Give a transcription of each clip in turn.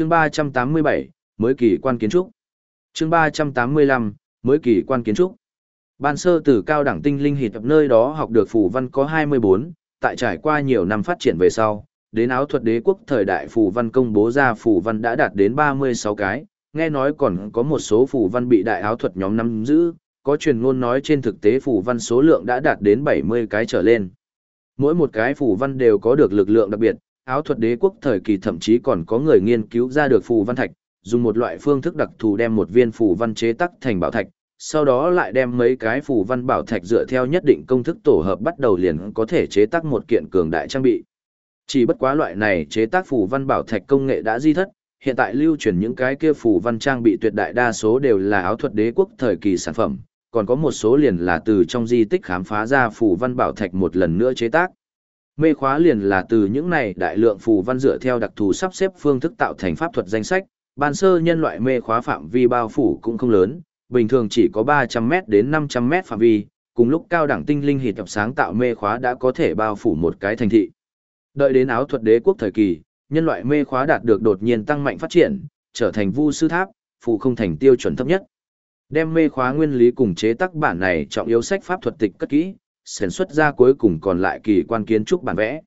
Chương 387, mới kỳ quan kiến trúc. Chương 385, mới kỳ quan kiến trúc. Ban sơ từ cao đẳng tinh linh hịt nơi đó học được phù văn có 24, tại trải qua nhiều năm phát triển về sau, đến áo thuật đế quốc thời đại phù văn công bố ra phù văn đã đạt đến 36 cái, nghe nói còn có một số phù văn bị đại áo thuật nhóm nắm giữ, có truyền ngôn nói trên thực tế phù văn số lượng đã đạt đến 70 cái trở lên. Mỗi một cái phù văn đều có được lực lượng đặc biệt, áo thuật đế quốc thời kỳ thậm chí còn có người nghiên cứu ra được phù văn thạch, dùng một loại phương thức đặc thù đem một viên phù văn chế tác thành bảo thạch, sau đó lại đem mấy cái phù văn bảo thạch dựa theo nhất định công thức tổ hợp bắt đầu liền có thể chế tác một kiện cường đại trang bị. Chỉ bất quá loại này chế tác phù văn bảo thạch công nghệ đã di thất, hiện tại lưu truyền những cái kia phù văn trang bị tuyệt đại đa số đều là áo thuật đế quốc thời kỳ sản phẩm, còn có một số liền là từ trong di tích khám phá ra phù văn bảo thạch một lần nữa chế tác. Mê khóa liền là từ những này đại lượng phù văn dựa theo đặc thù sắp xếp phương thức tạo thành pháp thuật danh sách, ban sơ nhân loại mê khóa phạm vi bao phủ cũng không lớn, bình thường chỉ có 300m đến 500m phạm vi, cùng lúc cao đẳng tinh linh hịt tập sáng tạo mê khóa đã có thể bao phủ một cái thành thị. Đợi đến áo thuật đế quốc thời kỳ, nhân loại mê khóa đạt được đột nhiên tăng mạnh phát triển, trở thành vu sư tháp, phù không thành tiêu chuẩn thấp nhất. Đem mê khóa nguyên lý cùng chế tác bản này trọng yếu sách pháp thuật tịch cất kỹ, sản xuất ra cuối cùng còn lại kỳ quan kiến trúc bản vẽ.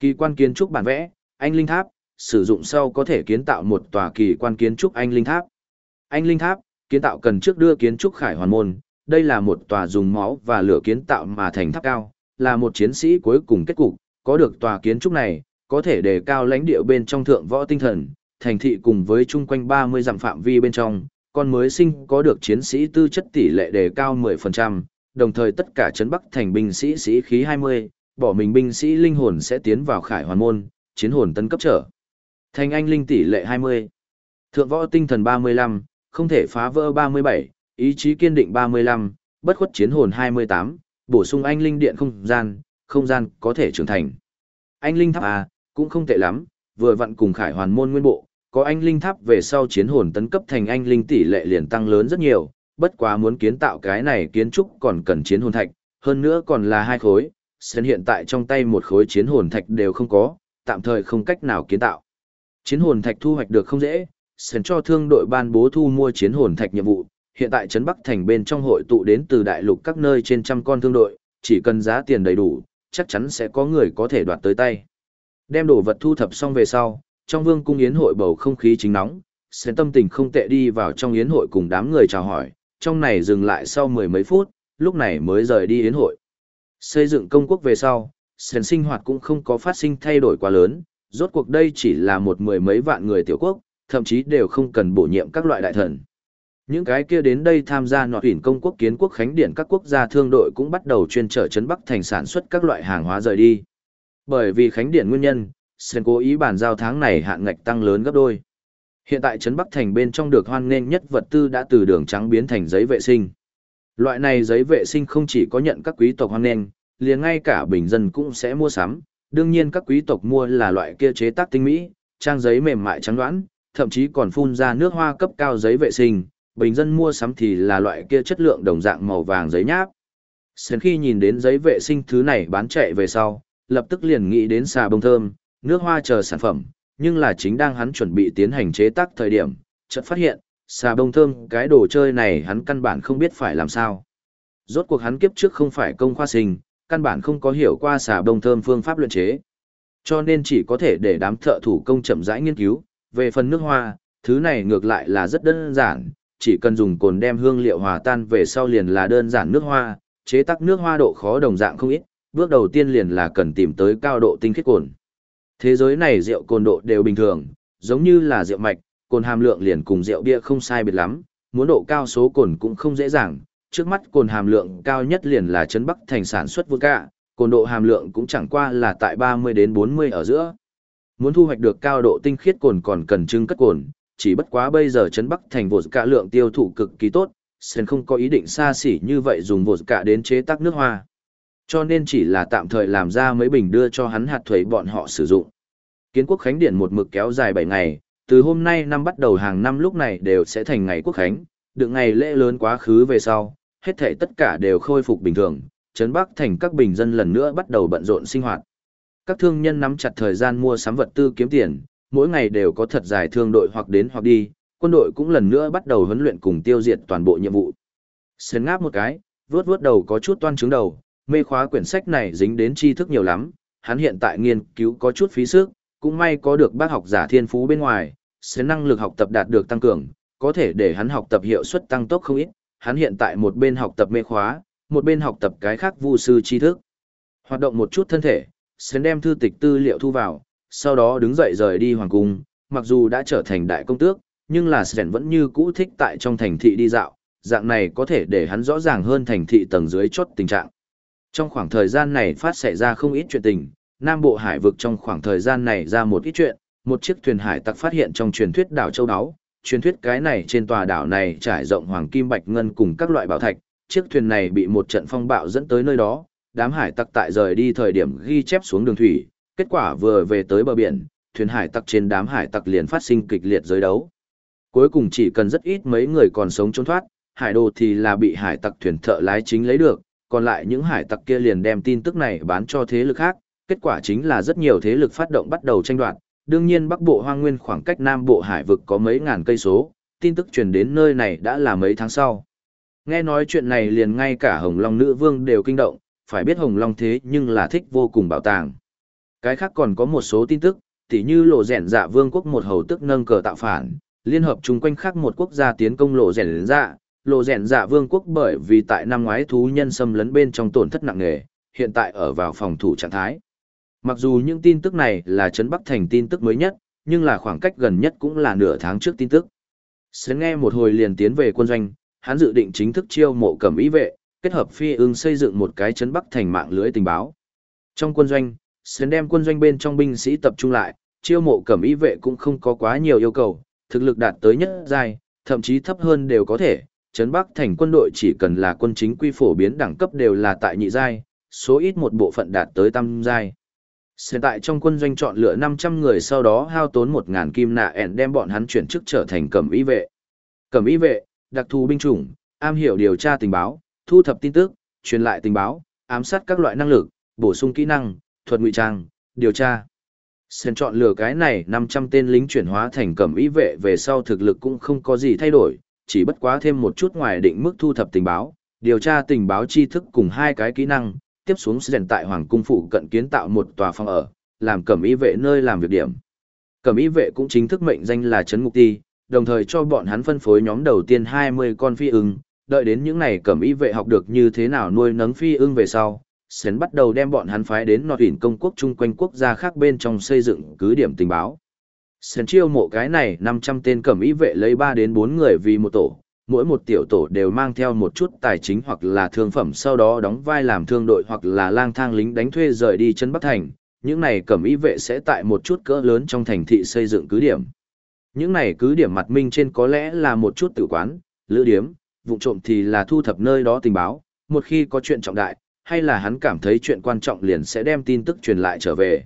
Kỳ quan kiến trúc bản vẽ, anh linh tháp, sử dụng sau có thể kiến tạo một tòa kỳ quan kiến trúc anh linh tháp. Anh linh tháp, kiến tạo cần trước đưa kiến trúc khải hoàn môn, đây là một tòa dùng máu và lửa kiến tạo mà thành tháp cao, là một chiến sĩ cuối cùng kết cục, có được tòa kiến trúc này, có thể đề cao lãnh địa bên trong thượng võ tinh thần, thành thị cùng với chung quanh 30 dặm phạm vi bên trong, con mới sinh có được chiến sĩ tư chất tỷ lệ đề cao 10%, đồng thời tất cả trấn Bắc thành binh sĩ sĩ khí 20, bỏ mình binh sĩ linh hồn sẽ tiến vào khải hoàn môn, chiến hồn tấn cấp trở. Thành anh linh tỷ lệ 20. Thượng võ tinh thần 35, không thể phá vỡ 37, ý chí kiên định 35, bất khuất chiến hồn 28, bổ sung anh linh điện không gian, không gian có thể trưởng thành. Anh linh tháp A, cũng không tệ lắm, vừa vặn cùng khải hoàn môn nguyên bộ, có anh linh tháp về sau chiến hồn tấn cấp thành anh linh tỷ lệ liền tăng lớn rất nhiều, bất quá muốn kiến tạo cái này kiến trúc còn cần chiến hồn thạch, hơn nữa còn là hai khối, Sen hiện tại trong tay một khối chiến hồn thạch đều không có, tạm thời không cách nào kiến tạo. Chiến hồn thạch thu hoạch được không dễ, Sen cho thương đội ban bố thu mua chiến hồn thạch nhiệm vụ, hiện tại trấn Bắc thành bên trong hội tụ đến từ đại lục các nơi trên trăm con thương đội, chỉ cần giá tiền đầy đủ, chắc chắn sẽ có người có thể đoạt tới tay. Đem đồ vật thu thập xong về sau, trong vương cung yến hội bầu không khí chính nóng, Sen tâm tình không tệ đi vào trong yến hội cùng đám người chào hỏi, trong này dừng lại sau mười mấy phút, lúc này mới rời đi yến hội. Xây dựng công quốc về sau, Sen sinh hoạt cũng không có phát sinh thay đổi quá lớn, rốt cuộc đây chỉ là một mười mấy vạn người tiểu quốc, thậm chí đều không cần bổ nhiệm các loại đại thần. Những cái kia đến đây tham gia nọt tuyển công quốc kiến quốc khánh điển các quốc gia thương đội cũng bắt đầu chuyên trở chấn Bắc thành sản xuất các loại hàng hóa rời đi. Bởi vì khánh điển nguyên nhân, Sen cố ý bàn giao tháng này hạn ngạch tăng lớn gấp đôi. Hiện tại trấn Bắc thành bên trong được hoan nghênh nhất vật tư đã từ đường trắng biến thành giấy vệ sinh. Loại này giấy vệ sinh không chỉ có nhận các quý tộc hoan nghênh, liền ngay cả bình dân cũng sẽ mua sắm. Đương nhiên các quý tộc mua là loại kia chế tác tinh mỹ, trang giấy mềm mại trắng đoán, thậm chí còn phun ra nước hoa cấp cao giấy vệ sinh, bình dân mua sắm thì là loại kia chất lượng đồng dạng màu vàng giấy nháp. Sến khi nhìn đến giấy vệ sinh thứ này bán chạy về sau, lập tức liền nghĩ đến xà bông thơm, nước hoa chờ sản phẩm, nhưng là chính đang hắn chuẩn bị tiến hành chế tác thời điểm, chợt phát hiện, xà bông thơm cái đồ chơi này hắn căn bản không biết phải làm sao. Rốt cuộc hắn kiếp trước không phải công khoa sinh, căn bản không có hiểu qua xà bông thơm phương pháp luyện chế. Cho nên chỉ có thể để đám thợ thủ công chậm rãi nghiên cứu, về phần nước hoa, thứ này ngược lại là rất đơn giản, chỉ cần dùng cồn đem hương liệu hòa tan về sau liền là đơn giản nước hoa, chế tác nước hoa độ khó đồng dạng không ít, bước đầu tiên liền là cần tìm tới cao độ tinh khiết cồn. Thế giới này rượu cồn độ đều bình thường, giống như là rượu mạch, cồn hàm lượng liền cùng rượu bia không sai biệt lắm, muốn độ cao số cồn cũng không dễ dàng. Trước mắt cồn hàm lượng cao nhất liền là chấn Bắc thành sản xuất vodka, cồn độ hàm lượng cũng chẳng qua là tại 30 đến 40 ở giữa. Muốn thu hoạch được cao độ tinh khiết cồn còn cần trưng cất cồn, chỉ bất quá bây giờ chấn Bắc thành vodka lượng tiêu thụ cực kỳ tốt, sen không có ý định xa xỉ như vậy dùng vodka đến chế tác nước hoa. Cho nên chỉ là tạm thời làm ra mấy bình đưa cho hắn hạt thuế bọn họ sử dụng. Kiến quốc khánh điện một mực kéo dài 7 ngày, từ hôm nay năm bắt đầu hàng năm lúc này đều sẽ thành ngày quốc khánh, được ngày lễ lớn quá khứ về sau, hết thảy tất cả đều khôi phục bình thường, trấn Bắc thành các bình dân lần nữa bắt đầu bận rộn sinh hoạt. Các thương nhân nắm chặt thời gian mua sắm vật tư kiếm tiền, mỗi ngày đều có thật dài thương đội hoặc đến hoặc đi, quân đội cũng lần nữa bắt đầu huấn luyện cùng tiêu diệt toàn bộ nhiệm vụ. Sơn ngáp một cái, vuốt vuốt đầu có chút toan trứng đầu, mê khóa quyển sách này dính đến tri thức nhiều lắm, hắn hiện tại nghiên cứu có chút phí sức, cũng may có được bác học giả thiên phú bên ngoài, sẽ năng lực học tập đạt được tăng cường, có thể để hắn học tập hiệu suất tăng tốc không ít, hắn hiện tại một bên học tập mê khóa, một bên học tập cái khác vu sư tri thức. Hoạt động một chút thân thể, sẽ đem thư tịch tư liệu thu vào, sau đó đứng dậy rời đi hoàng cung, mặc dù đã trở thành đại công tước, nhưng là sến vẫn như cũ thích tại trong thành thị đi dạo, dạng này có thể để hắn rõ ràng hơn thành thị tầng dưới chốt tình trạng. Trong khoảng thời gian này phát xảy ra không ít chuyện tình, Nam Bộ Hải vực trong khoảng thời gian này ra một ít chuyện, một chiếc thuyền hải tặc phát hiện trong truyền thuyết đảo Châu Đáo, truyền thuyết cái này trên tòa đảo này trải rộng hoàng kim bạch ngân cùng các loại bảo thạch, chiếc thuyền này bị một trận phong bạo dẫn tới nơi đó, đám hải tặc tại rời đi thời điểm ghi chép xuống đường thủy, kết quả vừa về tới bờ biển, thuyền hải tặc trên đám hải tặc liền phát sinh kịch liệt giới đấu. Cuối cùng chỉ cần rất ít mấy người còn sống trốn thoát, hải đồ thì là bị hải tặc thuyền thợ lái chính lấy được, còn lại những hải tặc kia liền đem tin tức này bán cho thế lực khác, kết quả chính là rất nhiều thế lực phát động bắt đầu tranh đoạt. Đương nhiên Bắc Bộ Hoang Nguyên khoảng cách Nam Bộ Hải vực có mấy ngàn cây số, tin tức truyền đến nơi này đã là mấy tháng sau. Nghe nói chuyện này liền ngay cả Hồng Long Nữ Vương đều kinh động, phải biết Hồng Long thế nhưng là thích vô cùng bảo tàng. Cái khác còn có một số tin tức, tỉ như lộ rèn dạ vương quốc một hầu tức nâng cờ tạo phản, liên hợp chung quanh khác một quốc gia tiến công lộ rèn dạ, lộ rèn dạ vương quốc bởi vì tại năm ngoái thú nhân xâm lấn bên trong tổn thất nặng nề, hiện tại ở vào phòng thủ trạng thái. Mặc dù những tin tức này là Trấn Bắc Thành tin tức mới nhất, nhưng là khoảng cách gần nhất cũng là nửa tháng trước tin tức. Sến nghe một hồi liền tiến về quân doanh, hắn dự định chính thức chiêu mộ cẩm ý vệ, kết hợp phi ưng xây dựng một cái Trấn Bắc Thành mạng lưới tình báo. Trong quân doanh, Sến đem quân doanh bên trong binh sĩ tập trung lại, chiêu mộ cẩm ý vệ cũng không có quá nhiều yêu cầu, thực lực đạt tới nhất giai, thậm chí thấp hơn đều có thể. Trấn Bắc thành quân đội chỉ cần là quân chính quy phổ biến đẳng cấp đều là tại nhị giai, số ít một bộ phận đạt tới tam giai. Hiện tại trong quân doanh chọn lựa 500 người sau đó hao tốn 1.000 kim nạ ẻn đem bọn hắn chuyển chức trở thành cẩm y vệ. Cẩm y vệ, đặc thù binh chủng, am hiểu điều tra tình báo, thu thập tin tức, truyền lại tình báo, ám sát các loại năng lực, bổ sung kỹ năng, thuật ngụy trang, điều tra. Sen chọn lựa cái này 500 tên lính chuyển hóa thành cẩm y vệ về sau thực lực cũng không có gì thay đổi, chỉ bất quá thêm một chút ngoài định mức thu thập tình báo, điều tra tình báo tri thức cùng hai cái kỹ năng, tiếp xuống rèn tại Hoàng cung phụ cận kiến tạo một tòa phòng ở, làm cẩm y vệ nơi làm việc điểm. Cẩm y vệ cũng chính thức mệnh danh là Trấn Ngục Ti, đồng thời cho bọn hắn phân phối nhóm đầu tiên 20 con phi ưng, đợi đến những này cẩm y vệ học được như thế nào nuôi nấng phi ưng về sau, Sến bắt đầu đem bọn hắn phái đến nọt ủy công quốc chung quanh quốc gia khác bên trong xây dựng cứ điểm tình báo. Sến chiêu mộ cái này 500 tên cẩm y vệ lấy 3 đến 4 người vì một tổ, mỗi một tiểu tổ đều mang theo một chút tài chính hoặc là thương phẩm sau đó đóng vai làm thương đội hoặc là lang thang lính đánh thuê rời đi chân Bắc Thành. Những này cẩm y vệ sẽ tại một chút cỡ lớn trong thành thị xây dựng cứ điểm. Những này cứ điểm mặt minh trên có lẽ là một chút tử quán, lữ điếm, vụ trộm thì là thu thập nơi đó tình báo, một khi có chuyện trọng đại, hay là hắn cảm thấy chuyện quan trọng liền sẽ đem tin tức truyền lại trở về.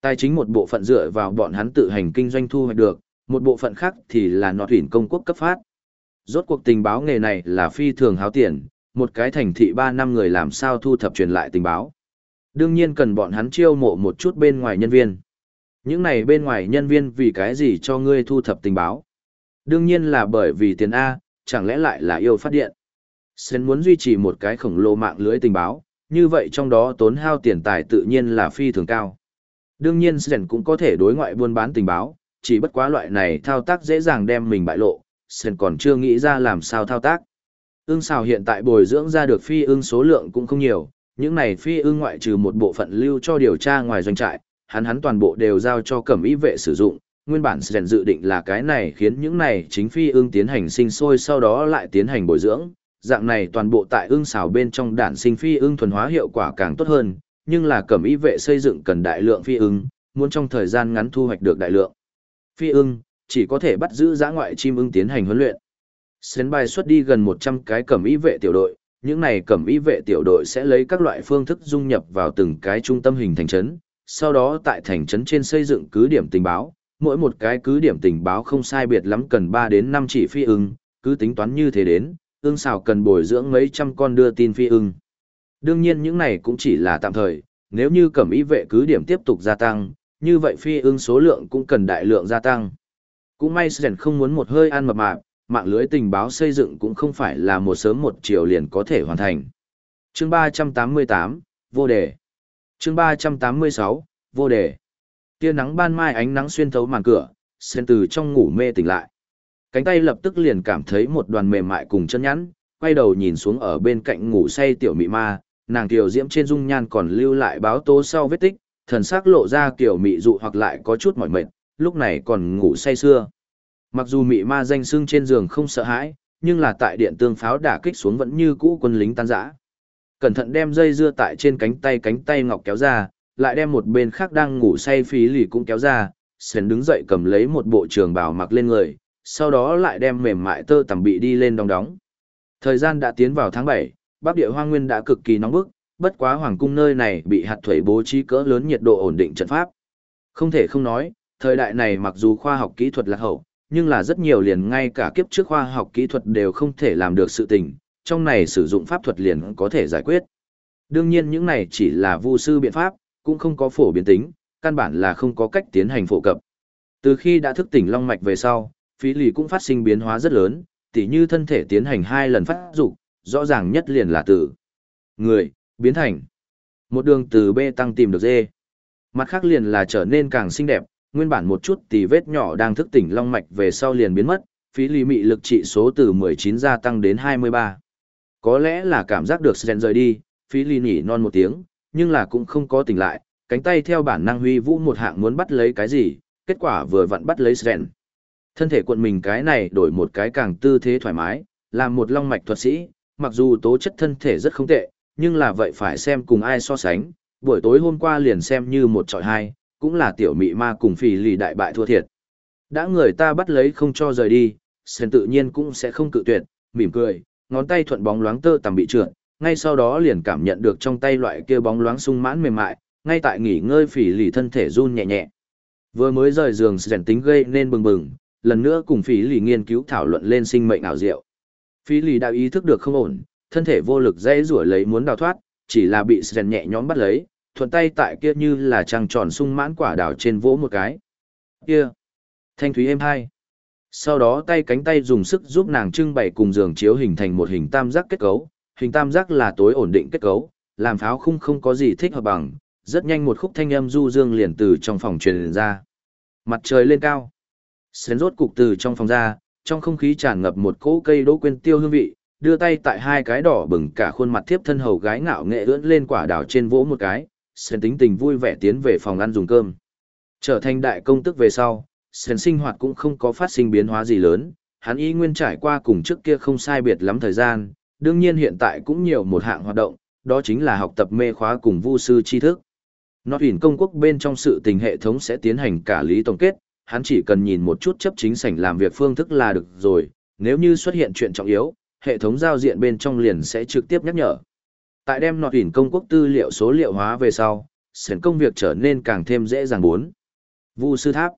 Tài chính một bộ phận dựa vào bọn hắn tự hành kinh doanh thu hoạch được, một bộ phận khác thì là nọ thủy công quốc cấp phát. Rốt cuộc tình báo nghề này là phi thường háo tiền, một cái thành thị 3 năm người làm sao thu thập truyền lại tình báo. Đương nhiên cần bọn hắn chiêu mộ một chút bên ngoài nhân viên. Những này bên ngoài nhân viên vì cái gì cho ngươi thu thập tình báo? Đương nhiên là bởi vì tiền A, chẳng lẽ lại là yêu phát điện. Sến muốn duy trì một cái khổng lồ mạng lưới tình báo, như vậy trong đó tốn hao tiền tài tự nhiên là phi thường cao. Đương nhiên Sến cũng có thể đối ngoại buôn bán tình báo, chỉ bất quá loại này thao tác dễ dàng đem mình bại lộ, Sơn còn chưa nghĩ ra làm sao thao tác. Ưng xào hiện tại bồi dưỡng ra được phi ưng số lượng cũng không nhiều, những này phi ưng ngoại trừ một bộ phận lưu cho điều tra ngoài doanh trại, hắn hắn toàn bộ đều giao cho cẩm y vệ sử dụng. Nguyên bản Sơn dự định là cái này khiến những này chính phi ưng tiến hành sinh sôi sau đó lại tiến hành bồi dưỡng, dạng này toàn bộ tại ưng xào bên trong đản sinh phi ưng thuần hóa hiệu quả càng tốt hơn, nhưng là cẩm y vệ xây dựng cần đại lượng phi ưng, muốn trong thời gian ngắn thu hoạch được đại lượng. Phi ưng, chỉ có thể bắt giữ giã ngoại chim ưng tiến hành huấn luyện. Sến bài xuất đi gần 100 cái cẩm y vệ tiểu đội, những này cẩm y vệ tiểu đội sẽ lấy các loại phương thức dung nhập vào từng cái trung tâm hình thành trấn, sau đó tại thành trấn trên xây dựng cứ điểm tình báo, mỗi một cái cứ điểm tình báo không sai biệt lắm cần 3 đến 5 chỉ phi ưng, cứ tính toán như thế đến, ương xào cần bồi dưỡng mấy trăm con đưa tin phi ưng. Đương nhiên những này cũng chỉ là tạm thời, nếu như cẩm y vệ cứ điểm tiếp tục gia tăng, như vậy phi ưng số lượng cũng cần đại lượng gia tăng. Cũng may Sren không muốn một hơi ăn mập mạp, mạng lưới tình báo xây dựng cũng không phải là một sớm một chiều liền có thể hoàn thành. Chương 388, vô đề. Chương 386, vô đề. Tia nắng ban mai ánh nắng xuyên thấu màn cửa, Sen từ trong ngủ mê tỉnh lại. Cánh tay lập tức liền cảm thấy một đoàn mềm mại cùng chân nhẵn, quay đầu nhìn xuống ở bên cạnh ngủ say tiểu mị ma, nàng tiểu diễm trên dung nhan còn lưu lại báo tố sau vết tích, thần sắc lộ ra kiểu mị dụ hoặc lại có chút mỏi mệt, lúc này còn ngủ say sưa. Mặc dù mị ma danh sưng trên giường không sợ hãi, nhưng là tại điện tương pháo đả kích xuống vẫn như cũ quân lính tan rã. Cẩn thận đem dây dưa tại trên cánh tay cánh tay ngọc kéo ra, lại đem một bên khác đang ngủ say phí lì cũng kéo ra, Sến đứng dậy cầm lấy một bộ trường bào mặc lên người, sau đó lại đem mềm mại tơ tằm bị đi lên đong đóng. Thời gian đã tiến vào tháng 7, Bắc Địa Hoang Nguyên đã cực kỳ nóng bức, bất quá hoàng cung nơi này bị hạt thủy bố trí cỡ lớn nhiệt độ ổn định trận pháp. Không thể không nói, thời đại này mặc dù khoa học kỹ thuật là hậu, nhưng là rất nhiều liền ngay cả kiếp trước khoa học kỹ thuật đều không thể làm được sự tình, trong này sử dụng pháp thuật liền có thể giải quyết. Đương nhiên những này chỉ là vu sư biện pháp, cũng không có phổ biến tính, căn bản là không có cách tiến hành phổ cập. Từ khi đã thức tỉnh long mạch về sau, phí lì cũng phát sinh biến hóa rất lớn, tỉ như thân thể tiến hành hai lần phát dục, rõ ràng nhất liền là từ người, biến thành một đường từ B tăng tìm được D. Mặt khác liền là trở nên càng xinh đẹp, nguyên bản một chút tì vết nhỏ đang thức tỉnh long mạch về sau liền biến mất, phí Lý mị lực trị số từ 19 gia tăng đến 23. Có lẽ là cảm giác được Sren rời đi, phí Lý nhỉ non một tiếng, nhưng là cũng không có tỉnh lại, cánh tay theo bản năng huy vũ một hạng muốn bắt lấy cái gì, kết quả vừa vặn bắt lấy Sren. Thân thể cuộn mình cái này đổi một cái càng tư thế thoải mái, làm một long mạch thuật sĩ, mặc dù tố chất thân thể rất không tệ, nhưng là vậy phải xem cùng ai so sánh, buổi tối hôm qua liền xem như một trọi hai, cũng là tiểu mị ma cùng phì lì đại bại thua thiệt. Đã người ta bắt lấy không cho rời đi, sen tự nhiên cũng sẽ không cự tuyệt, mỉm cười, ngón tay thuận bóng loáng tơ tằm bị trượt, ngay sau đó liền cảm nhận được trong tay loại kia bóng loáng sung mãn mềm mại, ngay tại nghỉ ngơi phì lì thân thể run nhẹ nhẹ. Vừa mới rời giường rèn tính gây nên bừng bừng, lần nữa cùng phí lì nghiên cứu thảo luận lên sinh mệnh ảo diệu. Phí lì đã ý thức được không ổn, thân thể vô lực dây rủa lấy muốn đào thoát, chỉ là bị rèn nhẹ nhõm bắt lấy, thuận tay tại kia như là trăng tròn sung mãn quả đào trên vỗ một cái. Kia! Thanh thúy êm hai. Sau đó tay cánh tay dùng sức giúp nàng trưng bày cùng giường chiếu hình thành một hình tam giác kết cấu, hình tam giác là tối ổn định kết cấu, làm pháo khung không có gì thích hợp bằng, rất nhanh một khúc thanh âm du dương liền từ trong phòng truyền ra. Mặt trời lên cao. Sến rốt cục từ trong phòng ra, trong không khí tràn ngập một cỗ cây đỗ quên tiêu hương vị, đưa tay tại hai cái đỏ bừng cả khuôn mặt thiếp thân hầu gái ngạo nghệ ưỡn lên quả đào trên vỗ một cái, Sơn tính tình vui vẻ tiến về phòng ăn dùng cơm. Trở thành đại công tức về sau, Sơn sinh hoạt cũng không có phát sinh biến hóa gì lớn, hắn ý nguyên trải qua cùng trước kia không sai biệt lắm thời gian, đương nhiên hiện tại cũng nhiều một hạng hoạt động, đó chính là học tập mê khóa cùng vu sư tri thức. Nó hình công quốc bên trong sự tình hệ thống sẽ tiến hành cả lý tổng kết, hắn chỉ cần nhìn một chút chấp chính sảnh làm việc phương thức là được rồi, nếu như xuất hiện chuyện trọng yếu, hệ thống giao diện bên trong liền sẽ trực tiếp nhắc nhở. Tại đem nọt hình công quốc tư liệu số liệu hóa về sau, sển công việc trở nên càng thêm dễ dàng bốn. Vu sư tháp.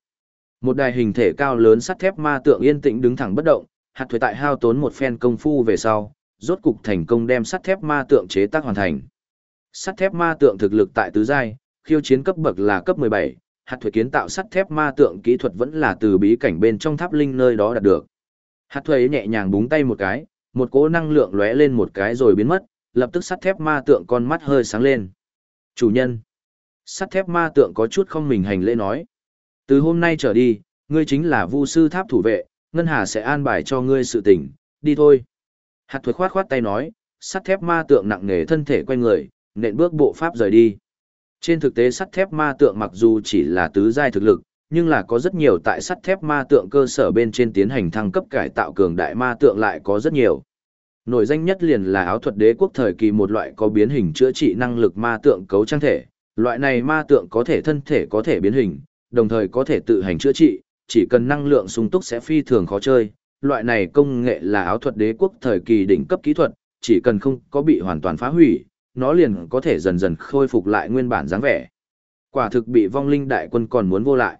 Một đài hình thể cao lớn sắt thép ma tượng yên tĩnh đứng thẳng bất động, hạt thuế tại hao tốn một phen công phu về sau, rốt cục thành công đem sắt thép ma tượng chế tác hoàn thành. Sắt thép ma tượng thực lực tại tứ giai, khiêu chiến cấp bậc là cấp 17, hạt thuế kiến tạo sắt thép ma tượng kỹ thuật vẫn là từ bí cảnh bên trong tháp linh nơi đó đạt được. Hạt thuế nhẹ nhàng búng tay một cái, một cỗ năng lượng lóe lên một cái rồi biến mất, lập tức sắt thép ma tượng con mắt hơi sáng lên. Chủ nhân, sắt thép ma tượng có chút không mình hành lễ nói. Từ hôm nay trở đi, ngươi chính là vu sư tháp thủ vệ, ngân hà sẽ an bài cho ngươi sự tình, đi thôi. Hạt thuế khoát khoát tay nói, sắt thép ma tượng nặng nề thân thể quay người, nện bước bộ pháp rời đi. Trên thực tế sắt thép ma tượng mặc dù chỉ là tứ giai thực lực, nhưng là có rất nhiều tại sắt thép ma tượng cơ sở bên trên tiến hành thăng cấp cải tạo cường đại ma tượng lại có rất nhiều. Nổi danh nhất liền là áo thuật đế quốc thời kỳ một loại có biến hình chữa trị năng lực ma tượng cấu trang thể. Loại này ma tượng có thể thân thể có thể biến hình, đồng thời có thể tự hành chữa trị, chỉ cần năng lượng sung túc sẽ phi thường khó chơi. Loại này công nghệ là áo thuật đế quốc thời kỳ đỉnh cấp kỹ thuật, chỉ cần không có bị hoàn toàn phá hủy, nó liền có thể dần dần khôi phục lại nguyên bản dáng vẻ. Quả thực bị vong linh đại quân còn muốn vô lại.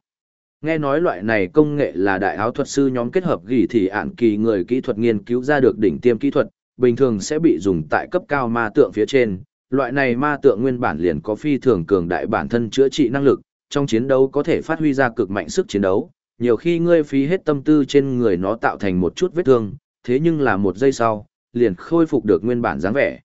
Nghe nói loại này công nghệ là đại áo thuật sư nhóm kết hợp gỉ thì ản kỳ người kỹ thuật nghiên cứu ra được đỉnh tiêm kỹ thuật, bình thường sẽ bị dùng tại cấp cao ma tượng phía trên. Loại này ma tượng nguyên bản liền có phi thường cường đại bản thân chữa trị năng lực, trong chiến đấu có thể phát huy ra cực mạnh sức chiến đấu, nhiều khi ngươi phí hết tâm tư trên người nó tạo thành một chút vết thương, thế nhưng là một giây sau, liền khôi phục được nguyên bản dáng vẻ.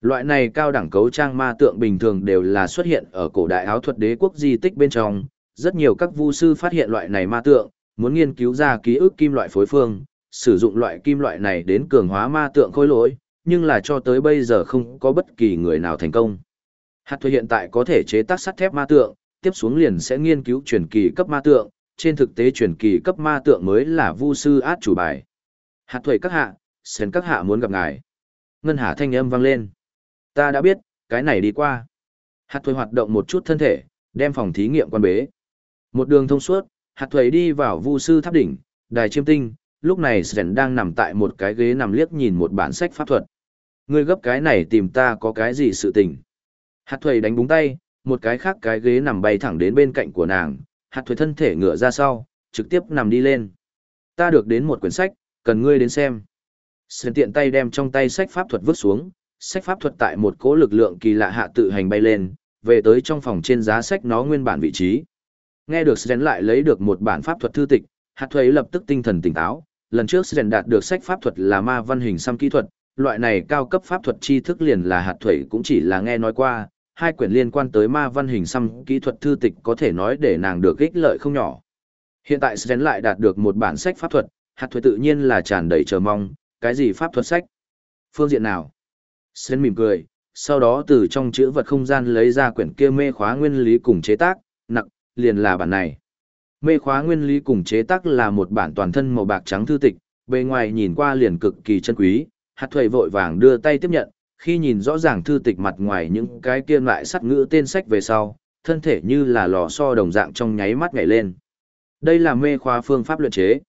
Loại này cao đẳng cấu trang ma tượng bình thường đều là xuất hiện ở cổ đại áo thuật đế quốc di tích bên trong, rất nhiều các vu sư phát hiện loại này ma tượng, muốn nghiên cứu ra ký ức kim loại phối phương, sử dụng loại kim loại này đến cường hóa ma tượng khôi lỗi, nhưng là cho tới bây giờ không có bất kỳ người nào thành công. Hạt thuê hiện tại có thể chế tác sắt thép ma tượng, tiếp xuống liền sẽ nghiên cứu truyền kỳ cấp ma tượng, trên thực tế truyền kỳ cấp ma tượng mới là vu sư át chủ bài. Hạt thuê các hạ, sen các hạ muốn gặp ngài. Ngân hà thanh âm vang lên. Ta đã biết, cái này đi qua. Hạt thuê hoạt động một chút thân thể, đem phòng thí nghiệm quan bế. Một đường thông suốt, hạt thuế đi vào vu sư tháp đỉnh, đài chiêm tinh, lúc này Sren đang nằm tại một cái ghế nằm liếc nhìn một bản sách pháp thuật. Ngươi gấp cái này tìm ta có cái gì sự tình. Hạt thuế đánh búng tay, một cái khác cái ghế nằm bay thẳng đến bên cạnh của nàng, hạt thuế thân thể ngựa ra sau, trực tiếp nằm đi lên. Ta được đến một quyển sách, cần ngươi đến xem. Sren tiện tay đem trong tay sách pháp thuật vứt xuống, sách pháp thuật tại một cỗ lực lượng kỳ lạ hạ tự hành bay lên, về tới trong phòng trên giá sách nó nguyên bản vị trí. Nghe được Sren lại lấy được một bản pháp thuật thư tịch, hạt thuế lập tức tinh thần tỉnh táo. Lần trước Sren đạt được sách pháp thuật là ma văn hình xăm kỹ thuật, loại này cao cấp pháp thuật tri thức liền là hạt Thủy cũng chỉ là nghe nói qua, hai quyển liên quan tới ma văn hình xăm kỹ thuật thư tịch có thể nói để nàng được ích lợi không nhỏ. Hiện tại Sren lại đạt được một bản sách pháp thuật, hạt Thủy tự nhiên là tràn đầy chờ mong, cái gì pháp thuật sách? Phương diện nào? Sren mỉm cười, sau đó từ trong chữ vật không gian lấy ra quyển kia mê khóa nguyên lý cùng chế tác, nặng, liền là bản này. Mê khóa nguyên lý cùng chế tác là một bản toàn thân màu bạc trắng thư tịch, bề ngoài nhìn qua liền cực kỳ chân quý, hạt thuầy vội vàng đưa tay tiếp nhận, khi nhìn rõ ràng thư tịch mặt ngoài những cái kia lại sắt ngữ tên sách về sau, thân thể như là lò xo đồng dạng trong nháy mắt nhảy lên. Đây là mê khóa phương pháp luyện chế.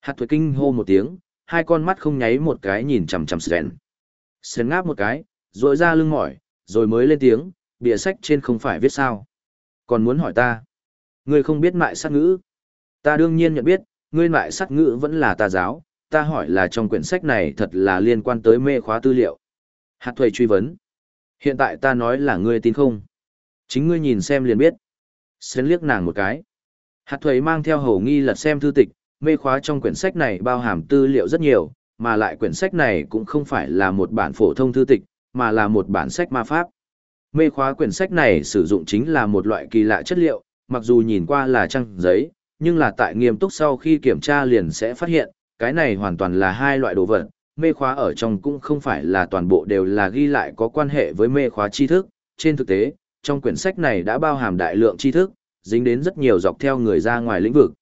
Hạt thuầy kinh hô một tiếng, hai con mắt không nháy một cái nhìn chằm chằm Sren. Sren ngáp một cái, rội ra lưng mỏi, rồi mới lên tiếng, bìa sách trên không phải viết sao. Còn muốn hỏi ta. Ngươi không biết mại sát ngữ. Ta đương nhiên nhận biết, ngươi mại sát ngữ vẫn là tà giáo, ta hỏi là trong quyển sách này thật là liên quan tới mê khóa tư liệu. Hạt thuầy truy vấn. Hiện tại ta nói là ngươi tin không? Chính ngươi nhìn xem liền biết. Xến liếc nàng một cái. Hạt thuầy mang theo hầu nghi lật xem thư tịch, mê khóa trong quyển sách này bao hàm tư liệu rất nhiều, mà lại quyển sách này cũng không phải là một bản phổ thông thư tịch, mà là một bản sách ma pháp. Mê khóa quyển sách này sử dụng chính là một loại kỳ lạ chất liệu, mặc dù nhìn qua là trang giấy, nhưng là tại nghiêm túc sau khi kiểm tra liền sẽ phát hiện, cái này hoàn toàn là hai loại đồ vật. Mê khóa ở trong cũng không phải là toàn bộ đều là ghi lại có quan hệ với mê khóa tri thức. Trên thực tế, trong quyển sách này đã bao hàm đại lượng tri thức, dính đến rất nhiều dọc theo người ra ngoài lĩnh vực.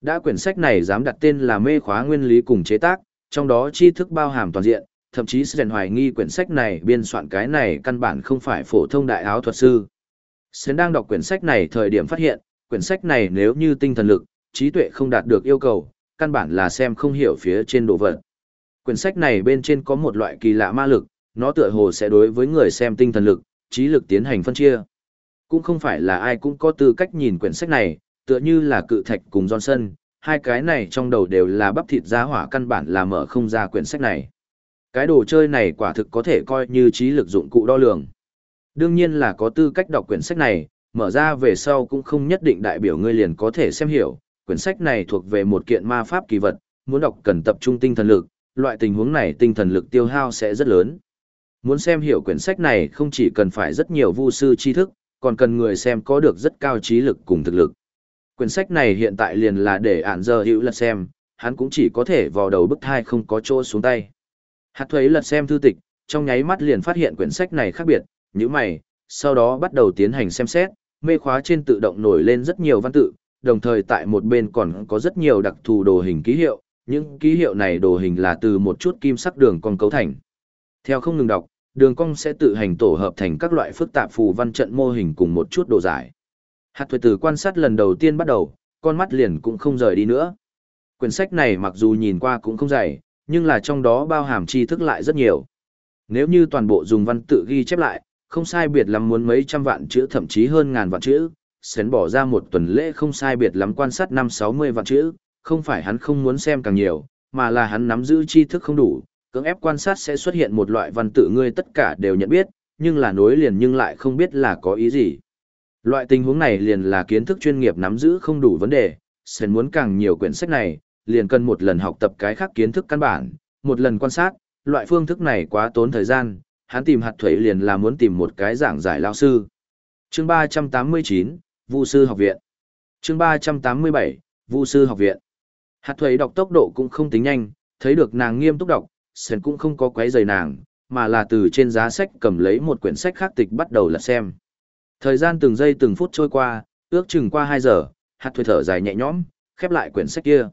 Đã quyển sách này dám đặt tên là mê khóa nguyên lý cùng chế tác, trong đó tri thức bao hàm toàn diện, thậm chí sẽ hoài nghi quyển sách này biên soạn cái này căn bản không phải phổ thông đại áo thuật sư. Sến đang đọc quyển sách này thời điểm phát hiện, quyển sách này nếu như tinh thần lực, trí tuệ không đạt được yêu cầu, căn bản là xem không hiểu phía trên đồ vật. Quyển sách này bên trên có một loại kỳ lạ ma lực, nó tựa hồ sẽ đối với người xem tinh thần lực, trí lực tiến hành phân chia. Cũng không phải là ai cũng có tư cách nhìn quyển sách này, tựa như là cự thạch cùng Johnson, hai cái này trong đầu đều là bắp thịt giá hỏa căn bản là mở không ra quyển sách này. Cái đồ chơi này quả thực có thể coi như trí lực dụng cụ đo lường. Đương nhiên là có tư cách đọc quyển sách này, mở ra về sau cũng không nhất định đại biểu ngươi liền có thể xem hiểu. Quyển sách này thuộc về một kiện ma pháp kỳ vật, muốn đọc cần tập trung tinh thần lực, loại tình huống này tinh thần lực tiêu hao sẽ rất lớn. Muốn xem hiểu quyển sách này không chỉ cần phải rất nhiều vu sư tri thức, còn cần người xem có được rất cao trí lực cùng thực lực. Quyển sách này hiện tại liền là để ản giờ hữu lật xem, hắn cũng chỉ có thể vào đầu bức thai không có chỗ xuống tay. Hạt thuế lật xem thư tịch, trong nháy mắt liền phát hiện quyển sách này khác biệt, như mày, sau đó bắt đầu tiến hành xem xét, mê khóa trên tự động nổi lên rất nhiều văn tự, đồng thời tại một bên còn có rất nhiều đặc thù đồ hình ký hiệu, những ký hiệu này đồ hình là từ một chút kim sắc đường cong cấu thành. Theo không ngừng đọc, đường cong sẽ tự hành tổ hợp thành các loại phức tạp phù văn trận mô hình cùng một chút đồ giải. Hạt thuế tử quan sát lần đầu tiên bắt đầu, con mắt liền cũng không rời đi nữa. Quyển sách này mặc dù nhìn qua cũng không dày, nhưng là trong đó bao hàm tri thức lại rất nhiều. Nếu như toàn bộ dùng văn tự ghi chép lại, không sai biệt lắm muốn mấy trăm vạn chữ thậm chí hơn ngàn vạn chữ, sến bỏ ra một tuần lễ không sai biệt lắm quan sát năm sáu mươi vạn chữ, không phải hắn không muốn xem càng nhiều, mà là hắn nắm giữ tri thức không đủ, cưỡng ép quan sát sẽ xuất hiện một loại văn tự ngươi tất cả đều nhận biết, nhưng là nối liền nhưng lại không biết là có ý gì. Loại tình huống này liền là kiến thức chuyên nghiệp nắm giữ không đủ vấn đề, Sến muốn càng nhiều quyển sách này, liền cần một lần học tập cái khác kiến thức căn bản, một lần quan sát, loại phương thức này quá tốn thời gian, hắn tìm hạt thuế liền là muốn tìm một cái giảng giải lao sư. Chương 389, Vu sư học viện. Chương 387, Vu sư học viện. Hạt thuế đọc tốc độ cũng không tính nhanh, thấy được nàng nghiêm túc đọc, Sến cũng không có quấy rầy nàng, mà là từ trên giá sách cầm lấy một quyển sách khác tịch bắt đầu lật xem. Thời gian từng giây từng phút trôi qua, ước chừng qua 2 giờ, hạt thuế thở dài nhẹ nhõm, khép lại quyển sách kia.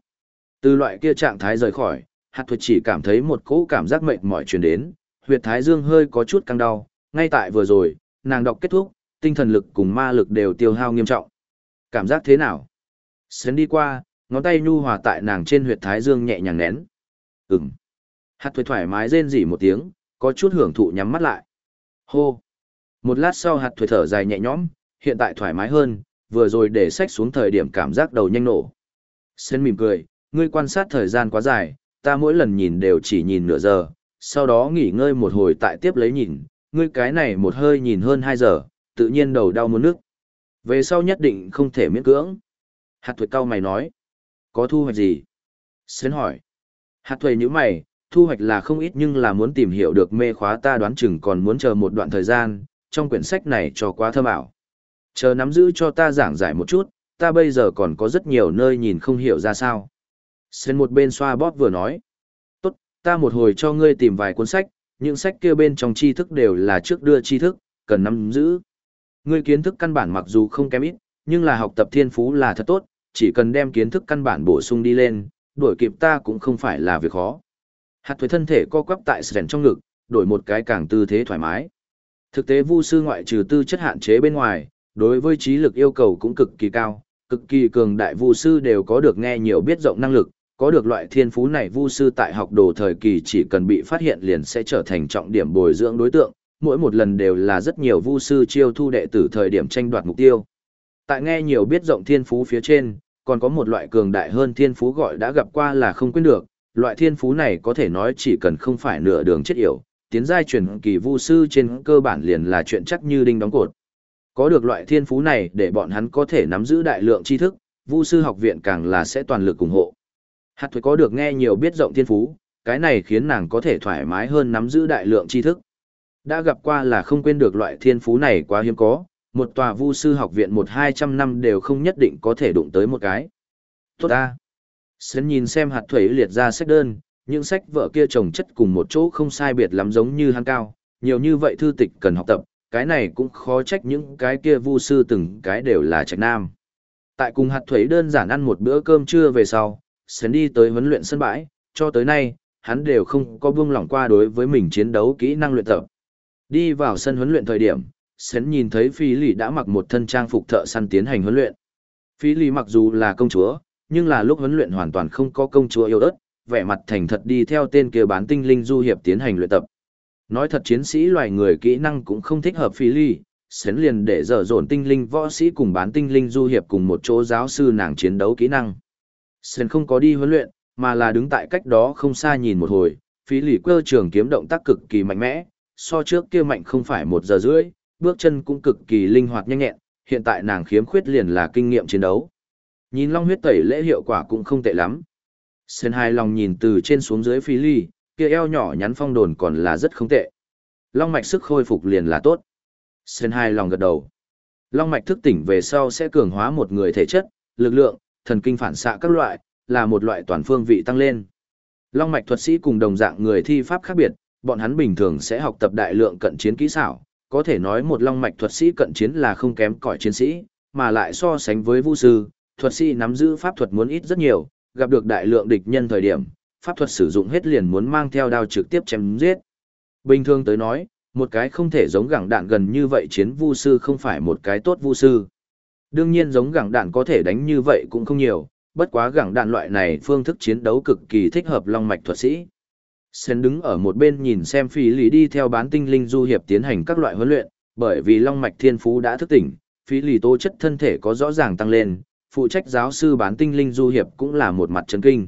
Từ loại kia trạng thái rời khỏi, hạt thuế chỉ cảm thấy một cỗ cảm giác mệt mỏi truyền đến, huyệt thái dương hơi có chút căng đau, ngay tại vừa rồi, nàng đọc kết thúc, tinh thần lực cùng ma lực đều tiêu hao nghiêm trọng. Cảm giác thế nào? Sến đi qua, ngón tay nhu hòa tại nàng trên huyệt thái dương nhẹ nhàng nén. Ừm. Hạt thuế thoải mái rên rỉ một tiếng, có chút hưởng thụ nhắm mắt lại. Hô. Một lát sau hạt thuế thở dài nhẹ nhõm, hiện tại thoải mái hơn, vừa rồi để sách xuống thời điểm cảm giác đầu nhanh nổ. Sến mỉm cười, ngươi quan sát thời gian quá dài, ta mỗi lần nhìn đều chỉ nhìn nửa giờ, sau đó nghỉ ngơi một hồi tại tiếp lấy nhìn, ngươi cái này một hơi nhìn hơn 2 giờ, tự nhiên đầu đau muốn nước. Về sau nhất định không thể miễn cưỡng. Hạt thuế cao mày nói. Có thu hoạch gì? Xến hỏi. Hạt thuế như mày, thu hoạch là không ít nhưng là muốn tìm hiểu được mê khóa ta đoán chừng còn muốn chờ một đoạn thời gian, trong quyển sách này cho quá thơm ảo. Chờ nắm giữ cho ta giảng giải một chút, ta bây giờ còn có rất nhiều nơi nhìn không hiểu ra sao. Xến một bên xoa bóp vừa nói. Ta một hồi cho ngươi tìm vài cuốn sách, những sách kia bên trong tri thức đều là trước đưa tri thức, cần nắm giữ. Ngươi kiến thức căn bản mặc dù không kém ít, nhưng là học tập thiên phú là thật tốt, chỉ cần đem kiến thức căn bản bổ sung đi lên, đuổi kịp ta cũng không phải là việc khó. Hạt thuế thân thể co quắp tại sẻn trong ngực, đổi một cái càng tư thế thoải mái. Thực tế vu sư ngoại trừ tư chất hạn chế bên ngoài, đối với trí lực yêu cầu cũng cực kỳ cao, cực kỳ cường đại vu sư đều có được nghe nhiều biết rộng năng lực, có được loại thiên phú này vu sư tại học đồ thời kỳ chỉ cần bị phát hiện liền sẽ trở thành trọng điểm bồi dưỡng đối tượng, mỗi một lần đều là rất nhiều vu sư chiêu thu đệ tử thời điểm tranh đoạt mục tiêu. Tại nghe nhiều biết rộng thiên phú phía trên, còn có một loại cường đại hơn thiên phú gọi đã gặp qua là không quên được, loại thiên phú này có thể nói chỉ cần không phải nửa đường chết yểu, tiến giai truyền kỳ vu sư trên cơ bản liền là chuyện chắc như đinh đóng cột. Có được loại thiên phú này để bọn hắn có thể nắm giữ đại lượng tri thức, vu sư học viện càng là sẽ toàn lực ủng hộ. Hạt thuế có được nghe nhiều biết rộng thiên phú, cái này khiến nàng có thể thoải mái hơn nắm giữ đại lượng tri thức. Đã gặp qua là không quên được loại thiên phú này quá hiếm có, một tòa vu sư học viện một hai trăm năm đều không nhất định có thể đụng tới một cái. Tốt ta. Sến nhìn xem hạt thuế liệt ra sách đơn, những sách vợ kia trồng chất cùng một chỗ không sai biệt lắm giống như hắn cao, nhiều như vậy thư tịch cần học tập, cái này cũng khó trách những cái kia vu sư từng cái đều là trạch nam. Tại cùng hạt thuế đơn giản ăn một bữa cơm trưa về sau, Sến đi tới huấn luyện sân bãi, cho tới nay, hắn đều không có buông lỏng qua đối với mình chiến đấu kỹ năng luyện tập. Đi vào sân huấn luyện thời điểm, Sến nhìn thấy Phi Lì đã mặc một thân trang phục thợ săn tiến hành huấn luyện. Phi Lì mặc dù là công chúa, nhưng là lúc huấn luyện hoàn toàn không có công chúa yêu ớt, vẻ mặt thành thật đi theo tên kia bán tinh linh du hiệp tiến hành luyện tập. Nói thật chiến sĩ loài người kỹ năng cũng không thích hợp Phi Lì, Sến liền để dở dồn tinh linh võ sĩ cùng bán tinh linh du hiệp cùng một chỗ giáo sư nàng chiến đấu kỹ năng. Sơn không có đi huấn luyện, mà là đứng tại cách đó không xa nhìn một hồi, Phi Lì cơ trường kiếm động tác cực kỳ mạnh mẽ, so trước kia mạnh không phải một giờ rưỡi, bước chân cũng cực kỳ linh hoạt nhanh nhẹn, hiện tại nàng khiếm khuyết liền là kinh nghiệm chiến đấu. Nhìn long huyết tẩy lễ hiệu quả cũng không tệ lắm. Sơn hai lòng nhìn từ trên xuống dưới phi ly, kia eo nhỏ nhắn phong đồn còn là rất không tệ. Long mạch sức khôi phục liền là tốt. Sơn hai lòng gật đầu. Long mạch thức tỉnh về sau sẽ cường hóa một người thể chất, lực lượng, thần kinh phản xạ các loại, là một loại toàn phương vị tăng lên. Long mạch thuật sĩ cùng đồng dạng người thi pháp khác biệt, bọn hắn bình thường sẽ học tập đại lượng cận chiến kỹ xảo, có thể nói một long mạch thuật sĩ cận chiến là không kém cỏi chiến sĩ, mà lại so sánh với vũ sư, thuật sĩ nắm giữ pháp thuật muốn ít rất nhiều, gặp được đại lượng địch nhân thời điểm, pháp thuật sử dụng hết liền muốn mang theo đao trực tiếp chém giết. Bình thường tới nói, một cái không thể giống gẳng đạn gần như vậy chiến vu sư không phải một cái tốt vu sư. Đương nhiên giống gẳng đạn có thể đánh như vậy cũng không nhiều, bất quá gẳng đạn loại này phương thức chiến đấu cực kỳ thích hợp long mạch thuật sĩ. Sen đứng ở một bên nhìn xem phí lý đi theo bán tinh linh du hiệp tiến hành các loại huấn luyện, bởi vì long mạch thiên phú đã thức tỉnh, phí lý tố chất thân thể có rõ ràng tăng lên, phụ trách giáo sư bán tinh linh du hiệp cũng là một mặt chấn kinh.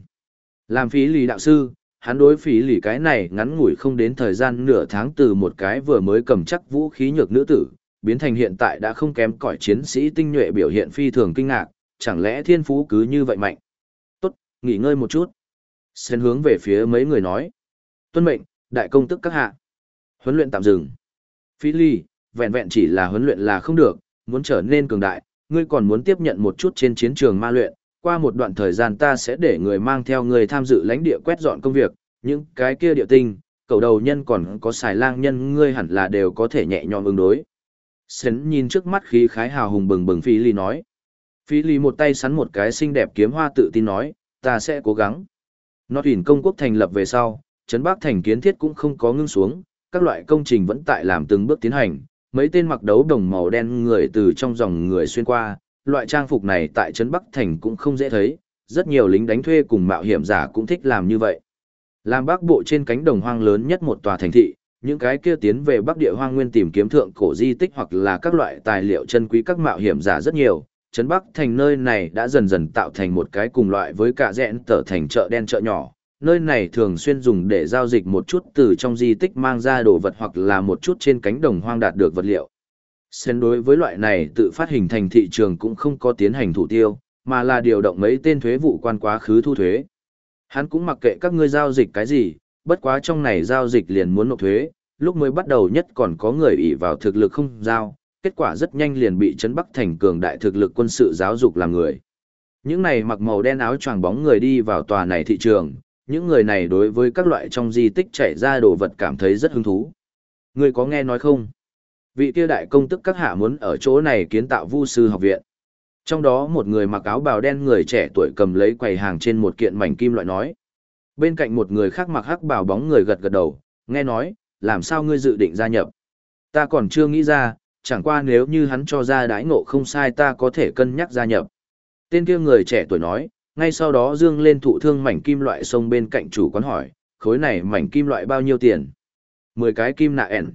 Làm phí lý đạo sư, hắn đối phí lý cái này ngắn ngủi không đến thời gian nửa tháng từ một cái vừa mới cầm chắc vũ khí nhược nữ tử, biến thành hiện tại đã không kém cỏi chiến sĩ tinh nhuệ biểu hiện phi thường kinh ngạc, chẳng lẽ thiên phú cứ như vậy mạnh. Tốt, nghỉ ngơi một chút. Sen hướng về phía mấy người nói. Tuân mệnh, đại công tức các hạ. Huấn luyện tạm dừng. Phi ly, vẹn vẹn chỉ là huấn luyện là không được, muốn trở nên cường đại, ngươi còn muốn tiếp nhận một chút trên chiến trường ma luyện, qua một đoạn thời gian ta sẽ để người mang theo người tham dự lãnh địa quét dọn công việc, những cái kia địa tinh, cầu đầu nhân còn có xài lang nhân ngươi hẳn là đều có thể nhẹ nhõm ứng đối. Sến nhìn trước mắt khí khái hào hùng bừng bừng Phi Ly nói. Phi Ly một tay sắn một cái xinh đẹp kiếm hoa tự tin nói, ta sẽ cố gắng. Nó tuyển công quốc thành lập về sau, Trấn Bắc thành kiến thiết cũng không có ngưng xuống, các loại công trình vẫn tại làm từng bước tiến hành, mấy tên mặc đấu đồng màu đen người từ trong dòng người xuyên qua, loại trang phục này tại Trấn Bắc thành cũng không dễ thấy, rất nhiều lính đánh thuê cùng mạo hiểm giả cũng thích làm như vậy. Làm bắc bộ trên cánh đồng hoang lớn nhất một tòa thành thị, những cái kia tiến về bắc địa hoang nguyên tìm kiếm thượng cổ di tích hoặc là các loại tài liệu chân quý các mạo hiểm giả rất nhiều. Trấn Bắc thành nơi này đã dần dần tạo thành một cái cùng loại với cả rẽn tở thành chợ đen chợ nhỏ. Nơi này thường xuyên dùng để giao dịch một chút từ trong di tích mang ra đồ vật hoặc là một chút trên cánh đồng hoang đạt được vật liệu. Xen đối với loại này tự phát hình thành thị trường cũng không có tiến hành thủ tiêu, mà là điều động mấy tên thuế vụ quan quá khứ thu thuế. Hắn cũng mặc kệ các ngươi giao dịch cái gì, bất quá trong này giao dịch liền muốn nộp thuế, lúc mới bắt đầu nhất còn có người ỷ vào thực lực không giao, kết quả rất nhanh liền bị Trấn Bắc thành cường đại thực lực quân sự giáo dục làm người. Những này mặc màu đen áo choàng bóng người đi vào tòa này thị trường, những người này đối với các loại trong di tích chạy ra đồ vật cảm thấy rất hứng thú. Người có nghe nói không? Vị kia đại công tức các hạ muốn ở chỗ này kiến tạo vu sư học viện. Trong đó một người mặc áo bào đen người trẻ tuổi cầm lấy quầy hàng trên một kiện mảnh kim loại nói. Bên cạnh một người khác mặc hắc bào bóng người gật gật đầu, nghe nói, làm sao ngươi dự định gia nhập? Ta còn chưa nghĩ ra, chẳng qua nếu như hắn cho ra đái ngộ không sai ta có thể cân nhắc gia nhập. Tên kia người trẻ tuổi nói, ngay sau đó dương lên thụ thương mảnh kim loại sông bên cạnh chủ quán hỏi, khối này mảnh kim loại bao nhiêu tiền? Mười cái kim nạ ẻn.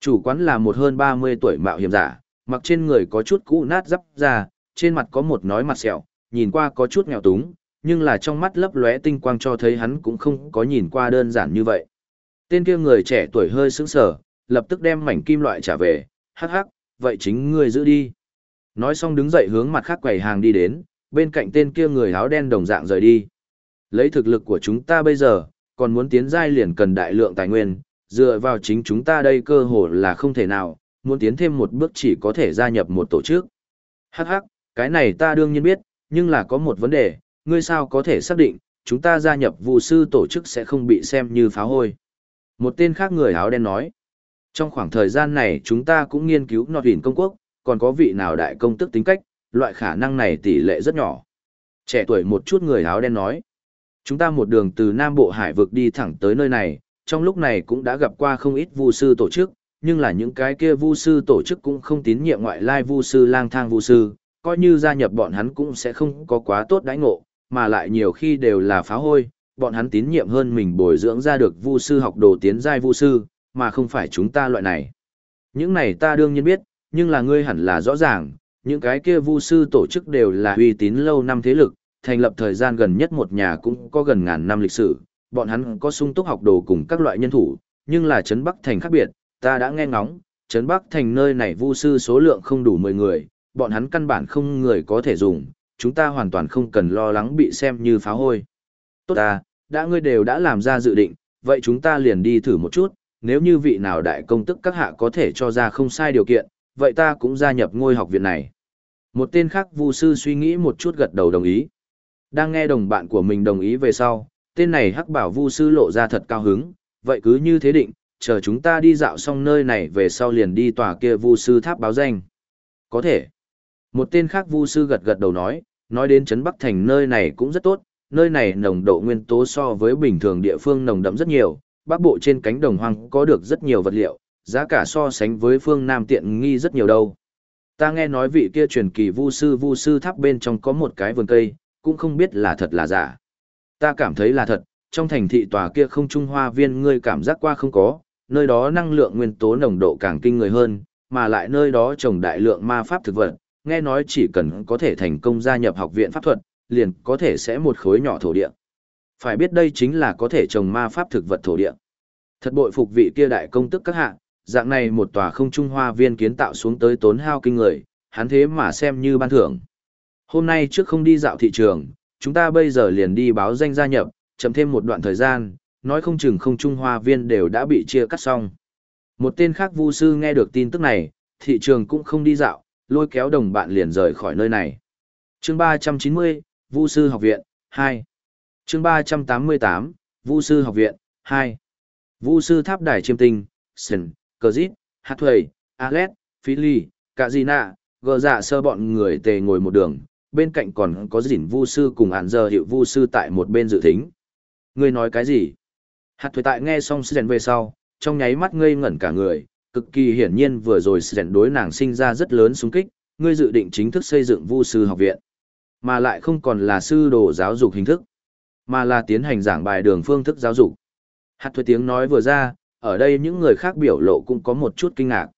Chủ quán là một hơn ba mươi tuổi mạo hiểm giả, mặc trên người có chút cũ nát dắp ra, trên mặt có một nói mặt sẹo, nhìn qua có chút nghèo túng, nhưng là trong mắt lấp lóe tinh quang cho thấy hắn cũng không có nhìn qua đơn giản như vậy. Tên kia người trẻ tuổi hơi sững sờ, lập tức đem mảnh kim loại trả về, hắc hắc, vậy chính ngươi giữ đi. Nói xong đứng dậy hướng mặt khác quầy hàng đi đến, bên cạnh tên kia người áo đen đồng dạng rời đi. Lấy thực lực của chúng ta bây giờ, còn muốn tiến giai liền cần đại lượng tài nguyên, dựa vào chính chúng ta đây cơ hồ là không thể nào, muốn tiến thêm một bước chỉ có thể gia nhập một tổ chức. Hắc hắc, cái này ta đương nhiên biết, nhưng là có một vấn đề, ngươi sao có thể xác định, chúng ta gia nhập vụ sư tổ chức sẽ không bị xem như phá hôi. Một tên khác người áo đen nói, trong khoảng thời gian này chúng ta cũng nghiên cứu nọt hình công quốc, còn có vị nào đại công tức tính cách, loại khả năng này tỷ lệ rất nhỏ. Trẻ tuổi một chút người áo đen nói, chúng ta một đường từ Nam Bộ Hải vực đi thẳng tới nơi này, trong lúc này cũng đã gặp qua không ít vu sư tổ chức, nhưng là những cái kia vu sư tổ chức cũng không tín nhiệm ngoại lai vu sư lang thang vu sư, coi như gia nhập bọn hắn cũng sẽ không có quá tốt đãi ngộ, mà lại nhiều khi đều là phá hôi, bọn hắn tín nhiệm hơn mình bồi dưỡng ra được vu sư học đồ tiến giai vu sư, mà không phải chúng ta loại này. Những này ta đương nhiên biết, nhưng là ngươi hẳn là rõ ràng, những cái kia vu sư tổ chức đều là uy tín lâu năm thế lực, thành lập thời gian gần nhất một nhà cũng có gần ngàn năm lịch sử, bọn hắn có sung túc học đồ cùng các loại nhân thủ, nhưng là Trấn Bắc Thành khác biệt, ta đã nghe ngóng, Trấn Bắc Thành nơi này vu sư số lượng không đủ 10 người, bọn hắn căn bản không người có thể dùng, chúng ta hoàn toàn không cần lo lắng bị xem như phá hôi. Tốt ta, đã ngươi đều đã làm ra dự định, vậy chúng ta liền đi thử một chút, nếu như vị nào đại công tức các hạ có thể cho ra không sai điều kiện, vậy ta cũng gia nhập ngôi học viện này. Một tên khác vu sư suy nghĩ một chút gật đầu đồng ý. Đang nghe đồng bạn của mình đồng ý về sau, tên này hắc bảo vu sư lộ ra thật cao hứng, vậy cứ như thế định, chờ chúng ta đi dạo xong nơi này về sau liền đi tòa kia vu sư tháp báo danh. Có thể. Một tên khác vu sư gật gật đầu nói, nói đến Trấn Bắc Thành nơi này cũng rất tốt, nơi này nồng độ nguyên tố so với bình thường địa phương nồng đậm rất nhiều, bắc bộ trên cánh đồng hoang có được rất nhiều vật liệu, giá cả so sánh với phương Nam tiện nghi rất nhiều đâu. Ta nghe nói vị kia truyền kỳ vu sư vu sư tháp bên trong có một cái vườn cây, cũng không biết là thật là giả. Ta cảm thấy là thật, trong thành thị tòa kia không trung hoa viên ngươi cảm giác qua không có, nơi đó năng lượng nguyên tố nồng độ càng kinh người hơn, mà lại nơi đó trồng đại lượng ma pháp thực vật, nghe nói chỉ cần có thể thành công gia nhập học viện pháp thuật, liền có thể sẽ một khối nhỏ thổ địa. Phải biết đây chính là có thể trồng ma pháp thực vật thổ địa. Thật bội phục vị kia đại công tức các hạ, dạng này một tòa không trung hoa viên kiến tạo xuống tới tốn hao kinh người, hắn thế mà xem như ban thưởng. Hôm nay trước không đi dạo thị trường, chúng ta bây giờ liền đi báo danh gia nhập, chậm thêm một đoạn thời gian, nói không chừng không trung hoa viên đều đã bị chia cắt xong. Một tên khác vu sư nghe được tin tức này, thị trường cũng không đi dạo, lôi kéo đồng bạn liền rời khỏi nơi này. Chương 390, Vu sư học viện 2. Chương 388, Vu sư học viện 2. Vu sư tháp đài chiêm tinh, Sen, Cazit, Hạt Thuầy, Alet, Philly, Cazina, gờ dạ sơ bọn người tề ngồi một đường, bên cạnh còn có dỉn vu sư cùng ản giờ hiệu vu sư tại một bên dự thính. Người nói cái gì? Hạt thuế tại nghe xong Sần về sau, trong nháy mắt ngây ngẩn cả người, cực kỳ hiển nhiên vừa rồi sẻn đối nàng sinh ra rất lớn xung kích, ngươi dự định chính thức xây dựng vu sư học viện, mà lại không còn là sư đồ giáo dục hình thức, mà là tiến hành giảng bài đường phương thức giáo dục. Hạt thuế tiếng nói vừa ra, ở đây những người khác biểu lộ cũng có một chút kinh ngạc.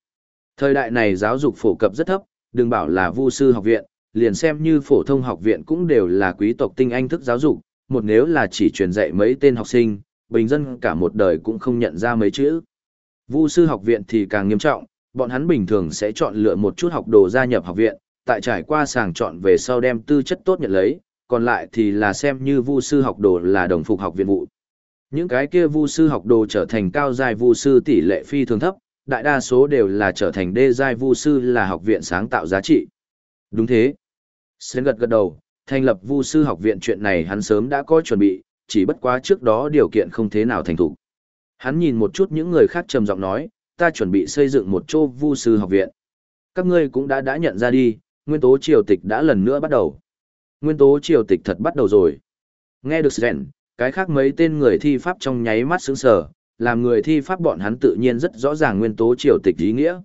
Thời đại này giáo dục phổ cập rất thấp, đừng bảo là vu sư học viện, liền xem như phổ thông học viện cũng đều là quý tộc tinh anh thức giáo dục, một nếu là chỉ truyền dạy mấy tên học sinh, bình dân cả một đời cũng không nhận ra mấy chữ. Vu sư học viện thì càng nghiêm trọng, bọn hắn bình thường sẽ chọn lựa một chút học đồ gia nhập học viện, tại trải qua sàng chọn về sau đem tư chất tốt nhận lấy, còn lại thì là xem như vu sư học đồ là đồng phục học viện vụ. Những cái kia vu sư học đồ trở thành cao giai vu sư tỷ lệ phi thường thấp, đại đa số đều là trở thành đê giai vu sư là học viện sáng tạo giá trị. Đúng thế. Sến gật gật đầu, thành lập vu sư học viện chuyện này hắn sớm đã có chuẩn bị, chỉ bất quá trước đó điều kiện không thế nào thành thủ. Hắn nhìn một chút những người khác trầm giọng nói, ta chuẩn bị xây dựng một chỗ vu sư học viện. Các ngươi cũng đã đã nhận ra đi, nguyên tố triều tịch đã lần nữa bắt đầu. Nguyên tố triều tịch thật bắt đầu rồi. Nghe được rèn, cái khác mấy tên người thi pháp trong nháy mắt sững sờ, làm người thi pháp bọn hắn tự nhiên rất rõ ràng nguyên tố triều tịch ý nghĩa.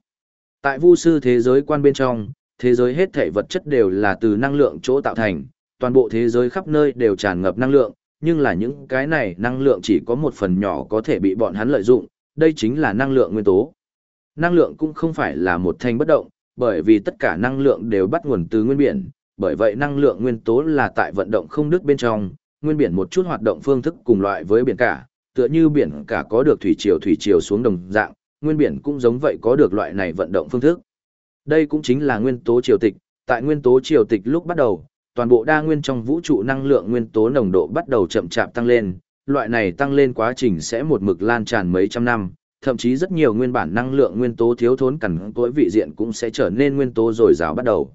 Tại vu sư thế giới quan bên trong, thế giới hết thảy vật chất đều là từ năng lượng chỗ tạo thành, toàn bộ thế giới khắp nơi đều tràn ngập năng lượng, nhưng là những cái này năng lượng chỉ có một phần nhỏ có thể bị bọn hắn lợi dụng, đây chính là năng lượng nguyên tố. Năng lượng cũng không phải là một thanh bất động, bởi vì tất cả năng lượng đều bắt nguồn từ nguyên biển, bởi vậy năng lượng nguyên tố là tại vận động không đứt bên trong, nguyên biển một chút hoạt động phương thức cùng loại với biển cả, tựa như biển cả có được thủy triều thủy triều xuống đồng dạng, nguyên biển cũng giống vậy có được loại này vận động phương thức. Đây cũng chính là nguyên tố triều tịch, tại nguyên tố triều tịch lúc bắt đầu, toàn bộ đa nguyên trong vũ trụ năng lượng nguyên tố nồng độ bắt đầu chậm chạp tăng lên, loại này tăng lên quá trình sẽ một mực lan tràn mấy trăm năm, thậm chí rất nhiều nguyên bản năng lượng nguyên tố thiếu thốn cẩn tối vị diện cũng sẽ trở nên nguyên tố dồi dào bắt đầu.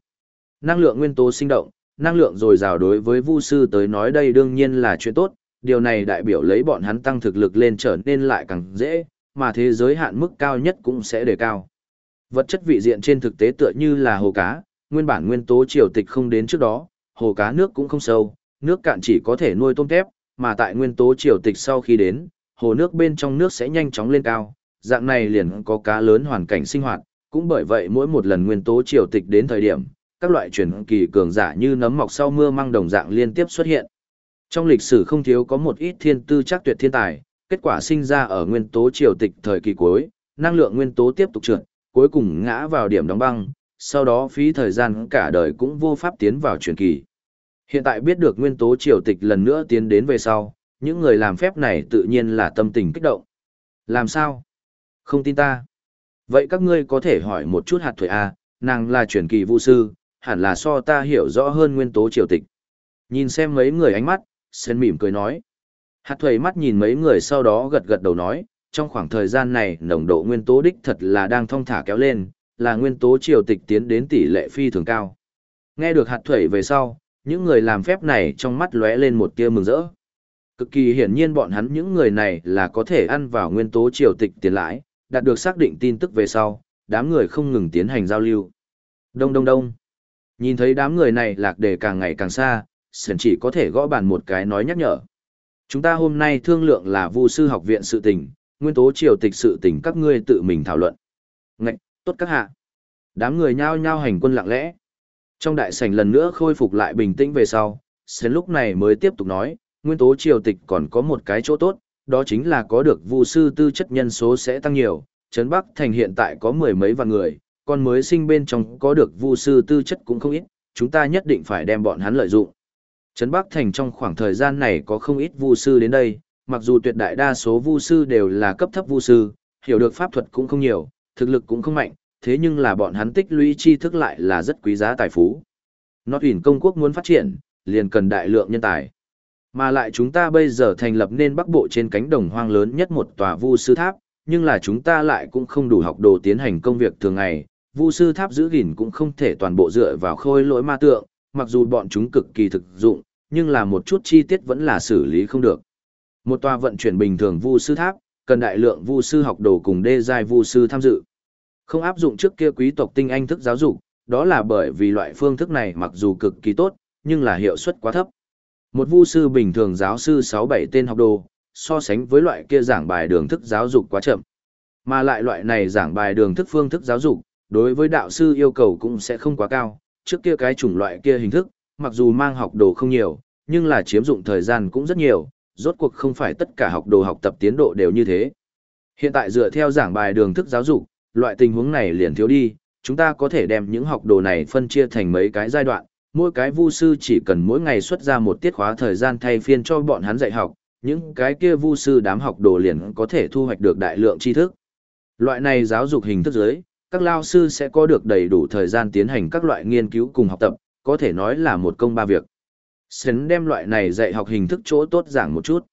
Năng lượng nguyên tố sinh động, năng lượng dồi dào đối với Vu sư tới nói đây đương nhiên là chuyện tốt, điều này đại biểu lấy bọn hắn tăng thực lực lên trở nên lại càng dễ, mà thế giới hạn mức cao nhất cũng sẽ đề cao. Vật chất vị diện trên thực tế tựa như là hồ cá, nguyên bản nguyên tố triều tịch không đến trước đó, hồ cá nước cũng không sâu, nước cạn chỉ có thể nuôi tôm tép, mà tại nguyên tố triều tịch sau khi đến, hồ nước bên trong nước sẽ nhanh chóng lên cao, dạng này liền có cá lớn hoàn cảnh sinh hoạt, cũng bởi vậy mỗi một lần nguyên tố triều tịch đến thời điểm, các loại truyền kỳ cường giả như nấm mọc sau mưa mang đồng dạng liên tiếp xuất hiện. Trong lịch sử không thiếu có một ít thiên tư chắc tuyệt thiên tài, kết quả sinh ra ở nguyên tố triều tịch thời kỳ cuối, năng lượng nguyên tố tiếp tục trượt, cuối cùng ngã vào điểm đóng băng, sau đó phí thời gian cả đời cũng vô pháp tiến vào truyền kỳ. Hiện tại biết được nguyên tố triều tịch lần nữa tiến đến về sau, những người làm phép này tự nhiên là tâm tình kích động. Làm sao? Không tin ta. Vậy các ngươi có thể hỏi một chút hạt thuệ A, nàng là truyền kỳ vũ sư, hẳn là so ta hiểu rõ hơn nguyên tố triều tịch. Nhìn xem mấy người ánh mắt, Sen mỉm cười nói. Hạt thuệ mắt nhìn mấy người sau đó gật gật đầu nói, trong khoảng thời gian này nồng độ nguyên tố đích thật là đang thong thả kéo lên, là nguyên tố triều tịch tiến đến tỷ lệ phi thường cao. Nghe được hạt thuệ về sau, những người làm phép này trong mắt lóe lên một tia mừng rỡ. Cực kỳ hiển nhiên bọn hắn những người này là có thể ăn vào nguyên tố triều tịch tiền lãi, đạt được xác định tin tức về sau, đám người không ngừng tiến hành giao lưu. Đông đông đông. Nhìn thấy đám người này lạc đề càng ngày càng xa, sơn chỉ có thể gõ bàn một cái nói nhắc nhở. Chúng ta hôm nay thương lượng là vu sư học viện sự tình, nguyên tố triều tịch sự tình các ngươi tự mình thảo luận. Ngạch, tốt các hạ. Đám người nhao nhao hành quân lặng lẽ. Trong đại sảnh lần nữa khôi phục lại bình tĩnh về sau, Sến lúc này mới tiếp tục nói, nguyên tố triều tịch còn có một cái chỗ tốt, đó chính là có được vu sư tư chất nhân số sẽ tăng nhiều. Trấn Bắc Thành hiện tại có mười mấy vạn người, còn mới sinh bên trong có được vu sư tư chất cũng không ít, chúng ta nhất định phải đem bọn hắn lợi dụng. Trấn Bắc Thành trong khoảng thời gian này có không ít vu sư đến đây, mặc dù tuyệt đại đa số vu sư đều là cấp thấp vu sư, hiểu được pháp thuật cũng không nhiều, thực lực cũng không mạnh, thế nhưng là bọn hắn tích lũy tri thức lại là rất quý giá tài phú. Nó huyền công quốc muốn phát triển, liền cần đại lượng nhân tài. Mà lại chúng ta bây giờ thành lập nên bắc bộ trên cánh đồng hoang lớn nhất một tòa vu sư tháp, nhưng là chúng ta lại cũng không đủ học đồ tiến hành công việc thường ngày. Vu sư tháp giữ gìn cũng không thể toàn bộ dựa vào khôi lỗi ma tượng, mặc dù bọn chúng cực kỳ thực dụng, nhưng là một chút chi tiết vẫn là xử lý không được. Một tòa vận chuyển bình thường vu sư tháp, cần đại lượng vu sư học đồ cùng đê giai vu sư tham dự. Không áp dụng trước kia quý tộc tinh anh thức giáo dục, đó là bởi vì loại phương thức này mặc dù cực kỳ tốt, nhưng là hiệu suất quá thấp. Một vu sư bình thường giáo sư 6-7 tên học đồ, so sánh với loại kia giảng bài đường thức giáo dục quá chậm. Mà lại loại này giảng bài đường thức phương thức giáo dục, đối với đạo sư yêu cầu cũng sẽ không quá cao, trước kia cái chủng loại kia hình thức, mặc dù mang học đồ không nhiều, nhưng là chiếm dụng thời gian cũng rất nhiều, rốt cuộc không phải tất cả học đồ học tập tiến độ đều như thế. Hiện tại dựa theo giảng bài đường thức giáo dục, loại tình huống này liền thiếu đi, chúng ta có thể đem những học đồ này phân chia thành mấy cái giai đoạn, mỗi cái vu sư chỉ cần mỗi ngày xuất ra một tiết khóa thời gian thay phiên cho bọn hắn dạy học, những cái kia vu sư đám học đồ liền có thể thu hoạch được đại lượng tri thức. Loại này giáo dục hình thức giới, các lao sư sẽ có được đầy đủ thời gian tiến hành các loại nghiên cứu cùng học tập, có thể nói là một công ba việc. Sến đem loại này dạy học hình thức chỗ tốt giảng một chút.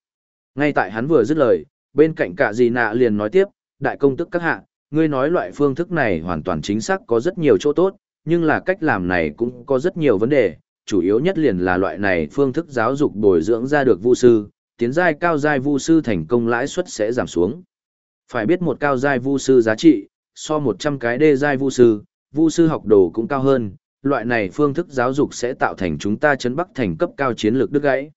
Ngay tại hắn vừa dứt lời, bên cạnh cả gì nạ liền nói tiếp, đại công tức các hạ, ngươi nói loại phương thức này hoàn toàn chính xác có rất nhiều chỗ tốt, nhưng là cách làm này cũng có rất nhiều vấn đề, chủ yếu nhất liền là loại này phương thức giáo dục bồi dưỡng ra được vu sư, tiến giai cao giai vu sư thành công lãi suất sẽ giảm xuống. Phải biết một cao giai vu sư giá trị, so 100 cái đê giai vu sư, vu sư học đồ cũng cao hơn, loại này phương thức giáo dục sẽ tạo thành chúng ta chấn bắc thành cấp cao chiến lược đứt gãy.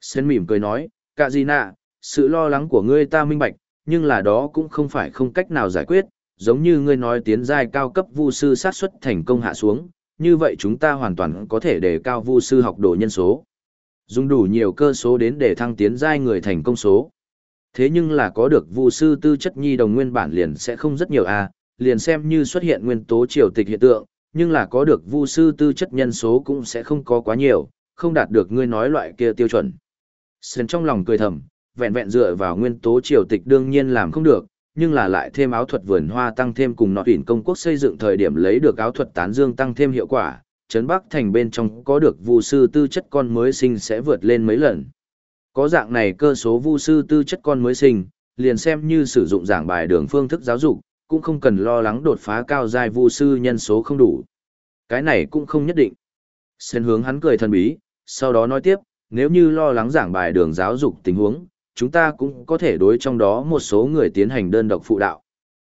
Sến mỉm cười nói, cả gì nạ, sự lo lắng của ngươi ta minh bạch, nhưng là đó cũng không phải không cách nào giải quyết, giống như ngươi nói tiến giai cao cấp vu sư sát xuất thành công hạ xuống, như vậy chúng ta hoàn toàn có thể đề cao vu sư học đồ nhân số. Dùng đủ nhiều cơ số đến để thăng tiến giai người thành công số. Thế nhưng là có được vu sư tư chất nhi đồng nguyên bản liền sẽ không rất nhiều a, à, liền xem như xuất hiện nguyên tố triều tịch hiện tượng, nhưng là có được vu sư tư chất nhân số cũng sẽ không có quá nhiều, không đạt được ngươi nói loại kia tiêu chuẩn. Sơn trong lòng cười thầm, vẹn vẹn dựa vào nguyên tố triều tịch đương nhiên làm không được, nhưng là lại thêm áo thuật vườn hoa tăng thêm cùng nọ tuyển công quốc xây dựng thời điểm lấy được áo thuật tán dương tăng thêm hiệu quả, trấn Bắc thành bên trong có được vu sư tư chất con mới sinh sẽ vượt lên mấy lần. Có dạng này cơ số vu sư tư chất con mới sinh, liền xem như sử dụng giảng bài đường phương thức giáo dục, cũng không cần lo lắng đột phá cao giai vu sư nhân số không đủ. Cái này cũng không nhất định. Xen hướng hắn cười thần bí, sau đó nói tiếp, nếu như lo lắng giảng bài đường giáo dục tình huống, chúng ta cũng có thể đối trong đó một số người tiến hành đơn độc phụ đạo.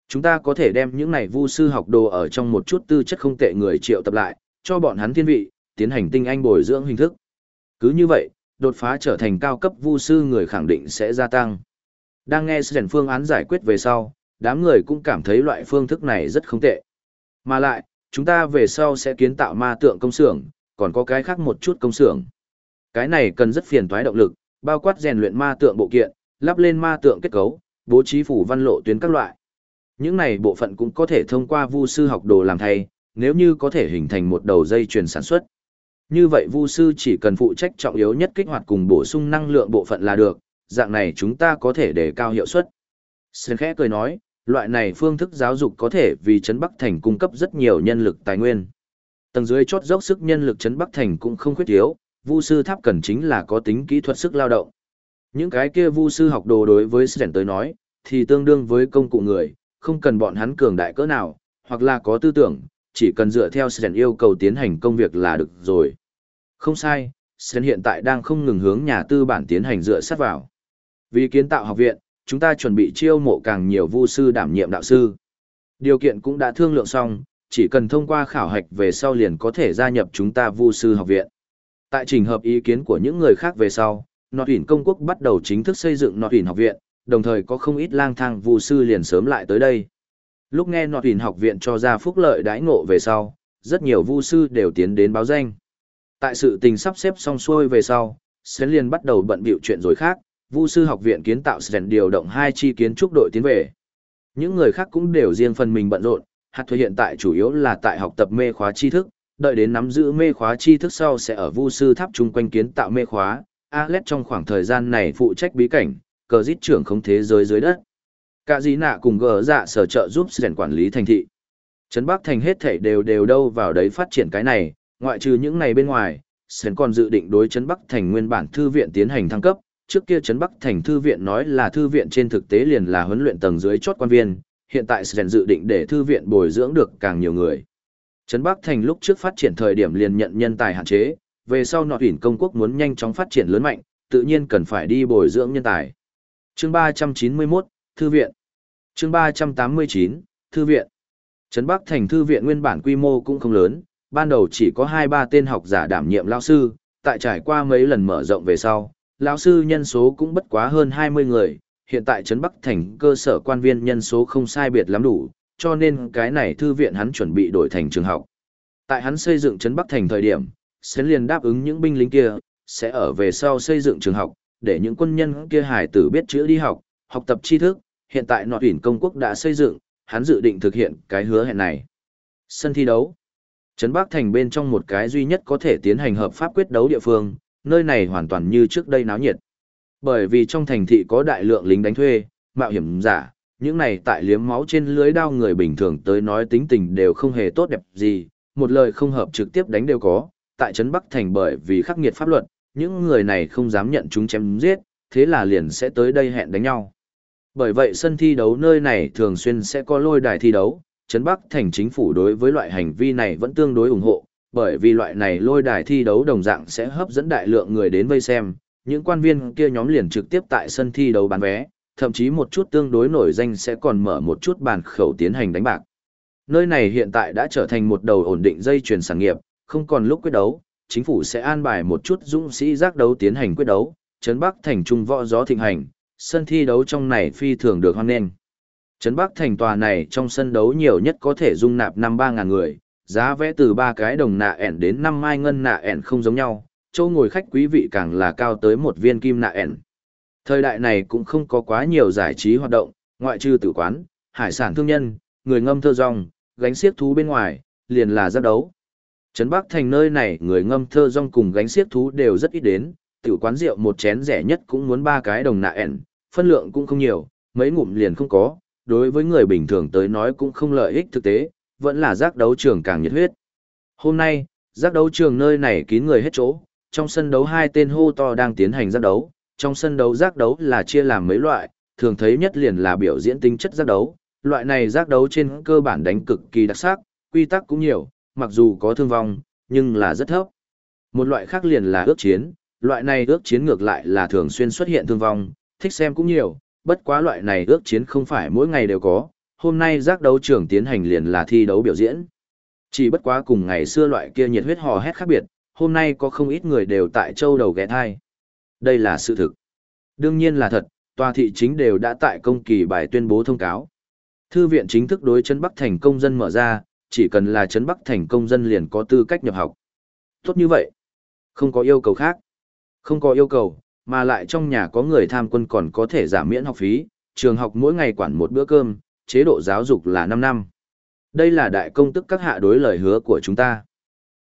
Chúng ta có thể đem những này vu sư học đồ ở trong một chút tư chất không tệ người triệu tập lại, cho bọn hắn thiên vị, tiến hành tinh anh bồi dưỡng hình thức. Cứ như vậy, đột phá trở thành cao cấp vu sư người khẳng định sẽ gia tăng. Đang nghe Sren phương án giải quyết về sau, đám người cũng cảm thấy loại phương thức này rất không tệ. Mà lại, chúng ta về sau sẽ kiến tạo ma tượng công xưởng, còn có cái khác một chút công xưởng. Cái này cần rất phiền toái động lực, bao quát rèn luyện ma tượng bộ kiện, lắp lên ma tượng kết cấu, bố trí phủ văn lộ tuyến các loại. Những này bộ phận cũng có thể thông qua vu sư học đồ làm thay, nếu như có thể hình thành một đầu dây chuyền sản xuất. Như vậy vu sư chỉ cần phụ trách trọng yếu nhất kích hoạt cùng bổ sung năng lượng bộ phận là được, dạng này chúng ta có thể đề cao hiệu suất. Sơn khẽ cười nói, loại này phương thức giáo dục có thể vì Trấn Bắc Thành cung cấp rất nhiều nhân lực tài nguyên. Tầng dưới chốt dốc sức nhân lực Trấn Bắc Thành cũng không khuyết thiếu, vu sư tháp cần chính là có tính kỹ thuật sức lao động. Những cái kia vu sư học đồ đối với Sren tới nói, thì tương đương với công cụ người, không cần bọn hắn cường đại cỡ nào, hoặc là có tư tưởng, chỉ cần dựa theo Sren yêu cầu tiến hành công việc là được rồi. Không sai, Sren hiện tại đang không ngừng hướng nhà tư bản tiến hành dựa sát vào. Vì kiến tạo học viện, chúng ta chuẩn bị chiêu mộ càng nhiều vu sư đảm nhiệm đạo sư. Điều kiện cũng đã thương lượng xong, chỉ cần thông qua khảo hạch về sau liền có thể gia nhập chúng ta vu sư học viện. Tại trình hợp ý kiến của những người khác về sau, Nọt Huyền Công Quốc bắt đầu chính thức xây dựng Nọt Huyền học viện, đồng thời có không ít lang thang vu sư liền sớm lại tới đây. Lúc nghe Nọt Huyền học viện cho ra phúc lợi đãi ngộ về sau, rất nhiều vu sư đều tiến đến báo danh. Tại sự tình sắp xếp xong xuôi về sau, Sến liền bắt đầu bận bịu chuyện rồi khác, Vu sư học viện kiến tạo Sến điều động hai chi kiến trúc đội tiến về. Những người khác cũng đều riêng phần mình bận rộn, hạt thuế hiện tại chủ yếu là tại học tập mê khóa tri thức, đợi đến nắm giữ mê khóa tri thức sau sẽ ở Vu sư tháp chung quanh kiến tạo mê khóa. Alex trong khoảng thời gian này phụ trách bí cảnh, cờ giết trưởng không thế giới dưới đất. Cả Dĩ nạ cùng gỡ dạ sở trợ giúp rèn quản lý thành thị. Trấn Bắc Thành hết thảy đều đều đâu vào đấy phát triển cái này, ngoại trừ những này bên ngoài, Sến còn dự định đối Trấn Bắc Thành nguyên bản thư viện tiến hành thăng cấp. Trước kia Trấn Bắc Thành thư viện nói là thư viện trên thực tế liền là huấn luyện tầng dưới chốt quan viên, hiện tại Sến dự định để thư viện bồi dưỡng được càng nhiều người. Trấn Bắc Thành lúc trước phát triển thời điểm liền nhận nhân tài hạn chế, về sau nọ tuyển công quốc muốn nhanh chóng phát triển lớn mạnh, tự nhiên cần phải đi bồi dưỡng nhân tài. Chương 391, Thư viện. Chương 389, Thư viện. Trấn Bắc Thành Thư viện nguyên bản quy mô cũng không lớn, ban đầu chỉ có 2-3 tên học giả đảm nhiệm lao sư, tại trải qua mấy lần mở rộng về sau, lão sư nhân số cũng bất quá hơn 20 người, hiện tại Trấn Bắc Thành cơ sở quan viên nhân số không sai biệt lắm đủ, cho nên cái này thư viện hắn chuẩn bị đổi thành trường học. Tại hắn xây dựng Trấn Bắc Thành thời điểm, sẽ liền đáp ứng những binh lính kia, sẽ ở về sau xây dựng trường học, để những quân nhân kia hải tử biết chữ đi học, học tập tri thức, hiện tại nọ tuyển công quốc đã xây dựng, hắn dự định thực hiện cái hứa hẹn này. Sân thi đấu Trấn Bắc Thành bên trong một cái duy nhất có thể tiến hành hợp pháp quyết đấu địa phương, nơi này hoàn toàn như trước đây náo nhiệt. Bởi vì trong thành thị có đại lượng lính đánh thuê, mạo hiểm giả, những này tại liếm máu trên lưới đao người bình thường tới nói tính tình đều không hề tốt đẹp gì, một lời không hợp trực tiếp đánh đều có, tại Trấn Bắc Thành bởi vì khắc nghiệt pháp luật, những người này không dám nhận chúng chém giết, thế là liền sẽ tới đây hẹn đánh nhau. Bởi vậy sân thi đấu nơi này thường xuyên sẽ có lôi đài thi đấu, Trấn Bắc thành chính phủ đối với loại hành vi này vẫn tương đối ủng hộ, bởi vì loại này lôi đài thi đấu đồng dạng sẽ hấp dẫn đại lượng người đến vây xem, những quan viên kia nhóm liền trực tiếp tại sân thi đấu bán vé, thậm chí một chút tương đối nổi danh sẽ còn mở một chút bàn khẩu tiến hành đánh bạc. Nơi này hiện tại đã trở thành một đầu ổn định dây chuyền sản nghiệp, không còn lúc quyết đấu, chính phủ sẽ an bài một chút dũng sĩ giác đấu tiến hành quyết đấu, Trấn Bắc thành trung võ gió thịnh hành, sân thi đấu trong này phi thường được hoan nghênh. Trấn Bắc thành tòa này trong sân đấu nhiều nhất có thể dung nạp năm ba ngàn người, giá vẽ từ ba cái đồng nạ ẻn đến năm mai ngân nạ ẻn không giống nhau, châu ngồi khách quý vị càng là cao tới một viên kim nạ ẻn. Thời đại này cũng không có quá nhiều giải trí hoạt động, ngoại trừ tử quán, hải sản thương nhân, người ngâm thơ rong, gánh xiếc thú bên ngoài, liền là giác đấu. Trấn Bắc thành nơi này người ngâm thơ rong cùng gánh xiếc thú đều rất ít đến, tiểu quán rượu một chén rẻ nhất cũng muốn ba cái đồng nạ ẻn, phân lượng cũng không nhiều, mấy ngụm liền không có, đối với người bình thường tới nói cũng không lợi ích thực tế, vẫn là giác đấu trường càng nhiệt huyết. Hôm nay, giác đấu trường nơi này kín người hết chỗ, trong sân đấu hai tên hô to đang tiến hành giác đấu, trong sân đấu giác đấu là chia làm mấy loại, thường thấy nhất liền là biểu diễn tính chất giác đấu, loại này giác đấu trên cơ bản đánh cực kỳ đặc sắc, quy tắc cũng nhiều, mặc dù có thương vong, nhưng là rất thấp. Một loại khác liền là ước chiến, loại này ước chiến ngược lại là thường xuyên xuất hiện thương vong, thích xem cũng nhiều, bất quá loại này ước chiến không phải mỗi ngày đều có, hôm nay giác đấu trưởng tiến hành liền là thi đấu biểu diễn. Chỉ bất quá cùng ngày xưa loại kia nhiệt huyết hò hét khác biệt, hôm nay có không ít người đều tại châu đầu ghé thai. Đây là sự thực. Đương nhiên là thật, tòa thị chính đều đã tại công kỳ bài tuyên bố thông cáo. Thư viện chính thức đối chân Bắc Thành công dân mở ra, chỉ cần là Trấn Bắc thành công dân liền có tư cách nhập học. Tốt như vậy. Không có yêu cầu khác. Không có yêu cầu, mà lại trong nhà có người tham quân còn có thể giảm miễn học phí, trường học mỗi ngày quản một bữa cơm, chế độ giáo dục là 5 năm. Đây là đại công tức các hạ đối lời hứa của chúng ta.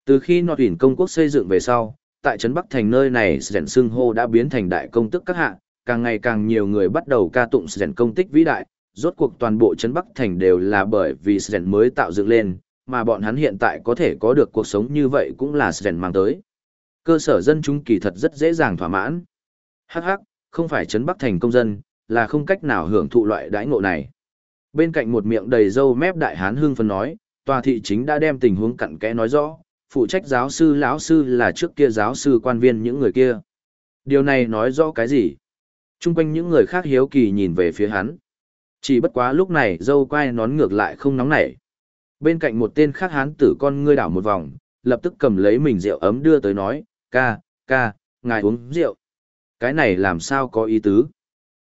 Từ khi nọt ủy công quốc xây dựng về sau, tại Trấn Bắc Thành nơi này Sren Sưng Hô đã biến thành đại công tức các hạ, càng ngày càng nhiều người bắt đầu ca tụng Sren công tích vĩ đại, rốt cuộc toàn bộ Trấn Bắc Thành đều là bởi vì Sren mới tạo dựng lên, mà bọn hắn hiện tại có thể có được cuộc sống như vậy cũng là Sren mang tới. Cơ sở dân chúng kỳ thật rất dễ dàng thỏa mãn. Hắc hắc, không phải Trấn Bắc Thành công dân, là không cách nào hưởng thụ loại đãi ngộ này. Bên cạnh một miệng đầy râu mép đại hán hương phân nói, tòa thị chính đã đem tình huống cặn kẽ nói rõ, phụ trách giáo sư lão sư là trước kia giáo sư quan viên những người kia. Điều này nói rõ cái gì? Trung quanh những người khác hiếu kỳ nhìn về phía hắn. Chỉ bất quá lúc này dâu quay nón ngược lại không nóng nảy. Bên cạnh một tên khác hán tử con ngươi đảo một vòng, lập tức cầm lấy mình rượu ấm đưa tới nói, ca, ca, ngài uống rượu. Cái này làm sao có ý tứ?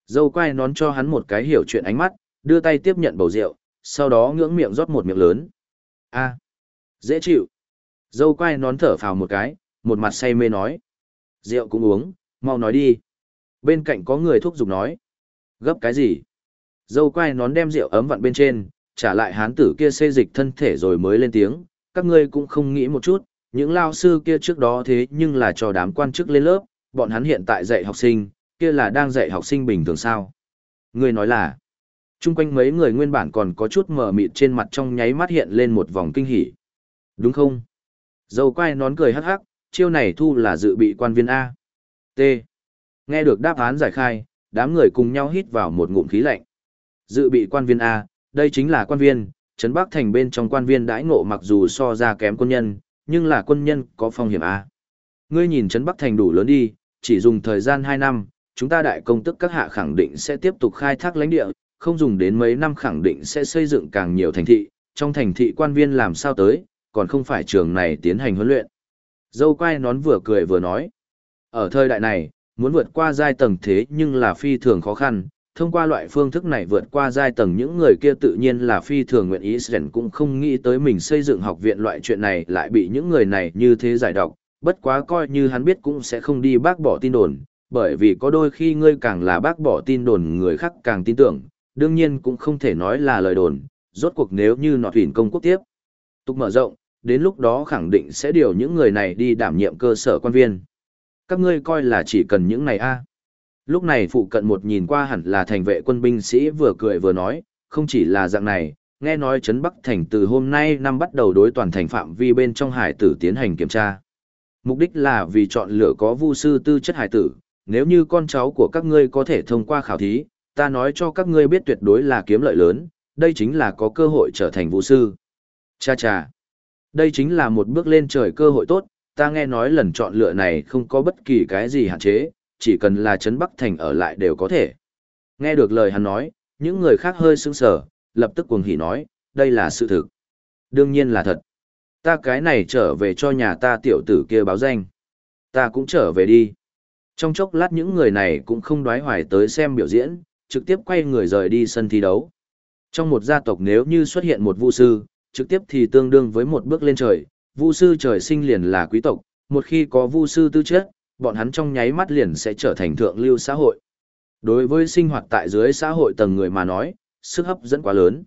Dâu quay nón cho hắn một cái hiểu chuyện ánh mắt, đưa tay tiếp nhận bầu rượu, sau đó ngưỡng miệng rót một miệng lớn. a dễ chịu. Dâu quay nón thở phào một cái, một mặt say mê nói. Rượu cũng uống, mau nói đi. Bên cạnh có người thúc giục nói. Gấp cái gì? Dâu quay nón đem rượu ấm vặn bên trên, trả lại hán tử kia xê dịch thân thể rồi mới lên tiếng. Các ngươi cũng không nghĩ một chút, những lao sư kia trước đó thế nhưng là cho đám quan chức lên lớp, bọn hắn hiện tại dạy học sinh, kia là đang dạy học sinh bình thường sao. Ngươi nói là, Trung quanh mấy người nguyên bản còn có chút mờ mịt trên mặt trong nháy mắt hiện lên một vòng kinh hỉ. Đúng không? Dâu quay nón cười hắc hắc, chiêu này thu là dự bị quan viên A. T. Nghe được đáp án giải khai, đám người cùng nhau hít vào một ngụm khí lạnh. Dự bị quan viên A, đây chính là quan viên, Trấn Bắc Thành bên trong quan viên đãi ngộ mặc dù so ra kém quân nhân, nhưng là quân nhân có phong hiểm A. Ngươi nhìn Trấn Bắc Thành đủ lớn đi, chỉ dùng thời gian 2 năm, chúng ta đại công tức các hạ khẳng định sẽ tiếp tục khai thác lãnh địa, không dùng đến mấy năm khẳng định sẽ xây dựng càng nhiều thành thị, trong thành thị quan viên làm sao tới, còn không phải trường này tiến hành huấn luyện. Dâu quai nón vừa cười vừa nói. Ở thời đại này, muốn vượt qua giai tầng thế nhưng là phi thường khó khăn, thông qua loại phương thức này vượt qua giai tầng những người kia tự nhiên là phi thường nguyện ý Sren cũng không nghĩ tới mình xây dựng học viện loại chuyện này lại bị những người này như thế giải độc, bất quá coi như hắn biết cũng sẽ không đi bác bỏ tin đồn, bởi vì có đôi khi ngươi càng là bác bỏ tin đồn người khác càng tin tưởng, đương nhiên cũng không thể nói là lời đồn, rốt cuộc nếu như nọt huyền công quốc tiếp. Tục mở rộng, đến lúc đó khẳng định sẽ điều những người này đi đảm nhiệm cơ sở quan viên. Các ngươi coi là chỉ cần những này a Lúc này phụ cận một nhìn qua hẳn là thành vệ quân binh sĩ vừa cười vừa nói, không chỉ là dạng này, nghe nói Trấn Bắc Thành từ hôm nay năm bắt đầu đối toàn thành phạm vi bên trong hải tử tiến hành kiểm tra. Mục đích là vì chọn lựa có vu sư tư chất hải tử, nếu như con cháu của các ngươi có thể thông qua khảo thí, ta nói cho các ngươi biết tuyệt đối là kiếm lợi lớn, đây chính là có cơ hội trở thành vũ sư. Cha cha, đây chính là một bước lên trời cơ hội tốt, ta nghe nói lần chọn lựa này không có bất kỳ cái gì hạn chế, chỉ cần là Trấn Bắc Thành ở lại đều có thể. Nghe được lời hắn nói, những người khác hơi sững sờ, lập tức cuồng hỉ nói, đây là sự thực. Đương nhiên là thật. Ta cái này trở về cho nhà ta tiểu tử kia báo danh. Ta cũng trở về đi. Trong chốc lát những người này cũng không đoái hoài tới xem biểu diễn, trực tiếp quay người rời đi sân thi đấu. Trong một gia tộc nếu như xuất hiện một vu sư, trực tiếp thì tương đương với một bước lên trời, vu sư trời sinh liền là quý tộc, một khi có vu sư tư chất, bọn hắn trong nháy mắt liền sẽ trở thành thượng lưu xã hội. Đối với sinh hoạt tại dưới xã hội tầng người mà nói, sức hấp dẫn quá lớn.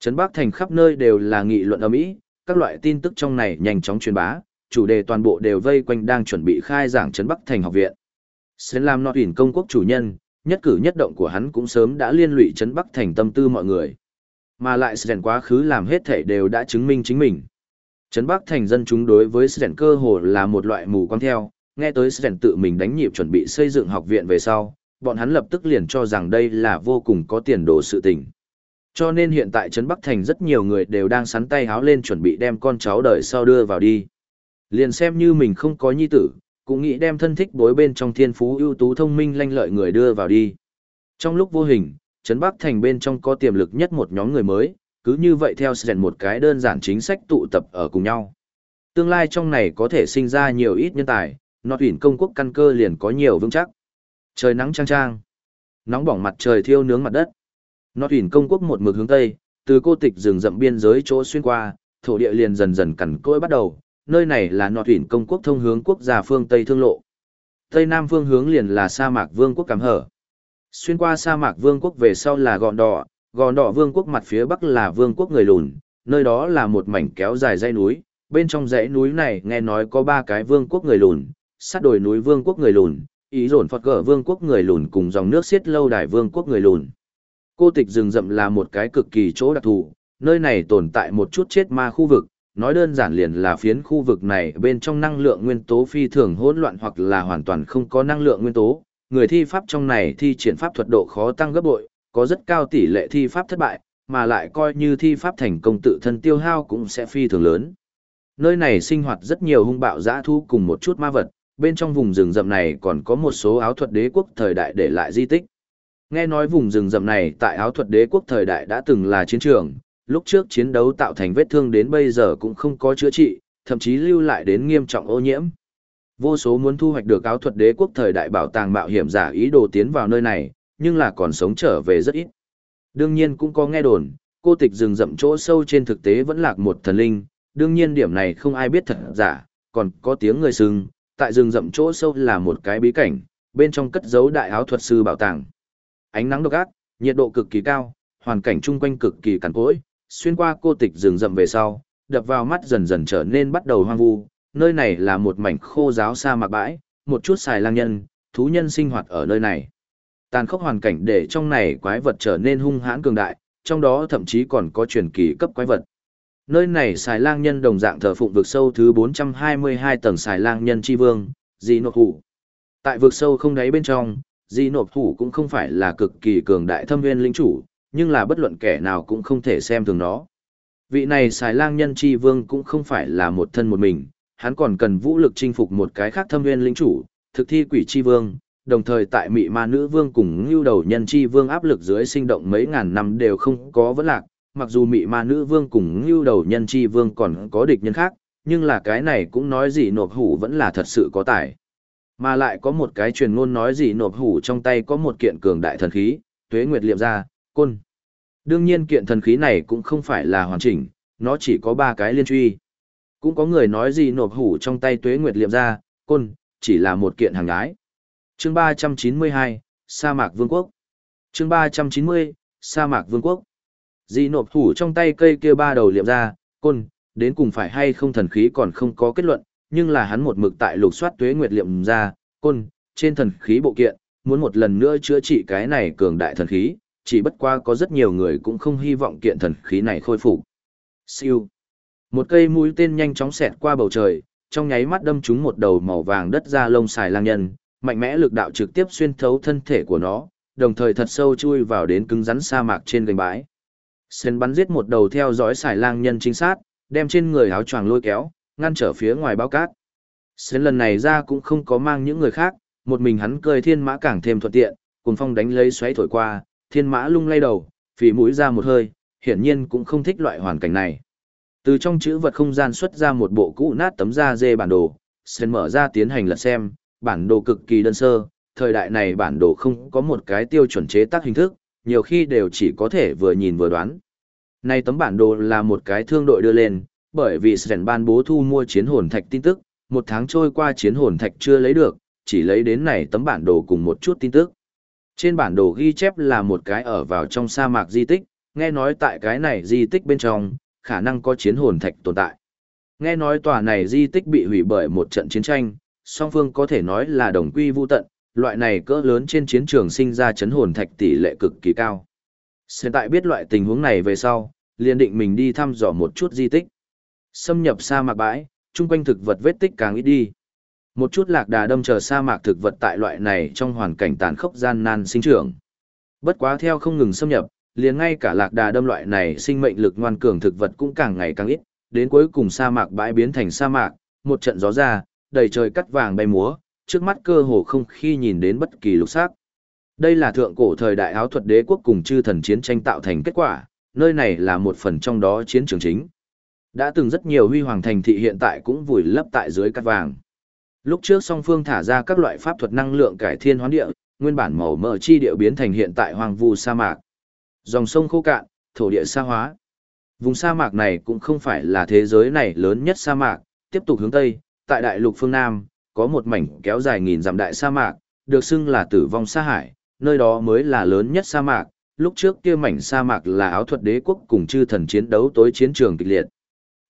Trấn Bắc Thành khắp nơi đều là nghị luận ầm ĩ, các loại tin tức trong này nhanh chóng truyền bá, chủ đề toàn bộ đều vây quanh đang chuẩn bị khai giảng Trấn Bắc Thành học viện. Sến làm nọ tuyển công quốc chủ nhân, nhất cử nhất động của hắn cũng sớm đã liên lụy Trấn Bắc Thành tâm tư mọi người. Mà lại rèn quá khứ làm hết thể đều đã chứng minh chính mình. Trấn Bắc Thành dân chúng đối với rèn cơ hồ là một loại mù quáng theo, nghe tới rèn tự mình đánh nhịp chuẩn bị xây dựng học viện về sau, bọn hắn lập tức liền cho rằng đây là vô cùng có tiền đồ sự tình. Cho nên hiện tại Trấn Bắc Thành rất nhiều người đều đang sắn tay háo lên chuẩn bị đem con cháu đời sau đưa vào đi. Liền xem như mình không có nhi tử, cũng nghĩ đem thân thích bối bên trong thiên phú ưu tú thông minh lanh lợi người đưa vào đi. Trong lúc vô hình, Trấn Bắc Thành bên trong có tiềm lực nhất một nhóm người mới, cứ như vậy theo sèn một cái đơn giản chính sách tụ tập ở cùng nhau. Tương lai trong này có thể sinh ra nhiều ít nhân tài, nó thủy công quốc căn cơ liền có nhiều vững chắc. Trời nắng trang trang, nóng bỏng mặt trời thiêu nướng mặt đất. nó thủy công quốc một mực hướng tây, từ cô tịch rừng rậm biên giới chỗ xuyên qua, thổ địa liền dần dần cằn cỗi bắt đầu, nơi này là nọ thủy công quốc thông hướng quốc gia phương Tây Thương Lộ. Tây Nam phương hướng liền là sa mạc vương quốc cắm hở. Xuyên qua sa mạc vương quốc về sau là gòn đỏ, gòn đỏ vương quốc mặt phía bắc là vương quốc người lùn, nơi đó là một mảnh kéo dài dãy núi, bên trong dãy núi này nghe nói có ba cái vương quốc người lùn, sát đồi núi vương quốc người lùn, ý rồn phật gở vương quốc người lùn cùng dòng nước xiết lâu đài vương quốc người lùn. Cô tịch rừng rậm là một cái cực kỳ chỗ đặc thù, nơi này tồn tại một chút chết ma khu vực, nói đơn giản liền là phiến khu vực này bên trong năng lượng nguyên tố phi thường hỗn loạn hoặc là hoàn toàn không có năng lượng nguyên tố. Người thi pháp trong này thi triển pháp thuật độ khó tăng gấp bội, có rất cao tỷ lệ thi pháp thất bại, mà lại coi như thi pháp thành công tự thân tiêu hao cũng sẽ phi thường lớn. Nơi này sinh hoạt rất nhiều hung bạo dã thu cùng một chút ma vật, bên trong vùng rừng rậm này còn có một số áo thuật đế quốc thời đại để lại di tích. Nghe nói vùng rừng rậm này tại áo thuật đế quốc thời đại đã từng là chiến trường, lúc trước chiến đấu tạo thành vết thương đến bây giờ cũng không có chữa trị, thậm chí lưu lại đến nghiêm trọng ô nhiễm. Vô số muốn thu hoạch được áo thuật đế quốc thời đại bảo tàng mạo hiểm giả ý đồ tiến vào nơi này, nhưng là còn sống trở về rất ít. Đương nhiên cũng có nghe đồn, cô tịch rừng rậm chỗ sâu trên thực tế vẫn lạc một thần linh, đương nhiên điểm này không ai biết thật giả, còn có tiếng người sừng, tại rừng rậm chỗ sâu là một cái bí cảnh, bên trong cất giấu đại áo thuật sư bảo tàng. Ánh nắng độc ác, nhiệt độ cực kỳ cao, hoàn cảnh chung quanh cực kỳ cằn cỗi, xuyên qua cô tịch rừng rậm về sau, đập vào mắt dần dần trở nên bắt đầu hoang vu, nơi này là một mảnh khô giáo sa mạc bãi, một chút xài lang nhân, thú nhân sinh hoạt ở nơi này. Tàn khốc hoàn cảnh để trong này quái vật trở nên hung hãn cường đại, trong đó thậm chí còn có truyền kỳ cấp quái vật. Nơi này xài lang nhân đồng dạng thờ phụng vực sâu thứ 422 tầng xài lang nhân chi vương, dị nộp hủ. Tại vực sâu không đáy bên trong, dị nộp hủ cũng không phải là cực kỳ cường đại thâm viên linh chủ, nhưng là bất luận kẻ nào cũng không thể xem thường nó. Vị này xài lang nhân chi vương cũng không phải là một thân một mình, hắn còn cần vũ lực chinh phục một cái khác thâm viên linh chủ, thực thi quỷ chi vương, đồng thời tại mị ma nữ vương cùng ngưu đầu nhân chi vương áp lực dưới sinh động mấy ngàn năm đều không có vấn lạc, mặc dù mị ma nữ vương cùng ngưu đầu nhân chi vương còn có địch nhân khác, nhưng là cái này cũng nói gì nộp hủ vẫn là thật sự có tài. Mà lại có một cái truyền ngôn nói gì nộp hủ trong tay có một kiện cường đại thần khí, tuế nguyệt liệm ra, côn. Đương nhiên kiện thần khí này cũng không phải là hoàn chỉnh, nó chỉ có ba cái liên truy. Cũng có người nói gì nộp hủ trong tay tuế nguyệt liệm ra, côn, chỉ là một kiện hàng gái Chương 392, Sa mạc Vương quốc. Chương 390, Sa mạc Vương quốc. Dị nộp hủ trong tay cây kia ba đầu liệm ra, côn, đến cùng phải hay không thần khí còn không có kết luận, nhưng là hắn một mực tại lục soát tuế nguyệt liệm ra, côn, trên thần khí bộ kiện, muốn một lần nữa chữa trị cái này cường đại thần khí, chỉ bất qua có rất nhiều người cũng không hy vọng kiện thần khí này khôi phục. Siêu. Một cây mũi tên nhanh chóng xẹt qua bầu trời, trong nháy mắt đâm trúng một đầu màu vàng đất ra lông xài lang nhân, mạnh mẽ lực đạo trực tiếp xuyên thấu thân thể của nó, đồng thời thật sâu chui vào đến cứng rắn sa mạc trên gành bãi. Sen bắn giết một đầu theo dõi xài lang nhân chính xác, đem trên người áo choàng lôi kéo, ngăn trở phía ngoài bao cát. Sen lần này ra cũng không có mang những người khác, một mình hắn cười thiên mã càng thêm thuận tiện, cùng phong đánh lấy xoáy thổi qua, thiên mã lung lay đầu, phì mũi ra một hơi, hiển nhiên cũng không thích loại hoàn cảnh này. Từ trong chữ vật không gian xuất ra một bộ cũ nát tấm da dê bản đồ, Sen mở ra tiến hành lật xem, bản đồ cực kỳ đơn sơ, thời đại này bản đồ không có một cái tiêu chuẩn chế tác hình thức, nhiều khi đều chỉ có thể vừa nhìn vừa đoán. Nay tấm bản đồ là một cái thương đội đưa lên, bởi vì Sren ban bố thu mua chiến hồn thạch tin tức, một tháng trôi qua chiến hồn thạch chưa lấy được, chỉ lấy đến này tấm bản đồ cùng một chút tin tức. Trên bản đồ ghi chép là một cái ở vào trong sa mạc di tích, nghe nói tại cái này di tích bên trong, khả năng có chiến hồn thạch tồn tại. Nghe nói tòa này di tích bị hủy bởi một trận chiến tranh, song phương có thể nói là đồng quy vu tận, loại này cỡ lớn trên chiến trường sinh ra chấn hồn thạch tỷ lệ cực kỳ cao. Hiện tại biết loại tình huống này về sau, liền định mình đi thăm dò một chút di tích. Xâm nhập sa mạc bãi, chung quanh thực vật vết tích càng ít đi. Một chút lạc đà đâm chờ sa mạc thực vật tại loại này trong hoàn cảnh tàn khốc gian nan sinh trưởng. Bất quá theo không ngừng xâm nhập, liền ngay cả lạc đà đâm loại này sinh mệnh lực ngoan cường thực vật cũng càng ngày càng ít, đến cuối cùng sa mạc bãi biến thành sa mạc, một trận gió ra, đầy trời cắt vàng bay múa, trước mắt cơ hồ không khi nhìn đến bất kỳ lục sắc. Đây là thượng cổ thời đại áo thuật đế quốc cùng chư thần chiến tranh tạo thành kết quả, nơi này là một phần trong đó chiến trường chính. Đã từng rất nhiều huy hoàng thành thị hiện tại cũng vùi lấp tại dưới cắt vàng. Lúc trước song phương thả ra các loại pháp thuật năng lượng cải thiên hoán địa, nguyên bản màu mỡ chi địa biến thành hiện tại hoàng vu sa mạc. Dòng sông khô cạn, thổ địa sa hóa. Vùng sa mạc này cũng không phải là thế giới này lớn nhất sa mạc, tiếp tục hướng tây, tại đại lục phương Nam, có một mảnh kéo dài nghìn dặm đại sa mạc, được xưng là tử vong sa hải, nơi đó mới là lớn nhất sa mạc, lúc trước kia mảnh sa mạc là áo thuật đế quốc cùng chư thần chiến đấu tối chiến trường kịch liệt.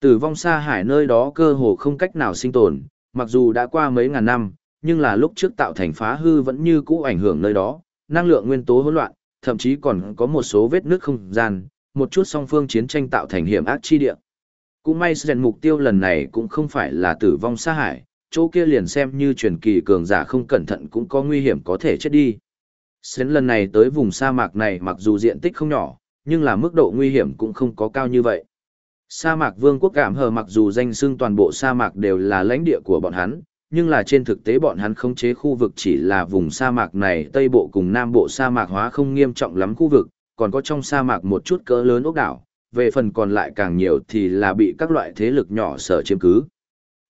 Tử vong sa hải nơi đó cơ hồ không cách nào sinh tồn, mặc dù đã qua mấy ngàn năm, nhưng là lúc trước tạo thành phá hư vẫn như cũ ảnh hưởng nơi đó, năng lượng nguyên tố hỗn loạn, thậm chí còn có một số vết nước không gian, một chút song phương chiến tranh tạo thành hiểm ác chi địa. Cũng may Sren mục tiêu lần này cũng không phải là tử vong xa hải, chỗ kia liền xem như truyền kỳ cường giả không cẩn thận cũng có nguy hiểm có thể chết đi. Sren lần này tới vùng sa mạc này mặc dù diện tích không nhỏ, nhưng là mức độ nguy hiểm cũng không có cao như vậy. Sa mạc vương quốc cảm hờ mặc dù danh xưng toàn bộ sa mạc đều là lãnh địa của bọn hắn, nhưng là trên thực tế bọn hắn khống chế khu vực chỉ là vùng sa mạc này tây bộ cùng nam bộ sa mạc hóa không nghiêm trọng lắm khu vực, còn có trong sa mạc một chút cỡ lớn ốc đảo, về phần còn lại càng nhiều thì là bị các loại thế lực nhỏ sở chiếm cứ.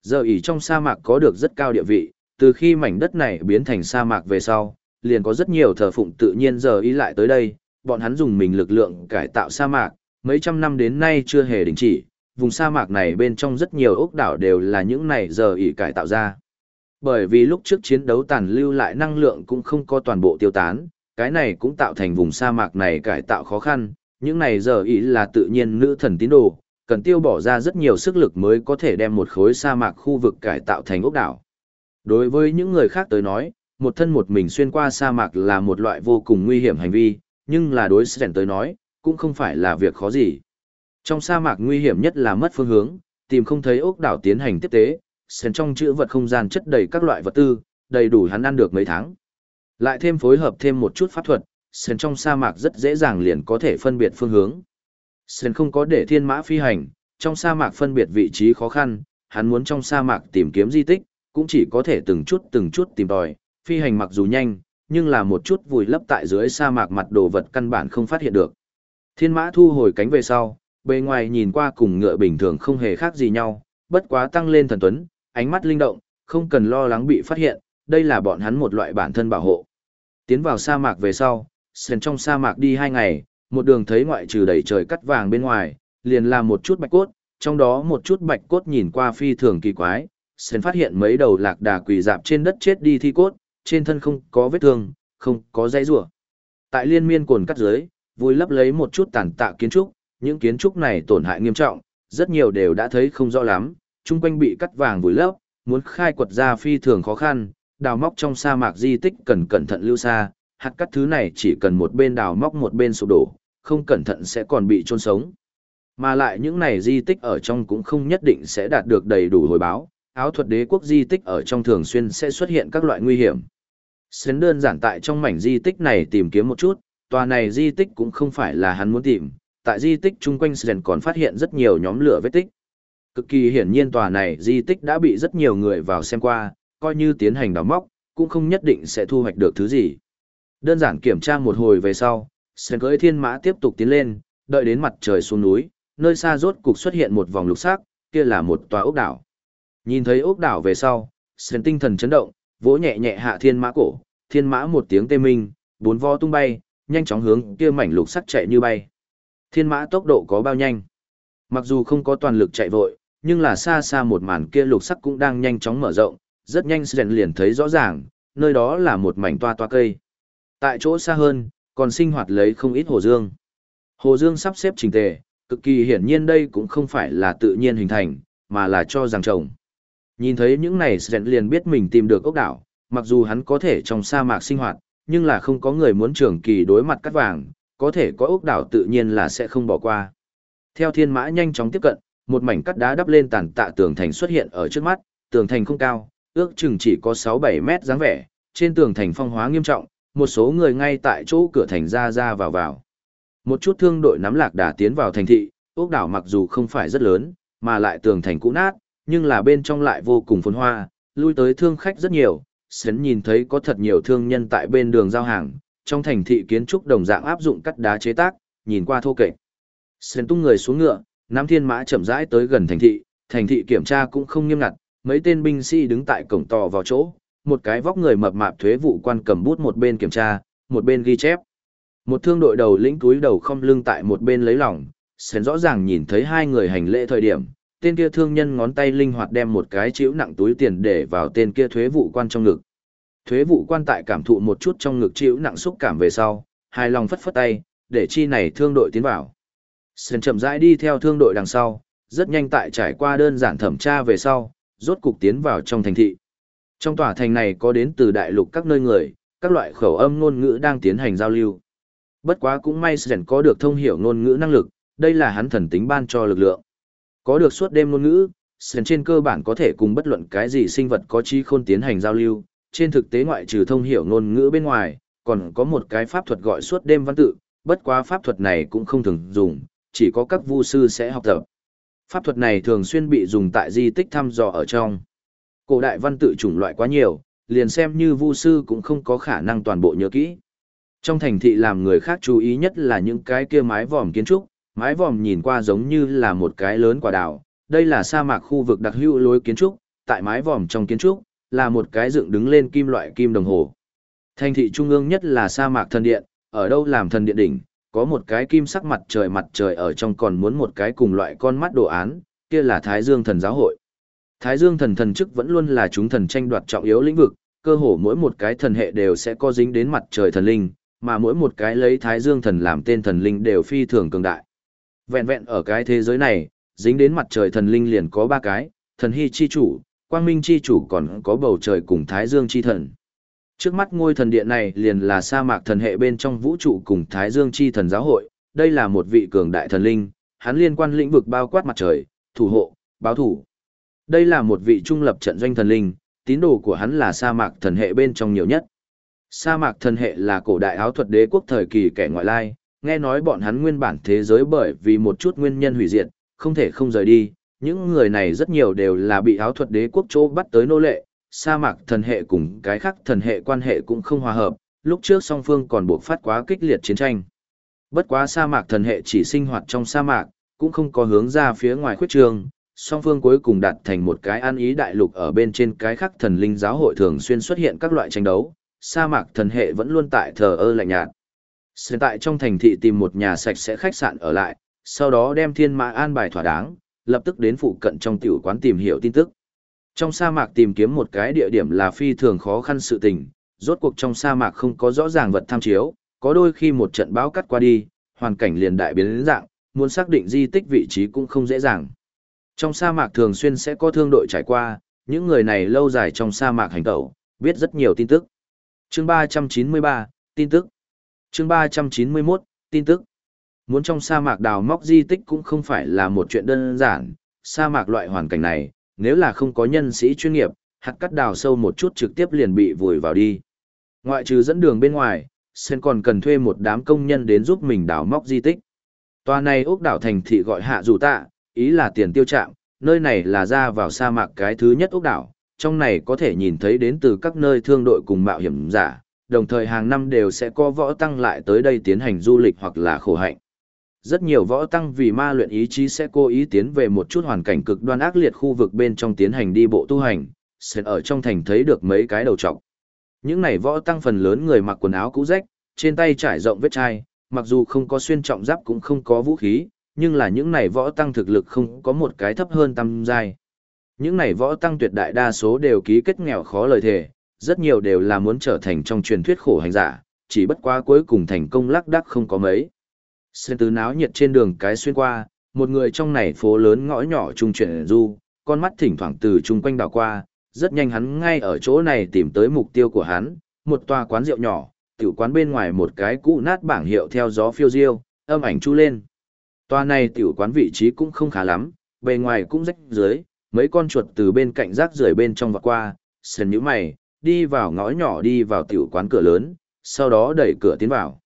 Giờ ỉ trong sa mạc có được rất cao địa vị, từ khi mảnh đất này biến thành sa mạc về sau, liền có rất nhiều thờ phụng tự nhiên giờ ý lại tới đây, bọn hắn dùng mình lực lượng cải tạo sa mạc, mấy trăm năm đến nay chưa hề đình chỉ, vùng sa mạc này bên trong rất nhiều ốc đảo đều là những này giờ ỉ cải tạo ra. Bởi vì lúc trước chiến đấu tàn lưu lại năng lượng cũng không có toàn bộ tiêu tán, cái này cũng tạo thành vùng sa mạc này cải tạo khó khăn, những này giờ ý là tự nhiên nữ thần tín đồ, cần tiêu bỏ ra rất nhiều sức lực mới có thể đem một khối sa mạc khu vực cải tạo thành ốc đảo. Đối với những người khác tới nói, một thân một mình xuyên qua sa mạc là một loại vô cùng nguy hiểm hành vi, nhưng là đối Sren tới nói, cũng không phải là việc khó gì. Trong sa mạc nguy hiểm nhất là mất phương hướng, tìm không thấy ốc đảo tiến hành tiếp tế, Sren trong chữ vật không gian chất đầy các loại vật tư, đầy đủ hắn ăn được mấy tháng. Lại thêm phối hợp thêm một chút pháp thuật, Sren trong sa mạc rất dễ dàng liền có thể phân biệt phương hướng. Sren không có để thiên mã phi hành, trong sa mạc phân biệt vị trí khó khăn, hắn muốn trong sa mạc tìm kiếm di tích, cũng chỉ có thể từng chút từng chút tìm tòi, phi hành mặc dù nhanh, nhưng là một chút vùi lấp tại dưới sa mạc mặt đồ vật căn bản không phát hiện được. Thiên mã thu hồi cánh về sau, bề ngoài nhìn qua cùng ngựa bình thường không hề khác gì nhau, bất quá tăng lên thần tuấn, ánh mắt linh động, không cần lo lắng bị phát hiện, đây là bọn hắn một loại bản thân bảo hộ. Tiến vào sa mạc về sau, sền trong sa mạc đi hai ngày, một đường thấy ngoại trừ đầy trời cắt vàng bên ngoài, liền làm một chút bạch cốt, trong đó một chút bạch cốt nhìn qua phi thường kỳ quái, sền phát hiện mấy đầu lạc đà quỳ dạp trên đất chết đi thi cốt, trên thân không có vết thương, không có dây rủa. Tại liên miên cồn cắt dưới, vui lấp lấy một chút tàn tạ kiến trúc, những kiến trúc này tổn hại nghiêm trọng, rất nhiều đều đã thấy không rõ lắm, chung quanh bị cắt vàng vùi lấp, muốn khai quật ra phi thường khó khăn, đào móc trong sa mạc di tích cần cẩn thận lưu xa, hạt cắt thứ này chỉ cần một bên đào móc một bên sụp đổ, không cẩn thận sẽ còn bị chôn sống. Mà lại những này di tích ở trong cũng không nhất định sẽ đạt được đầy đủ hồi báo, áo thuật đế quốc di tích ở trong thường xuyên sẽ xuất hiện các loại nguy hiểm. Sến đơn giản tại trong mảnh di tích này tìm kiếm một chút, tòa này di tích cũng không phải là hắn muốn tìm, tại di tích chung quanh Sến còn phát hiện rất nhiều nhóm lửa vết tích. Cực kỳ hiển nhiên tòa này di tích đã bị rất nhiều người vào xem qua, coi như tiến hành đào móc, cũng không nhất định sẽ thu hoạch được thứ gì. Đơn giản kiểm tra một hồi về sau, sơn cưỡi thiên mã tiếp tục tiến lên, đợi đến mặt trời xuống núi, nơi xa rốt cục xuất hiện một vòng lục sắc, kia là một tòa ốc đảo. Nhìn thấy ốc đảo về sau, sơn tinh thần chấn động, vỗ nhẹ nhẹ hạ thiên mã cổ, thiên mã một tiếng tê minh, bốn vo tung bay, nhanh chóng hướng kia mảnh lục sắc chạy như bay. Thiên mã tốc độ có bao nhanh? Mặc dù không có toàn lực chạy vội, nhưng là xa xa một màn kia lục sắc cũng đang nhanh chóng mở rộng, rất nhanh Sren liền thấy rõ ràng, nơi đó là một mảnh toa toa cây. Tại chỗ xa hơn, còn sinh hoạt lấy không ít hồ dương. Hồ dương sắp xếp chỉnh tề, cực kỳ hiển nhiên đây cũng không phải là tự nhiên hình thành, mà là cho rằng trồng. Nhìn thấy những này Sren liền biết mình tìm được ốc đảo, mặc dù hắn có thể trong sa mạc sinh hoạt, nhưng là không có người muốn trường kỳ đối mặt cắt vàng, có thể có ốc đảo tự nhiên là sẽ không bỏ qua. Theo thiên mã nhanh chóng tiếp cận, một mảnh cắt đá đắp lên tàn tạ tường thành xuất hiện ở trước mắt, tường thành không cao, ước chừng chỉ có 6-7 mét dáng vẻ, trên tường thành phong hóa nghiêm trọng, một số người ngay tại chỗ cửa thành ra ra vào vào. Một chút thương đội nắm lạc đà tiến vào thành thị, ốc đảo mặc dù không phải rất lớn, mà lại tường thành cũ nát, nhưng là bên trong lại vô cùng phồn hoa, lui tới thương khách rất nhiều, Sến nhìn thấy có thật nhiều thương nhân tại bên đường giao hàng, trong thành thị kiến trúc đồng dạng áp dụng cắt đá chế tác, nhìn qua thô kệch. Sến tung người xuống ngựa, nắm thiên mã chậm rãi tới gần thành thị, thành thị kiểm tra cũng không nghiêm ngặt, mấy tên binh sĩ đứng tại cổng tò vào chỗ, một cái vóc người mập mạp thuế vụ quan cầm bút một bên kiểm tra, một bên ghi chép. Một thương đội đầu lĩnh túi đầu không lưng tại một bên lấy lòng, Sến rõ ràng nhìn thấy hai người hành lễ thời điểm, tên kia thương nhân ngón tay linh hoạt đem một cái chiếu nặng túi tiền để vào tên kia thuế vụ quan trong ngực. Thuế vụ quan tại cảm thụ một chút trong ngực chiếu nặng xúc cảm về sau, hài lòng phất phất tay, để chi này thương đội tiến vào. Sơn chậm rãi đi theo thương đội đằng sau, rất nhanh tại trải qua đơn giản thẩm tra về sau, rốt cục tiến vào trong thành thị. Trong tòa thành này có đến từ đại lục các nơi người, các loại khẩu âm ngôn ngữ đang tiến hành giao lưu. Bất quá cũng may Sơn có được thông hiểu ngôn ngữ năng lực, đây là hắn thần tính ban cho lực lượng. Có được suốt đêm ngôn ngữ, Sơn trên cơ bản có thể cùng bất luận cái gì sinh vật có trí khôn tiến hành giao lưu. Trên thực tế ngoại trừ thông hiểu ngôn ngữ bên ngoài, còn có một cái pháp thuật gọi suốt đêm văn tự, bất quá pháp thuật này cũng không thường dùng, chỉ có các vu sư sẽ học tập. Pháp thuật này thường xuyên bị dùng tại di tích thăm dò ở trong. Cổ đại văn tự chủng loại quá nhiều, liền xem như vu sư cũng không có khả năng toàn bộ nhớ kỹ. Trong thành thị làm người khác chú ý nhất là những cái kia mái vòm kiến trúc, Mái vòm nhìn qua giống như là một cái lớn quả đảo, đây là sa mạc khu vực đặc hữu lối kiến trúc, tại mái vòm trong kiến trúc, là một cái dựng đứng lên kim loại kim đồng hồ. Thành thị trung ương nhất là sa mạc thần điện, ở đâu làm thần điện đỉnh, có một cái kim sắc mặt trời mặt trời ở trong còn muốn một cái cùng loại con mắt đồ án, kia là Thái Dương thần giáo hội. Thái Dương thần thần chức vẫn luôn là chúng thần tranh đoạt trọng yếu lĩnh vực, cơ hồ mỗi một cái thần hệ đều sẽ có dính đến mặt trời thần linh, mà mỗi một cái lấy Thái Dương thần làm tên thần linh đều phi thường cường đại. Vẹn vẹn ở cái thế giới này, dính đến mặt trời thần linh liền có ba cái, thần hy chi chủ, quang minh chi chủ còn có bầu trời cùng thái dương chi thần. Trước mắt ngôi thần điện này liền là sa mạc thần hệ bên trong vũ trụ cùng Thái Dương chi thần giáo hội, đây là một vị cường đại thần linh, hắn liên quan lĩnh vực bao quát mặt trời, thủ hộ, báo thủ. Đây là một vị trung lập trận doanh thần linh, tín đồ của hắn là sa mạc thần hệ bên trong nhiều nhất. Sa mạc thần hệ là cổ đại áo thuật đế quốc thời kỳ kẻ ngoại lai, nghe nói bọn hắn nguyên bản thế giới bởi vì một chút nguyên nhân hủy diệt, không thể không rời đi. Những người này rất nhiều đều là bị áo thuật đế quốc chỗ bắt tới nô lệ, sa mạc thần hệ cùng cái khác thần hệ quan hệ cũng không hòa hợp, lúc trước song phương còn buộc phát quá kích liệt chiến tranh. Bất quá sa mạc thần hệ chỉ sinh hoạt trong sa mạc, cũng không có hướng ra phía ngoài khuyết trường, song phương cuối cùng đạt thành một cái an ý đại lục ở bên trên cái khác thần linh giáo hội thường xuyên xuất hiện các loại tranh đấu, sa mạc thần hệ vẫn luôn tại thờ ơ lạnh nhạt. Hiện tại trong thành thị tìm một nhà sạch sẽ khách sạn ở lại, sau đó đem thiên mã an bài thỏa đáng, lập tức đến phụ cận trong tiểu quán tìm hiểu tin tức. Trong sa mạc tìm kiếm một cái địa điểm là phi thường khó khăn sự tình, rốt cuộc trong sa mạc không có rõ ràng vật tham chiếu, có đôi khi một trận bão cắt qua đi, hoàn cảnh liền đại biến đến dạng, muốn xác định di tích vị trí cũng không dễ dàng. Trong sa mạc thường xuyên sẽ có thương đội trải qua, những người này lâu dài trong sa mạc hành tẩu, biết rất nhiều tin tức. Chương 393, tin tức. Chương 391, tin tức. Muốn trong sa mạc đào móc di tích cũng không phải là một chuyện đơn giản, sa mạc loại hoàn cảnh này, nếu là không có nhân sĩ chuyên nghiệp, hạt cắt đào sâu một chút trực tiếp liền bị vùi vào đi. Ngoại trừ dẫn đường bên ngoài, Sen còn cần thuê một đám công nhân đến giúp mình đào móc di tích. Tòa này ốc đảo thành thị gọi hạ dù tạ, ý là tiền tiêu trạm, nơi này là ra vào sa mạc cái thứ nhất ốc đảo, trong này có thể nhìn thấy đến từ các nơi thương đội cùng mạo hiểm giả, đồng thời hàng năm đều sẽ có võ tăng lại tới đây tiến hành du lịch hoặc là khổ hạnh. Rất nhiều võ tăng vì ma luyện ý chí sẽ cố ý tiến về một chút hoàn cảnh cực đoan ác liệt khu vực bên trong tiến hành đi bộ tu hành, sẽ ở trong thành thấy được mấy cái đầu trọc. Những này võ tăng phần lớn người mặc quần áo cũ rách, trên tay trải rộng vết chai, mặc dù không có xuyên trọng giáp cũng không có vũ khí, nhưng là những này võ tăng thực lực không có một cái thấp hơn tam giai. Những này võ tăng tuyệt đại đa số đều ký kết nghèo khó lời thề, rất nhiều đều là muốn trở thành trong truyền thuyết khổ hành giả, chỉ bất quá cuối cùng thành công lắc đắc không có mấy. Xuyên từ náo nhiệt trên đường cái xuyên qua, một người trong này phố lớn ngõ nhỏ trung chuyển du, con mắt thỉnh thoảng từ chung quanh đảo qua, rất nhanh hắn ngay ở chỗ này tìm tới mục tiêu của hắn, một tòa quán rượu nhỏ, tiểu quán bên ngoài một cái cũ nát bảng hiệu theo gió phiêu diêu, âm ảnh chu lên. Tòa này tiểu quán vị trí cũng không khá lắm, bề ngoài cũng rách dưới, mấy con chuột từ bên cạnh rác rưởi bên trong vọt qua, sần nhíu mày, đi vào ngõ nhỏ đi vào tiểu quán cửa lớn, sau đó đẩy cửa tiến vào.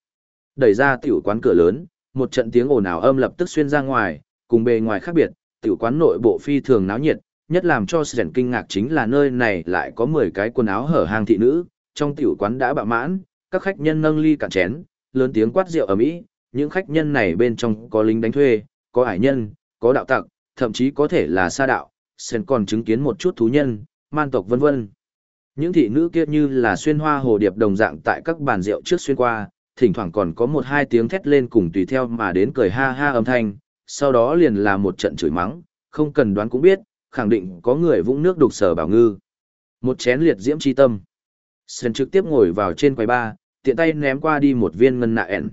Đẩy ra tiểu quán cửa lớn, một trận tiếng ồn ào âm lập tức xuyên ra ngoài, cùng bề ngoài khác biệt, tiểu quán nội bộ phi thường náo nhiệt, nhất làm cho Sren kinh ngạc chính là nơi này lại có 10 cái quần áo hở hang thị nữ, trong tiểu quán đã bạ mãn, các khách nhân nâng ly cạn chén, lớn tiếng quát rượu ở mỹ, những khách nhân này bên trong có lính đánh thuê, có hải nhân, có đạo tặc, thậm chí có thể là sa đạo, Sen còn chứng kiến một chút thú nhân, man tộc vân vân. Những thị nữ kia như là xuyên hoa hồ điệp đồng dạng tại các bàn rượu trước xuyên qua, thỉnh thoảng còn có một hai tiếng thét lên cùng tùy theo mà đến cười ha ha âm thanh, sau đó liền là một trận chửi mắng, không cần đoán cũng biết, khẳng định có người vũng nước đục sở bảo ngư. Một chén liệt diễm chi tâm. sơn trực tiếp ngồi vào trên quầy ba, tiện tay ném qua đi một viên ngân nạ ẹn.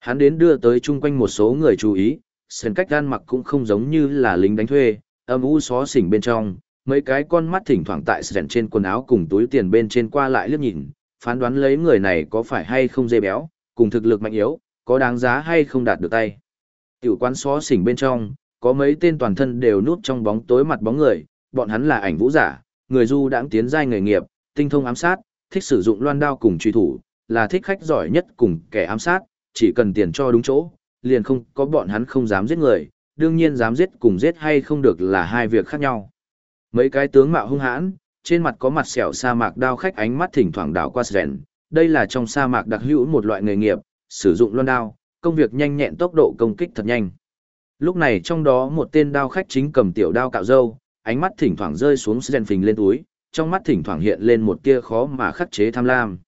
Hắn đến đưa tới chung quanh một số người chú ý, sơn cách gan mặc cũng không giống như là lính đánh thuê, âm u xó xỉnh bên trong, mấy cái con mắt thỉnh thoảng tại sơn trên quần áo cùng túi tiền bên trên qua lại liếc nhìn, phán đoán lấy người này có phải hay không dê béo, cùng thực lực mạnh yếu, có đáng giá hay không đạt được tay. Tiểu quán xó xỉnh bên trong, có mấy tên toàn thân đều núp trong bóng tối mặt bóng người, bọn hắn là ảnh vũ giả, người du đãng tiến giai nghề nghiệp, tinh thông ám sát, thích sử dụng loan đao cùng truy thủ, là thích khách giỏi nhất cùng kẻ ám sát, chỉ cần tiền cho đúng chỗ, liền không có bọn hắn không dám giết người, đương nhiên dám giết cùng giết hay không được là hai việc khác nhau. Mấy cái tướng mạo hung hãn, trên mặt có mặt sẹo sa mạc đao khách ánh mắt thỉnh thoảng đảo qua sren, đây là trong sa mạc đặc hữu một loại nghề nghiệp, sử dụng loan đao, công việc nhanh nhẹn tốc độ công kích thật nhanh. Lúc này trong đó một tên đao khách chính cầm tiểu đao cạo râu, ánh mắt thỉnh thoảng rơi xuống sren phình lên túi, trong mắt thỉnh thoảng hiện lên một tia khó mà khắc chế tham lam.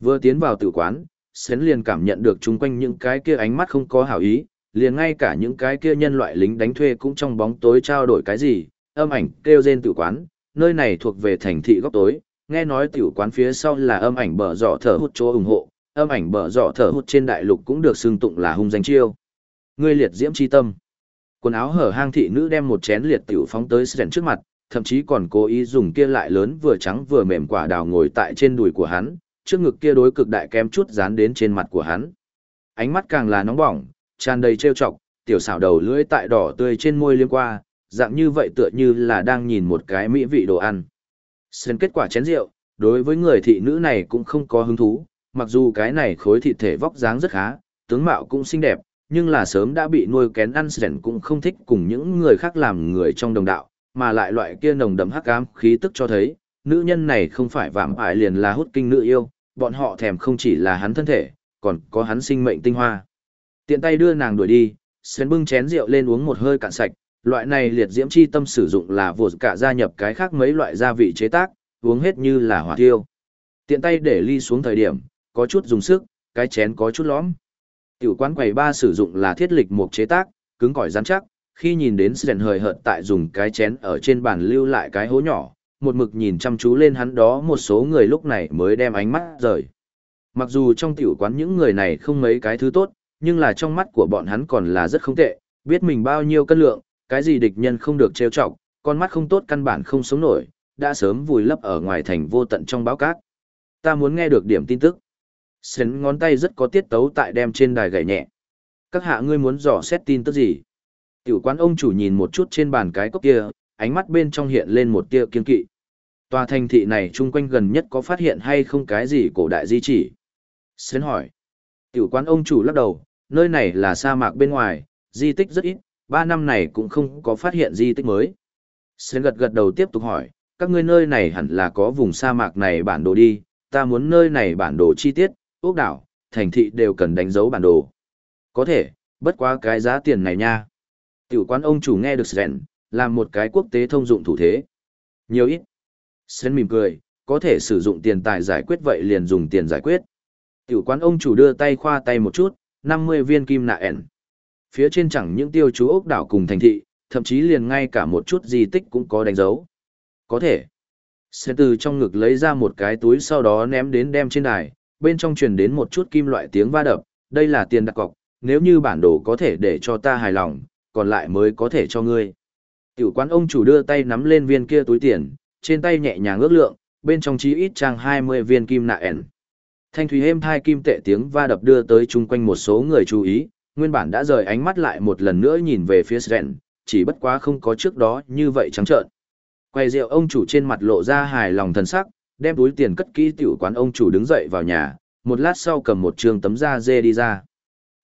Vừa tiến vào tử quán, Sến liền cảm nhận được chung quanh những cái kia ánh mắt không có hảo ý, liền ngay cả những cái kia nhân loại lính đánh thuê cũng trong bóng tối trao đổi cái gì, âm ảnh kêu rên tử quán, nơi này thuộc về thành thị góc tối, nghe nói tiểu quán phía sau là âm ảnh bờ dọ thở hút chỗ ủng hộ, âm ảnh bờ dọ thở hút trên đại lục cũng được xưng tụng là hung danh chiêu. Ngươi liệt diễm chi tâm. Quần áo hở hang thị nữ đem một chén liệt tiểu phóng tới Sren trước mặt, thậm chí còn cố ý dùng kia lại lớn vừa trắng vừa mềm quả đào ngồi tại trên đùi của hắn, trước ngực kia đối cực đại kém chút dán đến trên mặt của hắn. Ánh mắt càng là nóng bỏng, tràn đầy trêu chọc, tiểu xảo đầu lưỡi tại đỏ tươi trên môi liếm qua, dạng như vậy tựa như là đang nhìn một cái mỹ vị đồ ăn. Xem kết quả chén rượu, đối với người thị nữ này cũng không có hứng thú, mặc dù cái này khối thịt thể vóc dáng rất khá, tướng mạo cũng xinh đẹp, nhưng là sớm đã bị nuôi kén ăn sẻn cũng không thích cùng những người khác làm người trong đồng đạo, mà lại loại kia nồng đậm hắc ám khí tức cho thấy, nữ nhân này không phải vạm ải liền là hút kinh nữ yêu, bọn họ thèm không chỉ là hắn thân thể, còn có hắn sinh mệnh tinh hoa. Tiện tay đưa nàng đuổi đi, Sến bưng chén rượu lên uống một hơi cạn sạch, loại này liệt diễm chi tâm sử dụng là vụt cả gia nhập cái khác mấy loại gia vị chế tác, uống hết như là hỏa tiêu. Tiện tay để ly xuống thời điểm, có chút dùng sức, cái chén có chút lõm. Tiểu quán quầy ba sử dụng là thiết lịch mục chế tác, cứng cỏi rắn chắc, khi nhìn đến Sren hời hợt tại dùng cái chén ở trên bàn lưu lại cái hố nhỏ, một mực nhìn chăm chú lên hắn đó một số người lúc này mới đem ánh mắt rời. Mặc dù trong tiểu quán những người này không mấy cái thứ tốt, nhưng là trong mắt của bọn hắn còn là rất không tệ, biết mình bao nhiêu cân lượng, cái gì địch nhân không được trêu chọc, con mắt không tốt căn bản không sống nổi, đã sớm vùi lấp ở ngoài thành vô tận trong báo cát. Ta muốn nghe được điểm tin tức. Sến ngón tay rất có tiết tấu tại đem trên đài gảy nhẹ. Các hạ ngươi muốn dò xét tin tức gì? Tiểu quán ông chủ nhìn một chút trên bàn cái cốc kia, ánh mắt bên trong hiện lên một tia kiên kỵ. Tòa thành thị này chung quanh gần nhất có phát hiện hay không cái gì cổ đại di chỉ? Sến hỏi. Tiểu quán ông chủ lắc đầu, nơi này là sa mạc bên ngoài, di tích rất ít, ba năm này cũng không có phát hiện di tích mới. Sến gật gật đầu tiếp tục hỏi, các ngươi nơi này hẳn là có vùng sa mạc này bản đồ đi, ta muốn nơi này bản đồ chi tiết, ốc đảo, thành thị đều cần đánh dấu bản đồ. Có thể, bất quá cái giá tiền này nha. Tiểu quán ông chủ nghe được Sren, làm một cái quốc tế thông dụng thủ thế. Nhiều ít. Sren mỉm cười, có thể sử dụng tiền tài giải quyết vậy liền dùng tiền giải quyết. Tiểu quán ông chủ đưa tay khoa tay một chút, 50 viên kim nạ ẻn. Phía trên chẳng những tiêu chú ốc đảo cùng thành thị, thậm chí liền ngay cả một chút di tích cũng có đánh dấu. Có thể. Sẽ từ trong ngực lấy ra một cái túi sau đó ném đến đem trên đài, bên trong truyền đến một chút kim loại tiếng va đập, đây là tiền đặt cọc, nếu như bản đồ có thể để cho ta hài lòng, còn lại mới có thể cho ngươi. Tiểu quán ông chủ đưa tay nắm lên viên kia túi tiền, trên tay nhẹ nhàng ước lượng, bên trong chí ít trang 20 viên kim nạ ẻn. Thanh thủy êm thai kim tệ tiếng va đập đưa tới chung quanh một số người chú ý, nguyên bản đã rời ánh mắt lại một lần nữa nhìn về phía Sren, chỉ bất quá không có trước đó như vậy trắng trợn. Quay rượu ông chủ trên mặt lộ ra hài lòng thần sắc, đem túi tiền cất kỹ tiểu quán ông chủ đứng dậy vào nhà, một lát sau cầm một trường tấm da dê đi ra.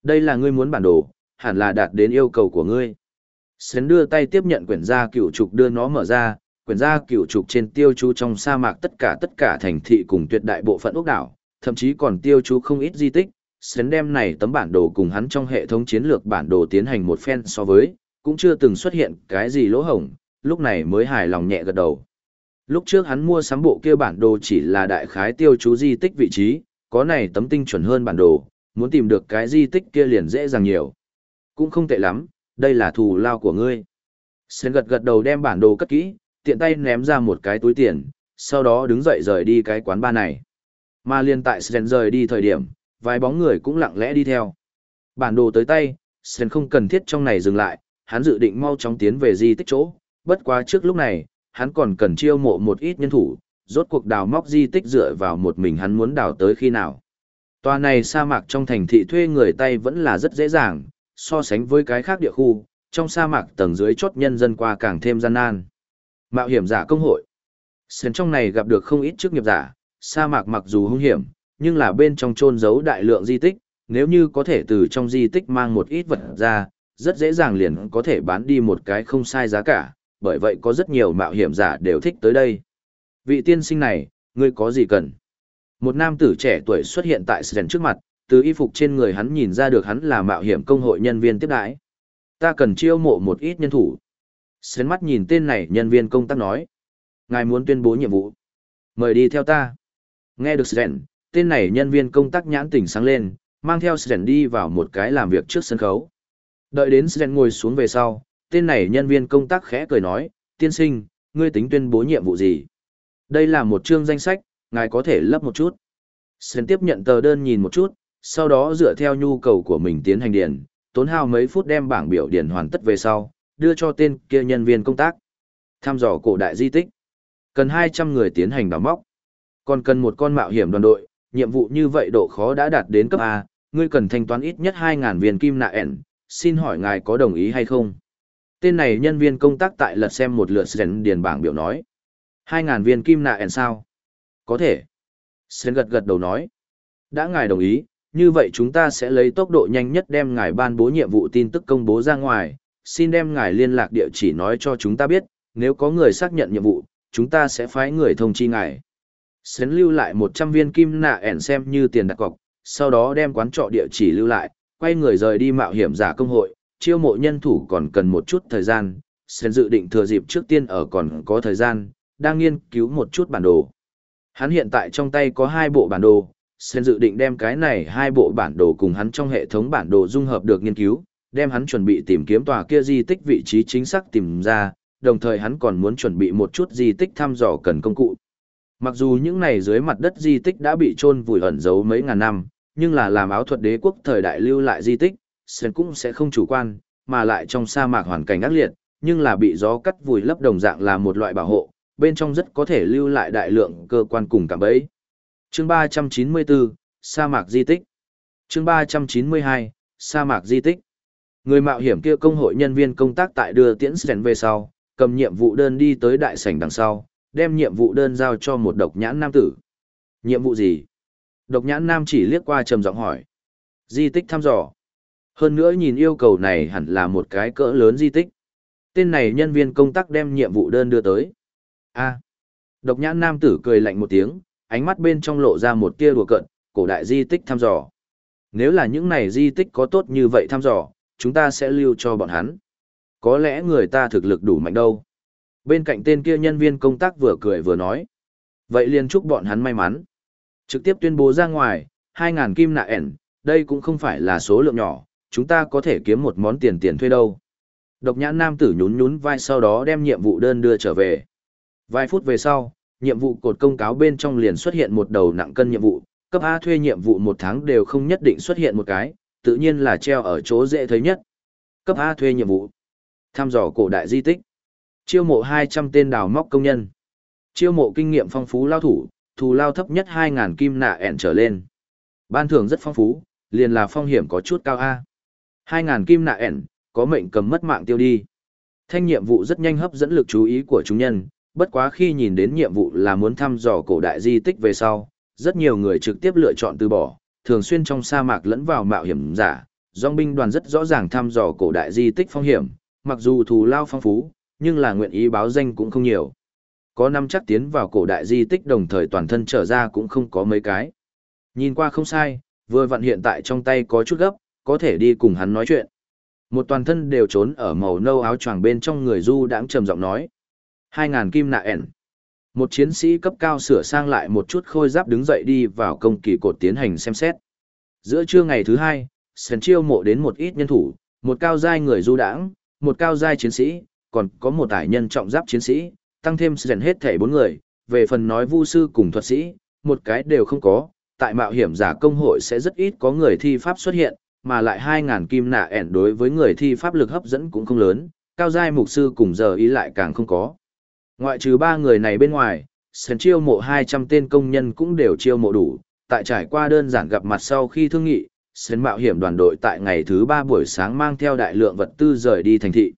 Đây là ngươi muốn bản đồ, hẳn là đạt đến yêu cầu của ngươi. Sến đưa tay tiếp nhận quyển da cựu trục đưa nó mở ra, quyển da cựu trục trên tiêu chú trong sa mạc tất cả tất cả thành thị cùng tuyệt đại bộ phận ốc đảo, thậm chí còn tiêu chú không ít di tích. Sến đem này tấm bản đồ cùng hắn trong hệ thống chiến lược bản đồ tiến hành một phen so với, cũng chưa từng xuất hiện cái gì lỗ hổng, lúc này mới hài lòng nhẹ gật đầu. Lúc trước hắn mua sắm bộ kia bản đồ chỉ là đại khái tiêu chú di tích vị trí, có này tấm tinh chuẩn hơn bản đồ, muốn tìm được cái di tích kia liền dễ dàng nhiều. Cũng không tệ lắm, đây là thù lao của ngươi. Sến gật gật đầu đem bản đồ cất kỹ, tiện tay ném ra một cái túi tiền, sau đó đứng dậy rời đi cái quán ba này. Mà liên tại Sến rời đi thời điểm, vài bóng người cũng lặng lẽ đi theo. Bản đồ tới tay, sơn không cần thiết trong này dừng lại, hắn dự định mau chóng tiến về di tích chỗ, bất quá trước lúc này, hắn còn cần chiêu mộ một ít nhân thủ, rốt cuộc đào móc di tích dựa vào một mình hắn muốn đào tới khi nào. Tòa này sa mạc trong thành thị thuê người tay vẫn là rất dễ dàng, so sánh với cái khác địa khu, trong sa mạc tầng dưới chốt nhân dân qua càng thêm gian nan. Mạo hiểm giả công hội. sơn trong này gặp được không ít chức nghiệp giả, sa mạc mặc dù hung hiểm, nhưng là bên trong chôn giấu đại lượng di tích, nếu như có thể từ trong di tích mang một ít vật ra, rất dễ dàng liền có thể bán đi một cái không sai giá cả, bởi vậy có rất nhiều mạo hiểm giả đều thích tới đây. Vị tiên sinh này, ngươi có gì cần? Một nam tử trẻ tuổi xuất hiện tại Sren trước mặt, từ y phục trên người hắn nhìn ra được hắn là mạo hiểm công hội nhân viên tiếp đãi. Ta cần chiêu mộ một ít nhân thủ. Sren mắt nhìn tên này nhân viên công tác nói. Ngài muốn tuyên bố nhiệm vụ. Mời đi theo ta. Nghe được Sren, tên này nhân viên công tác nhãn tỉnh sáng lên, mang theo Sren đi vào một cái làm việc trước sân khấu. Đợi đến Sren ngồi xuống về sau, tên này nhân viên công tác khẽ cười nói, tiên sinh, ngươi tính tuyên bố nhiệm vụ gì? Đây là một chương danh sách, ngài có thể lấp một chút. Sren tiếp nhận tờ đơn nhìn một chút, sau đó dựa theo nhu cầu của mình tiến hành điền, tốn hao mấy phút đem bảng biểu điền hoàn tất về sau, đưa cho tên kia nhân viên công tác. Tham dò cổ đại di tích. Cần 200 người tiến hành đào móc. Còn cần một con mạo hiểm đoàn đội, nhiệm vụ như vậy độ khó đã đạt đến cấp A, ngươi cần thanh toán ít nhất 2.000 viên kim nạ ẻn, xin hỏi ngài có đồng ý hay không? Tên này nhân viên công tác tại lật xem một lượt Sren điền bảng biểu nói. 2.000 viên kim nạ ẻn sao? Có thể. Sren gật gật đầu nói. Đã ngài đồng ý, như vậy chúng ta sẽ lấy tốc độ nhanh nhất đem ngài ban bố nhiệm vụ tin tức công bố ra ngoài, xin đem ngài liên lạc địa chỉ nói cho chúng ta biết, nếu có người xác nhận nhiệm vụ, chúng ta sẽ phái người thông chi ngài. Sến lưu lại 100 viên kim nạ ẻn xem như tiền đặt cọc, sau đó đem quán trọ địa chỉ lưu lại, quay người rời đi mạo hiểm giả công hội, chiêu mộ nhân thủ còn cần một chút thời gian, Sến dự định thừa dịp trước tiên ở còn có thời gian, đang nghiên cứu một chút bản đồ. Hắn hiện tại trong tay có hai bộ bản đồ, Sến dự định đem cái này hai bộ bản đồ cùng hắn trong hệ thống bản đồ dung hợp được nghiên cứu, đem hắn chuẩn bị tìm kiếm tòa kia di tích vị trí chính xác tìm ra, đồng thời hắn còn muốn chuẩn bị một chút di tích thăm dò cần công cụ. Mặc dù những này dưới mặt đất di tích đã bị chôn vùi ẩn giấu mấy ngàn năm, nhưng là làm áo thuật đế quốc thời đại lưu lại di tích, sơn cũng sẽ không chủ quan, mà lại trong sa mạc hoàn cảnh ác liệt, nhưng là bị gió cắt vùi lấp đồng dạng là một loại bảo hộ, bên trong rất có thể lưu lại đại lượng cơ quan cùng cảm bẫy. Chương ba trăm chín mươi bốn sa mạc di tích. Chương ba trăm chín mươi hai sa mạc di tích. Người mạo hiểm kia công hội nhân viên công tác tại đưa tiễn sơn về sau cầm nhiệm vụ đơn đi tới đại sảnh đằng sau đem nhiệm vụ đơn giao cho một độc nhãn nam tử. Nhiệm vụ gì? Độc nhãn nam chỉ liếc qua trầm giọng hỏi. Di tích thăm dò. Hơn nữa nhìn yêu cầu này hẳn là một cái cỡ lớn di tích. Tên này nhân viên công tác đem nhiệm vụ đơn đưa tới. A. Độc nhãn nam tử cười lạnh một tiếng ánh mắt bên trong lộ ra một tia đùa cận, cổ đại di tích thăm dò. Nếu là những này di tích có tốt như vậy thăm dò, chúng ta sẽ lưu cho bọn hắn. Có lẽ người ta thực lực đủ mạnh đâu. Bên cạnh tên kia nhân viên công tác vừa cười vừa nói. Vậy liền chúc bọn hắn may mắn. Trực tiếp tuyên bố ra ngoài, 2.000 kim nạ ẻn, đây cũng không phải là số lượng nhỏ, chúng ta có thể kiếm một món tiền tiền thuê đâu. Độc nhãn nam tử nhún nhún vai sau đó đem nhiệm vụ đơn đưa trở về. Vài phút về sau, nhiệm vụ cột công cáo bên trong liền xuất hiện một đầu nặng cân nhiệm vụ, cấp A thuê nhiệm vụ một tháng đều không nhất định xuất hiện một cái, tự nhiên là treo ở chỗ dễ thấy nhất. Cấp A thuê nhiệm vụ. Tham dò cổ đại di tích. Chiêu mộ 200 tên đào móc công nhân. Chiêu mộ kinh nghiệm phong phú lao thủ, thù lao thấp nhất 2.000 kim nạ ẹn trở lên. Ban thưởng rất phong phú, liền là phong hiểm có chút cao A. 2.000 kim nạ ẹn, có mệnh cầm mất mạng tiêu đi. Thanh nhiệm vụ rất nhanh hấp dẫn lực chú ý của chúng nhân, bất quá khi nhìn đến nhiệm vụ là muốn thăm dò cổ đại di tích về sau, rất nhiều người trực tiếp lựa chọn từ bỏ, thường xuyên trong sa mạc lẫn vào mạo hiểm giả, dòng binh đoàn rất rõ ràng thăm dò cổ đại di tích phong hiểm, mặc dù thù lao phong phú, nhưng là nguyện ý báo danh cũng không nhiều. Có năm chắc tiến vào cổ đại di tích đồng thời toàn thân trở ra cũng không có mấy cái. Nhìn qua không sai, vừa vặn hiện tại trong tay có chút gấp, có thể đi cùng hắn nói chuyện. Một toàn thân đều trốn ở màu nâu áo choàng bên trong người du đãng trầm giọng nói. 2.000 kim nạ ẻn. Một chiến sĩ cấp cao sửa sang lại một chút khôi giáp đứng dậy đi vào công kỳ cột tiến hành xem xét. Giữa trưa ngày thứ hai, Sền chiêu mộ đến một ít nhân thủ, một cao giai người du đãng, một cao giai chiến sĩ, còn có một tải nhân trọng giáp chiến sĩ, tăng thêm dần hết thể bốn người, về phần nói vu sư cùng thuật sĩ, một cái đều không có, tại mạo hiểm giả công hội sẽ rất ít có người thi pháp xuất hiện, mà lại 2.000 kim nạ ẻn đối với người thi pháp lực hấp dẫn cũng không lớn, cao giai mục sư cùng giờ ý lại càng không có. Ngoại trừ ba người này bên ngoài, sân chiêu mộ 200 tên công nhân cũng đều chiêu mộ đủ, tại trải qua đơn giản gặp mặt sau khi thương nghị, sân mạo hiểm đoàn đội tại ngày thứ ba buổi sáng mang theo đại lượng vật tư rời đi thành thị.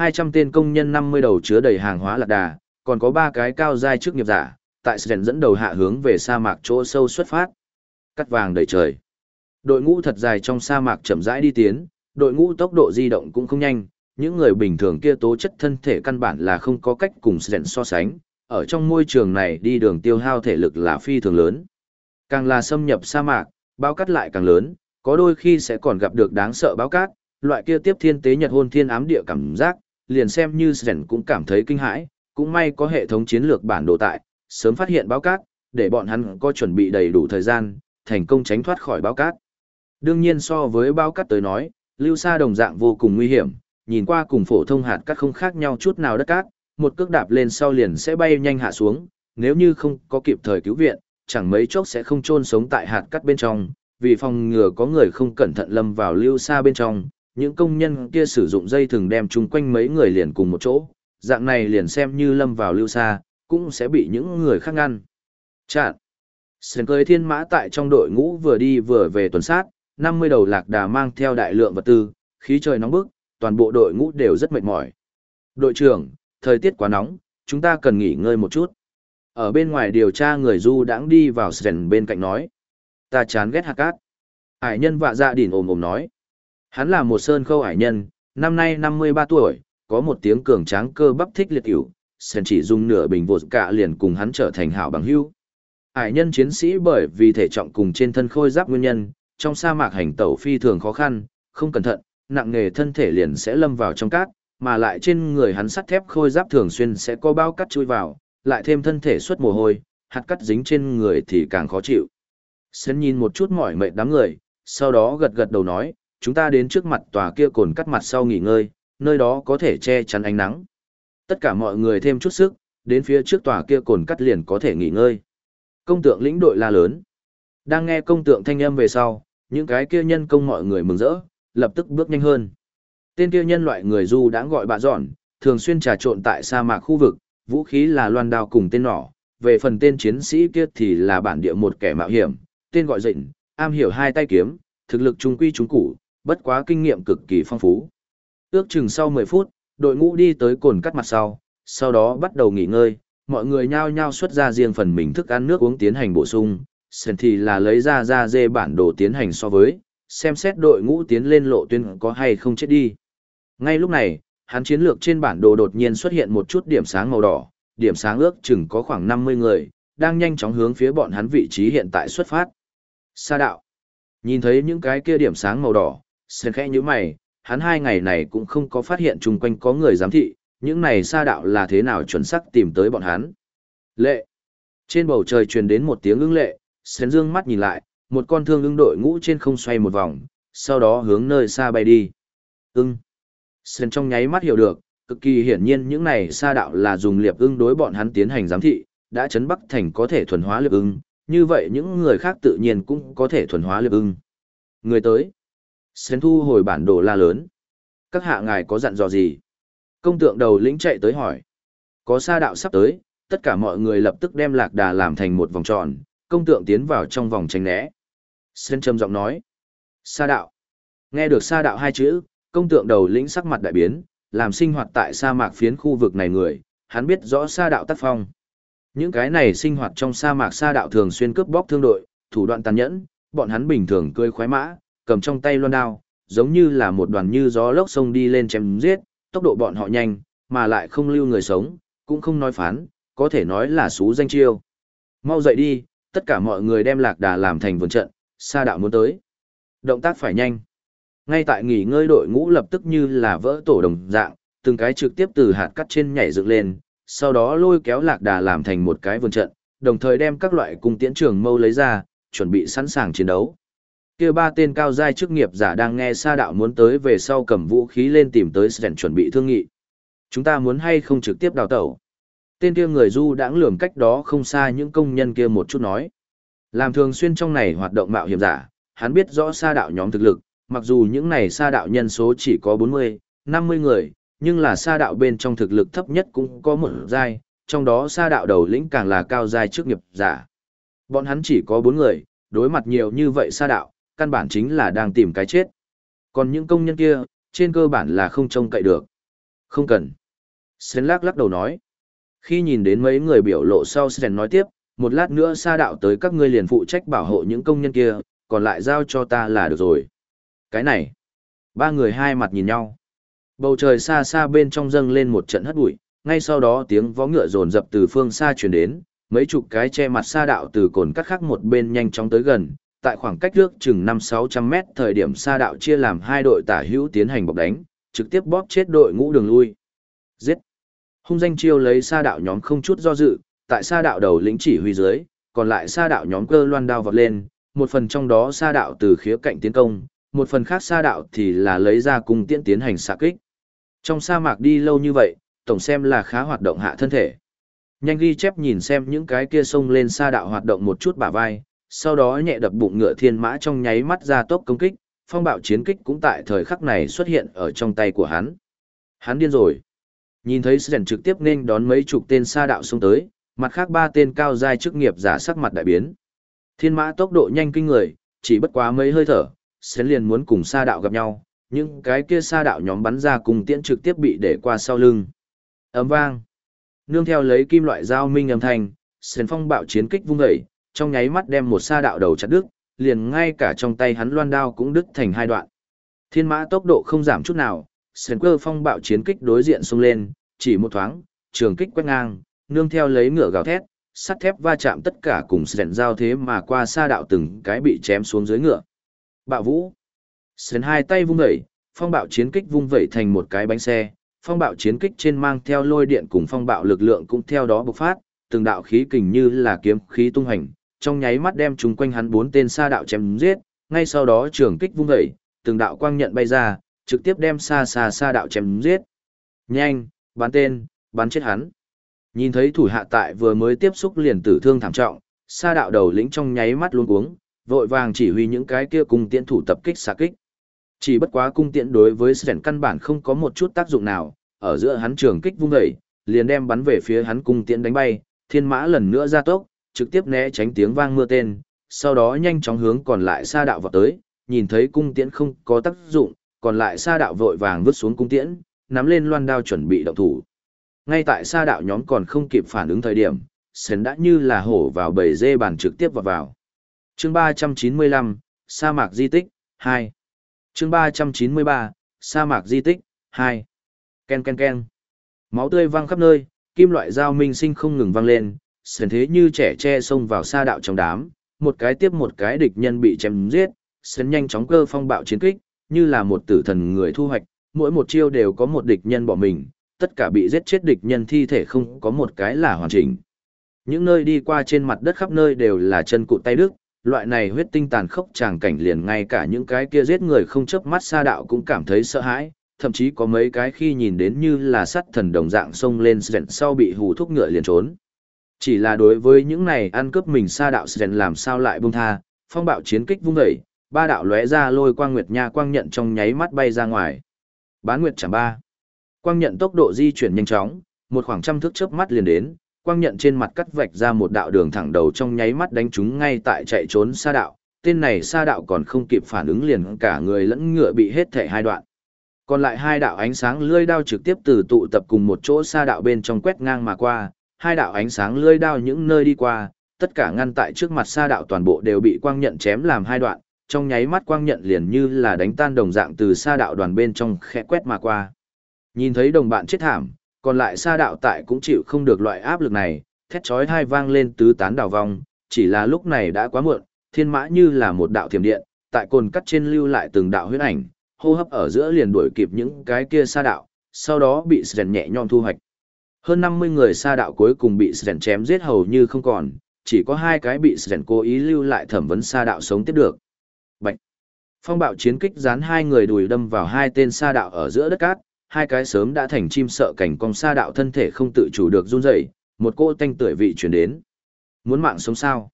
200 tên công nhân 50 đầu chứa đầy hàng hóa lạc đà, còn có ba cái cao giai trước nghiệp giả, tại Sren dẫn đầu hạ hướng về sa mạc chỗ sâu xuất phát. Cắt vàng đầy trời. Đội ngũ thật dài trong sa mạc chậm rãi đi tiến, đội ngũ tốc độ di động cũng không nhanh, những người bình thường kia tố chất thân thể căn bản là không có cách cùng Sren so sánh, ở trong môi trường này đi đường tiêu hao thể lực là phi thường lớn. Càng là xâm nhập sa mạc, bao cát lại càng lớn, có đôi khi sẽ còn gặp được đáng sợ báo cát, loại kia tiếp thiên tế nhật hôn thiên ám địa cảm giác, liền xem như Sren cũng cảm thấy kinh hãi, cũng may có hệ thống chiến lược bản đồ tại, sớm phát hiện báo cát, để bọn hắn có chuẩn bị đầy đủ thời gian, thành công tránh thoát khỏi báo cát. Đương nhiên so với báo cát tới nói, lưu sa đồng dạng vô cùng nguy hiểm, nhìn qua cùng phổ thông hạt cát không khác nhau chút nào đất cát, một cước đạp lên sau liền sẽ bay nhanh hạ xuống, nếu như không có kịp thời cứu viện, chẳng mấy chốc sẽ không chôn sống tại hạt cát bên trong, vì phòng ngừa có người không cẩn thận lâm vào lưu xa bên trong, những công nhân kia sử dụng dây thừng đem chung quanh mấy người liền cùng một chỗ, dạng này liền xem như lâm vào lưu xa, cũng sẽ bị những người khác ngăn. Chạn. Sơn cưới thiên mã tại trong đội ngũ vừa đi vừa về tuần sát, 50 đầu lạc đà mang theo đại lượng vật tư, khí trời nóng bức, toàn bộ đội ngũ đều rất mệt mỏi. Đội trưởng, thời tiết quá nóng, chúng ta cần nghỉ ngơi một chút. Ở bên ngoài điều tra người du đãng đi vào Sơn bên cạnh nói. Ta chán ghét hạt cát. Hải nhân vạ dạ đỉn ồm ồm nói. Hắn là một sơn khâu hải nhân, năm nay 53 tuổi, có một tiếng cường tráng cơ bắp thích liệt hữu, sen chỉ dùng nửa bình vột cả liền cùng hắn trở thành hảo bằng hữu. Hải nhân chiến sĩ bởi vì thể trọng cùng trên thân khôi giáp nguyên nhân, trong sa mạc hành tẩu phi thường khó khăn, không cẩn thận, nặng nghề thân thể liền sẽ lâm vào trong cát, mà lại trên người hắn sắt thép khôi giáp thường xuyên sẽ có bao cắt chui vào, lại thêm thân thể xuất mồ hôi, hạt cắt dính trên người thì càng khó chịu. Sến nhìn một chút mỏi mệt đám người, sau đó gật gật đầu nói, chúng ta đến trước mặt tòa kia cồn cắt mặt sau nghỉ ngơi, nơi đó có thể che chắn ánh nắng. Tất cả mọi người thêm chút sức, đến phía trước tòa kia cồn cắt liền có thể nghỉ ngơi. Công tượng lĩnh đội la lớn. Đang nghe công tượng thanh âm về sau, những cái kia nhân công mọi người mừng rỡ, lập tức bước nhanh hơn. Tên kia nhân loại người du đã gọi bạ dọn, thường xuyên trà trộn tại sa mạc khu vực, vũ khí là loan đao cùng tên nỏ, về phần tên chiến sĩ kia thì là bản địa một kẻ mạo hiểm, tên gọi dịnh, am hiểu hai tay kiếm, thực lực trung quy trung củ, bất quá kinh nghiệm cực kỳ phong phú. Ước chừng sau 10 phút, đội ngũ đi tới cồn cắt mặt sau, sau đó bắt đầu nghỉ ngơi, mọi người nhao nhao xuất ra riêng phần mình thức ăn nước uống tiến hành bổ sung, Sần thì là lấy ra ra dê bản đồ tiến hành so với, xem xét đội ngũ tiến lên lộ tuyến có hay không chết đi. Ngay lúc này, hắn chiến lược trên bản đồ đột nhiên xuất hiện một chút điểm sáng màu đỏ, điểm sáng ước chừng có khoảng 50 người, đang nhanh chóng hướng phía bọn hắn vị trí hiện tại xuất phát. Sa đạo. Nhìn thấy những cái kia điểm sáng màu đỏ, sen khẽ như mày, hắn hai ngày này cũng không có phát hiện chung quanh có người giám thị, những này sa đạo là thế nào chuẩn xác tìm tới bọn hắn. Lệ. Trên bầu trời truyền đến một tiếng ưng lệ, sen dương mắt nhìn lại, một con thương ưng đội ngũ trên không xoay một vòng, sau đó hướng nơi xa bay đi. Ưng. Sen trong nháy mắt hiểu được, cực kỳ hiển nhiên những này sa đạo là dùng liệp ưng đối bọn hắn tiến hành giám thị, đã chấn Bắc Thành có thể thuần hóa liệp ưng, như vậy những người khác tự nhiên cũng có thể thuần hóa liệp ưng. Người tới. Sen thu hồi bản đồ la lớn. Các hạ ngài có dặn dò gì? Công tượng đầu lĩnh chạy tới hỏi. Có sa đạo sắp tới, tất cả mọi người lập tức đem lạc đà làm thành một vòng tròn, công tượng tiến vào trong vòng tránh né. Sen trầm giọng nói. Sa đạo. Nghe được sa đạo hai chữ, công tượng đầu lĩnh sắc mặt đại biến, làm sinh hoạt tại sa mạc phiến khu vực này người, hắn biết rõ sa đạo tác phong. Những cái này sinh hoạt trong sa mạc sa đạo thường xuyên cướp bóc thương đội, thủ đoạn tàn nhẫn, bọn hắn bình thường cười khoái mã, cầm trong tay loan đao, giống như là một đoàn như gió lốc sông đi lên chém giết, tốc độ bọn họ nhanh, mà lại không lưu người sống, cũng không nói phán, có thể nói là xú danh chiêu. Mau dậy đi, tất cả mọi người đem lạc đà làm thành vườn trận, xa đạo muốn tới. Động tác phải nhanh. Ngay tại nghỉ ngơi đội ngũ lập tức như là vỡ tổ đồng dạng, từng cái trực tiếp từ hạt cắt trên nhảy dựng lên, sau đó lôi kéo lạc đà làm thành một cái vườn trận, đồng thời đem các loại cung tiễn trường mâu lấy ra, chuẩn bị sẵn sàng chiến đấu. Kia ba tên cao giai chức nghiệp giả đang nghe Sa đạo muốn tới về sau cầm vũ khí lên tìm tới Sren chuẩn bị thương nghị. Chúng ta muốn hay không trực tiếp đào tẩu. Tên kia người du đãng lường cách đó không xa những công nhân kia một chút nói. Làm thường xuyên trong này hoạt động mạo hiểm giả, hắn biết rõ Sa đạo nhóm thực lực, mặc dù những này Sa đạo nhân số chỉ có 40, 50 người, nhưng là Sa đạo bên trong thực lực thấp nhất cũng có một giai, trong đó Sa đạo đầu lĩnh càng là cao giai chức nghiệp giả. Bọn hắn chỉ có 4 người, đối mặt nhiều như vậy Sa đạo, căn bản chính là đang tìm cái chết. Còn những công nhân kia, trên cơ bản là không trông cậy được. Không cần. Sến lắc lắc đầu nói. Khi nhìn đến mấy người biểu lộ sau Sến nói tiếp, một lát nữa xa đạo tới các ngươi liền phụ trách bảo hộ những công nhân kia, còn lại giao cho ta là được rồi. Cái này. Ba người hai mặt nhìn nhau. Bầu trời xa xa bên trong dâng lên một trận hất bụi, ngay sau đó tiếng vó ngựa rồn rập từ phương xa truyền đến, mấy chục cái che mặt xa đạo từ cồn cắt khác một bên nhanh chóng tới gần, tại khoảng cách trước chừng 5-600 mét thời điểm xa đạo chia làm hai đội tả hữu tiến hành bọc đánh, trực tiếp bóp chết đội ngũ đường lui. Giết! Hung danh chiêu lấy xa đạo nhóm không chút do dự, tại xa đạo đầu lĩnh chỉ huy dưới, còn lại xa đạo nhóm cơ loan đao vọt lên, một phần trong đó xa đạo từ khía cạnh tiến công, một phần khác xa đạo thì là lấy ra cung tiễn tiến hành xạ kích. Trong sa mạc đi lâu như vậy, tổng xem là khá hoạt động hạ thân thể. Nhanh ghi chép nhìn xem những cái kia sông lên xa đạo hoạt động một chút bả vai, sau đó nhẹ đập bụng ngựa thiên mã trong nháy mắt ra tốc công kích, phong bạo chiến kích cũng tại thời khắc này xuất hiện ở trong tay của hắn. Hắn điên rồi. Nhìn thấy Sren trực tiếp nên đón mấy chục tên sa đạo xuống tới, mặt khác ba tên cao giai chức nghiệp giả sắc mặt đại biến. Thiên mã tốc độ nhanh kinh người, chỉ bất quá mấy hơi thở, Sren liền muốn cùng sa đạo gặp nhau, nhưng cái kia sa đạo nhóm bắn ra cùng tiễn trực tiếp bị để qua sau lưng. Ấm vang. Nương theo lấy kim loại dao minh âm thanh, Sren phong bạo chiến kích vung dậy, trong nháy mắt đem một sa đạo đầu chặt đứt, liền ngay cả trong tay hắn loan đao cũng đứt thành hai đoạn. Thiên mã tốc độ không giảm chút nào, sền cơ phong bạo chiến kích đối diện xông lên, chỉ một thoáng, trường kích quét ngang, nương theo lấy ngựa gào thét, sắt thép va chạm tất cả cùng sền giao thế mà qua sa đạo từng cái bị chém xuống dưới ngựa. Bạo vũ. Sền hai tay vung vẩy, phong bạo chiến kích vung vẩy thành một cái bánh xe, phong bạo chiến kích trên mang theo lôi điện cùng phong bạo lực lượng cũng theo đó bộc phát, từng đạo khí kình như là kiếm khí tung hành, trong nháy mắt đem chúng quanh hắn bốn tên sa đạo chém giết, ngay sau đó trường kích vung dậy, từng đạo quang nhận bay ra, trực tiếp đem xa xa xa đạo chém giết. Nhanh, bắn tên, bắn chết hắn. Nhìn thấy thủ hạ tại vừa mới tiếp xúc liền tử thương thảm trọng, sa đạo đầu lĩnh trong nháy mắt luống cuống, vội vàng chỉ huy những cái kia cung tiễn thủ tập kích xạ kích. Chỉ bất quá cung tiễn đối với sẻn căn bản không có một chút tác dụng nào, ở giữa hắn trường kích vung dậy, liền đem bắn về phía hắn cung tiễn đánh bay, thiên mã lần nữa ra tốc, trực tiếp né tránh tiếng vang mưa tên, sau đó nhanh chóng hướng còn lại sa đạo vào tới, nhìn thấy cung tiễn không có tác dụng, còn lại sa đạo vội vàng vứt xuống cung tiễn, nắm lên loan đao chuẩn bị động thủ. Ngay tại sa đạo nhóm còn không kịp phản ứng thời điểm, Sến đã như là hổ vào bầy dê bàn trực tiếp vào vào. Chương 395, Sa mạc di tích, 2. Chương 393, Sa mạc di tích, 2. Ken ken ken. Máu tươi văng khắp nơi, kim loại dao minh sinh không ngừng văng lên, sền thế như trẻ che xông vào sa đạo trong đám, một cái tiếp một cái địch nhân bị chém giết, sến nhanh chóng cơ phong bạo chiến kích, như là một tử thần người thu hoạch, mỗi một chiêu đều có một địch nhân bỏ mình, tất cả bị giết chết địch nhân thi thể không có một cái là hoàn chỉnh. Những nơi đi qua trên mặt đất khắp nơi đều là chân cụt tay đức, loại này huyết tinh tàn khốc tràng cảnh liền ngay cả những cái kia giết người không chớp mắt sa đạo cũng cảm thấy sợ hãi, thậm chí có mấy cái khi nhìn đến như là sắt thần đồng dạng xông lên sẹn sau bị hù thúc ngựa liền trốn. Chỉ là đối với những này ăn cướp mình xa đạo Sren làm sao lại buông tha, phong bạo chiến kích vung dậy, ba đạo lóe ra lôi quang nguyệt nha quang nhận trong nháy mắt bay ra ngoài. Bán nguyệt chẳng ba. Quang nhận tốc độ di chuyển nhanh chóng, một khoảng trăm thước chớp mắt liền đến, quang nhận trên mặt cắt vạch ra một đạo đường thẳng đầu trong nháy mắt đánh chúng ngay tại chạy trốn xa đạo. Tên này xa đạo còn không kịp phản ứng liền cả người lẫn ngựa bị hết thể hai đoạn. Còn lại hai đạo ánh sáng lưỡi đao trực tiếp từ tụ tập cùng một chỗ xa đạo bên trong quét ngang mà qua, hai đạo ánh sáng lưỡi đao những nơi đi qua, tất cả ngăn tại trước mặt sa đạo toàn bộ đều bị quang nhận chém làm hai đoạn, trong nháy mắt quang nhận liền như là đánh tan đồng dạng từ sa đạo đoàn bên trong khẽ quét mà qua. Nhìn thấy đồng bạn chết thảm, còn lại sa đạo tại cũng chịu không được loại áp lực này, thét chói hai vang lên tứ tán đảo vong, chỉ là lúc này đã quá muộn, thiên mã như là một đạo thiểm điện, tại cồn cắt trên lưu lại từng đạo huyết ảnh, hô hấp ở giữa liền đuổi kịp những cái kia sa đạo, sau đó bị rèn nhẹ nhõm thu hoạch. Hơn 50 người sa đạo cuối cùng bị Sren chém giết hầu như không còn, chỉ có hai cái bị Sren cố ý lưu lại thẩm vấn sa đạo sống tiếp được. Bạch! Phong bạo chiến kích dán hai người đùi đâm vào hai tên sa đạo ở giữa đất cát, hai cái sớm đã thành chim sợ cảnh cong sa đạo thân thể không tự chủ được run rẩy, một cô tanh tưởi vị chuyển đến. Muốn mạng sống sao?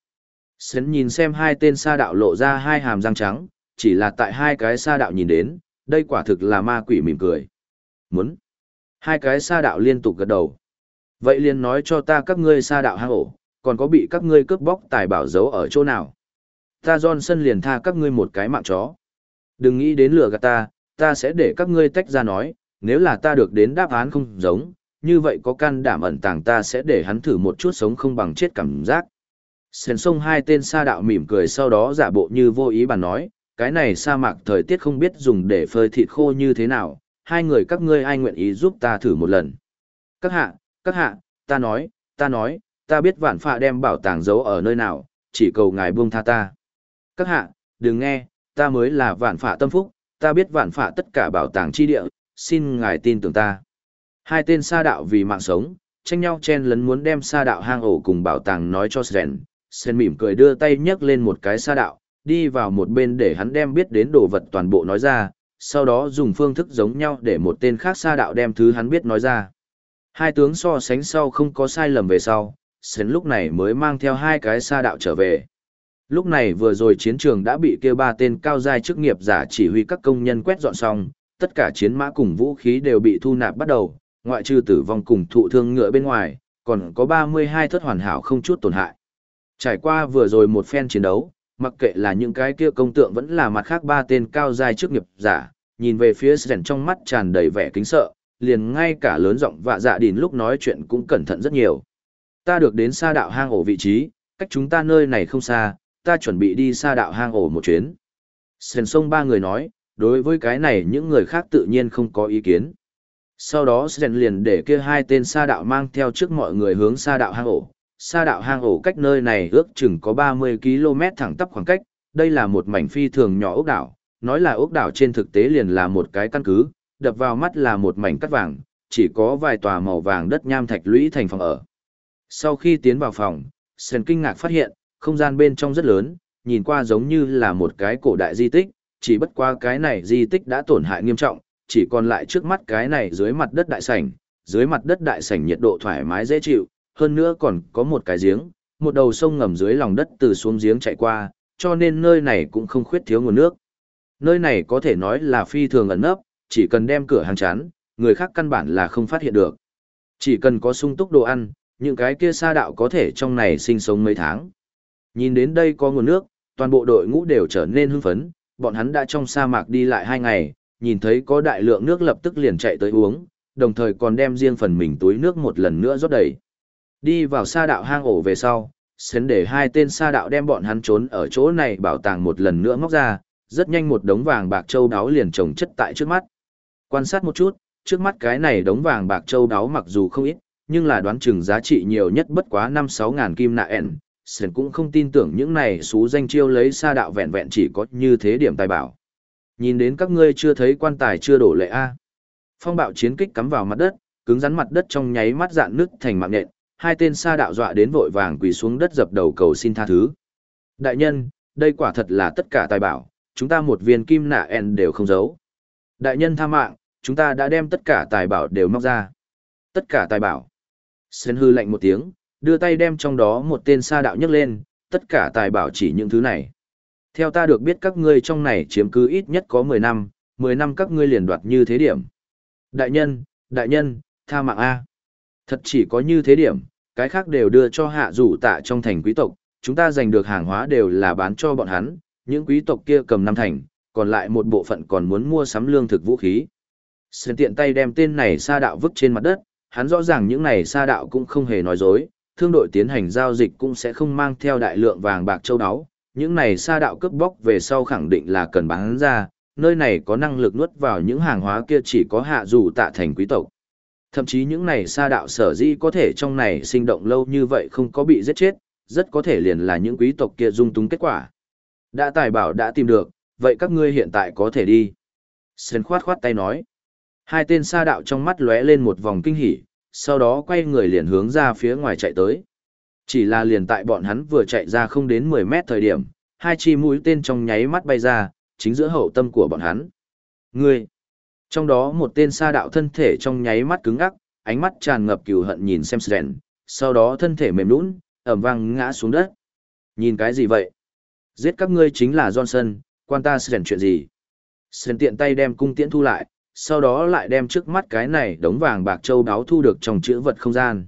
Sến nhìn xem hai tên sa đạo lộ ra hai hàm răng trắng, chỉ là tại hai cái sa đạo nhìn đến, đây quả thực là ma quỷ mỉm cười. Muốn. Hai cái sa đạo liên tục gật đầu. Vậy liền nói cho ta các ngươi sa đạo hang ổ, còn có bị các ngươi cướp bóc tài bảo giấu ở chỗ nào. Ta Johnson liền tha các ngươi một cái mạng chó. Đừng nghĩ đến lừa gạt ta, ta sẽ để các ngươi tách ra nói, nếu là ta được đến đáp án không giống, như vậy có can đảm ẩn tàng ta sẽ để hắn thử một chút sống không bằng chết cảm giác. Sền sông hai tên sa đạo mỉm cười sau đó giả bộ như vô ý bàn nói, cái này sa mạc thời tiết không biết dùng để phơi thịt khô như thế nào, hai người các ngươi ai nguyện ý giúp ta thử một lần. Các hạ, các hạ, ta nói, ta nói, ta biết vạn phạ đem bảo tàng giấu ở nơi nào, chỉ cầu ngài buông tha ta. Các hạ, đừng nghe, ta mới là vạn phạ tâm phúc, ta biết vạn phạ tất cả bảo tàng chi địa, xin ngài tin tưởng ta. Hai tên sa đạo vì mạng sống, tranh nhau chen lấn muốn đem sa đạo hang ổ cùng bảo tàng nói cho Sren. Sren mỉm cười đưa tay nhấc lên một cái sa đạo, đi vào một bên để hắn đem biết đến đồ vật toàn bộ nói ra, sau đó dùng phương thức giống nhau để một tên khác sa đạo đem thứ hắn biết nói ra. Hai tướng so sánh sau không có sai lầm về sau, Sến lúc này mới mang theo hai cái sa đạo trở về. Lúc này vừa rồi chiến trường đã bị kêu ba tên cao giai chức nghiệp giả chỉ huy các công nhân quét dọn xong, tất cả chiến mã cùng vũ khí đều bị thu nạp bắt đầu, ngoại trừ tử vong cùng thụ thương ngựa bên ngoài, còn có 32 thất hoàn hảo không chút tổn hại. Trải qua vừa rồi một phen chiến đấu, mặc kệ là những cái kia công tượng vẫn là mặt khác ba tên cao dài trước nghiệp giả, nhìn về phía Sren trong mắt tràn đầy vẻ kính sợ, liền ngay cả lớn giọng vạ dạ đìn lúc nói chuyện cũng cẩn thận rất nhiều. Ta được đến xa đạo hang ổ vị trí, cách chúng ta nơi này không xa, ta chuẩn bị đi xa đạo hang ổ một chuyến. Sren sông ba người nói, đối với cái này những người khác tự nhiên không có ý kiến. Sau đó Sren liền để kia hai tên xa đạo mang theo trước mọi người hướng xa đạo hang ổ. Xa đạo hang ổ cách nơi này ước chừng có 30 km thẳng tắp khoảng cách, đây là một mảnh phi thường nhỏ ốc đảo, nói là ốc đảo trên thực tế liền là một cái căn cứ, đập vào mắt là một mảnh cắt vàng, chỉ có vài tòa màu vàng đất nham thạch lũy thành phòng ở. Sau khi tiến vào phòng, Sren kinh ngạc phát hiện, không gian bên trong rất lớn, nhìn qua giống như là một cái cổ đại di tích, chỉ bất qua cái này di tích đã tổn hại nghiêm trọng, chỉ còn lại trước mắt cái này dưới mặt đất đại sảnh, dưới mặt đất đại sảnh nhiệt độ thoải mái dễ chịu, hơn nữa còn có một cái giếng, một đầu sông ngầm dưới lòng đất từ xuống giếng chạy qua, cho nên nơi này cũng không khuyết thiếu nguồn nước. Nơi này có thể nói là phi thường ẩn nấp, chỉ cần đem cửa hàng chán, người khác căn bản là không phát hiện được. Chỉ cần có sung túc đồ ăn, những cái kia sa đạo có thể trong này sinh sống mấy tháng. Nhìn đến đây có nguồn nước, toàn bộ đội ngũ đều trở nên hưng phấn, bọn hắn đã trong sa mạc đi lại hai ngày, nhìn thấy có đại lượng nước lập tức liền chạy tới uống, đồng thời còn đem riêng phần mình túi nước một lần nữa rót đầy. Đi vào sa đạo hang ổ về sau, sến để hai tên sa đạo đem bọn hắn trốn ở chỗ này bảo tàng một lần nữa móc ra, rất nhanh một đống vàng bạc châu đáo liền trồng chất tại trước mắt. Quan sát một chút, trước mắt cái này đống vàng bạc châu đáo mặc dù không ít, nhưng là đoán chừng giá trị nhiều nhất bất quá 5-6 ngàn kim nạ ẻn. Sền cũng không tin tưởng những này xú danh chiêu lấy sa đạo vẹn vẹn chỉ có như thế điểm tài bảo. Nhìn đến các ngươi chưa thấy quan tài chưa đổ lệ A. Phong bạo chiến kích cắm vào mặt đất, cứng rắn mặt đất trong nháy mắt dạn nứt thành mạng nhện, hai tên sa đạo dọa đến vội vàng quỳ xuống đất dập đầu cầu xin tha thứ. Đại nhân, đây quả thật là tất cả tài bảo, chúng ta một viên kim nạ en đều không giấu. Đại nhân tha mạng, chúng ta đã đem tất cả tài bảo đều móc ra. Tất cả tài bảo. Sơn hư lạnh một tiếng, đưa tay đem trong đó một tên sa đạo nhấc lên, tất cả tài bảo chỉ những thứ này. Theo ta được biết các ngươi trong này chiếm cứ ít nhất có 10 năm, 10 năm các ngươi liền đoạt như thế điểm. Đại nhân, đại nhân, tha mạng A. Thật chỉ có như thế điểm, cái khác đều đưa cho hạ rủ tạ trong thành quý tộc, chúng ta giành được hàng hóa đều là bán cho bọn hắn, những quý tộc kia cầm năm thành, còn lại một bộ phận còn muốn mua sắm lương thực vũ khí. Sơn tiện tay đem tên này sa đạo vứt trên mặt đất, hắn rõ ràng những này sa đạo cũng không hề nói dối, thương đội tiến hành giao dịch cũng sẽ không mang theo đại lượng vàng bạc châu áo. Những này sa đạo cướp bóc về sau khẳng định là cần bán ra, nơi này có năng lực nuốt vào những hàng hóa kia chỉ có hạ dù tạ thành quý tộc. Thậm chí những này sa đạo sở di có thể trong này sinh động lâu như vậy không có bị giết chết, rất có thể liền là những quý tộc kia dung túng kết quả. Đã tài bảo đã tìm được, vậy các ngươi hiện tại có thể đi. Sơn khoát khoát tay nói. Hai tên sa đạo trong mắt lóe lên một vòng kinh hỉ, sau đó quay người liền hướng ra phía ngoài chạy tới. Chỉ là liền tại bọn hắn vừa chạy ra không đến 10 mét thời điểm, hai chi mũi tên trong nháy mắt bay ra, chính giữa hậu tâm của bọn hắn. Ngươi! Trong đó một tên sa đạo thân thể trong nháy mắt cứng ngắc, ánh mắt tràn ngập cừu hận nhìn xem Sren, sau đó thân thể mềm nhũn, ẩm vang ngã xuống đất. Nhìn cái gì vậy? Giết các ngươi chính là Johnson, quan ta Sren chuyện gì? Sren tiện tay đem cung tiễn thu lại, sau đó lại đem trước mắt cái này đống vàng bạc châu đáo thu được trong chữ vật không gian.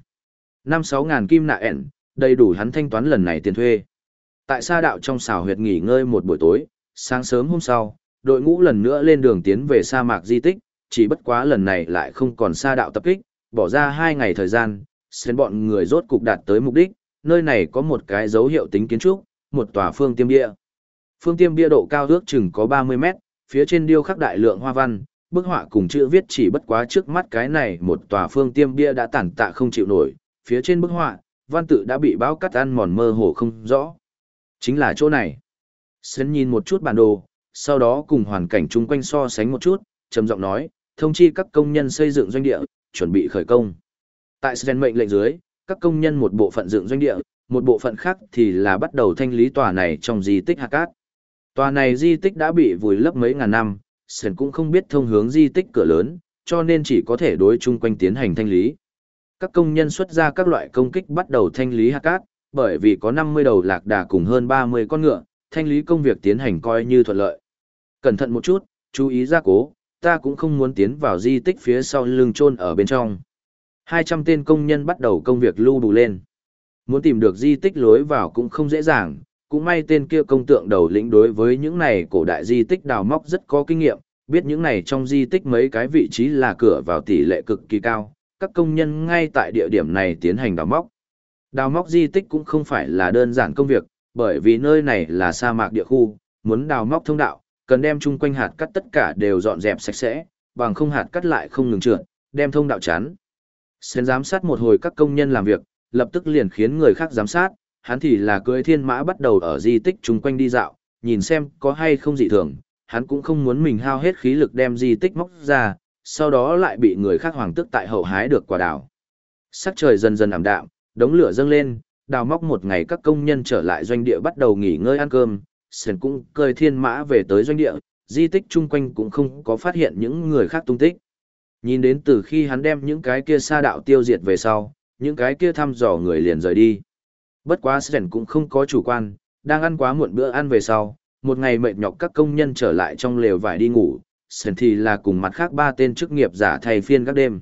Năm sáu ngàn kim nạ ẻn, đầy đủ hắn thanh toán lần này tiền thuê. Tại sa đạo trong xảo huyệt nghỉ ngơi một buổi tối, sáng sớm hôm sau, đội ngũ lần nữa lên đường tiến về sa mạc di tích, chỉ bất quá lần này lại không còn sa đạo tập kích, bỏ ra hai ngày thời gian, xen bọn người rốt cục đạt tới mục đích, nơi này có một cái dấu hiệu tính kiến trúc, một tòa phương tiêm bia. Phương tiêm bia độ cao ước chừng có 30 mét, phía trên điêu khắc đại lượng hoa văn, bức họa cùng chữ viết chỉ bất quá trước mắt cái này một tòa phương tiêm bia đã tản tạ không chịu nổi, phía trên bức họa, văn tự đã bị bão cắt ăn mòn mơ hồ không rõ. Chính là chỗ này. Sến nhìn một chút bản đồ, sau đó cùng hoàn cảnh chung quanh so sánh một chút, trầm giọng nói, thông chi các công nhân xây dựng doanh địa, chuẩn bị khởi công. Tại Sven mệnh lệnh dưới, các công nhân một bộ phận dựng doanh địa, một bộ phận khác thì là bắt đầu thanh lý tòa này trong di tích hạt cát. Tòa này di tích đã bị vùi lấp mấy ngàn năm, Sven cũng không biết thông hướng di tích cửa lớn, cho nên chỉ có thể đối chung quanh tiến hành thanh lý. Các công nhân xuất ra các loại công kích bắt đầu thanh lý hạt cát, bởi vì có 50 đầu lạc đà cùng hơn 30 con ngựa, thanh lý công việc tiến hành coi như thuận lợi. Cẩn thận một chút, chú ý ra cố, ta cũng không muốn tiến vào di tích phía sau lưng chôn ở bên trong. 200 tên công nhân bắt đầu công việc lưu đủ lên. Muốn tìm được di tích lối vào cũng không dễ dàng, cũng may tên kia công tượng đầu lĩnh đối với những này cổ đại di tích đào móc rất có kinh nghiệm, biết những này trong di tích mấy cái vị trí là cửa vào tỷ lệ cực kỳ cao, các công nhân ngay tại địa điểm này tiến hành đào móc. Đào móc di tích cũng không phải là đơn giản công việc, bởi vì nơi này là sa mạc địa khu, muốn đào móc thông đạo, cần đem chung quanh hạt cắt tất cả đều dọn dẹp sạch sẽ, bằng không hạt cắt lại không ngừng trượt, đem thông đạo chắn. Sến giám sát một hồi các công nhân làm việc, lập tức liền khiến người khác giám sát, hắn thì là cưỡi thiên mã bắt đầu ở di tích chung quanh đi dạo, nhìn xem có hay không dị thường, hắn cũng không muốn mình hao hết khí lực đem di tích móc ra, sau đó lại bị người khác hoàng tức tại hậu hái được quả đào. Sắc trời dần dần ảm đạm, đống lửa dâng lên, đào móc một ngày các công nhân trở lại doanh địa bắt đầu nghỉ ngơi ăn cơm, Sơn cũng cơi thiên mã về tới doanh địa, di tích chung quanh cũng không có phát hiện những người khác tung tích. Nhìn đến từ khi hắn đem những cái kia sa đạo tiêu diệt về sau, những cái kia thăm dò người liền rời đi. Bất quá Sơn cũng không có chủ quan, đang ăn quá muộn bữa ăn về sau, một ngày mệt nhọc các công nhân trở lại trong lều vải đi ngủ, Sơn thì là cùng mặt khác ba tên chức nghiệp giả thay phiên các đêm.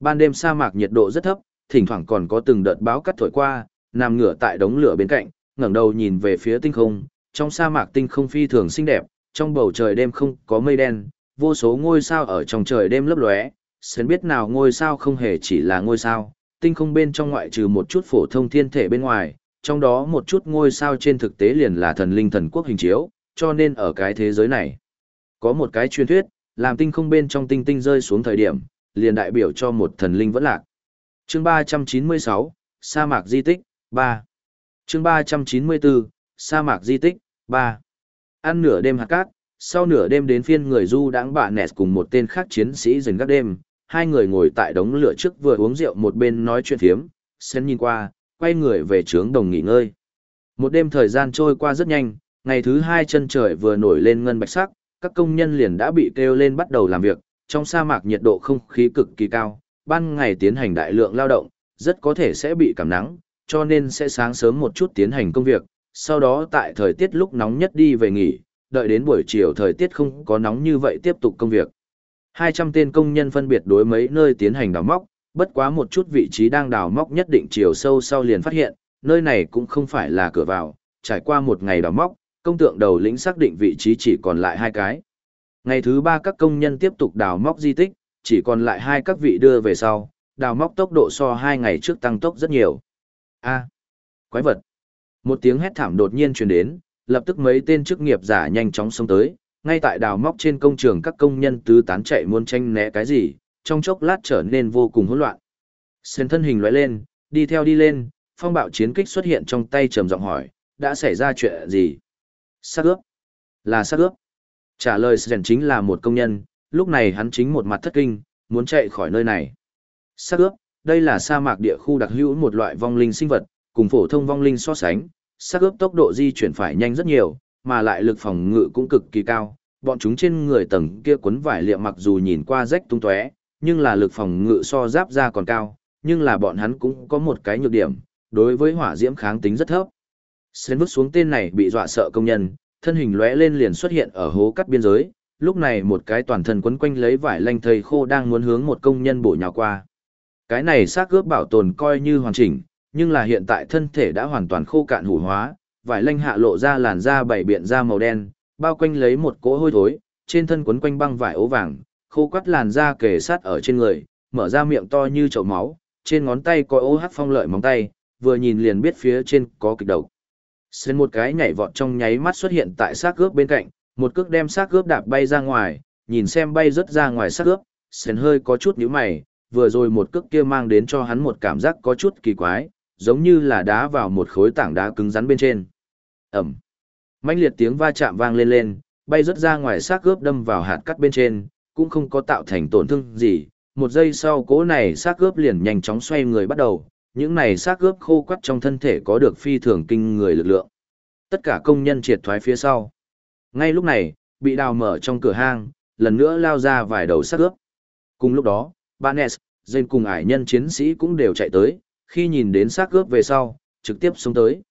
Ban đêm sa mạc nhiệt độ rất thấp, thỉnh thoảng còn có từng đợt báo cắt thổi qua, nằm ngửa tại đống lửa bên cạnh, ngẩng đầu nhìn về phía tinh không, trong sa mạc tinh không phi thường xinh đẹp, trong bầu trời đêm không có mây đen, vô số ngôi sao ở trong trời đêm lấp lóe, sến biết nào ngôi sao không hề chỉ là ngôi sao, tinh không bên trong ngoại trừ một chút phổ thông thiên thể bên ngoài, trong đó một chút ngôi sao trên thực tế liền là thần linh thần quốc hình chiếu, cho nên ở cái thế giới này, có một cái truyền thuyết, làm tinh không bên trong tinh tinh rơi xuống thời điểm, liền đại biểu cho một thần linh vẫn lạc. Chương 396, Sa mạc di tích, 3. Chương 394, Sa mạc di tích, 3. Ăn nửa đêm hạt cát, sau nửa đêm đến phiên người du đãng bạ nẹt cùng một tên khác chiến sĩ dừng các đêm, hai người ngồi tại đống lửa trước vừa uống rượu một bên nói chuyện thiếm, sen nhìn qua, quay người về trướng đồng nghỉ ngơi. Một đêm thời gian trôi qua rất nhanh, ngày thứ hai chân trời vừa nổi lên ngân bạch sắc, các công nhân liền đã bị kêu lên bắt đầu làm việc, trong sa mạc nhiệt độ không khí cực kỳ cao, ban ngày tiến hành đại lượng lao động, rất có thể sẽ bị cảm nắng, cho nên sẽ sáng sớm một chút tiến hành công việc, sau đó tại thời tiết lúc nóng nhất đi về nghỉ, đợi đến buổi chiều thời tiết không có nóng như vậy tiếp tục công việc. 200 tên công nhân phân biệt đối mấy nơi tiến hành đào móc, bất quá một chút vị trí đang đào móc nhất định chiều sâu sau liền phát hiện, nơi này cũng không phải là cửa vào, trải qua một ngày đào móc, công tượng đầu lĩnh xác định vị trí chỉ còn lại hai cái. Ngày thứ ba các công nhân tiếp tục đào móc di tích, chỉ còn lại hai các vị đưa về sau, đào móc tốc độ so hai ngày trước tăng tốc rất nhiều. A, quái vật. Một tiếng hét thảm đột nhiên truyền đến, lập tức mấy tên chức nghiệp giả nhanh chóng xông tới, ngay tại đào móc trên công trường các công nhân tứ tán chạy muốn tranh né cái gì, trong chốc lát trở nên vô cùng hỗn loạn. Sến thân hình lóe lên, đi theo đi lên, phong bạo chiến kích xuất hiện trong tay trầm giọng hỏi, đã xảy ra chuyện gì? Sát ướp. Là sát ướp. Trả lời Sến chính là một công nhân, lúc này hắn chính một mặt thất kinh, muốn chạy khỏi nơi này. Sát ướp, đây là sa mạc địa khu đặc hữu một loại vong linh sinh vật, cùng phổ thông vong linh so sánh, xác ướp tốc độ di chuyển phải nhanh rất nhiều, mà lại lực phòng ngự cũng cực kỳ cao. Bọn chúng trên người tầng kia quấn vải liệm mặc dù nhìn qua rách tung tóe, nhưng là lực phòng ngự so giáp ra còn cao, nhưng là bọn hắn cũng có một cái nhược điểm, đối với hỏa diễm kháng tính rất thấp. Xên vứt xuống tên này bị dọa sợ công nhân, thân hình lóe lên liền xuất hiện ở hố cắt biên giới, lúc này một cái toàn thân quấn quanh lấy vải lanh thầy khô đang muốn hướng một công nhân bổ nhào qua. Cái này xác cướp bảo tồn coi như hoàn chỉnh, nhưng là hiện tại thân thể đã hoàn toàn khô cạn hủ hóa, vải lanh hạ lộ ra làn da bảy biện da màu đen, bao quanh lấy một cỗ hôi thối, trên thân quấn quanh băng vải ố vàng, khô quắt làn da kề sát ở trên người, mở ra miệng to như chậu máu, trên ngón tay có ô hắc phong lợi móng tay, vừa nhìn liền biết phía trên có kịch độc. Xên một cái nhảy vọt trong nháy mắt xuất hiện tại xác cướp bên cạnh, một cước đem xác cướp đạp bay ra ngoài, nhìn xem bay rất ra ngoài xác cướp, Xên hơi có chút nhíu mày, vừa rồi một cước kia mang đến cho hắn một cảm giác có chút kỳ quái, giống như là đá vào một khối tảng đá cứng rắn bên trên. Ẩm. Mạnh liệt tiếng va chạm vang lên lên, bay rất ra ngoài xác gớp đâm vào hạt cắt bên trên, cũng không có tạo thành tổn thương gì. Một giây sau cỗ này xác gớp liền nhanh chóng xoay người bắt đầu, những này xác gớp khô quắt trong thân thể có được phi thường kinh người lực lượng. Tất cả công nhân triệt thoái phía sau. Ngay lúc này, bị đào mở trong cửa hang, lần nữa lao ra vài đầu xác gớp. Cùng lúc đó, Banes, Jane cùng ải nhân chiến sĩ cũng đều chạy tới, khi nhìn đến xác gớp về sau, trực tiếp xuống tới.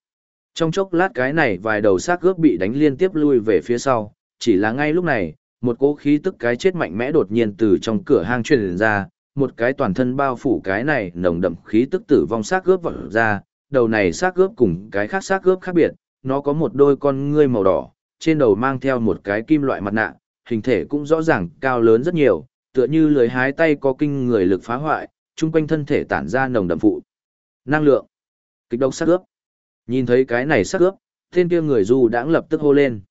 Trong chốc lát cái này vài đầu xác gớp bị đánh liên tiếp lui về phía sau, chỉ là ngay lúc này, một cỗ khí tức cái chết mạnh mẽ đột nhiên từ trong cửa hang truyền ra, một cái toàn thân bao phủ cái này nồng đậm khí tức tử vong xác gớp vọt ra, đầu này xác gớp cùng cái khác xác gớp khác biệt, nó có một đôi con ngươi màu đỏ, trên đầu mang theo một cái kim loại mặt nạ, hình thể cũng rõ ràng cao lớn rất nhiều, tựa như lưới hái tay có kinh người lực phá hoại, chung quanh thân thể tản ra nồng đậm phụ. Năng lượng. Kịch độc sát ướp. Nhìn thấy cái này sát ướp, tên kia người du đãng lập tức hô lên.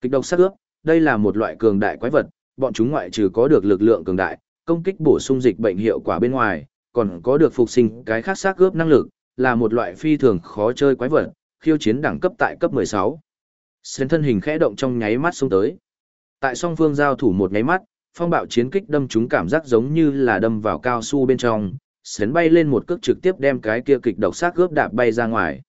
Kịch độc sát ướp, đây là một loại cường đại quái vật, bọn chúng ngoại trừ có được lực lượng cường đại, công kích bổ sung dịch bệnh hiệu quả bên ngoài, còn có được phục sinh cái khác sát ướp năng lực, là một loại phi thường khó chơi quái vật, khiêu chiến đẳng cấp tại cấp 16. Sến thân hình khẽ động trong nháy mắt xông tới. Tại song phương giao thủ một nháy mắt, phong bạo chiến kích đâm chúng cảm giác giống như là đâm vào cao su bên trong, Sến bay lên một cước trực tiếp đem cái kia kịch độc xác cướp đạp bay ra ngoài.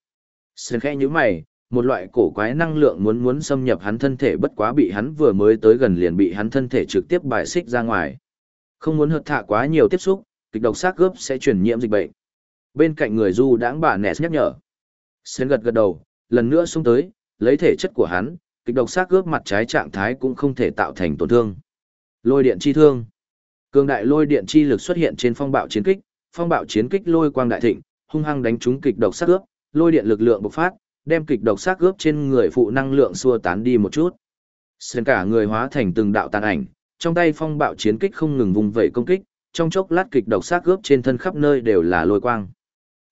Sến khẽ như mày, một loại cổ quái năng lượng muốn muốn xâm nhập hắn thân thể bất quá bị hắn vừa mới tới gần liền bị hắn thân thể trực tiếp bài xích ra ngoài. Không muốn hợt thạ quá nhiều tiếp xúc, kịch độc xác cướp sẽ truyền nhiễm dịch bệnh. Bên cạnh người du đãng bà Ness nhắc nhở. Sến gật gật đầu, lần nữa xuống tới, lấy thể chất của hắn, kịch độc xác cướp mặt trái trạng thái cũng không thể tạo thành tổn thương. Lôi điện chi thương. Cường đại lôi điện chi lực xuất hiện trên phong bạo chiến kích, phong bạo chiến kích lôi quang đại thịnh, hung hăng đánh trúng kịch độc sát cướp, lôi điện lực lượng bộc phát, đem kịch độc sát cướp trên người phụ năng lượng xua tán đi một chút. xuyên cả người hóa thành từng đạo tàn ảnh, trong tay phong bạo chiến kích không ngừng vùng vẩy công kích, trong chốc lát kịch độc sát cướp trên thân khắp nơi đều là lôi quang.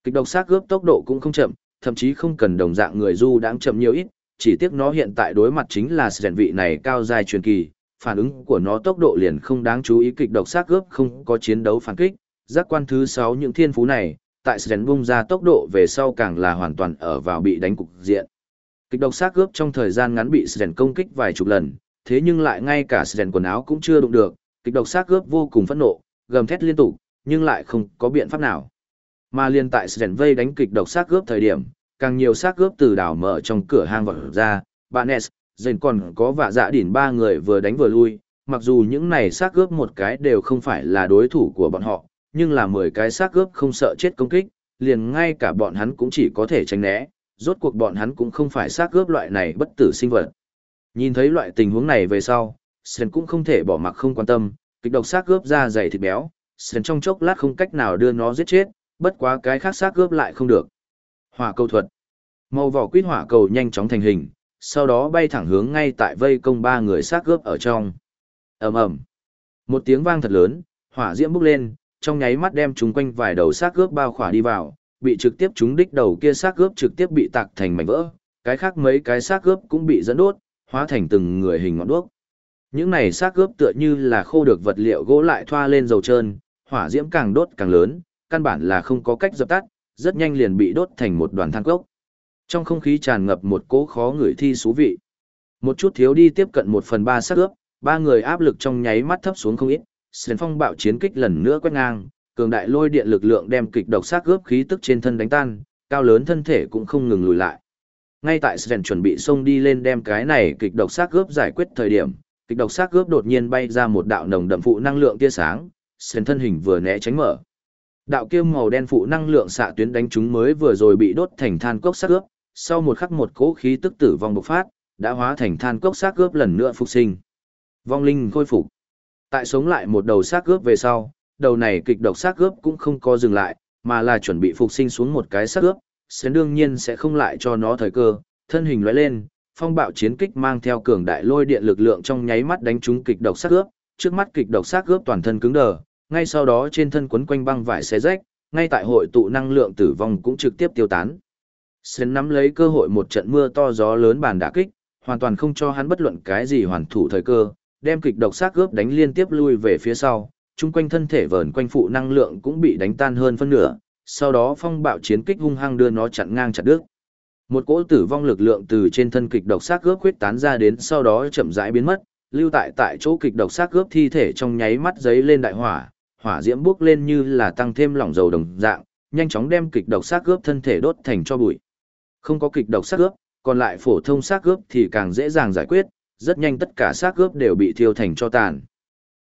Kịch độc sát cướp tốc độ cũng không chậm, thậm chí không cần đồng dạng người du đáng chậm nhiều ít, chỉ tiếc nó hiện tại đối mặt chính là rèn vị này cao dài truyền kỳ, phản ứng của nó tốc độ liền không đáng chú ý kịch độc sát cướp không có chiến đấu phản kích, giác quan thứ 6 những thiên phú này, tại Sren bung ra tốc độ về sau càng là hoàn toàn ở vào bị đánh cục diện. Kịch độc xác cướp trong thời gian ngắn bị Sren công kích vài chục lần, thế nhưng lại ngay cả Sren quần áo cũng chưa đụng được, kịch độc xác cướp vô cùng phẫn nộ, gầm thét liên tục, nhưng lại không có biện pháp nào. Mà liên tại Sren vây đánh kịch độc xác cướp thời điểm, càng nhiều xác cướp từ đảo mở trong cửa hang vọt ra, Banes, S, dền còn có vạ dạ đỉn ba người vừa đánh vừa lui, mặc dù những này xác cướp một cái đều không phải là đối thủ của bọn họ, nhưng là 10 cái xác cướp không sợ chết công kích, liền ngay cả bọn hắn cũng chỉ có thể tránh né, rốt cuộc bọn hắn cũng không phải xác cướp loại này bất tử sinh vật. Nhìn thấy loại tình huống này về sau, sơn cũng không thể bỏ mặc không quan tâm, kịch độc xác cướp ra dày thịt béo, sơn trong chốc lát không cách nào đưa nó giết chết, bất quá cái khác xác cướp lại không được. Hỏa cầu thuật. Màu vỏ quýt hỏa cầu nhanh chóng thành hình, sau đó bay thẳng hướng ngay tại vây công ba người xác cướp ở trong. ầm ầm, một tiếng vang thật lớn, hỏa diễm bốc lên, trong nháy mắt đem chúng quanh vài đầu xác cướp bao khỏa đi vào, bị trực tiếp chúng đích đầu kia xác cướp trực tiếp bị tạc thành mảnh vỡ, cái khác mấy cái xác cướp cũng bị dẫn đốt, hóa thành từng người hình ngọn đuốc. Những này xác cướp tựa như là khô được vật liệu gỗ lại thoa lên dầu trơn, hỏa diễm càng đốt càng lớn, căn bản là không có cách dập tắt, rất nhanh liền bị đốt thành một đoàn than cốc. Trong không khí tràn ngập một cỗ khó người thi xú vị. Một chút thiếu đi tiếp cận một phần ba xác gớp, ba người áp lực trong nháy mắt thấp xuống không ít, sến phong bạo chiến kích lần nữa quét ngang, cường đại lôi điện lực lượng đem kịch độc sát gớp khí tức trên thân đánh tan, cao lớn thân thể cũng không ngừng lùi lại. Ngay tại Sven chuẩn bị xông đi lên đem cái này kịch độc sát gớp giải quyết thời điểm, kịch độc sát gớp đột nhiên bay ra một đạo nồng đậm phụ năng lượng tia sáng, Sven thân hình vừa né tránh mở. Đạo kia màu đen phụ năng lượng xạ tuyến đánh chúng mới vừa rồi bị đốt thành than cốc sát gớp, sau một khắc một cỗ khí tức tử vong bộc phát, đã hóa thành than cốc sát gớp lần nữa phục sinh. Vong linh khôi phục. Tại sống lại một đầu xác ướp về sau, đầu này kịch độc xác ướp cũng không có dừng lại, mà là chuẩn bị phục sinh xuống một cái xác ướp, Sến đương nhiên sẽ không lại cho nó thời cơ, thân hình lóe lên, phong bạo chiến kích mang theo cường đại lôi điện lực lượng trong nháy mắt đánh trúng kịch độc xác ướp, trước mắt kịch độc xác ướp toàn thân cứng đờ, ngay sau đó trên thân quấn quanh băng vải xé rách, ngay tại hội tụ năng lượng tử vong cũng trực tiếp tiêu tán. Sến nắm lấy cơ hội một trận mưa to gió lớn bàn đả kích, hoàn toàn không cho hắn bất luận cái gì hoàn thủ thời cơ, đem kịch độc xác cướp đánh liên tiếp lui về phía sau, chung quanh thân thể vờn quanh phụ năng lượng cũng bị đánh tan hơn phân nửa, sau đó phong bạo chiến kích hung hăng đưa nó chặn ngang chặt đứt. Một cỗ tử vong lực lượng từ trên thân kịch độc xác cướp khuyết tán ra đến sau đó chậm rãi biến mất, lưu tại tại chỗ kịch độc xác cướp thi thể trong nháy mắt giấy lên đại hỏa, hỏa diễm bốc lên như là tăng thêm lỏng dầu đồng dạng, nhanh chóng đem kịch độc xác cướp thân thể đốt thành cho bụi. Không có kịch độc xác cướp, còn lại phổ thông xác cướp thì càng dễ dàng giải quyết, rất nhanh tất cả xác cướp đều bị thiêu thành cho tàn.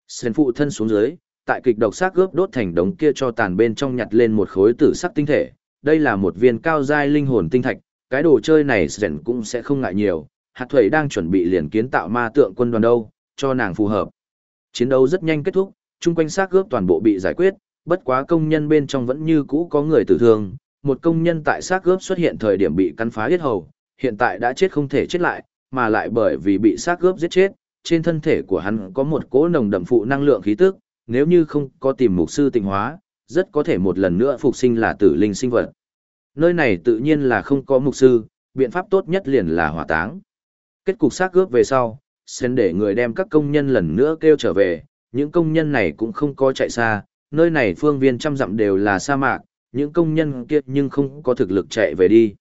Sơn phụ thân xuống dưới, tại kịch độc xác cướp đốt thành đống kia cho tàn bên trong nhặt lên một khối tử sắc tinh thể. Đây là một viên cao giai linh hồn tinh thạch, cái đồ chơi này Sơn cũng sẽ không ngại nhiều. Hạt thuẩy đang chuẩn bị liền kiến tạo ma tượng quân đoàn đâu, cho nàng phù hợp. Chiến đấu rất nhanh kết thúc, chung quanh xác gớp toàn bộ bị giải quyết, bất quá công nhân bên trong vẫn như cũ có người tử thương, một công nhân tại xác gớp xuất hiện thời điểm bị cắn phá hết hầu, hiện tại đã chết không thể chết lại, mà lại bởi vì bị xác gớp giết chết, trên thân thể của hắn có một cỗ nồng đậm phụ năng lượng khí tức, nếu như không có tìm mục sư tịnh hóa, rất có thể một lần nữa phục sinh là tử linh sinh vật. Nơi này tự nhiên là không có mục sư, biện pháp tốt nhất liền là hỏa táng. Kết cục xác gớp về sau, sen để người đem các công nhân lần nữa kêu trở về, những công nhân này cũng không có chạy xa, nơi này phương viên trăm dặm đều là sa mạc, những công nhân kia nhưng không có thực lực chạy về đi.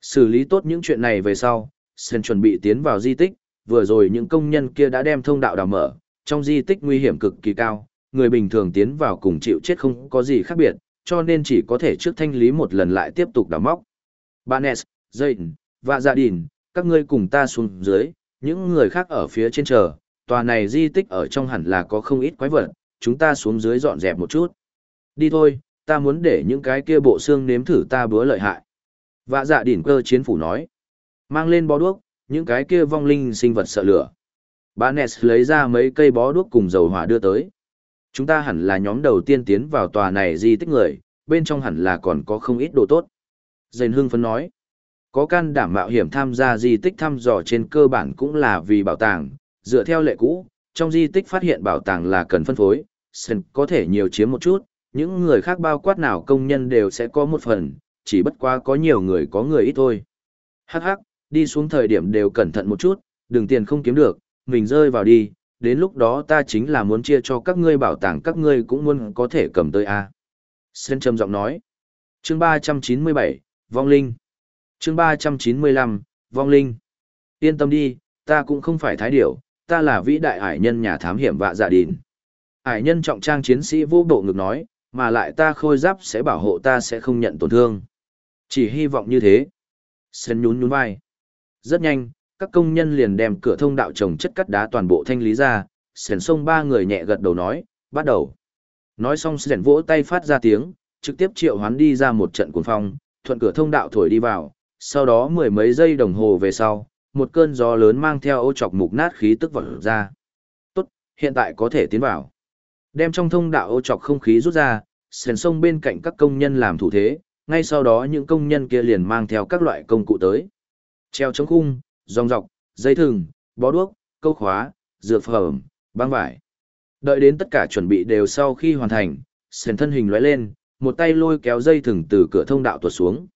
Xử lý tốt những chuyện này về sau, Sen chuẩn bị tiến vào di tích, vừa rồi những công nhân kia đã đem thông đạo đào mở, trong di tích nguy hiểm cực kỳ cao, người bình thường tiến vào cùng chịu chết không có gì khác biệt, cho nên chỉ có thể trước thanh lý một lần lại tiếp tục đào móc. Banes, Zayn, và Gia dạ Đình, các ngươi cùng ta xuống dưới, những người khác ở phía trên chờ, tòa này di tích ở trong hẳn là có không ít quái vật, chúng ta xuống dưới dọn dẹp một chút. Đi thôi, ta muốn để những cái kia bộ xương nếm thử ta bữa lợi hại. Vạ dạ đỉnh cơ chiến phủ nói. Mang lên bó đuốc, những cái kia vong linh sinh vật sợ lửa. Bà Ness lấy ra mấy cây bó đuốc cùng dầu hỏa đưa tới. Chúng ta hẳn là nhóm đầu tiên tiến vào tòa này di tích người, bên trong hẳn là còn có không ít đồ tốt. Dền hưng phấn nói. Có can đảm mạo hiểm tham gia di tích thăm dò trên cơ bản cũng là vì bảo tàng, dựa theo lệ cũ, trong di tích phát hiện bảo tàng là cần phân phối, Sen có thể nhiều chiếm một chút, những người khác bao quát nào công nhân đều sẽ có một phần, chỉ bất quá có nhiều người có người ít thôi. Hắc hắc, đi xuống thời điểm đều cẩn thận một chút, đừng tiền không kiếm được, mình rơi vào đi, đến lúc đó ta chính là muốn chia cho các ngươi bảo tàng các ngươi cũng muốn có thể cầm tới a. Sen trầm giọng nói. Chương 397, Vong Linh. Chương 395, Vong Linh. Yên tâm đi, ta cũng không phải thái điểu, ta là vĩ đại hải nhân nhà thám hiểm vạ dạ đìn. Hải nhân trọng trang chiến sĩ vô bộ ngực nói, mà lại ta khôi giáp sẽ bảo hộ ta sẽ không nhận tổn thương. Chỉ hy vọng như thế. Sen nhún nhún vai. Rất nhanh, các công nhân liền đem cửa thông đạo trồng chất cắt đá toàn bộ thanh lý ra, sển sông ba người nhẹ gật đầu nói, bắt đầu. Nói xong sển vỗ tay phát ra tiếng, trực tiếp triệu hoán đi ra một trận cuồng phong, thuận cửa thông đạo thổi đi vào, sau đó mười mấy giây đồng hồ về sau, một cơn gió lớn mang theo ô chọc mục nát khí tức vọt ra. Tốt, hiện tại có thể tiến vào. Đem trong thông đạo ô chọc không khí rút ra, sền sông bên cạnh các công nhân làm thủ thế, ngay sau đó những công nhân kia liền mang theo các loại công cụ tới. Treo chống khung, dòng dọc, dây thừng, bó đuốc, câu khóa, dược phẩm, băng vải. Đợi đến tất cả chuẩn bị đều sau khi hoàn thành, sền thân hình lóe lên, một tay lôi kéo dây thừng từ cửa thông đạo tuột xuống.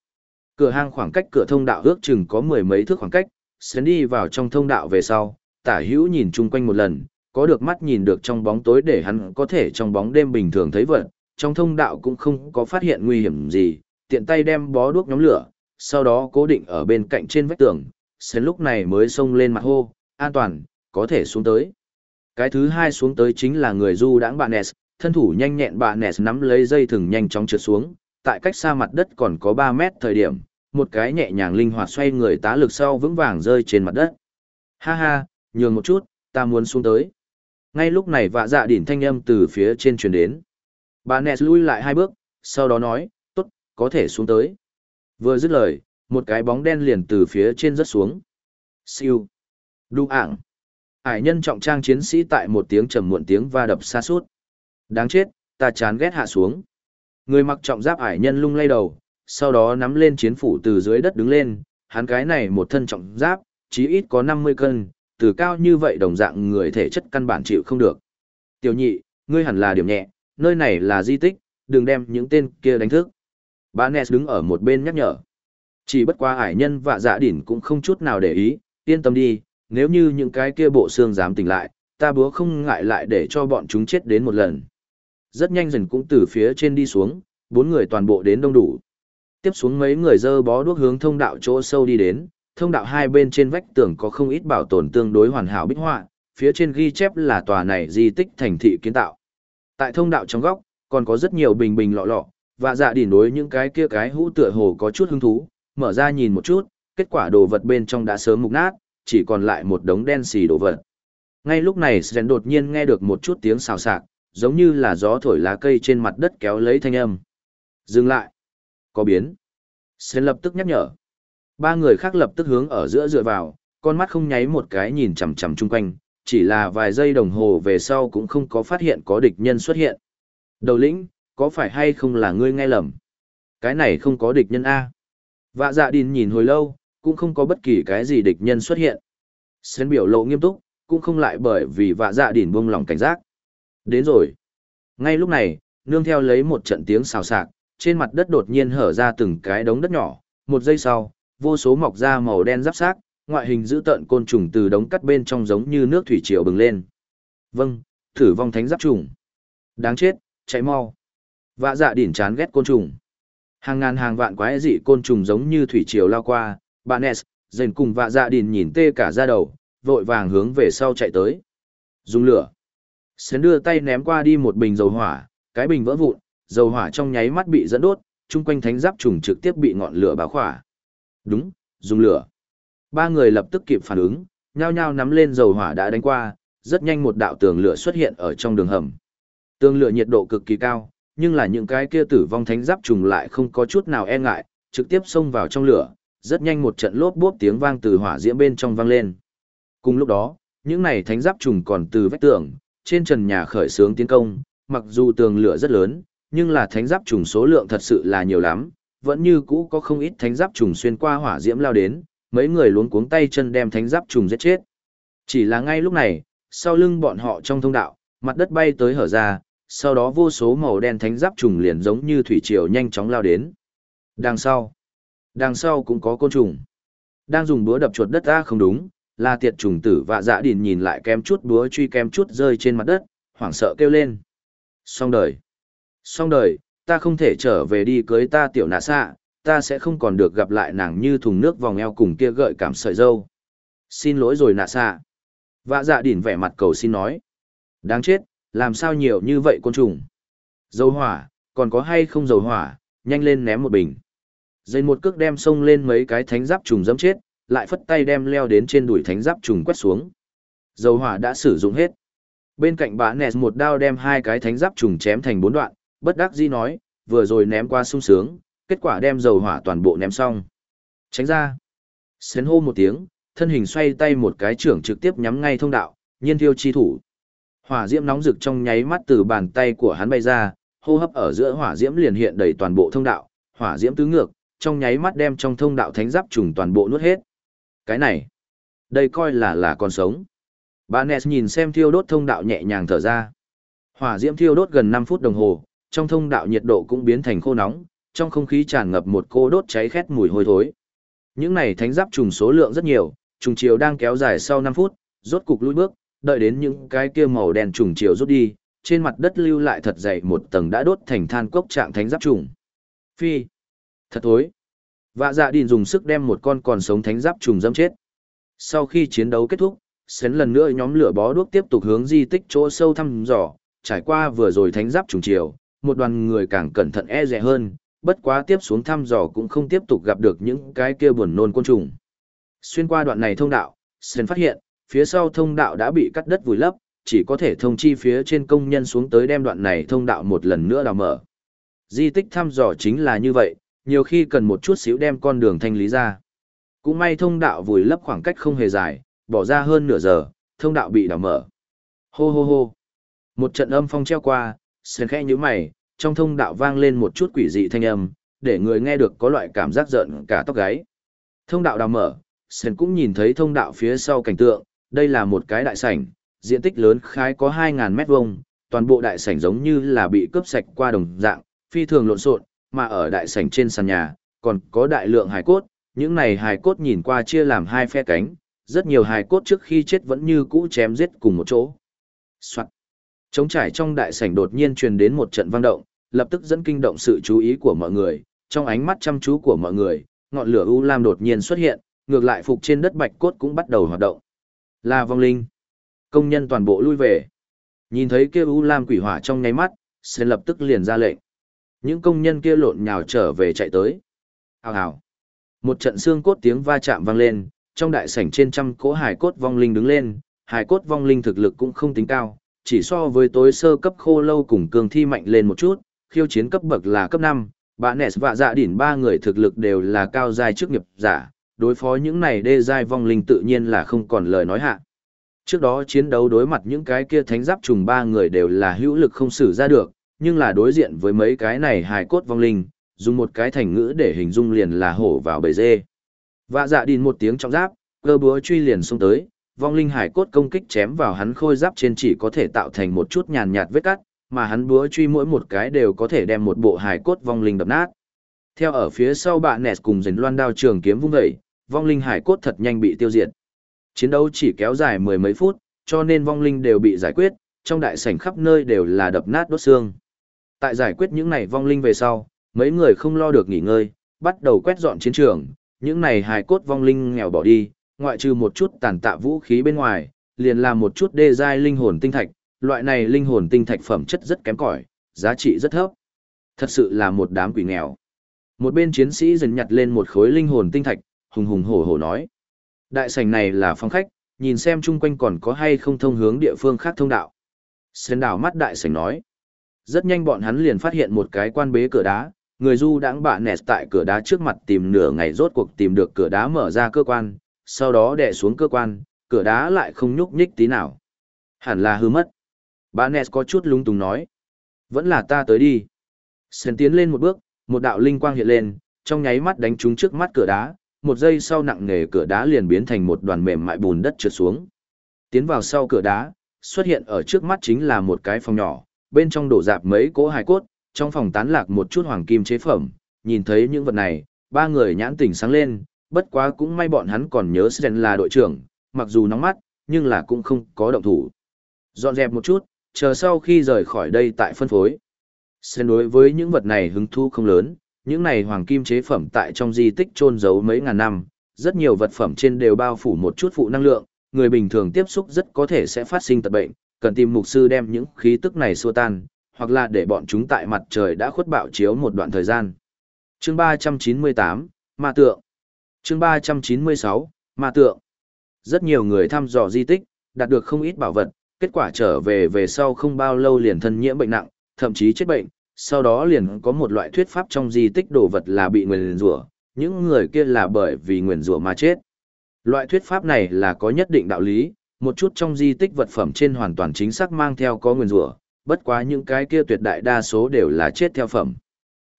Cửa hang khoảng cách cửa thông đạo ước chừng có mười mấy thước khoảng cách, sền đi vào trong thông đạo về sau, tả hữu nhìn chung quanh một lần, có được mắt nhìn được trong bóng tối để hắn có thể trong bóng đêm bình thường thấy vật, trong thông đạo cũng không có phát hiện nguy hiểm gì, tiện tay đem bó đuốc nhóm lửa, sau đó cố định ở bên cạnh trên vách tường, Sến lúc này mới xông lên mặt hô, an toàn, có thể xuống tới. Cái thứ hai xuống tới chính là người du đãng bạn Nes, thân thủ nhanh nhẹn bạn Nes nắm lấy dây thừng nhanh chóng trượt xuống, tại cách xa mặt đất còn có 3 mét thời điểm, một cái nhẹ nhàng linh hoạt xoay người tá lực sau vững vàng rơi trên mặt đất. Ha ha, nhường một chút, ta muốn xuống tới. Ngay lúc này vạ dạ đỉnh thanh âm từ phía trên truyền đến. Bà Nes lui lại hai bước, sau đó nói, tốt, có thể xuống tới. Vừa dứt lời, một cái bóng đen liền từ phía trên rớt xuống. Siêu. Đu ảng. Hải nhân trọng trang chiến sĩ tại một tiếng trầm muộn tiếng va đập xa suốt. Đáng chết, ta chán ghét hạ xuống. Người mặc trọng giáp hải nhân lung lay đầu, sau đó nắm lên chiến phủ từ dưới đất đứng lên, hắn cái này một thân trọng giáp, chí ít có 50 cân, từ cao như vậy đồng dạng người thể chất căn bản chịu không được. Tiểu nhị, ngươi hẳn là điểm nhẹ, nơi này là di tích, đừng đem những tên kia đánh thức. Bà Nes đứng ở một bên nhắc nhở. Chỉ bất quá ải nhân và dạ đỉnh cũng không chút nào để ý, yên tâm đi, nếu như những cái kia bộ xương dám tỉnh lại, ta búa không ngại lại để cho bọn chúng chết đến một lần. Rất nhanh dần cũng từ phía trên đi xuống, bốn người toàn bộ đến đông đủ. Tiếp xuống mấy người dơ bó đuốc hướng thông đạo chỗ sâu đi đến, thông đạo hai bên trên vách tường có không ít bảo tồn tương đối hoàn hảo bích họa, phía trên ghi chép là tòa này di tích thành thị kiến tạo. Tại thông đạo trong góc, còn có rất nhiều bình bình lọ lọ, và dạ đỉn đối những cái kia cái hũ tựa hồ có chút hứng thú, mở ra nhìn một chút, kết quả đồ vật bên trong đã sớm mục nát, chỉ còn lại một đống đen xì đồ vật. Ngay lúc này Sren đột nhiên nghe được một chút tiếng xào xạc, giống như là gió thổi lá cây trên mặt đất kéo lấy thanh âm. Dừng lại. Có biến. Sren lập tức nhắc nhở. Ba người khác lập tức hướng ở giữa dựa vào, con mắt không nháy một cái nhìn chằm chằm chung quanh, chỉ là vài giây đồng hồ về sau cũng không có phát hiện có địch nhân xuất hiện. Đầu lĩnh, có phải hay không là ngươi nghe lầm? Cái này không có địch nhân A. Vạ dạ đình nhìn hồi lâu, cũng không có bất kỳ cái gì địch nhân xuất hiện. Sến biểu lộ nghiêm túc, cũng không lại bởi vì vạ dạ đình buông lòng cảnh giác. Đến rồi. Ngay lúc này, nương theo lấy một trận tiếng xào xạc, trên mặt đất đột nhiên hở ra từng cái đống đất nhỏ, một giây sau, vô số mọc ra màu đen giáp xác, ngoại hình dữ tợn côn trùng từ đống cắt bên trong giống như nước thủy triều bừng lên. Vâng, thử vong thánh giáp trùng. Đáng chết, chạy mau. Vạ dạ đỉn chán ghét côn trùng. Hàng ngàn hàng vạn quái dị côn trùng giống như thủy triều lao qua, bà Nes, dành cùng vạ dạ đỉn nhìn tê cả ra đầu, vội vàng hướng về sau chạy tới. Dùng lửa. Sến đưa tay ném qua đi một bình dầu hỏa, cái bình vỡ vụn, dầu hỏa trong nháy mắt bị dẫn đốt, chung quanh thánh giáp trùng trực tiếp bị ngọn lửa báo khỏa. Đúng, dùng lửa. Ba người lập tức kịp phản ứng, nhao nhao nắm lên dầu hỏa đã đánh qua, rất nhanh một đạo tường lửa xuất hiện ở trong đường hầm. Tường lửa nhiệt độ cực kỳ cao, nhưng là những cái kia tử vong thánh giáp trùng lại không có chút nào e ngại, trực tiếp xông vào trong lửa, rất nhanh một trận lốp bốp tiếng vang từ hỏa diễm bên trong vang lên. Cùng lúc đó, những này thánh giáp trùng còn từ vách tường, trên trần nhà khởi xướng tiến công, mặc dù tường lửa rất lớn, nhưng là thánh giáp trùng số lượng thật sự là nhiều lắm, vẫn như cũ có không ít thánh giáp trùng xuyên qua hỏa diễm lao đến, mấy người luống cuống tay chân đem thánh giáp trùng giết chết. Chỉ là ngay lúc này, sau lưng bọn họ trong thông đạo, mặt đất bay tới hở ra, sau đó vô số màu đen thánh giáp trùng liền giống như thủy triều nhanh chóng lao đến. Đằng sau, đằng sau cũng có côn trùng. Đang dùng búa đập chuột đất ra không đúng, là tiệt trùng tử và dạ đìn nhìn lại kém chút búa truy kém chút rơi trên mặt đất, hoảng sợ kêu lên. Xong đời. Xong đời, ta không thể trở về đi cưới ta tiểu nạ xạ, ta sẽ không còn được gặp lại nàng như thùng nước vòng eo cùng kia gợi cảm sợi dâu. Xin lỗi rồi nạ xạ. Vạ dạ đỉn vẻ mặt cầu xin nói. Đáng chết, làm sao nhiều như vậy côn trùng. Dầu hỏa, còn có hay không dầu hỏa, nhanh lên ném một bình. Dây một cước đem xông lên mấy cái thánh giáp trùng dẫm chết, lại phất tay đem leo đến trên đùi thánh giáp trùng quét xuống. Dầu hỏa đã sử dụng hết. Bên cạnh bà Nes một đao đem hai cái thánh giáp trùng chém thành bốn đoạn, bất đắc dĩ nói, vừa rồi ném qua sung sướng, kết quả đem dầu hỏa toàn bộ ném xong. Tránh ra. Xến hô một tiếng, thân hình xoay tay một cái trưởng trực tiếp nhắm ngay thông đạo, nhiên thiêu chi thủ. Hỏa diễm nóng rực trong nháy mắt từ bàn tay của hắn bay ra, hô hấp ở giữa hỏa diễm liền hiện đầy toàn bộ thông đạo, hỏa diễm tứ ngược, trong nháy mắt đem trong thông đạo thánh giáp trùng toàn bộ nuốt hết. Cái này, đây coi là là còn sống. Barnes nhìn xem thiêu đốt thông đạo nhẹ nhàng thở ra. Hỏa diễm thiêu đốt gần 5 phút đồng hồ, trong thông đạo nhiệt độ cũng biến thành khô nóng, trong không khí tràn ngập một cô đốt cháy khét mùi hôi thối. Những này thánh giáp trùng số lượng rất nhiều, trùng chiều đang kéo dài sau 5 phút, rốt cục lùi bước, đợi đến những cái kia màu đen trùng chiều rút đi, trên mặt đất lưu lại thật dày một tầng đã đốt thành than cốc trạng thánh giáp trùng. Phi, thật thối. Vạ dạ đình dùng sức đem một con còn sống thánh giáp trùng dâm chết. Sau khi chiến đấu kết thúc, xén lần nữa nhóm lửa bó đuốc tiếp tục hướng di tích chỗ sâu thăm dò, trải qua vừa rồi thánh giáp trùng chiều, một đoàn người càng cẩn thận e dè hơn, bất quá tiếp xuống thăm dò cũng không tiếp tục gặp được những cái kia buồn nôn côn trùng. Xuyên qua đoạn này thông đạo, Sến phát hiện, phía sau thông đạo đã bị cắt đất vùi lấp, chỉ có thể thông chi phía trên công nhân xuống tới đem đoạn này thông đạo một lần nữa đào mở. Di tích thăm dò chính là như vậy, nhiều khi cần một chút xíu đem con đường thanh lý ra. Cũng may thông đạo vùi lấp khoảng cách không hề dài, bỏ ra hơn nửa giờ, thông đạo bị đào mở. Hô hô hô. Một trận âm phong treo qua, sền khẽ như mày, trong thông đạo vang lên một chút quỷ dị thanh âm, để người nghe được có loại cảm giác giận cả tóc gáy. Thông đạo đào mở, sền cũng nhìn thấy thông đạo phía sau cảnh tượng, đây là một cái đại sảnh, diện tích lớn khái có 2.000 mét vuông, toàn bộ đại sảnh giống như là bị cướp sạch qua đồng dạng, phi thường lộn xộn, mà ở đại sảnh trên sàn nhà, còn có đại lượng hài cốt, những này hài cốt nhìn qua chia làm hai phe cánh, rất nhiều hài cốt trước khi chết vẫn như cũ chém giết cùng một chỗ. Soạn. Trống trải trong đại sảnh đột nhiên truyền đến một trận vang động, lập tức dẫn kinh động sự chú ý của mọi người, trong ánh mắt chăm chú của mọi người, ngọn lửa u lam đột nhiên xuất hiện, ngược lại phục trên đất bạch cốt cũng bắt đầu hoạt động. Là vong linh. Công nhân toàn bộ lui về. Nhìn thấy kia u lam quỷ hỏa trong nháy mắt, sẽ lập tức liền ra lệnh. Những công nhân kia lộn nhào trở về chạy tới. Hào hào. Một trận xương cốt tiếng va chạm vang lên, trong đại sảnh trên trăm cỗ hải cốt vong linh đứng lên, hải cốt vong linh thực lực cũng không tính cao, chỉ so với tối sơ cấp khô lâu cùng cường thi mạnh lên một chút, khiêu chiến cấp bậc là cấp 5, bà Nes và dạ đỉnh ba người thực lực đều là cao giai trước nghiệp giả, đối phó những này đê giai vong linh tự nhiên là không còn lời nói hạ. Trước đó chiến đấu đối mặt những cái kia thánh giáp trùng ba người đều là hữu lực không xử ra được, nhưng là đối diện với mấy cái này hài cốt vong linh, dùng một cái thành ngữ để hình dung liền là hổ vào bầy dê. Vạ dạ đìn một tiếng trong giáp, cơ búa truy liền xuống tới, vong linh hải cốt công kích chém vào hắn khôi giáp trên chỉ có thể tạo thành một chút nhàn nhạt vết cắt, mà hắn búa truy mỗi một cái đều có thể đem một bộ hải cốt vong linh đập nát. Theo ở phía sau bạn Nẹt cùng dính loan đao trường kiếm vung dậy, vong linh hải cốt thật nhanh bị tiêu diệt. Chiến đấu chỉ kéo dài mười mấy phút, cho nên vong linh đều bị giải quyết, trong đại sảnh khắp nơi đều là đập nát đốt xương. Tại giải quyết những này vong linh về sau, mấy người không lo được nghỉ ngơi, bắt đầu quét dọn chiến trường, những này hài cốt vong linh nghèo bỏ đi, ngoại trừ một chút tàn tạ vũ khí bên ngoài, liền là một chút đê giai linh hồn tinh thạch, loại này linh hồn tinh thạch phẩm chất rất kém cỏi, giá trị rất thấp. Thật sự là một đám quỷ nghèo. Một bên chiến sĩ dần nhặt lên một khối linh hồn tinh thạch, hùng hùng hổ hổ nói. Đại sảnh này là phòng khách, nhìn xem chung quanh còn có hay không thông hướng địa phương khác thông đạo. sơn đảo mắt đại sảnh nói. Rất nhanh bọn hắn liền phát hiện một cái quan bế cửa đá, người du đãng bạ nẹt tại cửa đá trước mặt tìm nửa ngày rốt cuộc tìm được cửa đá mở ra cơ quan, sau đó đè xuống cơ quan, cửa đá lại không nhúc nhích tí nào. Hẳn là hư mất. Bạ nẹt có chút lung túng nói. Vẫn là ta tới đi. sơn tiến lên một bước, một đạo linh quang hiện lên, trong nháy mắt đánh trúng trước mắt cửa đá, một giây sau nặng nề cửa đá liền biến thành một đoàn mềm mại bùn đất trượt xuống. Tiến vào sau cửa đá, xuất hiện ở trước mắt chính là một cái phòng nhỏ, bên trong đổ dạp mấy cỗ hài cốt, trong phòng tán lạc một chút hoàng kim chế phẩm, nhìn thấy những vật này, ba người nhãn tỉnh sáng lên, bất quá cũng may bọn hắn còn nhớ Sren là đội trưởng, mặc dù nóng mắt, nhưng là cũng không có động thủ. Dọn dẹp một chút, chờ sau khi rời khỏi đây tại phân phối. Sren đối với những vật này hứng thú không lớn, những này hoàng kim chế phẩm tại trong di tích trôn giấu mấy ngàn năm, rất nhiều vật phẩm trên đều bao phủ một chút phụ năng lượng, người bình thường tiếp xúc rất có thể sẽ phát sinh tật bệnh, cần tìm mục sư đem những khí tức này xua tan, hoặc là để bọn chúng tại mặt trời đã khuất bạo chiếu một đoạn thời gian. Chương 398, Ma tượng. Chương 396, Ma tượng. Rất nhiều người thăm dò di tích, đạt được không ít bảo vật, kết quả trở về về sau không bao lâu liền thân nhiễm bệnh nặng, thậm chí chết bệnh, sau đó liền có một loại thuyết pháp trong di tích đồ vật là bị nguyền rủa, những người kia là bởi vì nguyền rủa mà chết. Loại thuyết pháp này là có nhất định đạo lý, một chút trong di tích vật phẩm trên hoàn toàn chính xác mang theo có nguyền rủa, bất quá những cái kia tuyệt đại đa số đều là chết theo phẩm.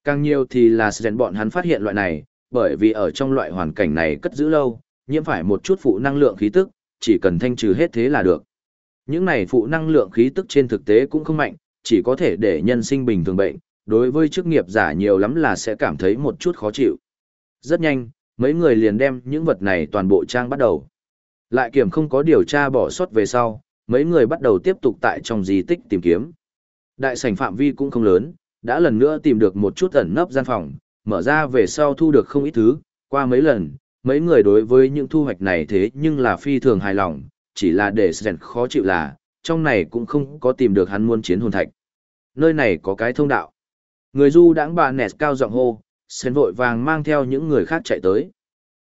Càng nhiều thì là Sren bọn hắn phát hiện loại này, bởi vì ở trong loại hoàn cảnh này cất giữ lâu, nhiễm phải một chút phụ năng lượng khí tức, chỉ cần thanh trừ hết thế là được. Những này phụ năng lượng khí tức trên thực tế cũng không mạnh, chỉ có thể để nhân sinh bình thường bệnh, đối với chức nghiệp giả nhiều lắm là sẽ cảm thấy một chút khó chịu. Rất nhanh, mấy người liền đem những vật này toàn bộ trang bắt đầu. Lại kiểm không có điều tra bỏ sót về sau, mấy người bắt đầu tiếp tục tại trong di tích tìm kiếm. Đại sảnh phạm vi cũng không lớn, đã lần nữa tìm được một chút ẩn nấp gian phòng, mở ra về sau thu được không ít thứ, qua mấy lần, mấy người đối với những thu hoạch này thế nhưng là phi thường hài lòng, chỉ là để Sren khó chịu là, trong này cũng không có tìm được hắn muôn chiến hồn thạch. Nơi này có cái thông đạo. Người du đãng bà Ness cao giọng hô, sến vội vàng mang theo những người khác chạy tới.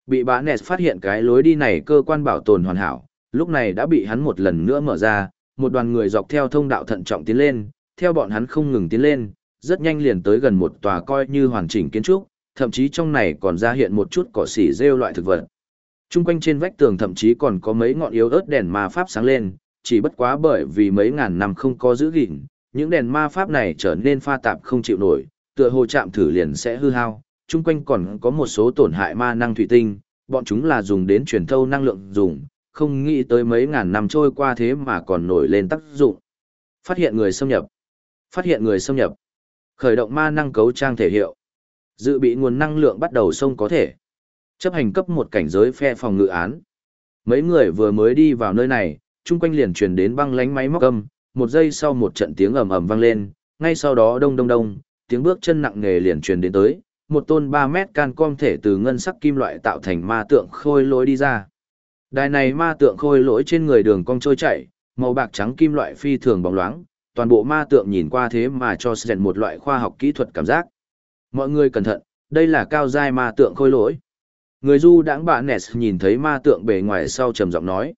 Bị bà Ness phát hiện cái lối đi này cơ quan bảo tồn hoàn hảo, lúc này đã bị hắn một lần nữa mở ra, một đoàn người dọc theo thông đạo thận trọng tiến lên, theo bọn hắn không ngừng tiến lên, rất nhanh liền tới gần một tòa coi như hoàn chỉnh kiến trúc, thậm chí trong này còn ra hiện một chút cỏ xỉ rêu loại thực vật. Trung quanh trên vách tường thậm chí còn có mấy ngọn yếu ớt đèn ma pháp sáng lên, chỉ bất quá bởi vì mấy ngàn năm không có giữ gìn, những đèn ma pháp này trở nên pha tạp không chịu nổi, tựa hồ chạm thử liền sẽ hư hao. Trung quanh còn có một số tổn hại ma năng thủy tinh, bọn chúng là dùng đến truyền thâu năng lượng dùng, không nghĩ tới mấy ngàn năm trôi qua thế mà còn nổi lên tác dụng. Phát hiện người xâm nhập. Phát hiện người xâm nhập. Khởi động ma năng cấu trang thể hiệu. Dự bị nguồn năng lượng bắt đầu sông có thể. Chấp hành cấp một cảnh giới phe phòng ngự án. Mấy người vừa mới đi vào nơi này, chung quanh liền truyền đến băng lánh máy móc âm, một giây sau một trận tiếng ầm ầm vang lên, ngay sau đó đông đông đông, tiếng bước chân nặng nề liền truyền đến tới, một tôn 3 mét can com thể từ ngân sắc kim loại tạo thành ma tượng khôi lỗi đi ra. Đài này ma tượng khôi lỗi trên người đường cong trôi chảy, màu bạc trắng kim loại phi thường bóng loáng, toàn bộ ma tượng nhìn qua thế mà cho Sren một loại khoa học kỹ thuật cảm giác. Mọi người cẩn thận, đây là cao giai ma tượng khôi lỗi. Người du đãng bạn Ness nhìn thấy ma tượng bề ngoài sau trầm giọng nói.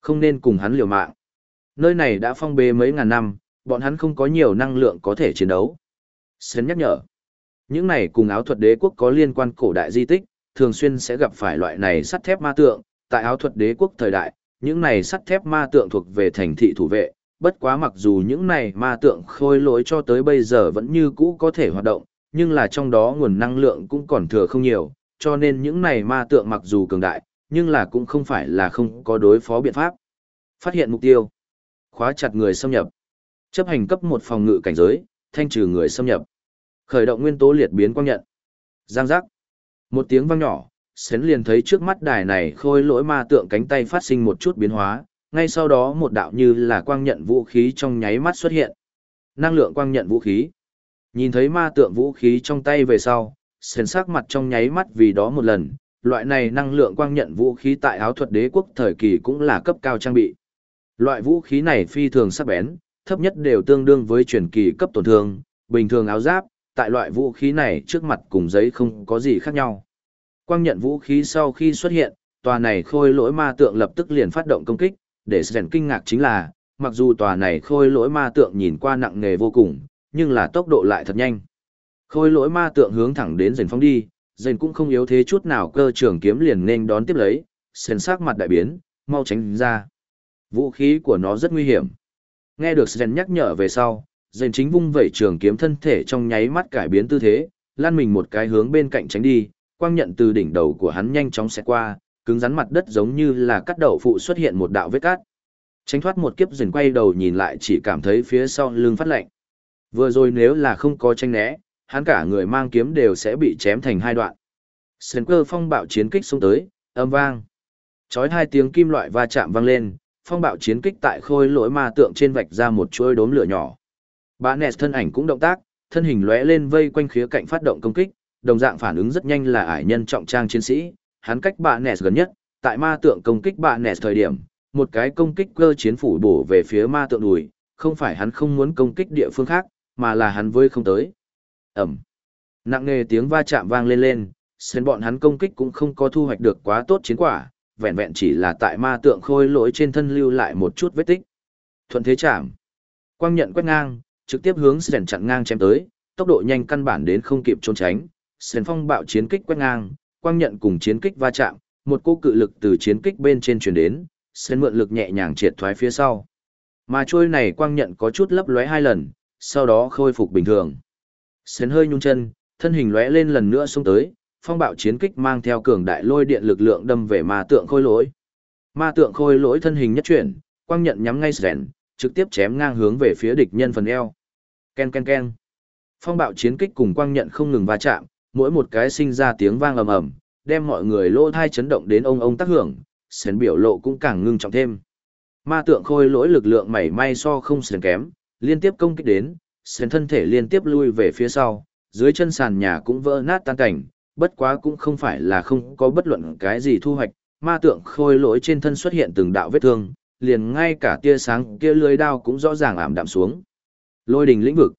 Không nên cùng hắn liều mạng. Nơi này đã phong bế mấy ngàn năm, bọn hắn không có nhiều năng lượng có thể chiến đấu. Sến nhắc nhở. Những này cùng áo thuật đế quốc có liên quan cổ đại di tích, thường xuyên sẽ gặp phải loại này sắt thép ma tượng, tại áo thuật đế quốc thời đại, những này sắt thép ma tượng thuộc về thành thị thủ vệ, bất quá mặc dù những này ma tượng khôi lỗi cho tới bây giờ vẫn như cũ có thể hoạt động, nhưng là trong đó nguồn năng lượng cũng còn thừa không nhiều, cho nên những này ma tượng mặc dù cường đại, nhưng là cũng không phải là không có đối phó biện pháp. Phát hiện mục tiêu. Khóa chặt người xâm nhập. Chấp hành cấp một phòng ngự cảnh giới, thanh trừ người xâm nhập. Khởi động nguyên tố liệt biến quang nhận. Giang giác. Một tiếng vang nhỏ, Sến liền thấy trước mắt đài này khôi lỗi ma tượng cánh tay phát sinh một chút biến hóa, ngay sau đó một đạo như là quang nhận vũ khí trong nháy mắt xuất hiện. Năng lượng quang nhận vũ khí. Nhìn thấy ma tượng vũ khí trong tay về sau, Sến sắc mặt trong nháy mắt vì đó một lần, loại này năng lượng quang nhận vũ khí tại áo thuật đế quốc thời kỳ cũng là cấp cao trang bị. Loại vũ khí này phi thường sắc bén, thấp nhất đều tương đương với truyền kỳ cấp tổn thương, bình thường áo giáp, tại loại vũ khí này trước mặt cùng giấy không có gì khác nhau. Quang nhận vũ khí sau khi xuất hiện, tòa này khôi lỗi ma tượng lập tức liền phát động công kích, để Sven kinh ngạc chính là, mặc dù tòa này khôi lỗi ma tượng nhìn qua nặng nề vô cùng, nhưng là tốc độ lại thật nhanh. Khôi lỗi ma tượng hướng thẳng đến rền phóng đi, rền cũng không yếu thế chút nào cơ trường kiếm liền nên đón tiếp lấy, sền sắc mặt đại biến, mau tránh ra. Vũ khí của nó rất nguy hiểm. Nghe được Sren nhắc nhở về sau, rền chính vung vẩy trường kiếm thân thể trong nháy mắt cải biến tư thế, lan mình một cái hướng bên cạnh tránh đi, quang nhận từ đỉnh đầu của hắn nhanh chóng xẹt qua, cứng rắn mặt đất giống như là cắt đậu phụ xuất hiện một đạo vết cát. Tránh thoát một kiếp dần quay đầu nhìn lại chỉ cảm thấy phía sau lưng phát lạnh. Vừa rồi nếu là không có tranh né, hắn cả người mang kiếm đều sẽ bị chém thành hai đoạn. Sến cơ phong bạo chiến kích xuống tới, âm vang. Chói hai tiếng kim loại va chạm vang lên, phong bạo chiến kích tại khôi lỗi ma tượng trên vạch ra một chuôi đốm lửa nhỏ. Bà Ness thân ảnh cũng động tác, thân hình lóe lên vây quanh khía cạnh phát động công kích, đồng dạng phản ứng rất nhanh là ải nhân trọng trang chiến sĩ, hắn cách bà Ness gần nhất, tại ma tượng công kích bà Ness thời điểm, một cái công kích cơ chiến phủ bổ về phía ma tượng đùi, không phải hắn không muốn công kích địa phương khác, mà là hắn với không tới. Ẩm. Nặng nề tiếng va chạm vang lên lên, xem bọn hắn công kích cũng không có thu hoạch được quá tốt chiến quả, vẹn vẹn chỉ là tại ma tượng khôi lỗi trên thân lưu lại một chút vết tích. Thuận thế chạm. Quang nhận quét ngang, trực tiếp hướng Sren chặn ngang chém tới, tốc độ nhanh căn bản đến không kịp trốn tránh. Sren phong bạo chiến kích quét ngang, quang nhận cùng chiến kích va chạm, một cô cự lực từ chiến kích bên trên truyền đến, Sren mượn lực nhẹ nhàng triệt thoái phía sau. Mà trôi này quang nhận có chút lấp lóe hai lần, sau đó khôi phục bình thường. Sến hơi nhung chân, thân hình lóe lên lần nữa xuống tới, phong bạo chiến kích mang theo cường đại lôi điện lực lượng đâm về ma tượng khôi lỗi. Ma tượng khôi lỗi thân hình nhất chuyển, quang nhận nhắm ngay Sến, trực tiếp chém ngang hướng về phía địch nhân phần eo. Ken ken ken. Phong bạo chiến kích cùng quang nhận không ngừng va chạm, mỗi một cái sinh ra tiếng vang ầm ầm, đem mọi người lỗ thai chấn động đến ông ông tác hưởng, Sến biểu lộ cũng càng ngưng trọng thêm. Ma tượng khôi lỗi lực lượng mảy may so không Sến kém, liên tiếp công kích đến, Sến thân thể liên tiếp lui về phía sau, dưới chân sàn nhà cũng vỡ nát tan cảnh, bất quá cũng không phải là không có bất luận cái gì thu hoạch, ma tượng khôi lỗi trên thân xuất hiện từng đạo vết thương, liền ngay cả tia sáng kia lưới đao cũng rõ ràng ảm đạm xuống. Lôi đình lĩnh vực.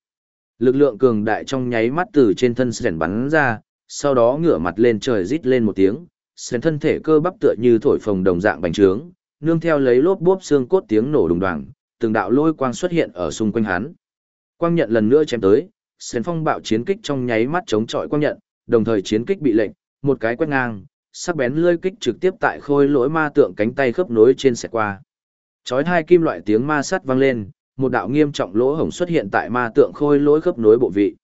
Lực lượng cường đại trong nháy mắt từ trên thân Sến bắn ra, sau đó ngửa mặt lên trời rít lên một tiếng, Sến thân thể cơ bắp tựa như thổi phồng đồng dạng bành trướng, nương theo lấy lốp bốp xương cốt tiếng nổ đùng đoàng, từng đạo lôi quang xuất hiện ở xung quanh hắn. Quang nhận lần nữa chém tới, Sến phong bạo chiến kích trong nháy mắt chống chọi quang nhận, đồng thời chiến kích bị lệnh, một cái quét ngang, sắc bén lưỡi kích trực tiếp tại khôi lỗi ma tượng cánh tay khớp nối trên xẹt qua. Chói hai kim loại tiếng ma sắt vang lên, một đạo nghiêm trọng lỗ hổng xuất hiện tại ma tượng khôi lỗi khớp nối bộ vị.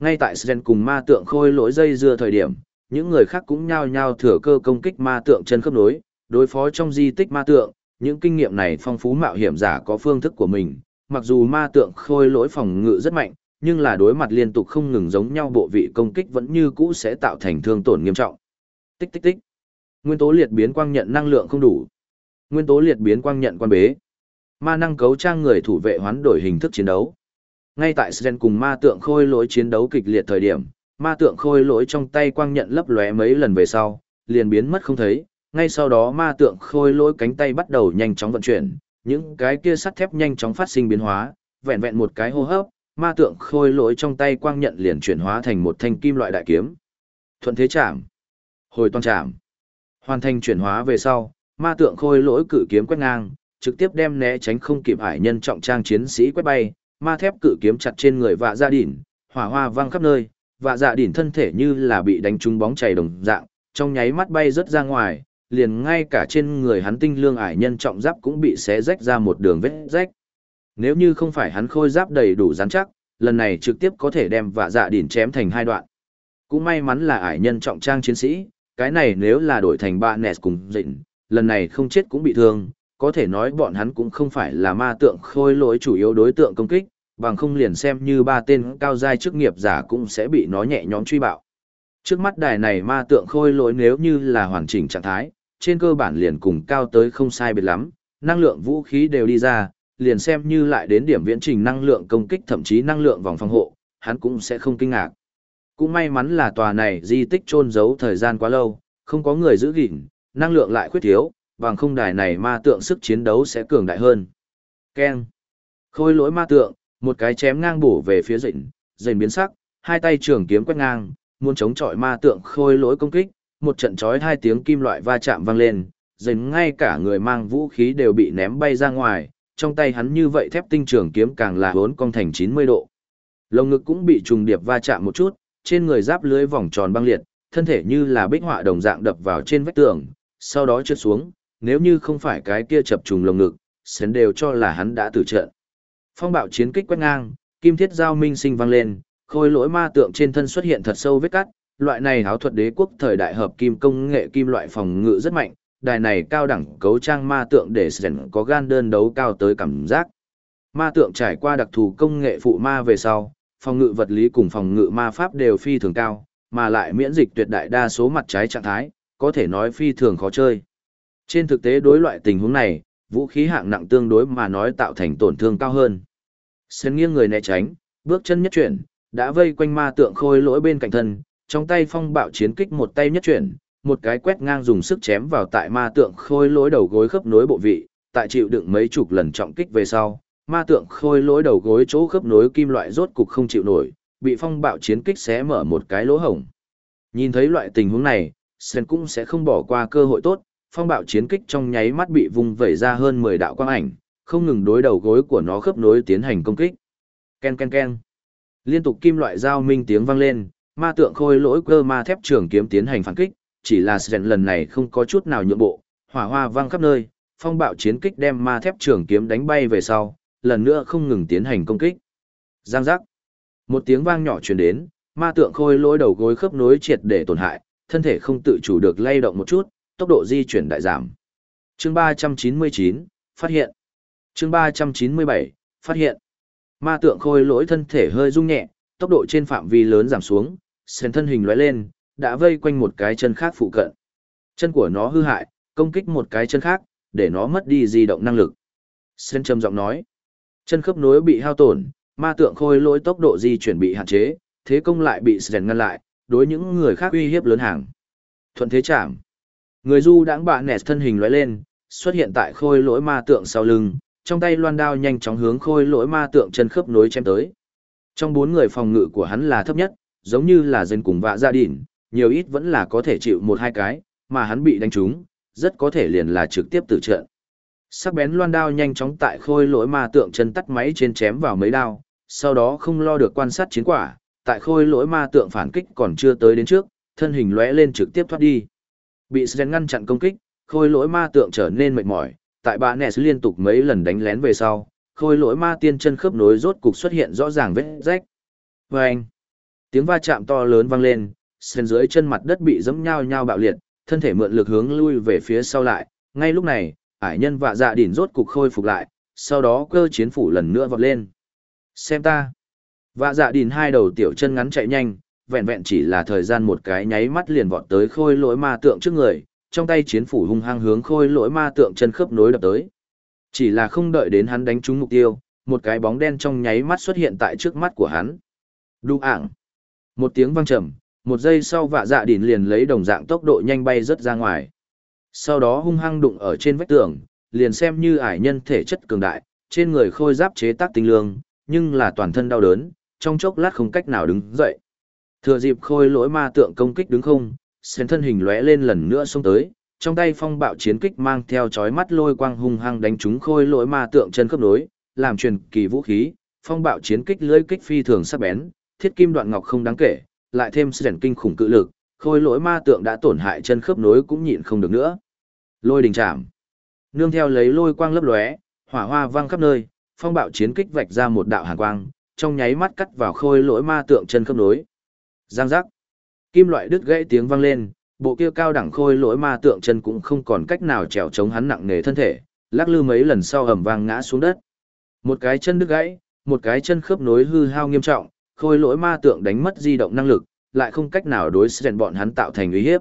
Ngay tại Sren cùng ma tượng khôi lỗi dây dưa thời điểm, những người khác cũng nhao nhao thừa cơ công kích ma tượng chân khớp nối, đối phó trong di tích ma tượng, những kinh nghiệm này phong phú mạo hiểm giả có phương thức của mình, mặc dù ma tượng khôi lỗi phòng ngự rất mạnh, nhưng là đối mặt liên tục không ngừng giống nhau bộ vị công kích vẫn như cũ sẽ tạo thành thương tổn nghiêm trọng. Tích tích tích. Nguyên tố liệt biến quang nhận năng lượng không đủ. Nguyên tố liệt biến quang nhận quan bế. Ma năng cấu trang người thủ vệ hoán đổi hình thức chiến đấu. Ngay tại Sren cùng ma tượng khôi lỗi chiến đấu kịch liệt thời điểm, ma tượng khôi lỗi trong tay quang nhận lấp lóe mấy lần về sau, liền biến mất không thấy, ngay sau đó ma tượng khôi lỗi cánh tay bắt đầu nhanh chóng vận chuyển, những cái kia sắt thép nhanh chóng phát sinh biến hóa, vẹn vẹn một cái hô hấp, ma tượng khôi lỗi trong tay quang nhận liền chuyển hóa thành một thanh kim loại đại kiếm. Thuận thế chạm, hồi toàn chạm. Hoàn thành chuyển hóa về sau, ma tượng khôi lỗi cự kiếm quét ngang, trực tiếp đem né tránh không kịp hải nhân trọng trang chiến sĩ quét bay, ma thép cự kiếm chặt trên người vạ gia đỉnh, hỏa hoa vang khắp nơi, vạ dạ đỉnh thân thể như là bị đánh trúng bóng chảy đồng dạng, trong nháy mắt bay rớt ra ngoài, liền ngay cả trên người hắn tinh lương ải nhân trọng giáp cũng bị xé rách ra một đường vết rách. Nếu như không phải hắn khôi giáp đầy đủ rắn chắc, lần này trực tiếp có thể đem vạ dạ đỉn chém thành hai đoạn. Cũng may mắn là ải nhân trọng trang chiến sĩ, cái này nếu là đổi thành ba nẹt cùng dịnh, lần này không chết cũng bị thương, có thể nói bọn hắn cũng không phải là ma tượng khôi lỗi chủ yếu đối tượng công kích, bằng không liền xem như ba tên cao giai chức nghiệp giả cũng sẽ bị nó nhẹ nhõm truy bạo. Trước mắt đài này ma tượng khôi lỗi nếu như là hoàn chỉnh trạng thái, trên cơ bản liền cùng cao tới không sai biệt lắm, năng lượng vũ khí đều đi ra, liền xem như lại đến điểm viễn trình năng lượng công kích thậm chí năng lượng vòng phòng hộ, hắn cũng sẽ không kinh ngạc. Cũng may mắn là tòa này di tích trôn giấu thời gian quá lâu, không có người giữ gìn, năng lượng lại khuyết thiếu, bằng không đài này ma tượng sức chiến đấu sẽ cường đại hơn. Keng. Khôi lỗi ma tượng, một cái chém ngang bổ về phía dịnh, dịnh biến sắc, hai tay trường kiếm quét ngang, muốn chống chọi ma tượng khôi lỗi công kích, một trận chói hai tiếng kim loại va chạm vang lên, dịnh ngay cả người mang vũ khí đều bị ném bay ra ngoài, trong tay hắn như vậy thép tinh trường kiếm càng là hốn cong thành 90 độ. Lồng ngực cũng bị trùng điệp va chạm một chút, trên người giáp lưới vòng tròn băng liệt, thân thể như là bích họa đồng dạng đập vào trên vách tường, sau đó trượt xuống, nếu như không phải cái kia chập trùng lồng ngực, sến đều cho là hắn đã tử trận. Phong bạo chiến kích quét ngang, kim thiết giao minh sinh vang lên, khôi lỗi ma tượng trên thân xuất hiện thật sâu vết cắt, loại này háo thuật đế quốc thời đại hợp kim công nghệ kim loại phòng ngự rất mạnh, đài này cao đẳng cấu trang ma tượng để sến có gan đơn đấu cao tới cảm giác. Ma tượng trải qua đặc thù công nghệ phụ ma về sau, phòng ngự vật lý cùng phòng ngự ma pháp đều phi thường cao, mà lại miễn dịch tuyệt đại đa số mặt trái trạng thái, có thể nói phi thường khó chơi. Trên thực tế đối loại tình huống này, vũ khí hạng nặng tương đối mà nói tạo thành tổn thương cao hơn. Sến nghiêng người né tránh, bước chân nhất chuyển, đã vây quanh ma tượng khôi lỗi bên cạnh thân, trong tay phong bạo chiến kích một tay nhất chuyển, một cái quét ngang dùng sức chém vào tại ma tượng khôi lỗi đầu gối khớp nối bộ vị, tại chịu đựng mấy chục lần trọng kích về sau, ma tượng khôi lỗi đầu gối chỗ khớp nối kim loại rốt cục không chịu nổi, bị phong bạo chiến kích xé mở một cái lỗ hổng. Nhìn thấy loại tình huống này, Sen cũng sẽ không bỏ qua cơ hội tốt, phong bạo chiến kích trong nháy mắt bị vung vẩy ra hơn 10 đạo quang ảnh, không ngừng đối đầu gối của nó khớp nối tiến hành công kích. Ken ken ken. Liên tục kim loại giao minh tiếng vang lên, ma tượng khôi lỗi cơ ma thép trường kiếm tiến hành phản kích, chỉ là Sren lần này không có chút nào nhượng bộ, hỏa hoa vang khắp nơi, phong bạo chiến kích đem ma thép trường kiếm đánh bay về sau, lần nữa không ngừng tiến hành công kích. Giang giác. Một tiếng vang nhỏ truyền đến, ma tượng khôi lỗi đầu gối khớp nối triệt để tổn hại, thân thể không tự chủ được lay động một chút, tốc độ di chuyển đại giảm. Chương 399, phát hiện. Chương 397, phát hiện. Ma tượng khôi lỗi thân thể hơi rung nhẹ, tốc độ trên phạm vi lớn giảm xuống, sen thân hình lóe lên, đã vây quanh một cái chân khác phụ cận. Chân của nó hư hại, công kích một cái chân khác, để nó mất đi di động năng lực. Sen trầm giọng nói, chân khớp nối bị hao tổn, ma tượng khôi lỗi tốc độ di chuyển bị hạn chế, thế công lại bị Sen ngăn lại, đối những người khác uy hiếp lớn hàng. Thuận thế chạm. Người du đáng bạ nẹt thân hình lóe lên, xuất hiện tại khôi lỗi ma tượng sau lưng, trong tay loan đao nhanh chóng hướng khôi lỗi ma tượng chân khớp nối chém tới. Trong bốn người phòng ngự của hắn là thấp nhất, giống như là dân cùng vạ gia đình, nhiều ít vẫn là có thể chịu một hai cái, mà hắn bị đánh trúng, rất có thể liền là trực tiếp tử trận. Sắc bén loan đao nhanh chóng tại khôi lỗi ma tượng chân tắt máy trên chém vào mấy đao, sau đó không lo được quan sát chiến quả, tại khôi lỗi ma tượng phản kích còn chưa tới đến trước, thân hình lóe lên trực tiếp thoát đi. Bị Sren ngăn chặn công kích, khôi lỗi ma tượng trở nên mệt mỏi, tại bà Nes liên tục mấy lần đánh lén về sau, khôi lỗi ma tiên chân khớp nối rốt cục xuất hiện rõ ràng vết rách. Và anh, tiếng va chạm to lớn vang lên, Sren dưới chân mặt đất bị giẫm nhao nhao bạo liệt, thân thể mượn lực hướng lui về phía sau lại, ngay lúc này, ải nhân vạ dạ đỉnh rốt cục khôi phục lại, sau đó cơ chiến phủ lần nữa vọt lên. Xem ta. Vạ dạ đỉnh hai đầu tiểu chân ngắn chạy nhanh, vẹn vẹn chỉ là thời gian một cái nháy mắt liền vọt tới khôi lỗi ma tượng trước người, trong tay chiến phủ hung hăng hướng khôi lỗi ma tượng chân khớp nối đập tới. Chỉ là không đợi đến hắn đánh trúng mục tiêu, một cái bóng đen trong nháy mắt xuất hiện tại trước mắt của hắn. Đu ảng. Một tiếng vang trầm, một giây sau vạ dạ đỉn liền lấy đồng dạng tốc độ nhanh bay rất ra ngoài. Sau đó hung hăng đụng ở trên vách tường, liền xem như ải nhân thể chất cường đại, trên người khôi giáp chế tác tinh lương, nhưng là toàn thân đau đớn, trong chốc lát không cách nào đứng dậy. Thừa dịp khôi lỗi ma tượng công kích đứng không, sen thân hình lóe lên lần nữa xông tới, trong tay phong bạo chiến kích mang theo chói mắt lôi quang hung hăng đánh trúng khôi lỗi ma tượng chân khớp nối, làm truyền kỳ vũ khí, phong bạo chiến kích lưỡi kích phi thường sắc bén, thiết kim đoạn ngọc không đáng kể, lại thêm sẻn kinh khủng cự lực, khôi lỗi ma tượng đã tổn hại chân khớp nối cũng nhịn không được nữa. Lôi đình chạm. Nương theo lấy lôi quang lấp lóe, hỏa hoa vang khắp nơi, phong bạo chiến kích vạch ra một đạo hàn quang, trong nháy mắt cắt vào khôi lỗi ma tượng chân khớp nối. Giang giác. Kim loại đứt gãy tiếng vang lên, bộ kia cao đẳng khôi lỗi ma tượng chân cũng không còn cách nào trèo chống hắn nặng nề thân thể, lắc lư mấy lần sau ầm vang ngã xuống đất. Một cái chân đứt gãy, một cái chân khớp nối hư hao nghiêm trọng, khôi lỗi ma tượng đánh mất di động năng lực, lại không cách nào đối xen bọn hắn tạo thành uy hiếp.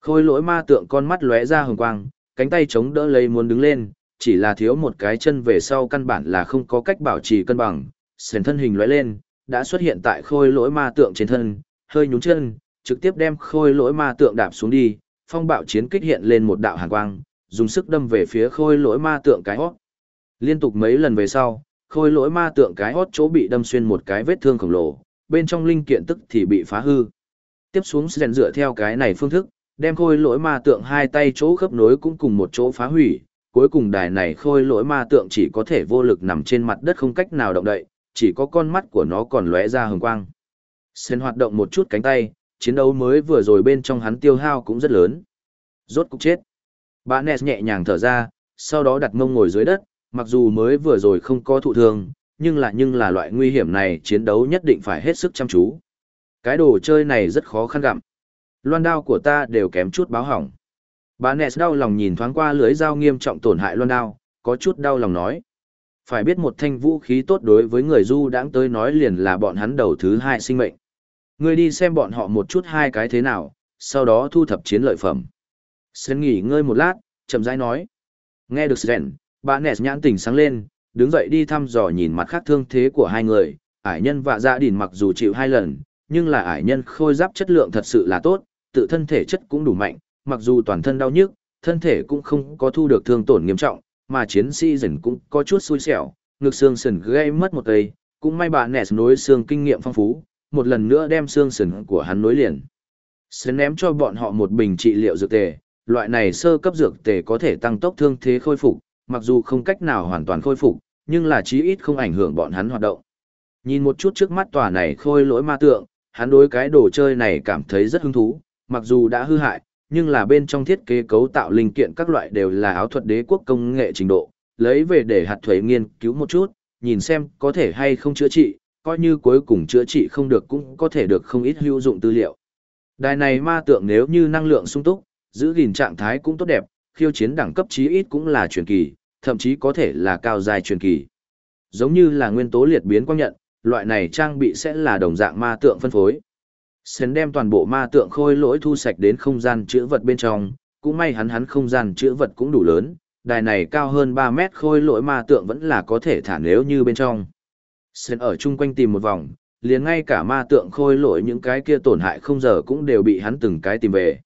Khôi lỗi ma tượng con mắt lóe ra hồng quang, cánh tay chống đỡ lấy muốn đứng lên, chỉ là thiếu một cái chân về sau căn bản là không có cách bảo trì cân bằng. Sền thân hình lóe lên, đã xuất hiện tại khôi lỗi ma tượng trên thân, hơi nhún chân, trực tiếp đem khôi lỗi ma tượng đạp xuống đi, phong bạo chiến kích hiện lên một đạo hàn quang, dùng sức đâm về phía khôi lỗi ma tượng cái hót. Liên tục mấy lần về sau, khôi lỗi ma tượng cái hót chỗ bị đâm xuyên một cái vết thương khổng lồ, bên trong linh kiện tức thì bị phá hư. Tiếp xuống Sren dựa theo cái này phương thức, đem khôi lỗi ma tượng hai tay chỗ khớp nối cũng cùng một chỗ phá hủy, cuối cùng đài này khôi lỗi ma tượng chỉ có thể vô lực nằm trên mặt đất không cách nào động đậy, chỉ có con mắt của nó còn lóe ra hừng quang. Sen hoạt động một chút cánh tay, chiến đấu mới vừa rồi bên trong hắn tiêu hao cũng rất lớn. Rốt cục chết. Bà Nes nhẹ nhàng thở ra, sau đó đặt mông ngồi dưới đất, mặc dù mới vừa rồi không có thụ thương, nhưng là nhưng là loại nguy hiểm này chiến đấu nhất định phải hết sức chăm chú. Cái đồ chơi này rất khó khăn gặm. Loan đao của ta đều kém chút báo hỏng. Bà Nes đau lòng nhìn thoáng qua lưới dao nghiêm trọng tổn hại loan đao, có chút đau lòng nói. Phải biết một thanh vũ khí tốt đối với người du đãng tới nói liền là bọn hắn đầu thứ hai sinh mệnh. Người đi xem bọn họ một chút hai cái thế nào, sau đó thu thập chiến lợi phẩm. Sơn nghỉ ngơi một lát, chậm rãi nói. Nghe được Sren, bà nẹt nhãn tỉnh sáng lên, đứng dậy đi thăm dò nhìn mặt khác thương thế của hai người. Ải nhân và gia dạ đình mặc dù chịu hai lần, nhưng là ải nhân khôi giáp chất lượng thật sự là tốt, tự thân thể chất cũng đủ mạnh, mặc dù toàn thân đau nhức, thân thể cũng không có thu được thương tổn nghiêm trọng, mà chiến sĩ dần cũng có chút xui xẻo, ngực xương sần gây mất một cây, cũng may bà nẹt nối xương kinh nghiệm phong phú, một lần nữa đem xương sần của hắn nối liền. Sẽ ném cho bọn họ một bình trị liệu dược tề, loại này sơ cấp dược tề có thể tăng tốc thương thế khôi phục, mặc dù không cách nào hoàn toàn khôi phục, nhưng là chí ít không ảnh hưởng bọn hắn hoạt động. Nhìn một chút trước mắt tòa này khôi lỗi ma tượng, hắn đối cái đồ chơi này cảm thấy rất hứng thú, mặc dù đã hư hại, nhưng là bên trong thiết kế cấu tạo linh kiện các loại đều là áo thuật đế quốc công nghệ trình độ, lấy về để hạt thuế nghiên cứu một chút, nhìn xem có thể hay không chữa trị, coi như cuối cùng chữa trị không được cũng có thể được không ít hữu dụng tư liệu. Đài này ma tượng nếu như năng lượng sung túc, giữ gìn trạng thái cũng tốt đẹp, khiêu chiến đẳng cấp chí ít cũng là truyền kỳ, thậm chí có thể là cao dài truyền kỳ. Giống như là nguyên tố liệt biến quang nhận, loại này trang bị sẽ là đồng dạng ma tượng phân phối. Sến đem toàn bộ ma tượng khôi lỗi thu sạch đến không gian chữa vật bên trong, cũng may hắn hắn không gian chữa vật cũng đủ lớn, đài này cao hơn 3 mét khôi lỗi ma tượng vẫn là có thể thả nếu như bên trong. Sến ở chung quanh tìm một vòng, liền ngay cả ma tượng khôi lỗi những cái kia tổn hại không giờ cũng đều bị hắn từng cái tìm về.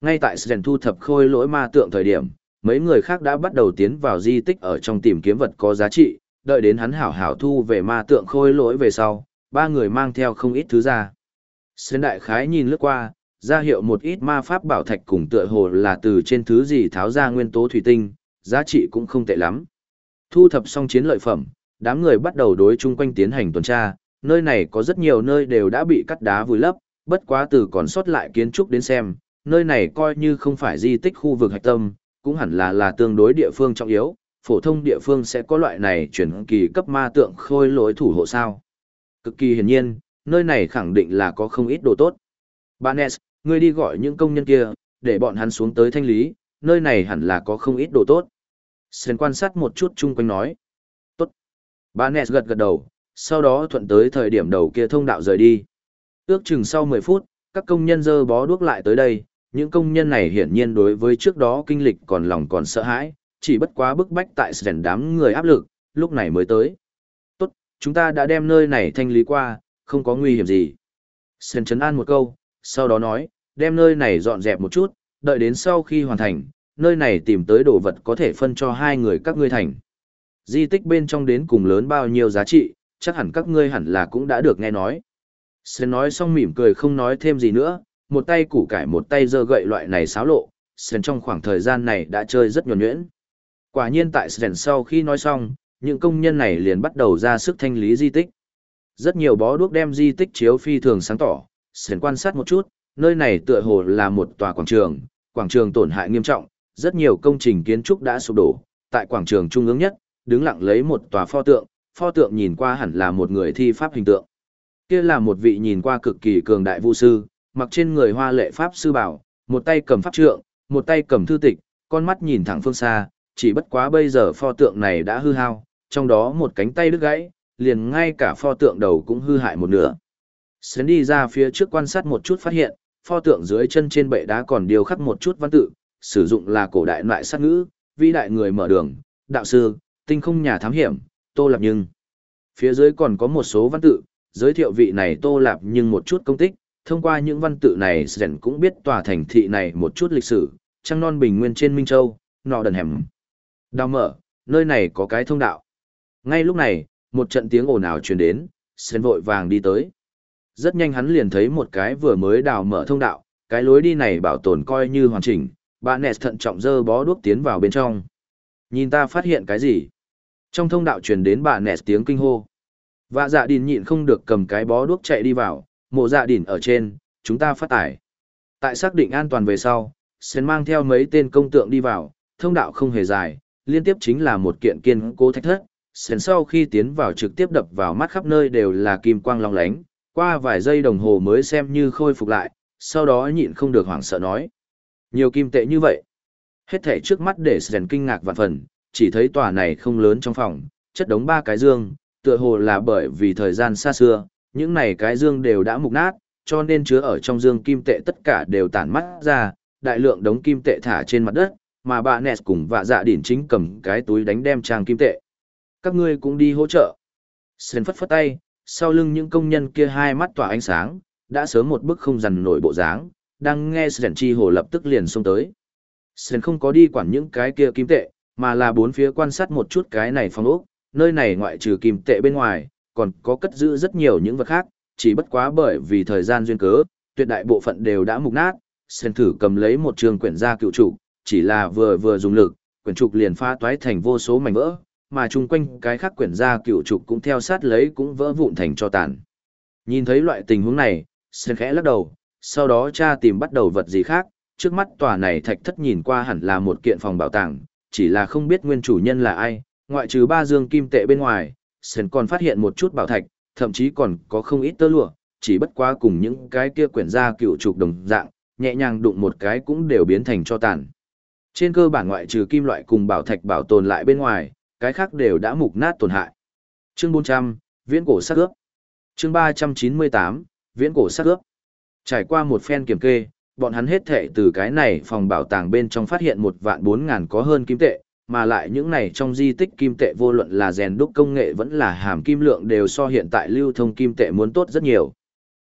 Ngay tại Sến thu thập khôi lỗi ma tượng thời điểm, mấy người khác đã bắt đầu tiến vào di tích ở trong tìm kiếm vật có giá trị, đợi đến hắn hảo hảo thu về ma tượng khôi lỗi về sau, ba người mang theo không ít thứ ra. Xuyên đại khái nhìn lướt qua, ra hiệu một ít ma pháp bảo thạch cùng tựa hồ là từ trên thứ gì tháo ra nguyên tố thủy tinh, giá trị cũng không tệ lắm. Thu thập xong chiến lợi phẩm, đám người bắt đầu đối chung quanh tiến hành tuần tra, nơi này có rất nhiều nơi đều đã bị cắt đá vùi lấp, bất quá từ còn sót lại kiến trúc đến xem, nơi này coi như không phải di tích khu vực hạch tâm, cũng hẳn là là tương đối địa phương trọng yếu, phổ thông địa phương sẽ có loại này chuyển kỳ cấp ma tượng khôi lỗi thủ hộ sao. Cực kỳ hiển nhiên, nơi này khẳng định là có không ít đồ tốt. Barnes, ngươi đi gọi những công nhân kia, để bọn hắn xuống tới thanh lý, nơi này hẳn là có không ít đồ tốt. Sơn quan sát một chút chung quanh nói. Tốt. Barnes gật gật đầu, sau đó thuận tới thời điểm đầu kia thông đạo rời đi. Ước chừng sau 10 phút, các công nhân dơ bó đuốc lại tới đây, những công nhân này hiển nhiên đối với trước đó kinh lịch còn lòng còn sợ hãi, chỉ bất quá bức bách tại Sren đám người áp lực, lúc này mới tới. Tốt, chúng ta đã đem nơi này thanh lý qua, không có nguy hiểm gì. Sen chấn an một câu, sau đó nói, đem nơi này dọn dẹp một chút, đợi đến sau khi hoàn thành, nơi này tìm tới đồ vật có thể phân cho hai người các ngươi thành. Di tích bên trong đến cùng lớn bao nhiêu giá trị, chắc hẳn các ngươi hẳn là cũng đã được nghe nói. Sen nói xong mỉm cười không nói thêm gì nữa, một tay củ cải một tay giơ gậy loại này xáo lộ, Sren trong khoảng thời gian này đã chơi rất nhuần nhuyễn. Quả nhiên tại Sren sau khi nói xong, những công nhân này liền bắt đầu ra sức thanh lý di tích. Rất nhiều bó đuốc đem di tích chiếu phi thường sáng tỏ, Sren quan sát một chút, nơi này tựa hồ là một tòa quảng trường, quảng trường tổn hại nghiêm trọng, rất nhiều công trình kiến trúc đã sụp đổ, tại quảng trường trung ương nhất, đứng lặng lấy một tòa pho tượng, pho tượng nhìn qua hẳn là một người thi pháp hình tượng. Kia là một vị nhìn qua cực kỳ cường đại vũ sư, mặc trên người hoa lệ pháp sư bảo, một tay cầm pháp trượng, một tay cầm thư tịch, con mắt nhìn thẳng phương xa, chỉ bất quá bây giờ pho tượng này đã hư hao, trong đó một cánh tay đứt gãy, liền ngay cả pho tượng đầu cũng hư hại một nửa. Sến đi ra phía trước quan sát một chút phát hiện, pho tượng dưới chân trên bệ đá còn điều khắc một chút văn tự, sử dụng là cổ đại loại sát ngữ, vĩ đại người mở đường, đạo sư, tinh không nhà thám hiểm, Tô Lạp Nhưng. Phía dưới còn có một số văn tự, giới thiệu vị này Tô Lạp Nhưng một chút công tích, thông qua những văn tự này Sren cũng biết tòa thành thị này một chút lịch sử, trăng non bình nguyên trên Minh Châu, nọ đần hẻm. Đào mở, nơi này có cái thông đạo. Ngay lúc này, một trận tiếng ồn ào truyền đến, Sren vội vàng đi tới. Rất nhanh hắn liền thấy một cái vừa mới đào mở thông đạo, cái lối đi này bảo tồn coi như hoàn chỉnh, bà Ness thận trọng dơ bó đuốc tiến vào bên trong. Nhìn ta phát hiện cái gì? Trong thông đạo truyền đến bà Ness tiếng kinh hô. Vạ dạ đìn nhịn không được cầm cái bó đuốc chạy đi vào, mộ dạ đỉnh ở trên, chúng ta phát tải. Tại xác định an toàn về sau, Sến mang theo mấy tên công tượng đi vào, thông đạo không hề dài, liên tiếp chính là một kiện kiên cố thách thất. Sến sau khi tiến vào trực tiếp đập vào mắt khắp nơi đều là kim quang long lánh, qua vài giây đồng hồ mới xem như khôi phục lại, sau đó nhịn không được hoảng sợ nói. Nhiều kim tệ như vậy. Hết thể trước mắt để Sến kinh ngạc vạn phần, chỉ thấy tòa này không lớn trong phòng, chất đống ba cái dương, tựa hồ là bởi vì thời gian xa xưa, những này cái dương đều đã mục nát, cho nên chứa ở trong dương kim tệ tất cả đều tản mắt ra, đại lượng đống kim tệ thả trên mặt đất, mà bà Nes cùng vạ dạ điển chính cầm cái túi đánh đem trang kim tệ. Các ngươi cũng đi hỗ trợ. Sơn phất phất tay, sau lưng những công nhân kia hai mắt tỏa ánh sáng, đã sớm một bức không dằn nổi bộ dáng, đang nghe Sơn chi hồ lập tức liền xông tới. Sơn không có đi quản những cái kia kim tệ, mà là bốn phía quan sát một chút cái này phong ốc, nơi này ngoại trừ kim tệ bên ngoài, còn có cất giữ rất nhiều những vật khác, chỉ bất quá bởi vì thời gian duyên cớ, tuyệt đại bộ phận đều đã mục nát. Sen thử cầm lấy một trường quyển gia cựu trụ, chỉ là vừa vừa dùng lực, quyển trục liền pha toái thành vô số mảnh vỡ, mà chung quanh cái khác quyển gia cựu trục cũng theo sát lấy cũng vỡ vụn thành cho tàn. Nhìn thấy loại tình huống này, Sơn khẽ lắc đầu, sau đó cha tìm bắt đầu vật gì khác, trước mắt tòa này thạch thất nhìn qua hẳn là một kiện phòng bảo tàng, chỉ là không biết nguyên chủ nhân là ai, ngoại trừ ba dương kim tệ bên ngoài, Sơn còn phát hiện một chút bảo thạch, thậm chí còn có không ít tơ lụa, chỉ bất quá cùng những cái kia quyển ra cựu trục đồng dạng, nhẹ nhàng đụng một cái cũng đều biến thành cho tàn. Trên cơ bản ngoại trừ kim loại cùng bảo thạch bảo tồn lại bên ngoài, cái khác đều đã mục nát tổn hại. Chương 400, Viễn cổ sát ướp. Chương 398, Viễn cổ sát ướp. Trải qua một phen kiểm kê, bọn hắn hết thệ từ cái này phòng bảo tàng bên trong phát hiện một vạn bốn ngàn có hơn kim tệ, mà lại những này trong di tích kim tệ vô luận là rèn đúc công nghệ vẫn là hàm kim lượng đều so hiện tại lưu thông kim tệ muốn tốt rất nhiều.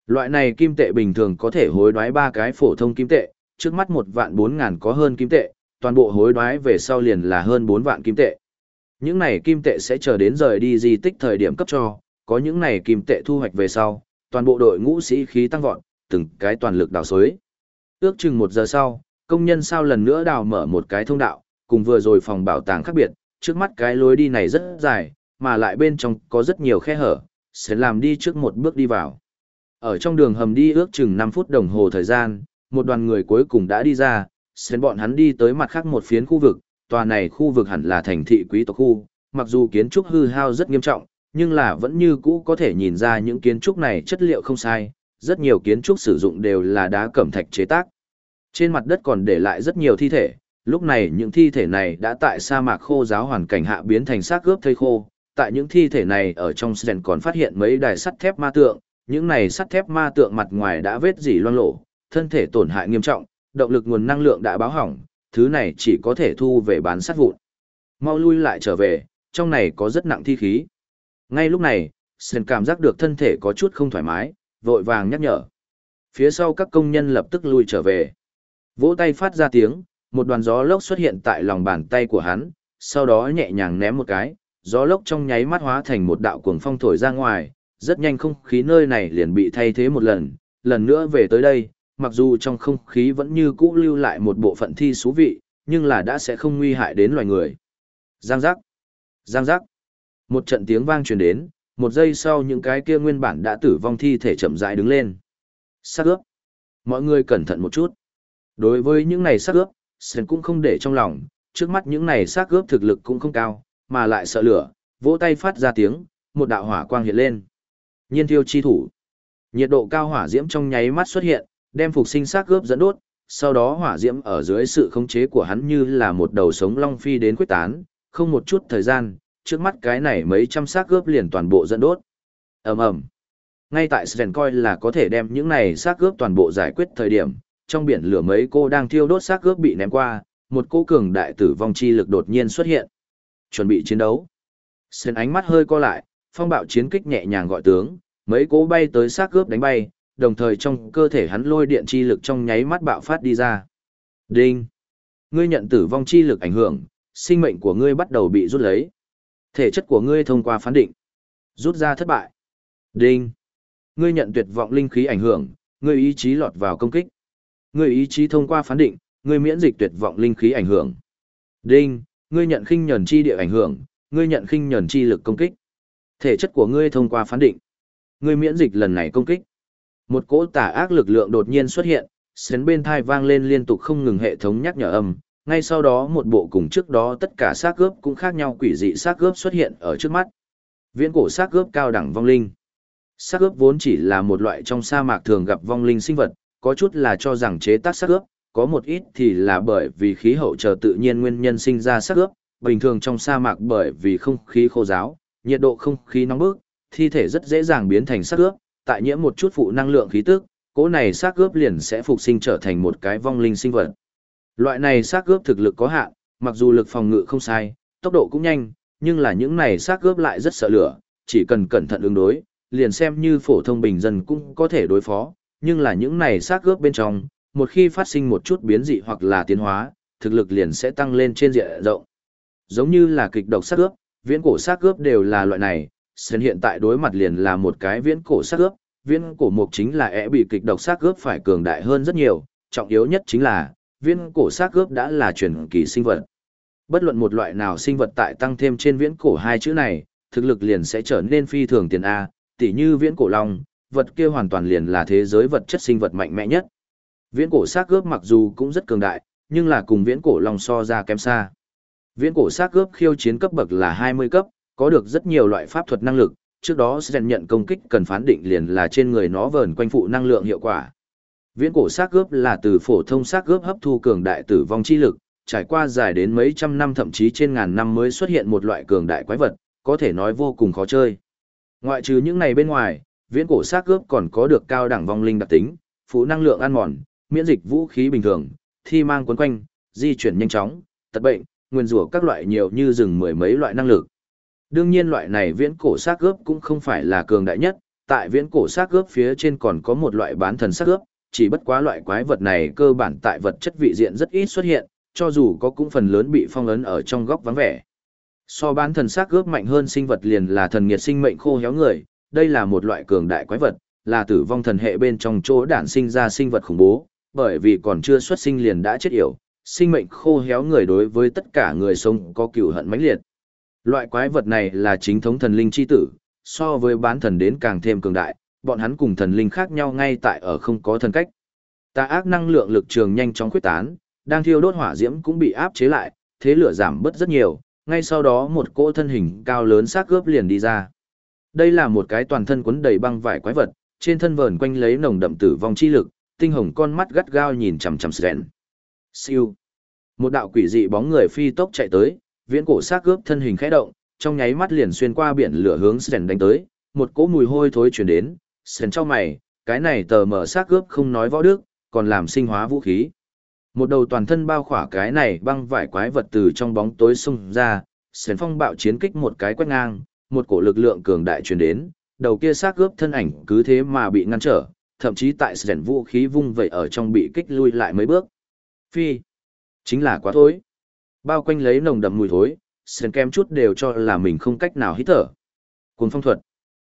Loại này kim tệ bình thường có thể hối đoái ba cái phổ thông kim tệ, trước mắt một vạn bốn ngàn có hơn kim tệ, toàn bộ hối đoái về sau liền là hơn bốn vạn kim tệ. Những này kim tệ sẽ chờ đến rời đi di tích thời điểm cấp cho, có những này kim tệ thu hoạch về sau, toàn bộ đội ngũ sĩ khí tăng vọt, từng cái toàn lực đào xới. Ước chừng một giờ sau, công nhân sao lần nữa đào mở một cái thông đạo, cùng vừa rồi phòng bảo tàng khác biệt, trước mắt cái lối đi này rất dài, mà lại bên trong có rất nhiều khe hở, sẽ làm đi trước một bước đi vào. Ở trong đường hầm đi ước chừng 5 phút đồng hồ thời gian, một đoàn người cuối cùng đã đi ra, xến bọn hắn đi tới mặt khác một phiến khu vực, tòa này khu vực hẳn là thành thị quý tộc khu, mặc dù kiến trúc hư hao rất nghiêm trọng, nhưng là vẫn như cũ có thể nhìn ra những kiến trúc này chất liệu không sai, rất nhiều kiến trúc sử dụng đều là đá cẩm thạch chế tác. Trên mặt đất còn để lại rất nhiều thi thể, lúc này những thi thể này đã tại sa mạc khô giáo hoàn cảnh hạ biến thành xác cướp thây khô, tại những thi thể này ở trong sền còn phát hiện mấy đài sắt thép ma tượng, những này sắt thép ma tượng mặt ngoài đã vết dỉ loang lổ, thân thể tổn hại nghiêm trọng, động lực nguồn năng lượng đã báo hỏng, thứ này chỉ có thể thu về bán sắt vụn. Mau lui lại trở về, trong này có rất nặng thi khí. Ngay lúc này, Sền cảm giác được thân thể có chút không thoải mái, vội vàng nhắc nhở. Phía sau các công nhân lập tức lui trở về. Vỗ tay phát ra tiếng, một đoàn gió lốc xuất hiện tại lòng bàn tay của hắn, sau đó nhẹ nhàng ném một cái, gió lốc trong nháy mắt hóa thành một đạo cuồng phong thổi ra ngoài, rất nhanh không khí nơi này liền bị thay thế một lần, lần nữa về tới đây, mặc dù trong không khí vẫn như cũ lưu lại một bộ phận thi số vị, nhưng là đã sẽ không nguy hại đến loài người. Giang giác, giang giác. Một trận tiếng vang truyền đến, một giây sau những cái kia nguyên bản đã tử vong thi thể chậm rãi đứng lên. Sắc ướp. Mọi người cẩn thận một chút. Đối với những này sắc ướp, Sơn cũng không để trong lòng, trước mắt những này xác gớp thực lực cũng không cao, mà lại sợ lửa, vỗ tay phát ra tiếng, một đạo hỏa quang hiện lên. Nhiên thiêu chi thủ. Nhiệt độ cao hỏa diễm trong nháy mắt xuất hiện, đem phục sinh xác gớp dẫn đốt, sau đó hỏa diễm ở dưới sự khống chế của hắn như là một đầu sống long phi đến quyết tán, không một chút thời gian, trước mắt cái này mấy trăm xác gớp liền toàn bộ dẫn đốt. ầm ầm ngay tại Sven coi là có thể đem những này xác gớp toàn bộ giải quyết thời điểm, trong biển lửa mấy cô đang thiêu đốt xác ướp bị ném qua, một cô cường đại tử vong chi lực đột nhiên xuất hiện. Chuẩn bị chiến đấu. Sơn ánh mắt hơi co lại, phong bạo chiến kích nhẹ nhàng gọi tướng, mấy cô bay tới xác ướp đánh bay, đồng thời trong cơ thể hắn lôi điện chi lực trong nháy mắt bạo phát đi ra. Đinh! Ngươi nhận tử vong chi lực ảnh hưởng, sinh mệnh của ngươi bắt đầu bị rút lấy. Thể chất của ngươi thông qua phán định. Rút ra thất bại. Đinh! Ngươi nhận tuyệt vọng linh khí ảnh hưởng, ngươi ý chí lọt vào công kích. Ngươi ý chí thông qua phán định, ngươi miễn dịch tuyệt vọng linh khí ảnh hưởng. Đinh, ngươi nhận khinh nhẫn chi địa ảnh hưởng, ngươi nhận khinh nhẫn chi lực công kích. Thể chất của ngươi thông qua phán định. Ngươi miễn dịch lần này công kích. Một cỗ tà ác lực lượng đột nhiên xuất hiện, sến bên thai vang lên liên tục không ngừng hệ thống nhắc nhở âm. Ngay sau đó một bộ cùng trước đó tất cả xác gớp cũng khác nhau quỷ dị xác gớp xuất hiện ở trước mắt. Viễn cổ xác gớp cao đẳng vong linh. Xác ướp vốn chỉ là một loại trong sa mạc thường gặp vong linh sinh vật, có chút là cho rằng chế tác xác ướp, có một ít thì là bởi vì khí hậu chờ tự nhiên nguyên nhân sinh ra xác ướp, bình thường trong sa mạc bởi vì không khí khô giáo, nhiệt độ không khí nóng bức, thi thể rất dễ dàng biến thành xác ướp, tại nhiễm một chút phụ năng lượng khí tức, cỗ này xác ướp liền sẽ phục sinh trở thành một cái vong linh sinh vật. Loại này xác ướp thực lực có hạn, mặc dù lực phòng ngự không sai, tốc độ cũng nhanh, nhưng là những này xác ướp lại rất sợ lửa, chỉ cần cẩn thận ứng đối, liền xem như phổ thông bình dân cũng có thể đối phó, nhưng là những này xác ướp bên trong, một khi phát sinh một chút biến dị hoặc là tiến hóa, thực lực liền sẽ tăng lên trên diện rộng. Giống như là kịch độc xác ướp, viễn cổ xác ướp đều là loại này, Sen hiện tại đối mặt liền là một cái viễn cổ xác ướp, viễn cổ mục chính là é bị kịch độc xác ướp phải cường đại hơn rất nhiều, trọng yếu nhất chính là, viễn cổ xác ướp đã là truyền kỳ sinh vật. Bất luận một loại nào sinh vật tại tăng thêm trên viễn cổ hai chữ này, thực lực liền sẽ trở nên phi thường tiền A, tỉ như viễn cổ long, vật kia hoàn toàn liền là thế giới vật chất sinh vật mạnh mẽ nhất. Viễn cổ xác gớp mặc dù cũng rất cường đại, nhưng là cùng viễn cổ long so ra kém xa. Viễn cổ xác gớp khiêu chiến cấp bậc là 20 cấp, có được rất nhiều loại pháp thuật năng lực, trước đó sẽ nhận công kích cần phán định liền là trên người nó vờn quanh phụ năng lượng hiệu quả. Viễn cổ xác gớp là từ phổ thông xác gớp hấp thu cường đại tử vong chi lực, trải qua dài đến mấy trăm năm thậm chí trên ngàn năm mới xuất hiện một loại cường đại quái vật, có thể nói vô cùng khó chơi. Ngoại trừ những này bên ngoài, viễn cổ xác cướp còn có được cao đẳng vong linh đặc tính, phụ năng lượng ăn mòn, miễn dịch vũ khí bình thường, thi mang quấn quanh, di chuyển nhanh chóng, tật bệnh, nguyên rủa các loại nhiều như rừng mười mấy loại năng lực. Đương nhiên loại này viễn cổ xác cướp cũng không phải là cường đại nhất, tại viễn cổ xác cướp phía trên còn có một loại bán thần xác cướp, chỉ bất quá loại quái vật này cơ bản tại vật chất vị diện rất ít xuất hiện, cho dù có cũng phần lớn bị phong ấn ở trong góc vắng vẻ. So bán thần xác cướp mạnh hơn sinh vật liền là thần nghiệt sinh mệnh khô héo người, đây là một loại cường đại quái vật, là tử vong thần hệ bên trong chỗ đản sinh ra sinh vật khủng bố, bởi vì còn chưa xuất sinh liền đã chết yểu, sinh mệnh khô héo người đối với tất cả người sống có cừu hận mãnh liệt. Loại quái vật này là chính thống thần linh chi tử, so với bán thần đến càng thêm cường đại, bọn hắn cùng thần linh khác nhau ngay tại ở không có thần cách. Tà ác năng lượng lực trường nhanh chóng khuyết tán, đang thiêu đốt hỏa diễm cũng bị áp chế lại, thế lửa giảm bớt rất nhiều, ngay sau đó một cỗ thân hình cao lớn xác gớp liền đi ra. Đây là một cái toàn thân quấn đầy băng vải quái vật, trên thân vờn quanh lấy nồng đậm tử vong chi lực, tinh hồng con mắt gắt gao nhìn chằm chằm Sren. Siêu. Một đạo quỷ dị bóng người phi tốc chạy tới, viễn cổ xác cướp thân hình khẽ động, trong nháy mắt liền xuyên qua biển lửa hướng Sren đánh tới, một cỗ mùi hôi thối truyền đến, Sren chau mày, cái này tờ mở xác cướp không nói võ đức, còn làm sinh hóa vũ khí. Một đầu toàn thân bao khỏa cái này băng vải quái vật từ trong bóng tối xung ra, Sren phong bạo chiến kích một cái quét ngang, một cổ lực lượng cường đại truyền đến, đầu kia xác gớp thân ảnh cứ thế mà bị ngăn trở, thậm chí tại sến vũ khí vung vậy ở trong bị kích lui lại mấy bước. Phi, chính là quá thối. Bao quanh lấy nồng đậm mùi thối, sến kem chút đều cho là mình không cách nào hít thở. Cuồng phong thuật.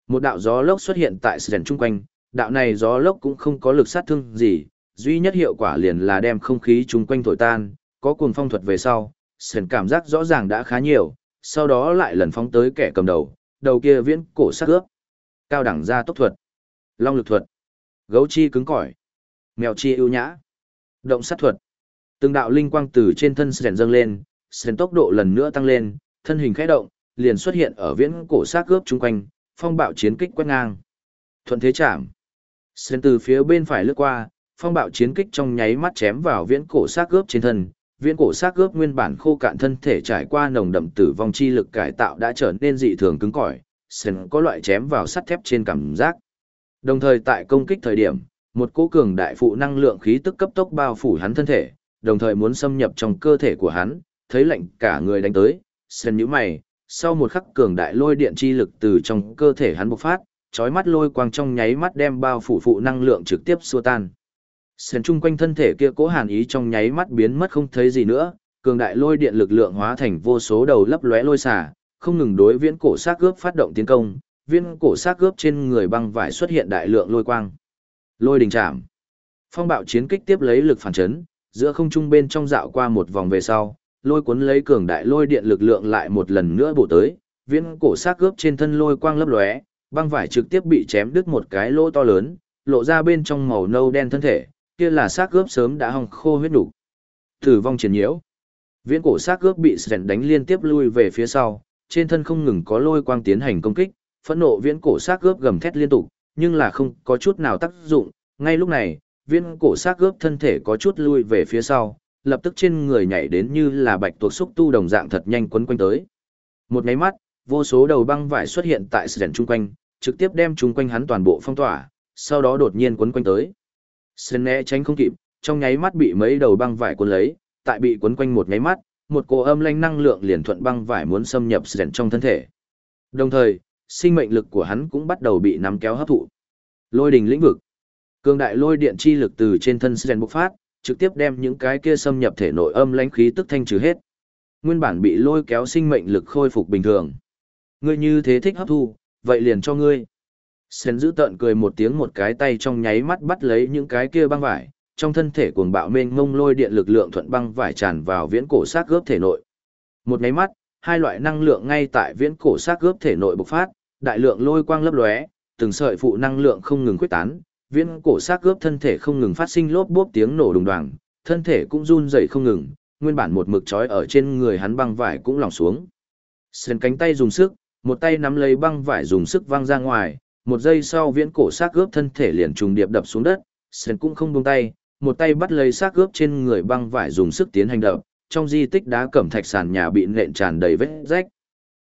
Một đạo gió lốc xuất hiện tại sến chung quanh, đạo này gió lốc cũng không có lực sát thương gì, duy nhất hiệu quả liền là đem không khí chung quanh thổi tan, có cuồng phong thuật về sau, sền cảm giác rõ ràng đã khá nhiều, sau đó lại lần phóng tới kẻ cầm đầu, đầu kia viễn cổ sát ướp. Cao đẳng gia tốc thuật, long lực thuật, gấu chi cứng cỏi, mèo chi ưu nhã, động sát thuật, Từng đạo linh quang từ trên thân sèn dâng lên, sèn tốc độ lần nữa tăng lên, thân hình khẽ động, liền xuất hiện ở viễn cổ sát cướp chung quanh, phong bạo chiến kích quét ngang. Thuận thế chạm. Sèn từ phía bên phải lướt qua, phong bạo chiến kích trong nháy mắt chém vào viễn cổ sát cướp trên thân. Viễn cổ xác cướp nguyên bản khô cạn thân thể trải qua nồng đậm tử vong chi lực cải tạo đã trở nên dị thường cứng cỏi, Sren có loại chém vào sắt thép trên cảm giác. Đồng thời tại công kích thời điểm, một cỗ cường đại phụ năng lượng khí tức cấp tốc bao phủ hắn thân thể, đồng thời muốn xâm nhập trong cơ thể của hắn, thấy lạnh cả người đánh tới, sen nhíu mày, sau một khắc cường đại lôi điện chi lực từ trong cơ thể hắn bộc phát, chói mắt lôi quang trong nháy mắt đem bao phủ phụ năng lượng trực tiếp xua tan. Sen chung quanh thân thể kia cố hàn ý trong nháy mắt biến mất không thấy gì nữa, cường đại lôi điện lực lượng hóa thành vô số đầu lấp lóe lôi xả, không ngừng đối viễn cổ xác cướp phát động tiến công, viên cổ xác cướp trên người băng vải xuất hiện đại lượng lôi quang. Lôi đình chạm. Phong bạo chiến kích tiếp lấy lực phản chấn, giữa không trung bên trong dạo qua một vòng về sau, lôi cuốn lấy cường đại lôi điện lực lượng lại một lần nữa bổ tới, viễn cổ xác cướp trên thân lôi quang lấp lóe, băng vải trực tiếp bị chém đứt một cái lỗ to lớn, lộ ra bên trong màu nâu đen thân thể, kia là xác gớp sớm đã hong khô huyết đủ. Tử vong triển nhiễu. Viễn cổ xác gớp bị Sren đánh liên tiếp lui về phía sau, trên thân không ngừng có lôi quang tiến hành công kích, phẫn nộ viễn cổ xác gớp gầm thét liên tục, nhưng là không có chút nào tác dụng, ngay lúc này, viễn cổ xác gớp thân thể có chút lui về phía sau, lập tức trên người nhảy đến như là bạch tuộc xúc tu đồng dạng thật nhanh quấn quanh tới. Một máy mắt, vô số đầu băng vải xuất hiện tại sườn chung quanh, trực tiếp đem chung quanh hắn toàn bộ phong tỏa, sau đó đột nhiên quấn quanh tới. Sơn né tránh không kịp, trong nháy mắt bị mấy đầu băng vải cuốn lấy, tại bị quấn quanh một nháy mắt, một cỗ âm lanh năng lượng liền thuận băng vải muốn xâm nhập sren trong thân thể. Đồng thời, sinh mệnh lực của hắn cũng bắt đầu bị nắm kéo hấp thụ. Lôi đình lĩnh vực. Cường đại lôi điện chi lực từ trên thân Sơn bộc phát, trực tiếp đem những cái kia xâm nhập thể nội âm lãnh khí tức thanh trừ hết. Nguyên bản bị lôi kéo sinh mệnh lực khôi phục bình thường. Ngươi như thế thích hấp thu, vậy liền cho ngươi. Sến giữ tợn cười một tiếng một cái tay trong nháy mắt bắt lấy những cái kia băng vải, trong thân thể cuồng bạo mênh mông lôi điện lực lượng thuận băng vải tràn vào viễn cổ xác gớp thể nội. Một nháy mắt, hai loại năng lượng ngay tại viễn cổ xác gớp thể nội bộc phát, đại lượng lôi quang lấp lóe, từng sợi phụ năng lượng không ngừng khuếch tán, viễn cổ xác gớp thân thể không ngừng phát sinh lốp bốp tiếng nổ đùng đoàng, thân thể cũng run rẩy không ngừng, nguyên bản một mực trói ở trên người hắn băng vải cũng lỏng xuống. Sến cánh tay dùng sức, một tay nắm lấy băng vải dùng sức văng ra ngoài, một giây sau viễn cổ xác gớp thân thể liền trùng điệp đập xuống đất, Sền cũng không buông tay, một tay bắt lấy xác gớp trên người băng vải dùng sức tiến hành đập, trong di tích đá cẩm thạch sàn nhà bị nện tràn đầy vết rách.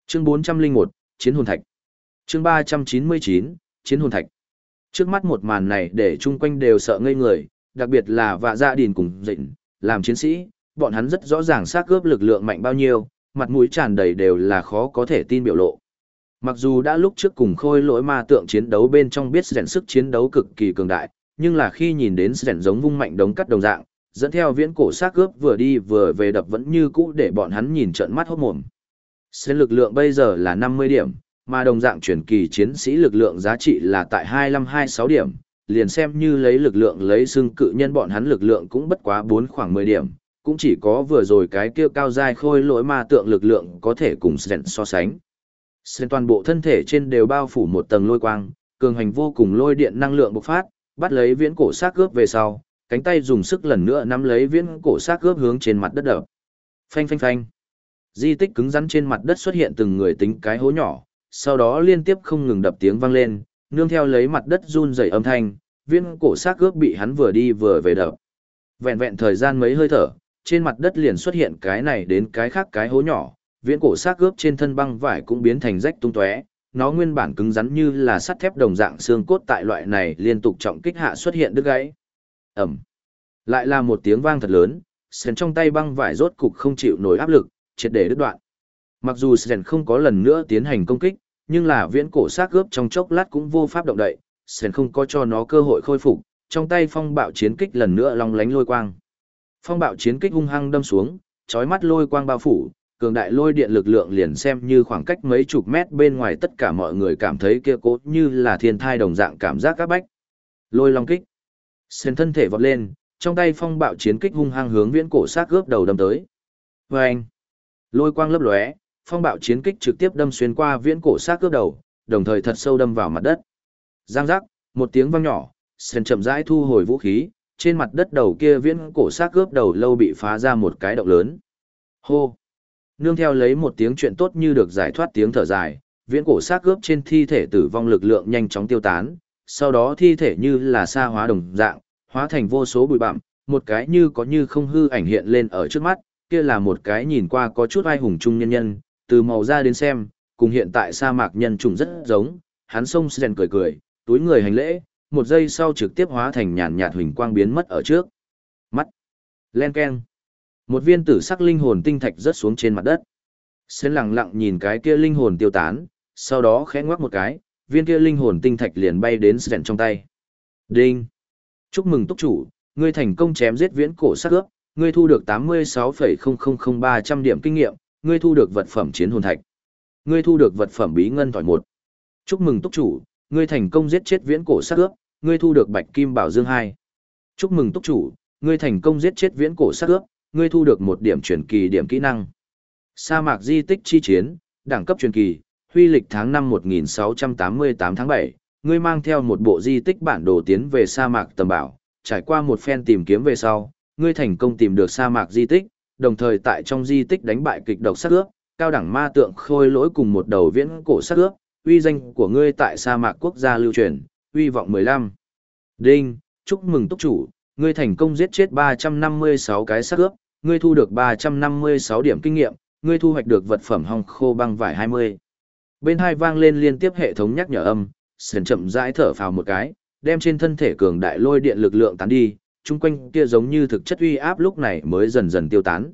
Chương 401, Chiến hồn thạch. Chương ba trăm chín mươi chín chiến hồn thạch. Trước mắt một màn này để chung quanh đều sợ ngây người đặc biệt là vạ dạ gia đình cùng dịnh làm chiến sĩ bọn hắn rất rõ ràng xác cướp lực lượng mạnh bao nhiêu mặt mũi tràn đầy đều là khó có thể tin biểu lộ mặc dù đã lúc trước cùng khôi lỗi ma tượng chiến đấu bên trong biết rèn sức chiến đấu cực kỳ cường đại nhưng là khi nhìn đến rèn giống vung mạnh đống cắt đồng dạng dẫn theo viễn cổ xác cướp vừa đi vừa về đập vẫn như cũ để bọn hắn nhìn trợn mắt hốt mồm. Xen lực lượng bây giờ là năm mươi điểm, mà đồng dạng chuyển kỳ chiến sĩ lực lượng giá trị là tại 25-26 điểm, liền xem như lấy lực lượng lấy xương cự nhân bọn hắn lực lượng cũng bất quá 4 khoảng 10 điểm, cũng chỉ có vừa rồi cái kia cao dai khôi lỗi ma tượng lực lượng có thể cùng Sren so sánh xen toàn bộ thân thể trên đều bao phủ một tầng lôi quang, cường hành vô cùng lôi điện năng lượng bộc phát, bắt lấy viễn cổ xác cướp về sau, cánh tay dùng sức lần nữa nắm lấy viễn cổ xác cướp hướng trên mặt đất đập. Phanh phanh phanh. Di tích cứng rắn trên mặt đất xuất hiện từng người tính cái hố nhỏ, sau đó liên tiếp không ngừng đập tiếng vang lên, nương theo lấy mặt đất run rẩy âm thanh, viên cổ xác cướp bị hắn vừa đi vừa về đập. Vẹn vẹn thời gian mấy hơi thở, trên mặt đất liền xuất hiện cái này đến cái khác cái hố nhỏ, viễn cổ xác cướp trên thân băng vải cũng biến thành rách tung tóe, nó nguyên bản cứng rắn như là sắt thép đồng dạng xương cốt tại loại này liên tục trọng kích hạ xuất hiện đứt gãy. Ầm. Lại là một tiếng vang thật lớn, sền trong tay băng vải rốt cục không chịu nổi áp lực, triệt để đứt đoạn. Mặc dù Sren không có lần nữa tiến hành công kích, nhưng là viễn cổ xác cướp trong chốc lát cũng vô pháp động đậy, Sren không có cho nó cơ hội khôi phục, trong tay phong bạo chiến kích lần nữa long lánh lôi quang. Phong bạo chiến kích hung hăng đâm xuống, chói mắt lôi quang bao phủ, cường đại lôi điện lực lượng liền xem như khoảng cách mấy chục mét bên ngoài tất cả mọi người cảm thấy kia cố như là thiên thai đồng dạng cảm giác các bách. Lôi long kích. Sren thân thể vọt lên, trong tay phong bạo chiến kích hung hăng hướng viễn cổ xác cướp đầu đâm tới. Vâng! Lôi quang lấp lóe, phong bạo chiến kích trực tiếp đâm xuyên qua viễn cổ xác cướp đầu, đồng thời thật sâu đâm vào mặt đất. Giang giác, một tiếng vang nhỏ, Sen chậm rãi thu hồi vũ khí, trên mặt đất đầu kia viễn cổ xác cướp đầu lâu bị phá ra một cái động lớn. Hô! Nương theo lấy một tiếng chuyện tốt như được giải thoát tiếng thở dài, viễn cổ xác gớp trên thi thể tử vong lực lượng nhanh chóng tiêu tán, sau đó thi thể như là sa hóa đồng dạng, hóa thành vô số bụi bặm, một cái như có như không hư ảnh hiện lên ở trước mắt, kia là một cái nhìn qua có chút ai hùng trung nhân nhân, từ màu da đến xem, cùng hiện tại sa mạc nhân trùng rất giống, hắn sông rèn cười cười, túi người hành lễ, một giây sau trực tiếp hóa thành nhàn nhạt huỳnh quang biến mất ở trước. Mắt. Len keng. Một viên tử sắc linh hồn tinh thạch rớt xuống trên mặt đất. Sren lặng lặng nhìn cái kia linh hồn tiêu tán, sau đó khẽ ngoắc một cái, viên kia linh hồn tinh thạch liền bay đến Sren trong tay. Đinh. Chúc mừng túc chủ, ngươi thành công chém giết viễn cổ sát ướp, ngươi thu được 86,000300 điểm kinh nghiệm, ngươi thu được vật phẩm chiến hồn thạch. Ngươi thu được vật phẩm bí ngân thỏi một. Chúc mừng túc chủ, ngươi thành công giết chết viễn cổ sát ướp, ngươi thu được bạch kim bảo dương hai. Chúc mừng túc chủ, ngươi thành công giết chết viễn cổ sát ướp, ngươi thu được một điểm truyền kỳ điểm kỹ năng. Sa mạc di tích chi chiến, đẳng cấp truyền kỳ, huy lịch tháng 5 1688 tháng 7, ngươi mang theo một bộ di tích bản đồ tiến về sa mạc tầm bảo, trải qua một phen tìm kiếm về sau, ngươi thành công tìm được sa mạc di tích, đồng thời tại trong di tích đánh bại kịch độc sát ướp, cao đẳng ma tượng khôi lỗi cùng một đầu viễn cổ sát ướp, uy danh của ngươi tại sa mạc quốc gia lưu truyền, uy vọng 15. Đinh, chúc mừng túc chủ, ngươi thành công giết chết 356 cái sát ướp, ngươi thu được 356 điểm kinh nghiệm, ngươi thu hoạch được vật phẩm hong khô băng vải 20. Bên hai vang lên liên tiếp hệ thống nhắc nhở âm, sần chậm rãi thở phào một cái, đem trên thân thể cường đại lôi điện lực lượng tán đi, chung quanh kia giống như thực chất uy áp lúc này mới dần dần tiêu tán.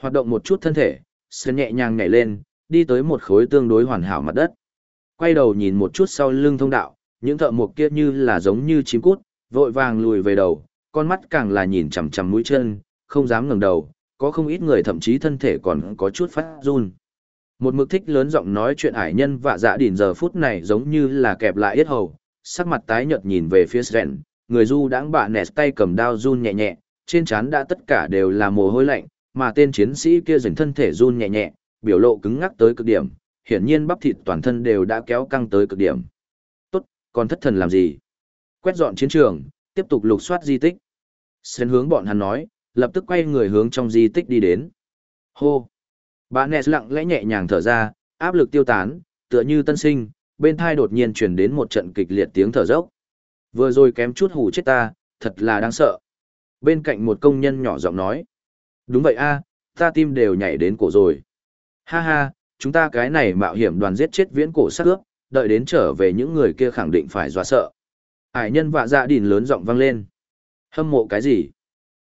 Hoạt động một chút thân thể, sần nhẹ nhàng nhảy lên, đi tới một khối tương đối hoàn hảo mặt đất. Quay đầu nhìn một chút sau lưng thông đạo, những thợ mộc kia như là giống như chim cút, vội vàng lùi về đầu, con mắt càng là nhìn chằm chằm mũi chân, không dám ngẩng đầu, có không ít người thậm chí thân thể còn có chút phát run. Một mực thích lớn giọng nói chuyện ải nhân vạ dạ đỉn giờ phút này giống như là kẹp lại yết hầu, sắc mặt tái nhợt nhìn về phía Sren, người du đãng bạ nẹt tay cầm đao run nhẹ nhẹ, trên trán đã tất cả đều là mồ hôi lạnh, mà tên chiến sĩ kia dần thân thể run nhẹ nhẹ, biểu lộ cứng ngắc tới cực điểm, hiển nhiên bắp thịt toàn thân đều đã kéo căng tới cực điểm. Tốt, còn thất thần làm gì? Quét dọn chiến trường, tiếp tục lục soát di tích. Sven hướng bọn hắn nói, lập tức quay người hướng trong di tích đi đến. Hô! Bà nè lặng lẽ nhẹ nhàng thở ra, áp lực tiêu tán, tựa như tân sinh, bên thai đột nhiên truyền đến một trận kịch liệt tiếng thở dốc. Vừa rồi kém chút hù chết ta, thật là đáng sợ. Bên cạnh một công nhân nhỏ giọng nói. Đúng vậy a, ta tim đều nhảy đến cổ rồi. Ha ha, chúng ta cái này mạo hiểm đoàn giết chết viễn cổ sát ướp, đợi đến trở về những người kia khẳng định phải dọa sợ. Hải nhân vạ dạ đỉn lớn giọng vang lên. Hâm mộ cái gì?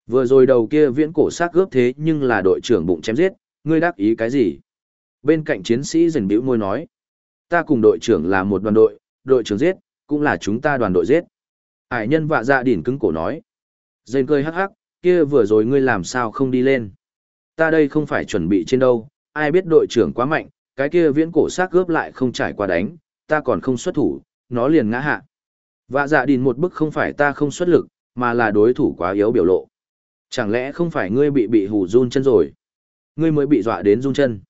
Vừa rồi đầu kia viễn cổ xác ướp thế nhưng là đội trưởng bụng chém giết, ngươi đắc ý cái gì? Bên cạnh chiến sĩ dần bĩu môi nói. Ta cùng đội trưởng là một đoàn đội, đội trưởng giết, cũng là chúng ta đoàn đội giết. Hải nhân vạ dạ đỉn cứng cổ nói. Dền cười hắc hắc, kia vừa rồi ngươi làm sao không đi lên. Ta đây không phải chuẩn bị trên đâu, ai biết đội trưởng quá mạnh, cái kia viễn cổ xác gớp lại không trải qua đánh, ta còn không xuất thủ, nó liền ngã hạ. Vạ dạ đỉn một bức không phải ta không xuất lực, mà là đối thủ quá yếu biểu lộ. Chẳng lẽ không phải ngươi bị bị hù run chân rồi? Ngươi mới bị dọa đến run chân.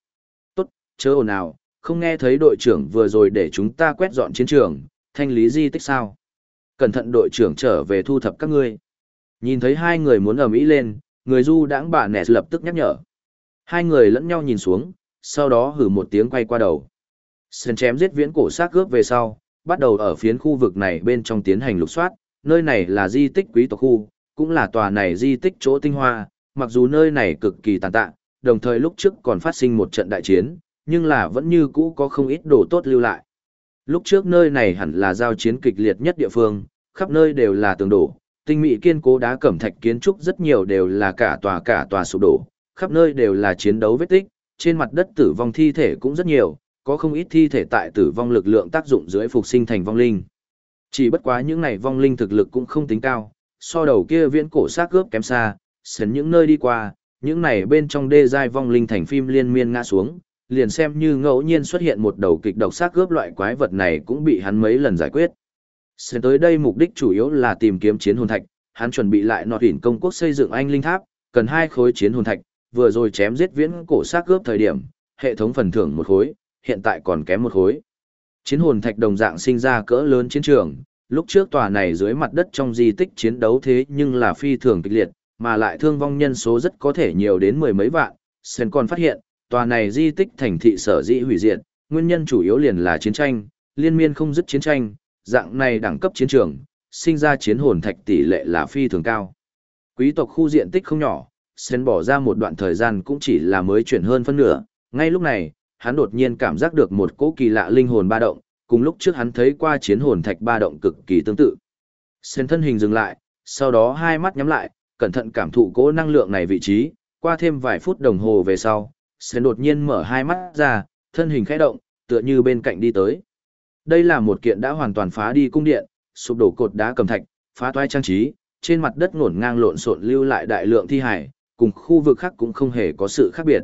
Tốt, chớ ồn nào, không nghe thấy đội trưởng vừa rồi để chúng ta quét dọn chiến trường, thanh lý di tích sao. Cẩn thận đội trưởng trở về thu thập các ngươi. Nhìn thấy hai người muốn ầm ĩ lên, người du đãng bà nẻ lập tức nhắc nhở. Hai người lẫn nhau nhìn xuống, sau đó hử một tiếng quay qua đầu. Sơn chém giết viễn cổ xác cướp về sau, bắt đầu ở phiến khu vực này bên trong tiến hành lục soát, nơi này là di tích quý tộc khu, cũng là tòa này di tích chỗ tinh hoa, mặc dù nơi này cực kỳ tàn tạ, đồng thời lúc trước còn phát sinh một trận đại chiến, nhưng là vẫn như cũ có không ít đồ tốt lưu lại. Lúc trước nơi này hẳn là giao chiến kịch liệt nhất địa phương, khắp nơi đều là tường đổ, tinh mỹ kiên cố đá cẩm thạch kiến trúc rất nhiều đều là cả tòa cả tòa sụp đổ, khắp nơi đều là chiến đấu vết tích, trên mặt đất tử vong thi thể cũng rất nhiều, có không ít thi thể tại tử vong lực lượng tác dụng dưới phục sinh thành vong linh. Chỉ bất quá những này vong linh thực lực cũng không tính cao, so đầu kia viễn cổ xác cướp kém xa, sến những nơi đi qua, những này bên trong đê giai vong linh thành phim liên miên ngã xuống, liền xem như ngẫu nhiên xuất hiện một đầu kịch độc xác cướp loại quái vật này cũng bị hắn mấy lần giải quyết. Sến tới đây mục đích chủ yếu là tìm kiếm chiến hồn thạch, hắn chuẩn bị lại nọt hình công quốc xây dựng anh linh tháp, cần hai khối chiến hồn thạch, vừa rồi chém giết viễn cổ xác cướp thời điểm, hệ thống phần thưởng một khối, hiện tại còn kém một khối. Chiến hồn thạch đồng dạng sinh ra cỡ lớn chiến trường, lúc trước tòa này dưới mặt đất trong di tích chiến đấu thế nhưng là phi thường kịch liệt, mà lại thương vong nhân số rất có thể nhiều đến mười mấy vạn. Sen còn phát hiện, tòa này di tích thành thị sở dĩ hủy diệt, nguyên nhân chủ yếu liền là chiến tranh, liên miên không dứt chiến tranh, dạng này đẳng cấp chiến trường, sinh ra chiến hồn thạch tỷ lệ là phi thường cao. Quý tộc khu diện tích không nhỏ, Sen bỏ ra một đoạn thời gian cũng chỉ là mới chuyển hơn phân nửa, ngay lúc này, hắn đột nhiên cảm giác được một cỗ kỳ lạ linh hồn ba động, cùng lúc trước hắn thấy qua chiến hồn thạch ba động cực kỳ tương tự. Sen thân hình dừng lại, sau đó hai mắt nhắm lại, cẩn thận cảm thụ cỗ năng lượng này vị trí, qua thêm vài phút đồng hồ về sau, Sen đột nhiên mở hai mắt ra, thân hình khẽ động, tựa như bên cạnh đi tới. Đây là một kiện đã hoàn toàn phá đi cung điện, sụp đổ cột đá cầm thạch, phá toái trang trí, trên mặt đất ngổn ngang lộn xộn lưu lại đại lượng thi hải, cùng khu vực khác cũng không hề có sự khác biệt.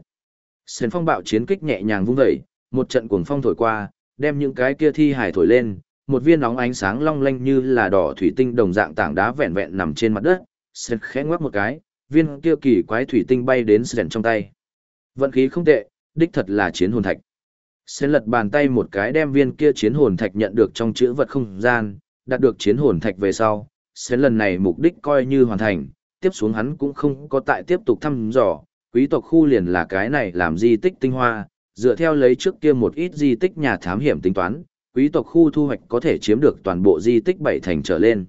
Sến phong bạo chiến kích nhẹ nhàng vung vẩy, một trận cuồng phong thổi qua, đem những cái kia thi hải thổi lên, một viên nóng ánh sáng long lanh như là đỏ thủy tinh đồng dạng tảng đá vẹn vẹn nằm trên mặt đất, Sến khẽ ngoắc một cái, viên kia kỳ quái thủy tinh bay đến Sến trong tay. Vận khí không tệ, đích thật là chiến hồn thạch. Sến lật bàn tay một cái đem viên kia chiến hồn thạch nhận được trong chữ vật không gian, đạt được chiến hồn thạch về sau, Sến lần này mục đích coi như hoàn thành, tiếp xuống hắn cũng không có tại tiếp tục thăm dò, quý tộc khu liền là cái này làm di tích tinh hoa, dựa theo lấy trước kia một ít di tích nhà thám hiểm tính toán, quý tộc khu thu hoạch có thể chiếm được toàn bộ di tích bảy thành trở lên.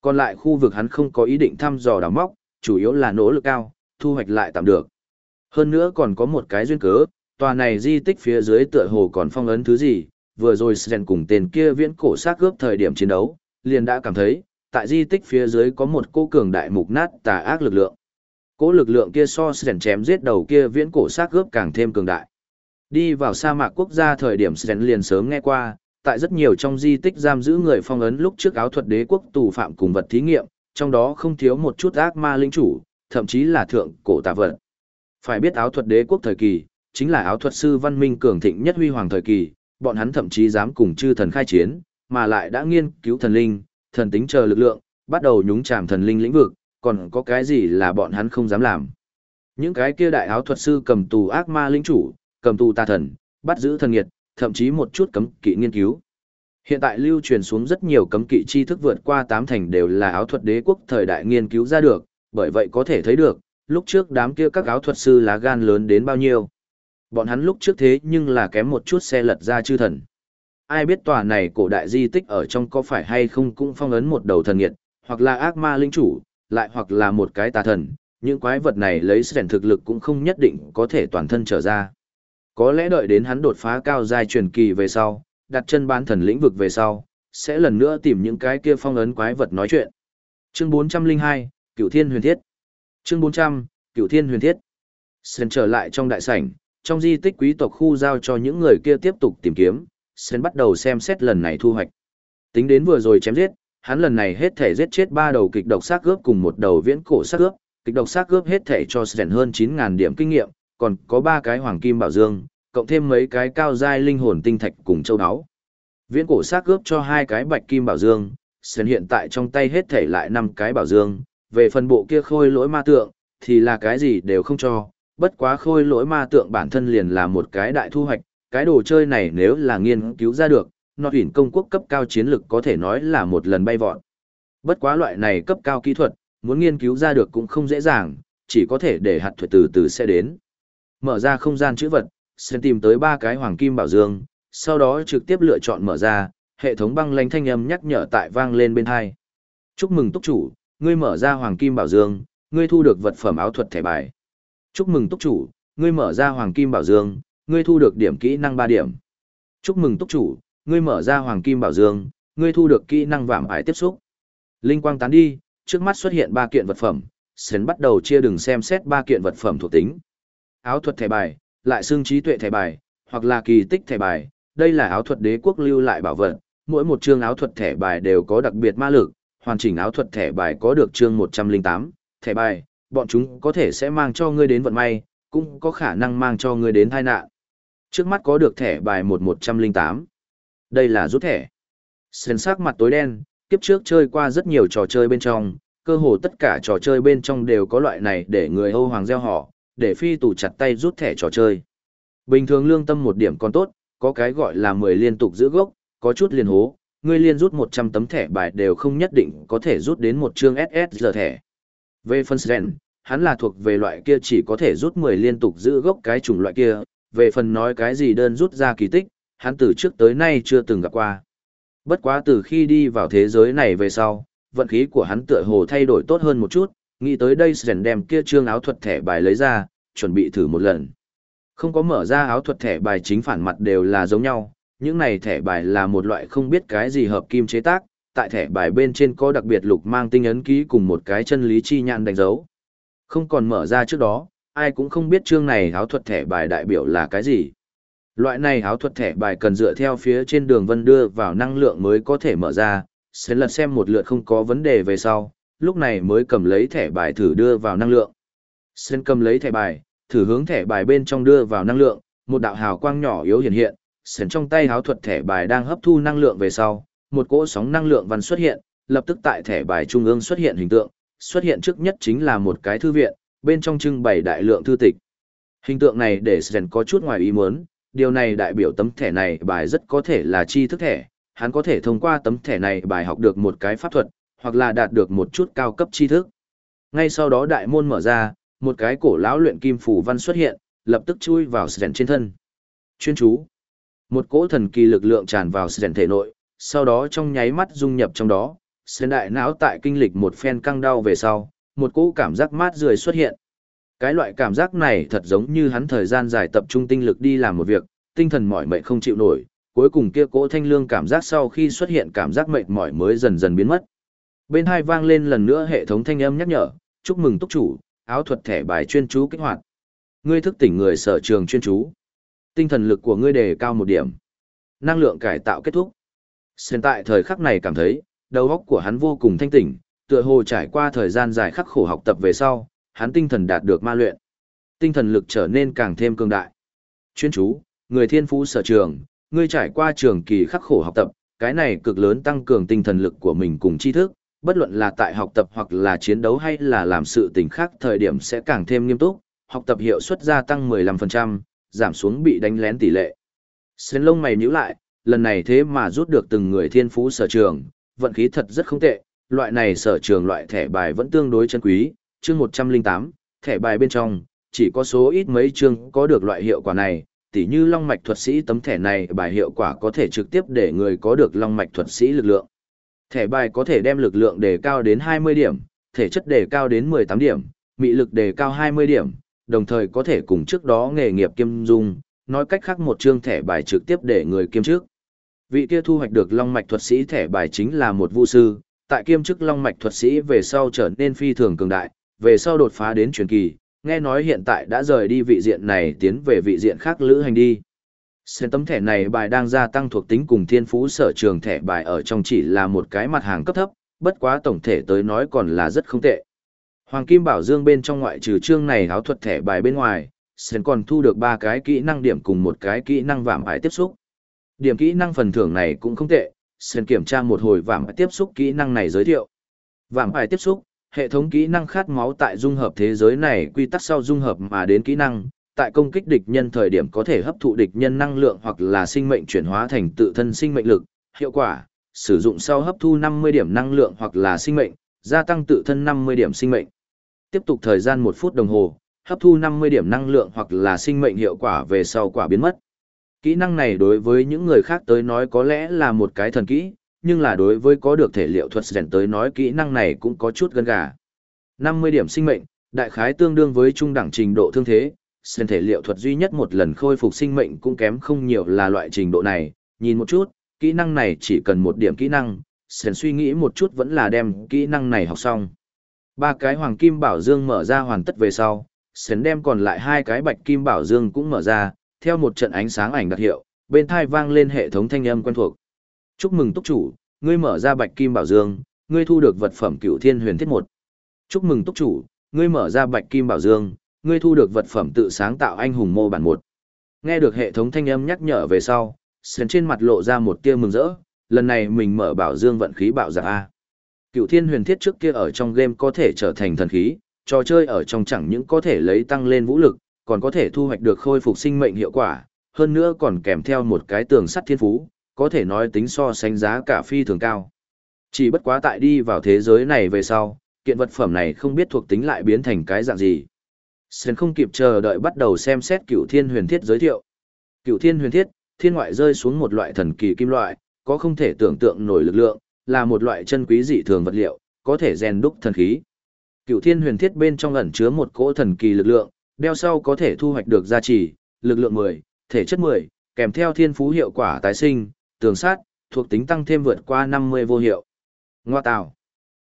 Còn lại khu vực hắn không có ý định thăm dò đào móc, chủ yếu là nỗ lực cao, thu hoạch lại tạm được. Hơn nữa còn có một cái duyên cớ, tòa này di tích phía dưới tựa hồ còn phong ấn thứ gì, vừa rồi Sren cùng tên kia viễn cổ sát cướp thời điểm chiến đấu, liền đã cảm thấy, tại di tích phía dưới có một cô cường đại mục nát tà ác lực lượng. Cỗ lực lượng kia so Sren chém giết đầu kia viễn cổ sát cướp càng thêm cường đại. Đi vào sa mạc quốc gia thời điểm Sren liền sớm nghe qua, tại rất nhiều trong di tích giam giữ người phong ấn lúc trước áo thuật đế quốc tù phạm cùng vật thí nghiệm, trong đó không thiếu một chút ác ma linh chủ, thậm chí là thượng cổ tà vật. Phải biết áo thuật đế quốc thời kỳ, chính là áo thuật sư văn minh cường thịnh nhất huy hoàng thời kỳ, bọn hắn thậm chí dám cùng chư thần khai chiến, mà lại đã nghiên cứu thần linh, thần tính chờ lực lượng, bắt đầu nhúng chàm thần linh lĩnh vực, còn có cái gì là bọn hắn không dám làm. Những cái kia đại áo thuật sư cầm tù ác ma linh chủ, cầm tù tà thần, bắt giữ thần nghiệt, thậm chí một chút cấm kỵ nghiên cứu. Hiện tại lưu truyền xuống rất nhiều cấm kỵ tri thức vượt qua tám thành đều là áo thuật đế quốc thời đại nghiên cứu ra được, bởi vậy có thể thấy được, lúc trước đám kia các áo thuật sư lá gan lớn đến bao nhiêu. Bọn hắn lúc trước thế nhưng là kém một chút xe lật ra chư thần. Ai biết tòa này cổ đại di tích ở trong có phải hay không cũng phong ấn một đầu thần nghiệt, hoặc là ác ma linh chủ, lại hoặc là một cái tà thần, những quái vật này lấy sẻn thực lực cũng không nhất định có thể toàn thân trở ra. Có lẽ đợi đến hắn đột phá cao giai truyền kỳ về sau, đặt chân bán thần lĩnh vực về sau, sẽ lần nữa tìm những cái kia phong ấn quái vật nói chuyện. Chương 402, Cửu Thiên Huyền Thiết. Chương 400, Cửu Thiên Huyền Thiết. Sen trở lại trong đại sảnh, trong di tích quý tộc khu giao cho những người kia tiếp tục tìm kiếm, Sen bắt đầu xem xét lần này thu hoạch. Tính đến vừa rồi chém giết, hắn lần này hết thể giết chết ba đầu kịch độc xác cướp cùng một đầu viễn cổ xác cướp, kịch độc xác cướp hết thể cho Sren hơn 9000 điểm kinh nghiệm, còn có ba cái hoàng kim bảo dương, cộng thêm mấy cái cao giai linh hồn tinh thạch cùng châu đáo Viễn cổ xác cướp cho hai cái bạch kim bảo dương, Sren hiện tại trong tay hết thể lại năm cái bảo dương, về phần bộ kia khôi lỗi ma tượng, thì là cái gì đều không cho, bất quá khôi lỗi ma tượng bản thân liền là một cái đại thu hoạch, cái đồ chơi này nếu là nghiên cứu ra được, nọt huyển công quốc cấp cao chiến lực có thể nói là một lần bay vọt. Bất quá loại này cấp cao kỹ thuật, muốn nghiên cứu ra được cũng không dễ dàng, chỉ có thể để hạt thuật từ từ sẽ đến. Mở ra không gian chữ vật, sẽ tìm tới ba cái hoàng kim bảo dương, sau đó trực tiếp lựa chọn mở ra, hệ thống băng lanh thanh âm nhắc nhở tại vang lên bên hai. Chúc mừng túc chủ, ngươi mở ra hoàng kim bảo dương, ngươi thu được vật phẩm áo thuật thẻ bài. Chúc mừng túc chủ, ngươi mở ra hoàng kim bảo dương, ngươi thu được điểm kỹ năng 3 điểm. Chúc mừng túc chủ, ngươi mở ra hoàng kim bảo dương, ngươi thu được kỹ năng vạm ải tiếp xúc. Linh quang tán đi, trước mắt xuất hiện ba kiện vật phẩm, Sến bắt đầu chia đường xem xét ba kiện vật phẩm thuộc tính. Áo thuật thẻ bài, lại xương trí tuệ thẻ bài, hoặc là kỳ tích thẻ bài, đây là áo thuật đế quốc lưu lại bảo vật, mỗi một chương áo thuật thẻ bài đều có đặc biệt ma lực, hoàn chỉnh áo thuật thẻ bài có được chương 108, thẻ bài, bọn chúng có thể sẽ mang cho ngươi đến vận may, cũng có khả năng mang cho ngươi đến tai nạn. Trước mắt có được thẻ bài 1108. Đây là rút thẻ. Sến sắc mặt tối đen, kiếp trước chơi qua rất nhiều trò chơi bên trong, cơ hồ tất cả trò chơi bên trong đều có loại này để người Âu Hoàng gieo họ, để phi tù chặt tay rút thẻ trò chơi. Bình thường lương tâm một điểm còn tốt, có cái gọi là 10 liên tục giữ gốc, có chút liền hố, ngươi liên rút 100 tấm thẻ bài đều không nhất định có thể rút đến một chương SSR thẻ. Về phần Sren, hắn là thuộc về loại kia chỉ có thể rút 10 liên tục giữ gốc cái chủng loại kia, về phần nói cái gì đơn rút ra kỳ tích, hắn từ trước tới nay chưa từng gặp qua. Bất quá từ khi đi vào thế giới này về sau, vận khí của hắn tựa hồ thay đổi tốt hơn một chút, nghĩ tới đây Sren đem kia trương áo thuật thẻ bài lấy ra, chuẩn bị thử một lần. Không có mở ra áo thuật thẻ bài chính phản mặt đều là giống nhau, những này thẻ bài là một loại không biết cái gì hợp kim chế tác, tại thẻ bài bên trên có đặc biệt lục mang tinh ấn ký cùng một cái chân lý chi nhãn đánh dấu. Không còn mở ra trước đó, ai cũng không biết chương này áo thuật thẻ bài đại biểu là cái gì. Loại này áo thuật thẻ bài cần dựa theo phía trên đường vân đưa vào năng lượng mới có thể mở ra, sẽ lật xem một lượt không có vấn đề về sau, lúc này mới cầm lấy thẻ bài thử đưa vào năng lượng. Sen cầm lấy thẻ bài, thử hướng thẻ bài bên trong đưa vào năng lượng, một đạo hào quang nhỏ yếu hiện hiện, Sen trong tay háo thuật thẻ bài đang hấp thu năng lượng về sau, một cỗ sóng năng lượng văn xuất hiện, lập tức tại thẻ bài trung ương xuất hiện hình tượng, xuất hiện trước nhất chính là một cái thư viện, bên trong trưng bày đại lượng thư tịch. Hình tượng này để Sen có chút ngoài ý muốn, điều này đại biểu tấm thẻ này bài rất có thể là chi thức thẻ, hắn có thể thông qua tấm thẻ này bài học được một cái pháp thuật, hoặc là đạt được một chút cao cấp tri thức. Ngay sau đó đại môn mở ra, một cái cổ lão luyện kim phủ văn xuất hiện, lập tức chui vào Sren trên thân. Chuyên chú. Một cỗ thần kỳ lực lượng tràn vào Sren thể nội, sau đó trong nháy mắt dung nhập trong đó, Sren đại não tại kinh lịch một phen căng đau về sau, một cỗ cảm giác mát rượi xuất hiện. Cái loại cảm giác này thật giống như hắn thời gian dài tập trung tinh lực đi làm một việc, tinh thần mỏi mệt không chịu nổi, cuối cùng kia cỗ thanh lương cảm giác sau khi xuất hiện cảm giác mệt mỏi mới dần dần biến mất. Bên hai vang lên lần nữa hệ thống thanh âm nhắc nhở, chúc mừng túc chủ, áo thuật thẻ bài chuyên chú kích hoạt. Ngươi thức tỉnh người sở trường chuyên chú. Tinh thần lực của ngươi đề cao một điểm. Năng lượng cải tạo kết thúc. Hiện tại thời khắc này cảm thấy, đầu óc của hắn vô cùng thanh tỉnh, tựa hồ trải qua thời gian dài khắc khổ học tập về sau, hắn tinh thần đạt được ma luyện. Tinh thần lực trở nên càng thêm cường đại. Chuyên chú, người thiên phú sở trường, ngươi trải qua trường kỳ khắc khổ học tập, cái này cực lớn tăng cường tinh thần lực của mình cùng tri thức, bất luận là tại học tập hoặc là chiến đấu hay là làm sự tình khác thời điểm sẽ càng thêm nghiêm túc, học tập hiệu suất gia tăng 15%, giảm xuống bị đánh lén tỷ lệ. Sến lông mày nhíu lại, lần này thế mà rút được từng người thiên phú sở trường, vận khí thật rất không tệ, loại này sở trường loại thẻ bài vẫn tương đối chân quý, chương 108, thẻ bài bên trong, chỉ có số ít mấy chương có được loại hiệu quả này, tỉ như long mạch thuật sĩ tấm thẻ này bài hiệu quả có thể trực tiếp để người có được long mạch thuật sĩ lực lượng. Thẻ bài có thể đem lực lượng đề cao đến 20 điểm, thể chất đề cao đến 18 điểm, mị lực đề cao 20 điểm, đồng thời có thể cùng trước đó nghề nghiệp kiêm dung, nói cách khác một chương thẻ bài trực tiếp để người kiêm trước. Vị kia thu hoạch được long mạch thuật sĩ thẻ bài chính là một vu sư, tại kiêm chức long mạch thuật sĩ về sau trở nên phi thường cường đại, về sau đột phá đến truyền kỳ, nghe nói hiện tại đã rời đi vị diện này tiến về vị diện khác lữ hành đi. Xem tấm thẻ này bài đang gia tăng thuộc tính cùng thiên phú sở trường thẻ bài ở trong chỉ là một cái mặt hàng cấp thấp, bất quá tổng thể tới nói còn là rất không tệ. Hoàng Kim Bảo Dương bên trong ngoại trừ chương này áo thuật thẻ bài bên ngoài, Sen còn thu được ba cái kỹ năng điểm cùng một cái kỹ năng vạm ải tiếp xúc. Điểm kỹ năng phần thưởng này cũng không tệ, Sen kiểm tra một hồi vạm ải tiếp xúc kỹ năng này giới thiệu. Vạm ải tiếp xúc, hệ thống kỹ năng khát máu tại dung hợp thế giới này quy tắc sau dung hợp mà đến kỹ năng, tại công kích địch nhân thời điểm có thể hấp thụ địch nhân năng lượng hoặc là sinh mệnh chuyển hóa thành tự thân sinh mệnh lực. Hiệu quả, sử dụng sau hấp thu 50 điểm năng lượng hoặc là sinh mệnh, gia tăng tự thân 50 điểm sinh mệnh. Tiếp tục thời gian 1 phút đồng hồ, hấp thu 50 điểm năng lượng hoặc là sinh mệnh hiệu quả về sau quả biến mất. Kỹ năng này đối với những người khác tới nói có lẽ là một cái thần kỹ, nhưng là đối với có được thể liệu thuật rèn tới nói kỹ năng này cũng có chút gân gà. 50 điểm sinh mệnh, đại khái tương đương với trung đẳng trình độ thương thế, sen thể liệu thuật duy nhất một lần khôi phục sinh mệnh cũng kém không nhiều là loại trình độ này, nhìn một chút, kỹ năng này chỉ cần một điểm kỹ năng, sen suy nghĩ một chút vẫn là đem kỹ năng này học xong. Ba cái hoàng kim bảo dương mở ra hoàn tất về sau, sen đem còn lại hai cái bạch kim bảo dương cũng mở ra, theo một trận ánh sáng ảnh đặc hiệu, bên thai vang lên hệ thống thanh âm quen thuộc. Chúc mừng túc chủ, ngươi mở ra bạch kim bảo dương, ngươi thu được vật phẩm cựu thiên huyền thiết một. Chúc mừng túc chủ, ngươi mở ra bạch kim bảo dương, ngươi thu được vật phẩm tự sáng tạo anh hùng mô bản một. Nghe được hệ thống thanh âm nhắc nhở về sau, sến trên mặt lộ ra một tia mừng rỡ, lần này mình mở bảo dương vận khí bạo dạng A. Cựu thiên huyền thiết trước kia ở trong game có thể trở thành thần khí, trò chơi ở trong chẳng những có thể lấy tăng lên vũ lực, còn có thể thu hoạch được khôi phục sinh mệnh hiệu quả, hơn nữa còn kèm theo một cái tường sắt thiên phú, có thể nói tính so sánh giá cả phi thường cao. Chỉ bất quá tại đi vào thế giới này về sau, kiện vật phẩm này không biết thuộc tính lại biến thành cái dạng gì. sơn không kịp chờ đợi bắt đầu xem xét cựu thiên huyền thiết giới thiệu. Cựu thiên huyền thiết, thiên ngoại rơi xuống một loại thần kỳ kim loại, có không thể tưởng tượng nổi lực lượng, là một loại chân quý dị thường vật liệu, có thể rèn đúc thần khí. Cựu thiên huyền thiết bên trong ẩn chứa một cỗ thần kỳ lực lượng, đeo sau có thể thu hoạch được gia trì, lực lượng 10, thể chất 10, kèm theo thiên phú hiệu quả tái sinh, tường sát, thuộc tính tăng thêm vượt qua 50 vô hiệu. Ngoa tạo.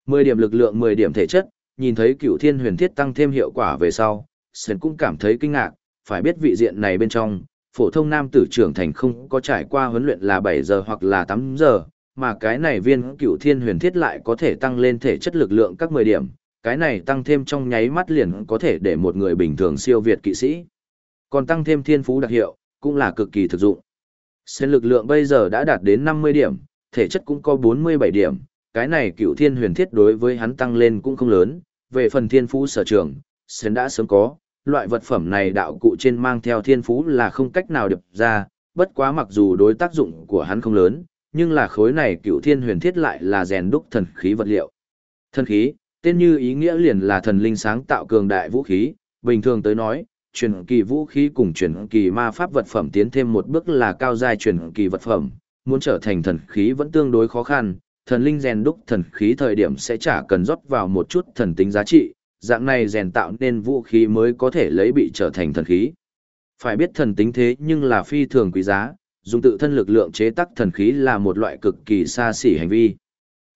10 điểm lực lượng 10 điểm thể chất, nhìn thấy cựu thiên huyền thiết tăng thêm hiệu quả về sau, Sơn cũng cảm thấy kinh ngạc, phải biết vị diện này bên trong, phổ thông nam tử trưởng thành không có trải qua huấn luyện là 7 giờ hoặc là 8 giờ, mà cái này viên cựu thiên huyền thiết lại có thể tăng lên thể chất lực lượng các 10 điểm, cái này tăng thêm trong nháy mắt liền có thể để một người bình thường siêu việt kỵ sĩ. Còn tăng thêm thiên phú đặc hiệu, cũng là cực kỳ thực dụng. Sen lực lượng bây giờ đã đạt đến 50 điểm, thể chất cũng có 47 điểm, cái này cựu thiên huyền thiết đối với hắn tăng lên cũng không lớn, về phần thiên phú sở trường, Sen đã sớm có, loại vật phẩm này đạo cụ trên mang theo thiên phú là không cách nào được ra, bất quá mặc dù đối tác dụng của hắn không lớn, nhưng là khối này cựu thiên huyền thiết lại là rèn đúc thần khí vật liệu. Thần khí, tên như ý nghĩa liền là thần linh sáng tạo cường đại vũ khí, bình thường tới nói, truyền kỳ vũ khí cùng truyền kỳ ma pháp vật phẩm tiến thêm một bước là cao giai truyền kỳ vật phẩm, muốn trở thành thần khí vẫn tương đối khó khăn, thần linh rèn đúc thần khí thời điểm sẽ chả cần rót vào một chút thần tính giá trị, dạng này rèn tạo nên vũ khí mới có thể lấy bị trở thành thần khí. Phải biết thần tính thế nhưng là phi thường quý giá, dùng tự thân lực lượng chế tác thần khí là một loại cực kỳ xa xỉ hành vi.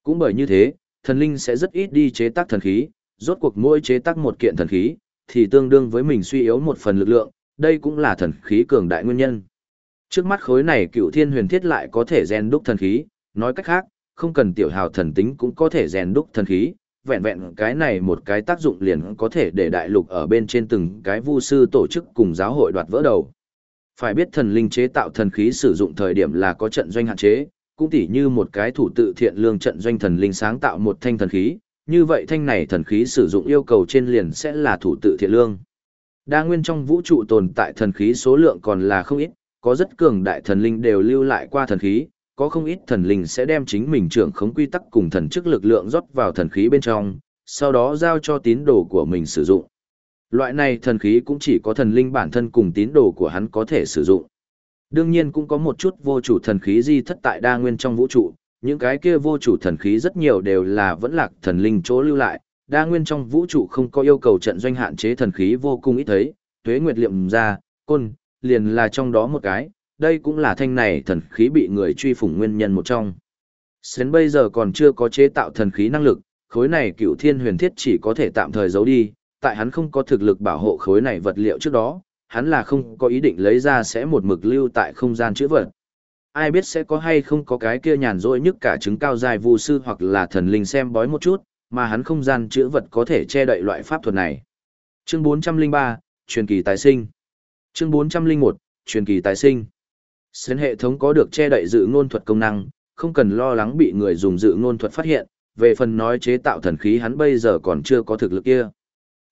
Cũng bởi như thế, thần linh sẽ rất ít đi chế tác thần khí, rốt cuộc mỗi chế tác một kiện thần khí, thì tương đương với mình suy yếu một phần lực lượng, đây cũng là thần khí cường đại nguyên nhân. Trước mắt khối này cựu thiên huyền thiết lại có thể rèn đúc thần khí, nói cách khác, không cần tiểu hào thần tính cũng có thể rèn đúc thần khí, vẹn vẹn cái này một cái tác dụng liền có thể để đại lục ở bên trên từng cái vu sư tổ chức cùng giáo hội đoạt vỡ đầu. Phải biết thần linh chế tạo thần khí sử dụng thời điểm là có trận doanh hạn chế, cũng tỉ như một cái thủ tự thiện lương trận doanh thần linh sáng tạo một thanh thần khí, như vậy thanh này thần khí sử dụng yêu cầu trên liền sẽ là thủ tự thiện lương. Đa nguyên trong vũ trụ tồn tại thần khí số lượng còn là không ít, có rất cường đại thần linh đều lưu lại qua thần khí, có không ít thần linh sẽ đem chính mình trưởng khống quy tắc cùng thần chức lực lượng rót vào thần khí bên trong, sau đó giao cho tín đồ của mình sử dụng. Loại này thần khí cũng chỉ có thần linh bản thân cùng tín đồ của hắn có thể sử dụng. Đương nhiên cũng có một chút vô chủ thần khí di thất tại đa nguyên trong vũ trụ, những cái kia vô chủ thần khí rất nhiều đều là vẫn lạc thần linh chỗ lưu lại, đa nguyên trong vũ trụ không có yêu cầu trận doanh hạn chế thần khí vô cùng ít thấy, tuế nguyệt liệm ra, côn, liền là trong đó một cái, đây cũng là thanh này thần khí bị người truy phủng nguyên nhân một trong. Sến bây giờ còn chưa có chế tạo thần khí năng lực, khối này cựu thiên huyền thiết chỉ có thể tạm thời giấu đi, tại hắn không có thực lực bảo hộ khối này vật liệu trước đó, hắn là không có ý định lấy ra sẽ một mực lưu tại không gian chữa vật. Ai biết sẽ có hay không có cái kia nhàn rỗi nhất cả chứng cao dài vu sư hoặc là thần linh xem bói một chút, mà hắn không gian chữa vật có thể che đậy loại pháp thuật này. Chương 403, truyền kỳ tái sinh. Chương 401, truyền kỳ tái sinh. Xến hệ thống có được che đậy dự ngôn thuật công năng, không cần lo lắng bị người dùng dự ngôn thuật phát hiện, về phần nói chế tạo thần khí hắn bây giờ còn chưa có thực lực kia.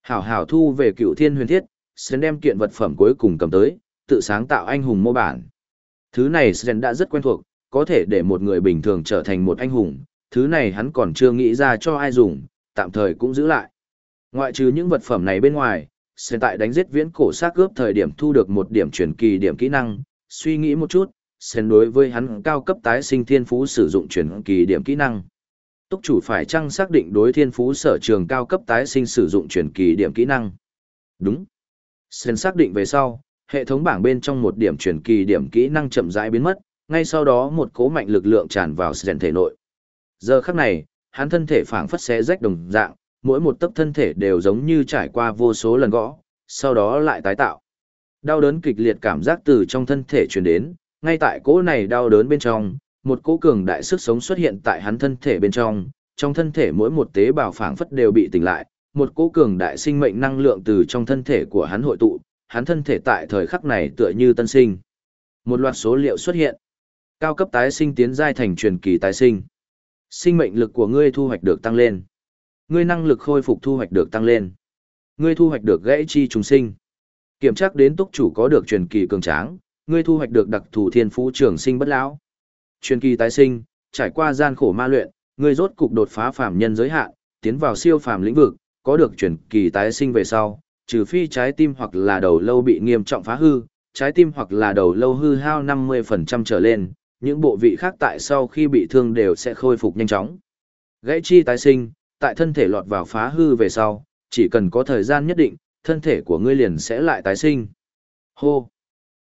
Hảo hảo thu về cựu thiên huyền thiết, Xến đem kiện vật phẩm cuối cùng cầm tới, tự sáng tạo anh hùng mô bản. Thứ này Sren đã rất quen thuộc, có thể để một người bình thường trở thành một anh hùng, thứ này hắn còn chưa nghĩ ra cho ai dùng, tạm thời cũng giữ lại. Ngoại trừ những vật phẩm này bên ngoài, Sren tại đánh giết viễn cổ xác cướp thời điểm thu được một điểm truyền kỳ điểm kỹ năng, suy nghĩ một chút, Sren đối với hắn cao cấp tái sinh thiên phú sử dụng truyền kỳ điểm kỹ năng. Túc chủ phải chăng xác định đối thiên phú sở trường cao cấp tái sinh sử dụng truyền kỳ điểm kỹ năng? Đúng. Sen xác định về sau, hệ thống bảng bên trong một điểm truyền kỳ điểm kỹ năng chậm rãi biến mất, ngay sau đó một cỗ mạnh lực lượng tràn vào Sen thể nội. Giờ khắc này, hắn thân thể phảng phất xé rách đồng dạng, mỗi một tấc thân thể đều giống như trải qua vô số lần gõ, sau đó lại tái tạo. Đau đớn kịch liệt cảm giác từ trong thân thể truyền đến, ngay tại cỗ này đau đớn bên trong, một cỗ cường đại sức sống xuất hiện tại hắn thân thể bên trong, trong thân thể mỗi một tế bào phảng phất đều bị tỉnh lại, một cỗ cường đại sinh mệnh năng lượng từ trong thân thể của hắn hội tụ, hắn thân thể tại thời khắc này tựa như tân sinh. Một loạt số liệu xuất hiện. Cao cấp tái sinh tiến giai thành truyền kỳ tái sinh. Sinh mệnh lực của ngươi thu hoạch được tăng lên. Ngươi năng lực khôi phục thu hoạch được tăng lên. Ngươi thu hoạch được gãy chi trùng sinh. Kiểm tra đến túc chủ có được truyền kỳ cường tráng, ngươi thu hoạch được đặc thù thiên phú trường sinh bất lão. Truyền kỳ tái sinh, trải qua gian khổ ma luyện, ngươi rốt cục đột phá phàm nhân giới hạn, tiến vào siêu phàm lĩnh vực, có được truyền kỳ tái sinh về sau, trừ phi trái tim hoặc là đầu lâu bị nghiêm trọng phá hư, trái tim hoặc là đầu lâu hư hao 50% trở lên, những bộ vị khác tại sau khi bị thương đều sẽ khôi phục nhanh chóng. Gãy chi tái sinh, tại thân thể lọt vào phá hư về sau, chỉ cần có thời gian nhất định, thân thể của ngươi liền sẽ lại tái sinh. Hô!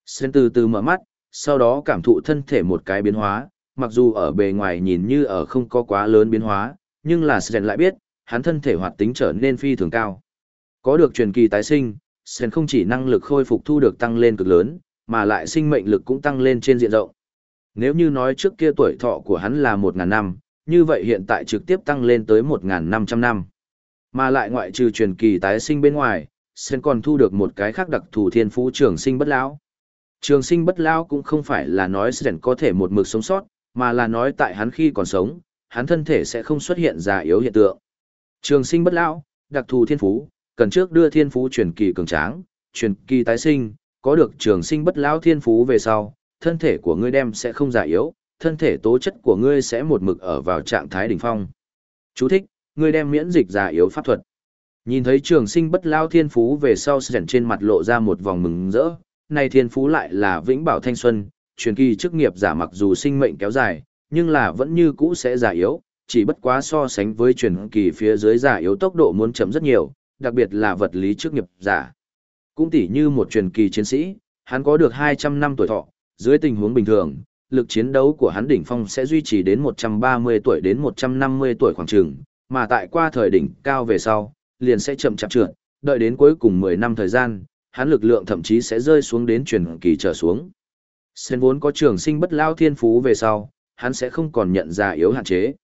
Sen từ từ mở mắt, sau đó cảm thụ thân thể một cái biến hóa, mặc dù ở bề ngoài nhìn như ở không có quá lớn biến hóa, nhưng là Sen lại biết, hắn thân thể hoạt tính trở nên phi thường cao. Có được truyền kỳ tái sinh, Sen không chỉ năng lực khôi phục thu được tăng lên cực lớn, mà lại sinh mệnh lực cũng tăng lên trên diện rộng. Nếu như nói trước kia tuổi thọ của hắn là 1.000 năm, như vậy hiện tại trực tiếp tăng lên tới 1.500 năm. Mà lại ngoại trừ truyền kỳ tái sinh bên ngoài, Sen còn thu được một cái khác đặc thù thiên phú trường sinh bất lão. Trường sinh bất lão cũng không phải là nói Sen có thể một mực sống sót, mà là nói tại hắn khi còn sống, hắn thân thể sẽ không xuất hiện già yếu hiện tượng. Trường sinh bất lão, đặc thù thiên phú, cần trước đưa thiên phú truyền kỳ cường tráng, truyền kỳ tái sinh, có được trường sinh bất lão thiên phú về sau, thân thể của ngươi đem sẽ không già yếu, thân thể tố chất của ngươi sẽ một mực ở vào trạng thái đỉnh phong. Chú thích, ngươi đem miễn dịch già yếu pháp thuật. Nhìn thấy trường sinh bất lao thiên phú về sau sẻn trên mặt lộ ra một vòng mừng rỡ, này thiên phú lại là vĩnh bảo thanh xuân, truyền kỳ chức nghiệp giả mặc dù sinh mệnh kéo dài, nhưng là vẫn như cũ sẽ già yếu, chỉ bất quá so sánh với truyền kỳ phía dưới già yếu tốc độ muốn chậm rất nhiều, đặc biệt là vật lý chức nghiệp giả. Cũng tỉ như một truyền kỳ chiến sĩ, hắn có được 200 năm tuổi thọ, dưới tình huống bình thường, lực chiến đấu của hắn đỉnh phong sẽ duy trì đến 130 tuổi đến 150 tuổi khoảng trường, mà tại qua thời đỉnh cao về sau, liền sẽ chậm chạp trượt, đợi đến cuối cùng 10 năm thời gian, hắn lực lượng thậm chí sẽ rơi xuống đến truyền kỳ trở xuống. Sen vốn có trường sinh bất lao thiên phú về sau, hắn sẽ không còn nhận ra yếu hạn chế.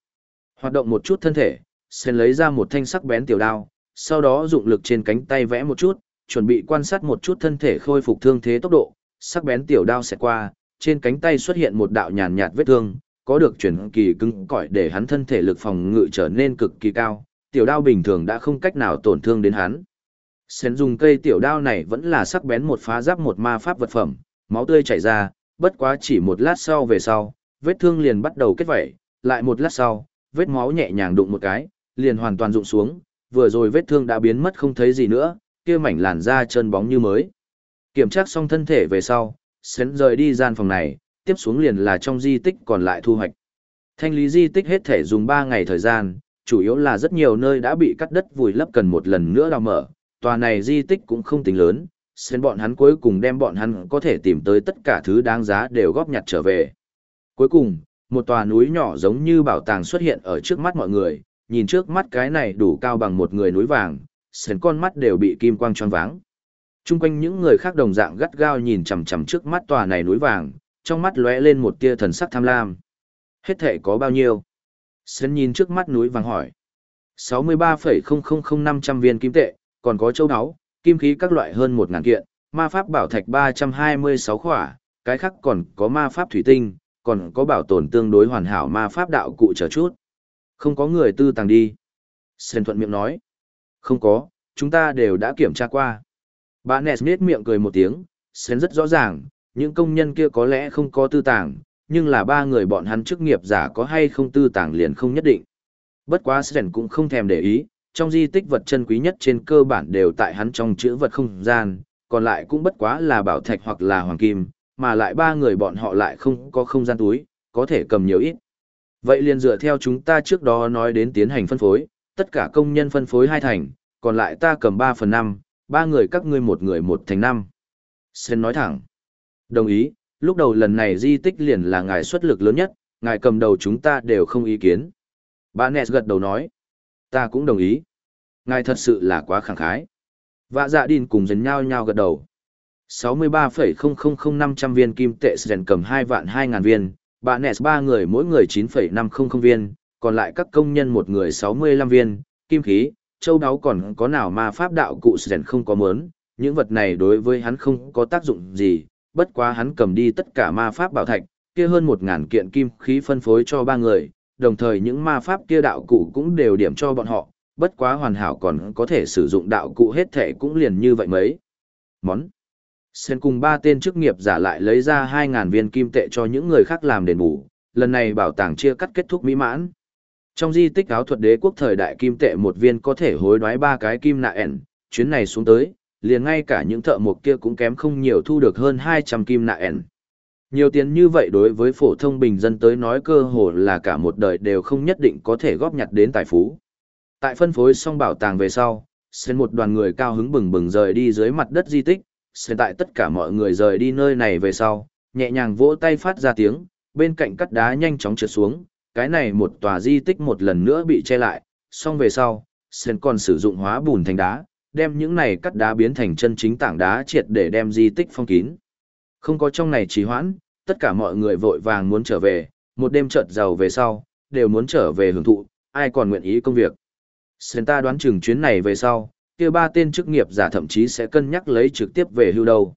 Hoạt động một chút thân thể, Sen lấy ra một thanh sắc bén tiểu đao, sau đó dụng lực trên cánh tay vẽ một chút, chuẩn bị quan sát một chút thân thể khôi phục thương thế tốc độ, sắc bén tiểu đao sẽ qua, trên cánh tay xuất hiện một đạo nhàn nhạt vết thương, có được chuyển kỳ cứng cỏi để hắn thân thể lực phòng ngự trở nên cực kỳ cao, tiểu đao bình thường đã không cách nào tổn thương đến hắn. sến dùng cây tiểu đao này vẫn là sắc bén một phá giáp một ma pháp vật phẩm, máu tươi chảy ra, bất quá chỉ một lát sau về sau, vết thương liền bắt đầu kết vẩy, lại một lát sau, vết máu nhẹ nhàng đụng một cái, liền hoàn toàn rụng xuống, vừa rồi vết thương đã biến mất không thấy gì nữa, kia mảnh làn da trơn bóng như mới. Kiểm tra xong thân thể về sau, Sến rời đi gian phòng này, tiếp xuống liền là trong di tích còn lại thu hoạch. Thanh lý di tích hết thể dùng 3 ngày thời gian, chủ yếu là rất nhiều nơi đã bị cắt đất vùi lấp cần một lần nữa đào mở, tòa này di tích cũng không tính lớn, Sến bọn hắn cuối cùng đem bọn hắn có thể tìm tới tất cả thứ đáng giá đều góp nhặt trở về. Cuối cùng, một tòa núi nhỏ giống như bảo tàng xuất hiện ở trước mắt mọi người, nhìn trước mắt cái này đủ cao bằng một người núi vàng, Sến con mắt đều bị kim quang tròn váng. Trung quanh những người khác đồng dạng gắt gao nhìn chằm chằm trước mắt tòa này núi vàng, trong mắt lóe lên một tia thần sắc tham lam. Hết thể có bao nhiêu? Sến nhìn trước mắt núi vàng hỏi. 63,000500 viên kim tệ, còn có châu áo, kim khí các loại hơn 1.000 kiện, ma pháp bảo thạch 326 khỏa, cái khác còn có ma pháp thủy tinh, còn có bảo tồn tương đối hoàn hảo ma pháp đạo cụ chờ chút. Không có người tư tàng đi. Sến thuận miệng nói. Không có, chúng ta đều đã kiểm tra qua. Bà Nes nết miệng cười một tiếng, xén rất rõ ràng, những công nhân kia có lẽ không có tư tàng, nhưng là ba người bọn hắn chức nghiệp giả có hay không tư tàng liền không nhất định. Bất quá Sren cũng không thèm để ý, trong di tích vật chân quý nhất trên cơ bản đều tại hắn trong chữ vật không gian, còn lại cũng bất quá là bảo thạch hoặc là hoàng kim, mà lại ba người bọn họ lại không có không gian túi, có thể cầm nhiều ít. Vậy liền dựa theo chúng ta trước đó nói đến tiến hành phân phối, tất cả công nhân phân phối hai thành, còn lại ta cầm 3 phần 5, ba người các ngươi một người một thành năm. Sen nói thẳng. Đồng ý, lúc đầu lần này di tích liền là ngài xuất lực lớn nhất, ngài cầm đầu chúng ta đều không ý kiến. Bà Nes gật đầu nói. Ta cũng đồng ý. Ngài thật sự là quá khẳng khái. Vạ dạ đìn cùng dần nhau nhau gật đầu. 63,000500 viên kim tệ Sren cầm 2 vạn 2 ngàn viên, bà Nes ba người mỗi người 9,500 viên, còn lại các công nhân một người 65 viên, kim khí, châu đáo còn có nào ma pháp đạo cụ rèn không có mớn, những vật này đối với hắn không có tác dụng gì, bất quá hắn cầm đi tất cả ma pháp bảo thạch, kia hơn một ngàn kiện kim khí phân phối cho ba người, đồng thời những ma pháp kia đạo cụ cũng đều điểm cho bọn họ, bất quá hoàn hảo còn có thể sử dụng đạo cụ hết thệ cũng liền như vậy mấy. Món. Sen cùng ba tên chức nghiệp giả lại lấy ra 2.000 viên kim tệ cho những người khác làm đền bù, lần này bảo tàng chia cắt kết thúc mỹ mãn. Trong di tích áo thuật đế quốc thời đại kim tệ một viên có thể hối đoái ba cái kim nạ ẻn, chuyến này xuống tới, liền ngay cả những thợ mộc kia cũng kém không nhiều thu được hơn 200 kim nạ ẻn. Nhiều tiền như vậy đối với phổ thông bình dân tới nói cơ hồ là cả một đời đều không nhất định có thể góp nhặt đến tài phú. Tại phân phối xong bảo tàng về sau, Sen một đoàn người cao hứng bừng bừng rời đi dưới mặt đất di tích, hiện tại tất cả mọi người rời đi nơi này về sau, nhẹ nhàng vỗ tay phát ra tiếng, bên cạnh cắt đá nhanh chóng trượt xuống, cái này một tòa di tích một lần nữa bị che lại, xong về sau, Sen còn sử dụng hóa bùn thành đá, đem những này cắt đá biến thành chân chính tảng đá triệt để đem di tích phong kín. Không có trong này trì hoãn, tất cả mọi người vội vàng muốn trở về, một đêm chợt giàu về sau, đều muốn trở về hưởng thụ, ai còn nguyện ý công việc. Sen ta đoán chừng chuyến này về sau, kia ba tên chức nghiệp giả thậm chí sẽ cân nhắc lấy trực tiếp về hưu đâu.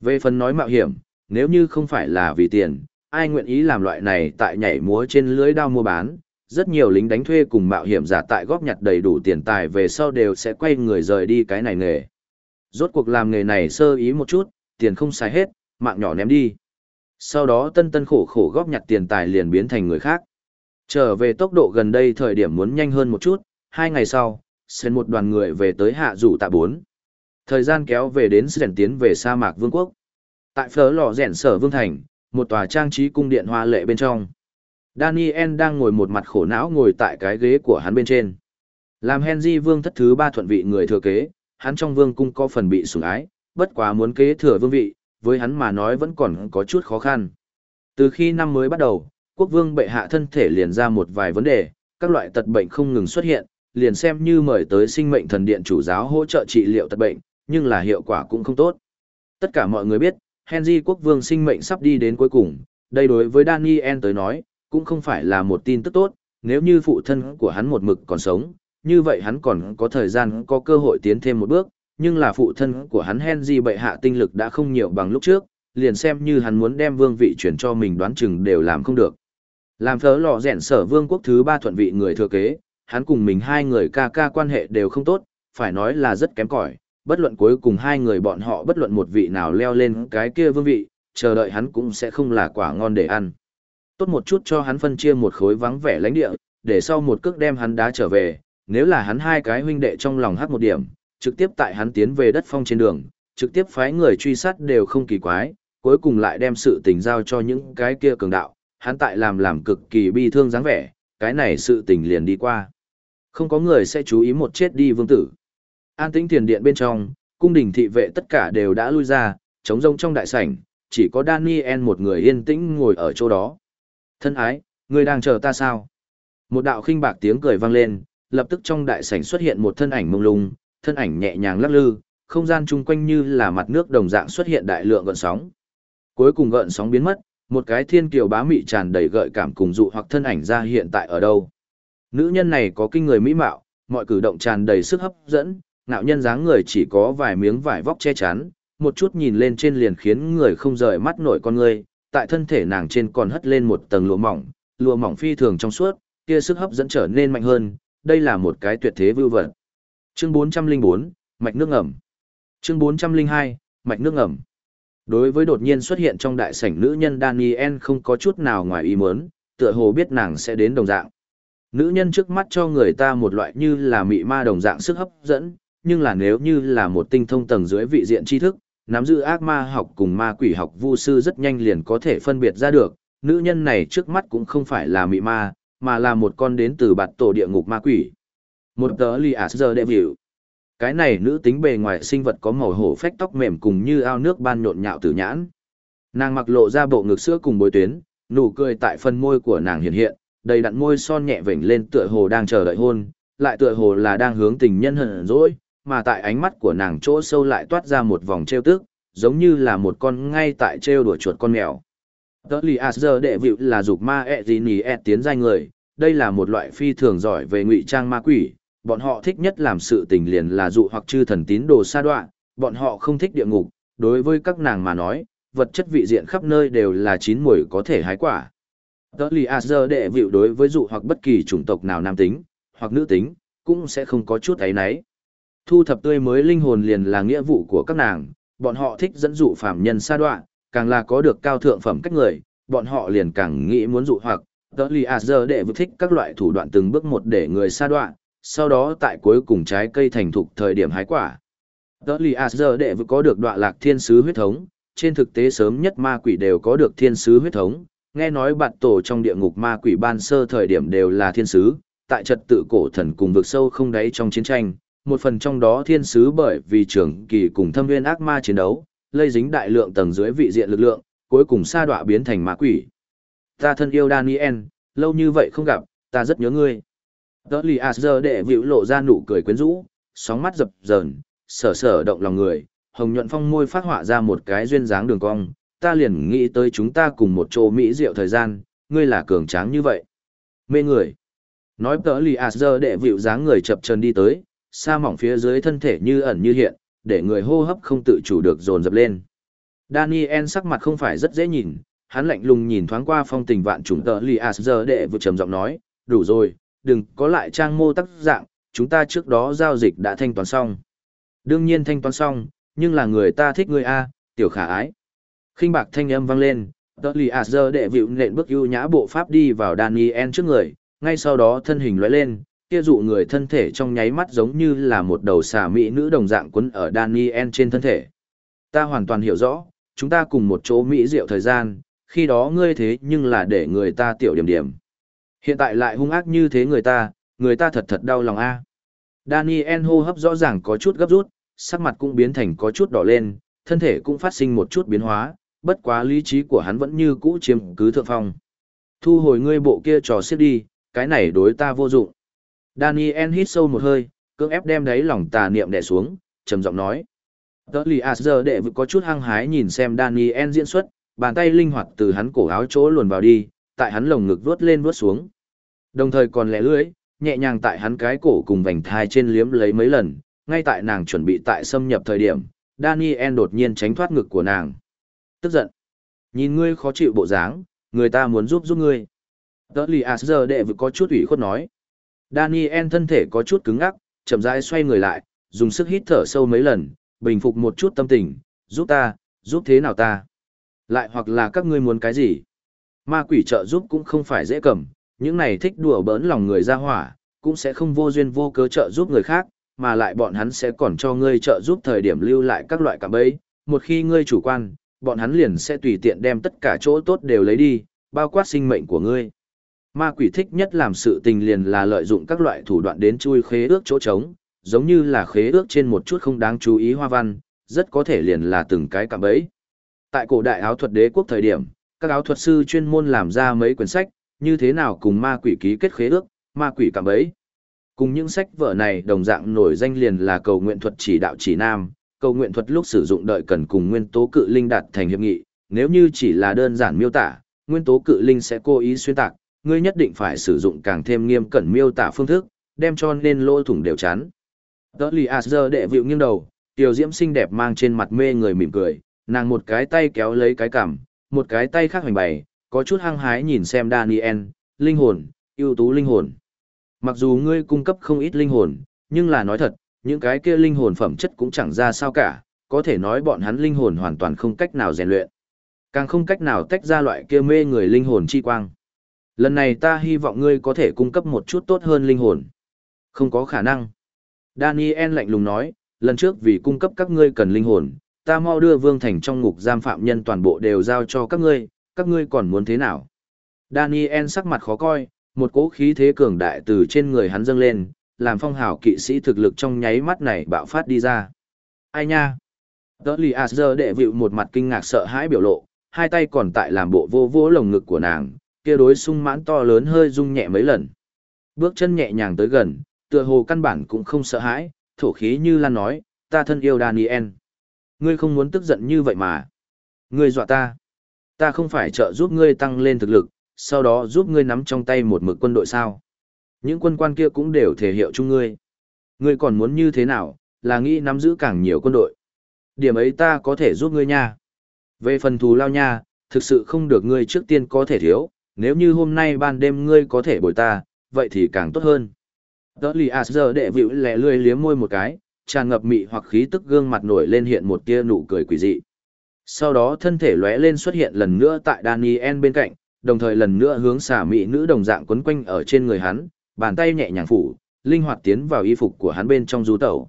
Về phần nói mạo hiểm, nếu như không phải là vì tiền, ai nguyện ý làm loại này tại nhảy múa trên lưới đao mua bán, rất nhiều lính đánh thuê cùng mạo hiểm giả tại góp nhặt đầy đủ tiền tài về sau đều sẽ quay người rời đi cái này nghề. Rốt cuộc làm nghề này sơ ý một chút, tiền không xài hết, mạng nhỏ ném đi. Sau đó tân tân khổ khổ góp nhặt tiền tài liền biến thành người khác. Trở về tốc độ gần đây thời điểm muốn nhanh hơn một chút, hai ngày sau, sen một đoàn người về tới hạ rủ tạ bốn. Thời gian kéo về đến sẻn tiến về sa mạc vương quốc. Tại phở lò rèn sở vương thành, một tòa trang trí cung điện hoa lệ bên trong. Daniel đang ngồi một mặt khổ não ngồi tại cái ghế của hắn bên trên. Làm Henry vương thất thứ ba thuận vị người thừa kế, hắn trong vương cung có phần bị sủng ái, bất quá muốn kế thừa vương vị, với hắn mà nói vẫn còn có chút khó khăn. Từ khi năm mới bắt đầu, quốc vương bệ hạ thân thể liền ra một vài vấn đề, các loại tật bệnh không ngừng xuất hiện, liền xem như mời tới sinh mệnh thần điện chủ giáo hỗ trợ trị liệu tật bệnh, nhưng là hiệu quả cũng không tốt. Tất cả mọi người biết, Henry quốc vương sinh mệnh sắp đi đến cuối cùng, đây đối với Daniel tới nói, cũng không phải là một tin tức tốt, nếu như phụ thân của hắn một mực còn sống, như vậy hắn còn có thời gian có cơ hội tiến thêm một bước, nhưng là phụ thân của hắn Henry bệ hạ tinh lực đã không nhiều bằng lúc trước, liền xem như hắn muốn đem vương vị chuyển cho mình đoán chừng đều làm không được. Làm phớ lò rèn sở vương quốc thứ ba thuận vị người thừa kế, hắn cùng mình hai người ca ca quan hệ đều không tốt, phải nói là rất kém cỏi. bất luận cuối cùng hai người bọn họ bất luận một vị nào leo lên cái kia vương vị, chờ đợi hắn cũng sẽ không là quả ngon để ăn. Tốt một chút cho hắn phân chia một khối vắng vẻ lãnh địa, để sau một cước đem hắn đá trở về, nếu là hắn hai cái huynh đệ trong lòng hát một điểm, trực tiếp tại hắn tiến về đất phong trên đường, trực tiếp phái người truy sát đều không kỳ quái, cuối cùng lại đem sự tình giao cho những cái kia cường đạo, hắn tại làm làm cực kỳ bi thương dáng vẻ, cái này sự tình liền đi qua. Không có người sẽ chú ý một chết đi vương tử. An tĩnh tiền điện bên trong, cung đình thị vệ tất cả đều đã lui ra, trống rông trong đại sảnh, chỉ có Daniel một người yên tĩnh ngồi ở chỗ đó. Thân ái, người đang chờ ta sao? Một đạo khinh bạc tiếng cười vang lên, lập tức trong đại sảnh xuất hiện một thân ảnh mông lung, thân ảnh nhẹ nhàng lắc lư, không gian chung quanh như là mặt nước đồng dạng xuất hiện đại lượng gợn sóng. Cuối cùng gợn sóng biến mất, một cái thiên kiều bá mị tràn đầy gợi cảm cùng dụ hoặc thân ảnh ra hiện tại ở đâu. Nữ nhân này có kinh người mỹ mạo, mọi cử động tràn đầy sức hấp dẫn, nạo nhân dáng người chỉ có vài miếng vải vóc che chắn, một chút nhìn lên trên liền khiến người không rời mắt nổi con người, tại thân thể nàng trên còn hất lên một tầng lụa mỏng, lụa mỏng phi thường trong suốt, kia sức hấp dẫn trở nên mạnh hơn, đây là một cái tuyệt thế vưu vật. Chương 404, mạch nước ngầm. Chương 402, mạch nước ngầm. Đối với đột nhiên xuất hiện trong đại sảnh nữ nhân Daniel không có chút nào ngoài ý muốn, tựa hồ biết nàng sẽ đến đồng dạng. Nữ nhân trước mắt cho người ta một loại như là mị ma đồng dạng sức hấp dẫn, nhưng là nếu như là một tinh thông tầng dưới vị diện tri thức, nắm giữ ác ma học cùng ma quỷ học vu sư rất nhanh liền có thể phân biệt ra được, nữ nhân này trước mắt cũng không phải là mị ma, mà là một con đến từ bạt tổ địa ngục ma quỷ. Một tớ lì ả giờ đệ biểu. Cái này nữ tính bề ngoài sinh vật có màu hổ phách tóc mềm cùng như ao nước ban nhộn nhạo tử nhãn. Nàng mặc lộ ra bộ ngực sữa cùng bối tuyến, nụ cười tại phần môi của nàng hiện hiện, đầy đặn môi son nhẹ vểnh lên tựa hồ đang chờ đợi hôn, lại tựa hồ là đang hướng tình nhân hận dỗi, mà tại ánh mắt của nàng chỗ sâu lại toát ra một vòng trêu tức, giống như là một con ngay tại trêu đùa chuột con mèo. Tớ lì à giờ đệ vịu là dục ma e ẹ gì nì ẹ tiến danh người, đây là một loại phi thường giỏi về ngụy trang ma quỷ, bọn họ thích nhất làm sự tình liền là dụ hoặc chư thần tín đồ sa đoạn, bọn họ không thích địa ngục, đối với các nàng mà nói, vật chất vị diện khắp nơi đều là chín mùi có thể hái quả. Tớ lì à giờ đệ vịu đối với dụ hoặc bất kỳ chủng tộc nào nam tính, hoặc nữ tính, cũng sẽ không có chút ấy nấy. Thu thập tươi mới linh hồn liền là nghĩa vụ của các nàng, bọn họ thích dẫn dụ phạm nhân xa đoạn, càng là có được cao thượng phẩm cách người, bọn họ liền càng nghĩ muốn dụ hoặc, tớ lì à giờ để vịu thích các loại thủ đoạn từng bước một để người xa đoạn, sau đó tại cuối cùng trái cây thành thục thời điểm hái quả. Tớ lì à giờ để vịu có được đoạn lạc thiên sứ huyết thống, trên thực tế sớm nhất ma quỷ đều có được thiên sứ huyết thống, nghe nói bạn tổ trong địa ngục ma quỷ ban sơ thời điểm đều là thiên sứ, tại trật tự cổ thần cùng vực sâu không đáy trong chiến tranh, một phần trong đó thiên sứ bởi vì trưởng kỳ cùng thâm nguyên ác ma chiến đấu, lây dính đại lượng tầng dưới vị diện lực lượng, cuối cùng sa đọa biến thành ma quỷ. Ta thân yêu Daniel, lâu như vậy không gặp, ta rất nhớ ngươi. Đỡ lì à giờ để vĩu lộ ra nụ cười quyến rũ, sóng mắt dập dờn, sở sở động lòng người, hồng nhuận phong môi phát họa ra một cái duyên dáng đường cong, ta liền nghĩ tới chúng ta cùng một chỗ mỹ diệu thời gian, ngươi là cường tráng như vậy. Mê người. Nói tớ lì à giờ đệ vịu dáng người chập chân đi tới, sa mỏng phía dưới thân thể như ẩn như hiện, để người hô hấp không tự chủ được dồn dập lên. Daniel sắc mặt không phải rất dễ nhìn, hắn lạnh lùng nhìn thoáng qua phong tình vạn trùng tờ lì à, giờ đệ vừa trầm giọng nói, đủ rồi, đừng có lại trang mô tắc dạng, chúng ta trước đó giao dịch đã thanh toán xong. Đương nhiên thanh toán xong, nhưng là người ta thích người A, tiểu khả ái khinh bạc thanh âm vang lên, tờ lì giờ đệ vịu nện bước ưu nhã bộ pháp đi vào Daniel trước người, ngay sau đó thân hình lóe lên, kia dụ người thân thể trong nháy mắt giống như là một đầu xà mỹ nữ đồng dạng quấn ở Daniel trên thân thể. Ta hoàn toàn hiểu rõ, chúng ta cùng một chỗ mỹ diệu thời gian, khi đó ngươi thế nhưng là để người ta tiểu điểm điểm. Hiện tại lại hung ác như thế người ta, người ta thật thật đau lòng a. Daniel hô hấp rõ ràng có chút gấp rút, sắc mặt cũng biến thành có chút đỏ lên, thân thể cũng phát sinh một chút biến hóa, bất quá lý trí của hắn vẫn như cũ chiếm cứ thượng phong. Thu hồi ngươi bộ kia trò xiết đi, cái này đối ta vô dụng. Daniel hít sâu một hơi, cưỡng ép đem đáy lòng tà niệm đè xuống, trầm giọng nói. Tớ lì à giờ đệ vực có chút hăng hái nhìn xem Daniel diễn xuất, bàn tay linh hoạt từ hắn cổ áo chỗ luồn vào đi, tại hắn lồng ngực vuốt lên vuốt xuống. Đồng thời còn lẻ lưỡi, nhẹ nhàng tại hắn cái cổ cùng vành thai trên liếm lấy mấy lần, ngay tại nàng chuẩn bị tại xâm nhập thời điểm, Daniel đột nhiên tránh thoát ngực của nàng. Tức giận. Nhìn ngươi khó chịu bộ dáng, người ta muốn giúp giúp ngươi. Tớ lì à giờ đệ vừa có chút ủy khuất nói. Daniel thân thể có chút cứng ngắc, chậm rãi xoay người lại, dùng sức hít thở sâu mấy lần, bình phục một chút tâm tình, giúp ta, giúp thế nào ta? Lại hoặc là các ngươi muốn cái gì? Ma quỷ trợ giúp cũng không phải dễ cầm, những này thích đùa bỡn lòng người ra hỏa, cũng sẽ không vô duyên vô cớ trợ giúp người khác, mà lại bọn hắn sẽ còn cho ngươi trợ giúp thời điểm lưu lại các loại cạm bẫy, một khi ngươi chủ quan, bọn hắn liền sẽ tùy tiện đem tất cả chỗ tốt đều lấy đi, bao quát sinh mệnh của ngươi. Ma quỷ thích nhất làm sự tình liền là lợi dụng các loại thủ đoạn đến chui khế ước chỗ trống, giống như là khế ước trên một chút không đáng chú ý hoa văn, rất có thể liền là từng cái cạm bẫy. Tại cổ đại áo thuật đế quốc thời điểm, các áo thuật sư chuyên môn làm ra mấy quyển sách, như thế nào cùng ma quỷ ký kết khế ước, ma quỷ cạm bẫy. Cùng những sách vở này đồng dạng nổi danh liền là cầu nguyện thuật chỉ đạo chỉ nam, cầu nguyện thuật lúc sử dụng đợi cần cùng nguyên tố cự linh đạt thành hiệp nghị, nếu như chỉ là đơn giản miêu tả, nguyên tố cự linh sẽ cố ý xuyên tạc, ngươi nhất định phải sử dụng càng thêm nghiêm cẩn miêu tả phương thức, đem cho nên lỗ thủng đều chắn. Đỡ lì à giờ đệ vịu nghiêng đầu, tiểu diễm xinh đẹp mang trên mặt mê người mỉm cười, nàng một cái tay kéo lấy cái cằm, một cái tay khác hoành bày, có chút hăng hái nhìn xem Daniel, linh hồn, ưu tú linh hồn. Mặc dù ngươi cung cấp không ít linh hồn, nhưng là nói thật, những cái kia linh hồn phẩm chất cũng chẳng ra sao cả, có thể nói bọn hắn linh hồn hoàn toàn không cách nào rèn luyện. Càng không cách nào tách ra loại kia mê người linh hồn chi quang. Lần này ta hy vọng ngươi có thể cung cấp một chút tốt hơn linh hồn. Không có khả năng. Daniel lạnh lùng nói, lần trước vì cung cấp các ngươi cần linh hồn, ta mau đưa vương thành trong ngục giam phạm nhân toàn bộ đều giao cho các ngươi, các ngươi còn muốn thế nào? Daniel sắc mặt khó coi, một cỗ khí thế cường đại từ trên người hắn dâng lên, làm phong hào kỵ sĩ thực lực trong nháy mắt này bạo phát đi ra. Ai nha? Đỡ lì à, Asger đệ vịu một mặt kinh ngạc sợ hãi biểu lộ, hai tay còn tại làm bộ vô vô lồng ngực của nàng, kia đối sung mãn to lớn hơi rung nhẹ mấy lần. Bước chân nhẹ nhàng tới gần, tựa hồ căn bản cũng không sợ hãi, thổ khí như lan nói, ta thân yêu Daniel. Ngươi không muốn tức giận như vậy mà. Ngươi dọa ta. Ta không phải trợ giúp ngươi tăng lên thực lực, sau đó giúp ngươi nắm trong tay một mực quân đội sao. Những quân quan kia cũng đều thể hiệu chung ngươi. Ngươi còn muốn như thế nào, là nghĩ nắm giữ càng nhiều quân đội. Điểm ấy ta có thể giúp ngươi nha. Về phần thù lao nha, thực sự không được ngươi trước tiên có thể thiếu, nếu như hôm nay ban đêm ngươi có thể bồi ta, vậy thì càng tốt hơn. Đỡ lì à giờ đệ vịu lẻ lươi liếm môi một cái, tràn ngập mị hoặc khí tức gương mặt nổi lên hiện một tia nụ cười quỷ dị. Sau đó thân thể lóe lên xuất hiện lần nữa tại Daniel bên cạnh, đồng thời lần nữa hướng xả mị nữ đồng dạng quấn quanh ở trên người hắn, bàn tay nhẹ nhàng phủ, linh hoạt tiến vào y phục của hắn bên trong du tẩu.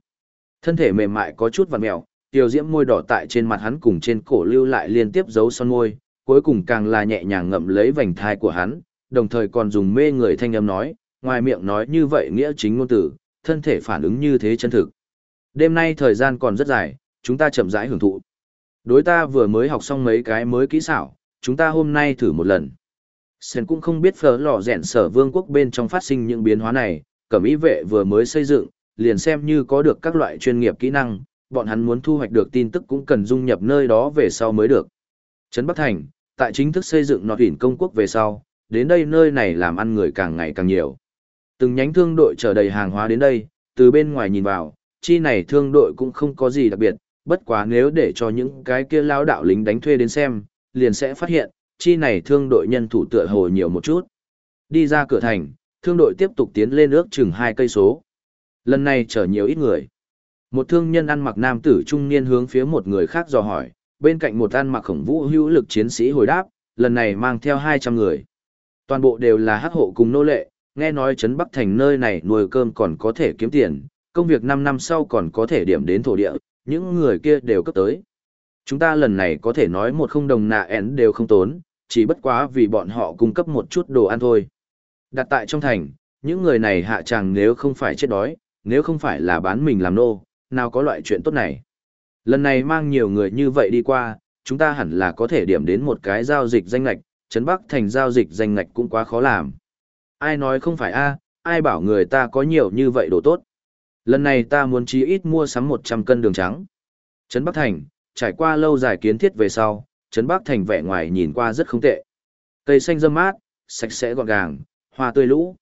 Thân thể mềm mại có chút vằn mèo, tiểu diễm môi đỏ tại trên mặt hắn cùng trên cổ lưu lại liên tiếp dấu son môi, cuối cùng càng là nhẹ nhàng ngậm lấy vành thai của hắn, đồng thời còn dùng mê người thanh âm nói, ngoài miệng nói như vậy nghĩa chính ngôn tử, thân thể phản ứng như thế chân thực. Đêm nay thời gian còn rất dài, chúng ta chậm rãi hưởng thụ. Đối ta vừa mới học xong mấy cái mới kỹ xảo, chúng ta hôm nay thử một lần. Sen cũng không biết phở lò rèn sở vương quốc bên trong phát sinh những biến hóa này, cẩm ý vệ vừa mới xây dựng, liền xem như có được các loại chuyên nghiệp kỹ năng, bọn hắn muốn thu hoạch được tin tức cũng cần dung nhập nơi đó về sau mới được. Trấn Bắc Thành, tại chính thức xây dựng nọt hình công quốc về sau, đến đây nơi này làm ăn người càng ngày càng nhiều. Từng nhánh thương đội chở đầy hàng hóa đến đây, từ bên ngoài nhìn vào, chi này thương đội cũng không có gì đặc biệt, bất quá nếu để cho những cái kia lao đạo lính đánh thuê đến xem, liền sẽ phát hiện, chi này thương đội nhân thủ tựa hồ nhiều một chút. Đi ra cửa thành, thương đội tiếp tục tiến lên ước chừng hai cây số. Lần này chở nhiều ít người. Một thương nhân ăn mặc nam tử trung niên hướng phía một người khác dò hỏi, bên cạnh một ăn mặc khổng vũ hữu lực chiến sĩ hồi đáp, lần này mang theo 200 người. Toàn bộ đều là hắc hộ cùng nô lệ, nghe nói Trấn Bắc Thành nơi này nuôi cơm còn có thể kiếm tiền, công việc 5 năm sau còn có thể điểm đến thổ địa, những người kia đều cấp tới. Chúng ta lần này có thể nói một không đồng nạ én đều không tốn, chỉ bất quá vì bọn họ cung cấp một chút đồ ăn thôi. Đặt tại trong thành, những người này hạ tràng nếu không phải chết đói, nếu không phải là bán mình làm nô, nào có loại chuyện tốt này. Lần này mang nhiều người như vậy đi qua, chúng ta hẳn là có thể điểm đến một cái giao dịch danh ngạch, Trấn Bắc thành giao dịch danh ngạch cũng quá khó làm. Ai nói không phải a, ai bảo người ta có nhiều như vậy đồ tốt. Lần này ta muốn chí ít mua sắm 100 cân đường trắng. Trấn Bắc Thành, trải qua lâu dài kiến thiết về sau, Trấn Bắc Thành vẻ ngoài nhìn qua rất không tệ. Cây xanh râm mát, sạch sẽ gọn gàng, hoa tươi lũ.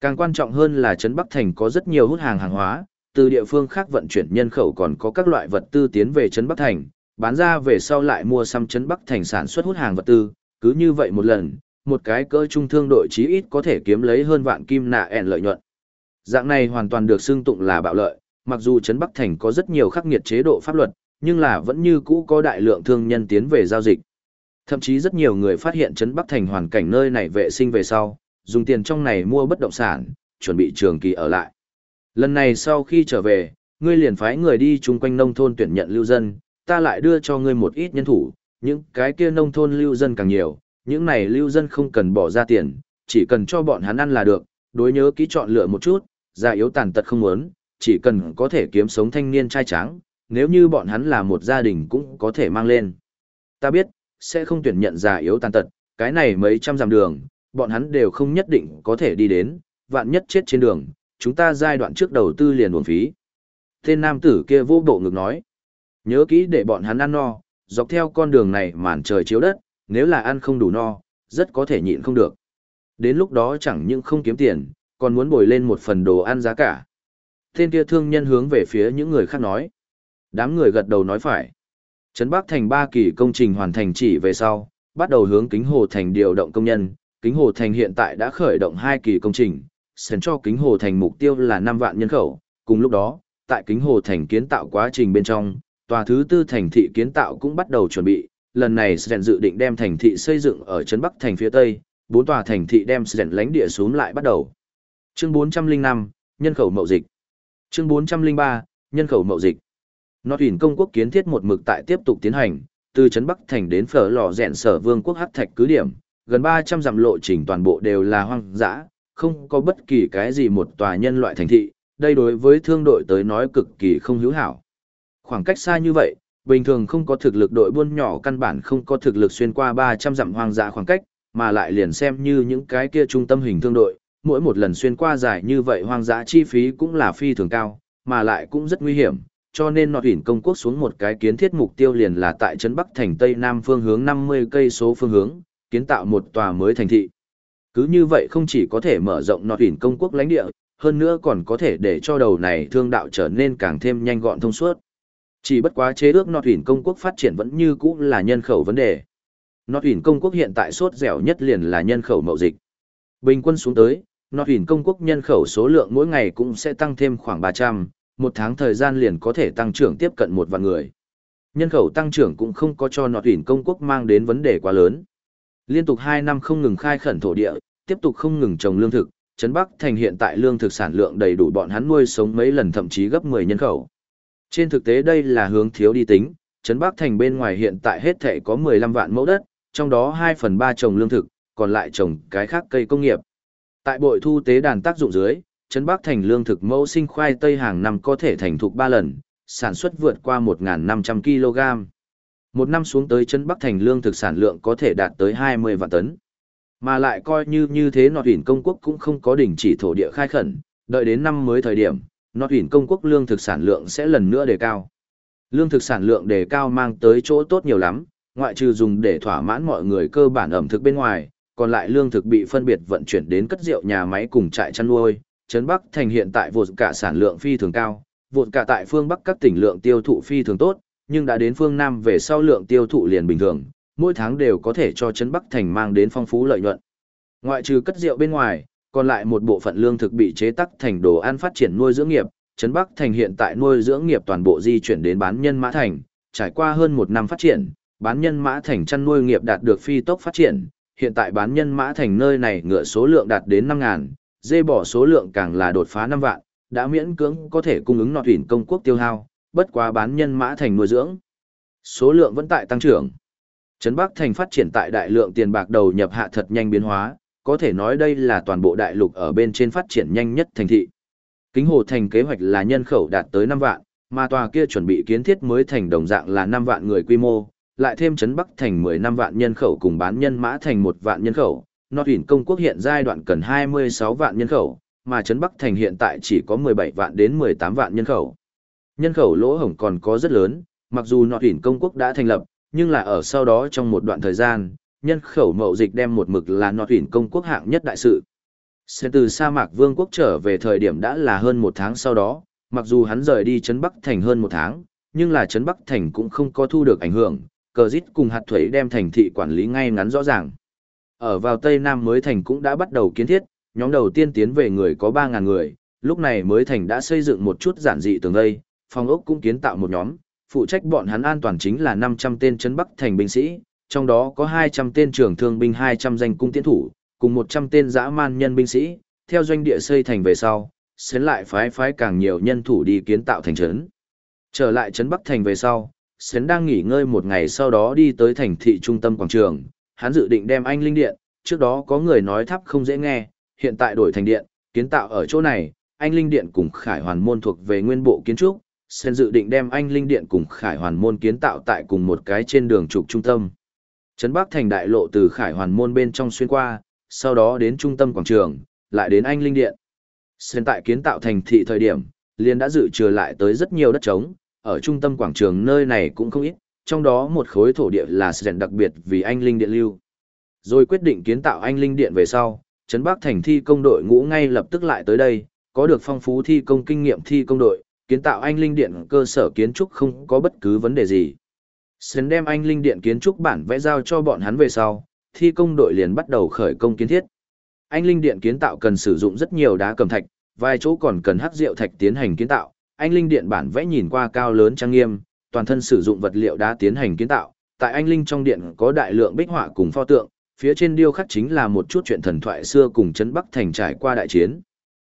Càng quan trọng hơn là Trấn Bắc Thành có rất nhiều hút hàng hàng hóa, từ địa phương khác vận chuyển nhân khẩu còn có các loại vật tư tiến về Trấn Bắc Thành, bán ra về sau lại mua xăm Trấn Bắc Thành sản xuất hút hàng vật tư, cứ như vậy một lần, một cái cỡ trung thương đội chí ít có thể kiếm lấy hơn vạn kim nạ ẻn lợi nhuận. Dạng này hoàn toàn được xưng tụng là bạo lợi, mặc dù Trấn Bắc Thành có rất nhiều khắc nghiệt chế độ pháp luật, nhưng là vẫn như cũ có đại lượng thương nhân tiến về giao dịch. Thậm chí rất nhiều người phát hiện Trấn Bắc Thành hoàn cảnh nơi này vệ sinh về sau, dùng tiền trong này mua bất động sản, chuẩn bị trường kỳ ở lại. Lần này sau khi trở về, ngươi liền phái người đi chung quanh nông thôn tuyển nhận lưu dân, ta lại đưa cho ngươi một ít nhân thủ, những cái kia nông thôn lưu dân càng nhiều, những này lưu dân không cần bỏ ra tiền, chỉ cần cho bọn hắn ăn là được, đối nhớ kỹ chọn lựa một chút, già yếu tàn tật không muốn, chỉ cần có thể kiếm sống thanh niên trai tráng, nếu như bọn hắn là một gia đình cũng có thể mang lên. Ta biết, sẽ không tuyển nhận già yếu tàn tật, cái này mấy trăm dặm đường, bọn hắn đều không nhất định có thể đi đến, vạn nhất chết trên đường, chúng ta giai đoạn trước đầu tư liền uổng phí. Tên nam tử kia vô bộ ngực nói, nhớ kỹ để bọn hắn ăn no, dọc theo con đường này màn trời chiếu đất, nếu là ăn không đủ no, rất có thể nhịn không được. Đến lúc đó chẳng những không kiếm tiền, còn muốn bồi lên một phần đồ ăn giá cả. Tên kia thương nhân hướng về phía những người khác nói. Đám người gật đầu nói phải. Trấn Bắc Thành ba kỳ công trình hoàn thành chỉ về sau, bắt đầu hướng Kính Hồ Thành điều động công nhân. Kính Hồ Thành hiện tại đã khởi động hai kỳ công trình, send cho Kính Hồ Thành mục tiêu là 5 vạn nhân khẩu. Cùng lúc đó, tại Kính Hồ Thành kiến tạo quá trình bên trong, tòa thứ tư thành thị kiến tạo cũng bắt đầu chuẩn bị. Lần này Sren dự định đem thành thị xây dựng ở Trấn Bắc Thành phía Tây, bốn tòa thành thị đem Sren lánh địa xuống lại bắt đầu. Chương 405, nhân khẩu mậu dịch. Chương 403, nhân khẩu mậu dịch. Nọt tuyển công quốc kiến thiết một mực tại tiếp tục tiến hành, từ trấn Bắc thành đến phở lò rèn sở vương quốc hắc thạch cứ điểm, gần 300 dặm lộ trình toàn bộ đều là hoang dã, không có bất kỳ cái gì một tòa nhân loại thành thị, đây đối với thương đội tới nói cực kỳ không hữu hảo. Khoảng cách xa như vậy, bình thường không có thực lực đội buôn nhỏ căn bản không có thực lực xuyên qua 300 dặm hoang dã khoảng cách, mà lại liền xem như những cái kia trung tâm hình thương đội, mỗi một lần xuyên qua dài như vậy hoang dã chi phí cũng là phi thường cao, mà lại cũng rất nguy hiểm, cho nên nọt hỉn công quốc xuống một cái kiến thiết mục tiêu liền là tại trấn Bắc thành Tây Nam phương hướng 50 cây số phương hướng, kiến tạo một tòa mới thành thị. Cứ như vậy không chỉ có thể mở rộng nọt hỉn công quốc lãnh địa, hơn nữa còn có thể để cho đầu này thương đạo trở nên càng thêm nhanh gọn thông suốt. Chỉ bất quá chế ước nọt hỉn công quốc phát triển vẫn như cũ là nhân khẩu vấn đề. Nọt hỉn công quốc hiện tại sốt dẻo nhất liền là nhân khẩu mậu dịch. Bình quân xuống tới, nọt hỉn công quốc nhân khẩu số lượng mỗi ngày cũng sẽ tăng thêm khoảng 300, một tháng thời gian liền có thể tăng trưởng tiếp cận một vạn người. Nhân khẩu tăng trưởng cũng không có cho nọt tuyển công quốc mang đến vấn đề quá lớn. Liên tục 2 năm không ngừng khai khẩn thổ địa, tiếp tục không ngừng trồng lương thực, Trấn Bắc Thành hiện tại lương thực sản lượng đầy đủ bọn hắn nuôi sống mấy lần thậm chí gấp 10 nhân khẩu. Trên thực tế đây là hướng thiếu đi tính, Trấn Bắc Thành bên ngoài hiện tại hết thể có 15 vạn mẫu đất, trong đó 2 phần 3 trồng lương thực, còn lại trồng cái khác cây công nghiệp. Tại bội thu tế đàn tác dụng dưới, Trấn Bắc Thành lương thực mẫu sinh khoai tây hàng năm có thể thành thục 3 lần, sản xuất vượt qua 1.500 kg. Một năm xuống tới Trấn Bắc Thành lương thực sản lượng có thể đạt tới 20 vạn tấn. Mà lại coi như như thế nọt ủy công quốc cũng không có đỉnh chỉ thổ địa khai khẩn, đợi đến năm mới thời điểm, nọt ủy công quốc lương thực sản lượng sẽ lần nữa đề cao. Lương thực sản lượng đề cao mang tới chỗ tốt nhiều lắm, ngoại trừ dùng để thỏa mãn mọi người cơ bản ẩm thực bên ngoài, còn lại lương thực bị phân biệt vận chuyển đến cất rượu nhà máy cùng trại chăn nuôi. Trấn Bắc thành hiện tại vụt cả sản lượng phi thường cao, vụt cả tại phương Bắc các tỉnh lượng tiêu thụ phi thường tốt, nhưng đã đến phương Nam về sau lượng tiêu thụ liền bình thường, mỗi tháng đều có thể cho Trấn Bắc thành mang đến phong phú lợi nhuận. Ngoại trừ cất rượu bên ngoài, còn lại một bộ phận lương thực bị chế tác thành đồ ăn phát triển nuôi dưỡng nghiệp, Trấn Bắc thành hiện tại nuôi dưỡng nghiệp toàn bộ di chuyển đến bán nhân mã thành, trải qua hơn một năm phát triển, bán nhân mã thành chăn nuôi nghiệp đạt được phi tốc phát triển, hiện tại bán nhân mã thành nơi này ngựa số lượng đạt đến 5.000, dê bỏ số lượng càng là đột phá 5 vạn, đã miễn cưỡng có thể cung ứng nọ thủy công quốc tiêu hao, bất quá bán nhân mã thành nuôi dưỡng. Số lượng vẫn tại tăng trưởng. Trấn Bắc thành phát triển tại đại lượng tiền bạc đầu nhập hạ thật nhanh biến hóa, có thể nói đây là toàn bộ đại lục ở bên trên phát triển nhanh nhất thành thị. Kính Hồ thành kế hoạch là nhân khẩu đạt tới 5 vạn, mà tòa kia chuẩn bị kiến thiết mới thành đồng dạng là 5 vạn người quy mô, lại thêm trấn Bắc thành 15 vạn nhân khẩu cùng bán nhân mã thành 1 vạn nhân khẩu. Nọt ủy công quốc hiện giai đoạn cần 26 vạn nhân khẩu, mà trấn Bắc thành hiện tại chỉ có 17 vạn đến 18 vạn nhân khẩu. Nhân khẩu lỗ hổng còn có rất lớn, mặc dù nọt ủy công quốc đã thành lập, nhưng là ở sau đó trong một đoạn thời gian, nhân khẩu mậu dịch đem một mực là nọt ủy công quốc hạng nhất đại sự. Sẽ từ sa mạc vương quốc trở về thời điểm đã là hơn một tháng sau đó, mặc dù hắn rời đi Trấn Bắc Thành hơn một tháng, nhưng là Trấn Bắc Thành cũng không có thu được ảnh hưởng, cờ dít cùng hạt thuế đem thành thị quản lý ngay ngắn rõ ràng. Ở vào Tây Nam mới thành cũng đã bắt đầu kiến thiết, nhóm đầu tiên tiến về người có 3.000 người, lúc này mới thành đã xây dựng một chút giản dị tường vây, phòng ốc cũng kiến tạo một nhóm, phụ trách bọn hắn an toàn chính là 500 tên Trấn Bắc Thành binh sĩ, trong đó có 200 tên trưởng thương binh 200 danh cung tiến thủ, cùng 100 tên dã man nhân binh sĩ, theo doanh địa xây thành về sau, xến lại phái phái càng nhiều nhân thủ đi kiến tạo thành trấn. Trở lại trấn Bắc Thành về sau, xến đang nghỉ ngơi một ngày sau đó đi tới thành thị trung tâm quảng trường, hắn dự định đem anh linh điện, trước đó có người nói thắp không dễ nghe, hiện tại đổi thành điện, kiến tạo ở chỗ này, anh linh điện cùng khải hoàn môn thuộc về nguyên bộ kiến trúc, sen dự định đem anh linh điện cùng khải hoàn môn kiến tạo tại cùng một cái trên đường trục trung tâm. Trấn Bắc Thành đại lộ từ khải hoàn môn bên trong xuyên qua, sau đó đến trung tâm quảng trường, lại đến anh linh điện. Sen tại kiến tạo thành thị thời điểm, liền đã dự trừ lại tới rất nhiều đất trống, ở trung tâm quảng trường nơi này cũng không ít, trong đó một khối thổ địa là Sren đặc biệt vì anh linh điện lưu. Rồi quyết định kiến tạo anh linh điện về sau, Trấn Bắc thành thi công đội ngũ ngay lập tức lại tới đây, có được phong phú thi công kinh nghiệm thi công đội, kiến tạo anh linh điện cơ sở kiến trúc không có bất cứ vấn đề gì. Sren đem anh linh điện kiến trúc bản vẽ giao cho bọn hắn về sau, thi công đội liền bắt đầu khởi công kiến thiết. Anh linh điện kiến tạo cần sử dụng rất nhiều đá cầm thạch, vài chỗ còn cần hắc rượu thạch tiến hành kiến tạo. Anh linh điện bản vẽ nhìn qua cao lớn trang nghiêm, toàn thân sử dụng vật liệu đá tiến hành kiến tạo. Tại anh linh trong điện có đại lượng bích họa cùng pho tượng, phía trên điêu khắc chính là một chút chuyện thần thoại xưa cùng trấn Bắc thành trải qua đại chiến.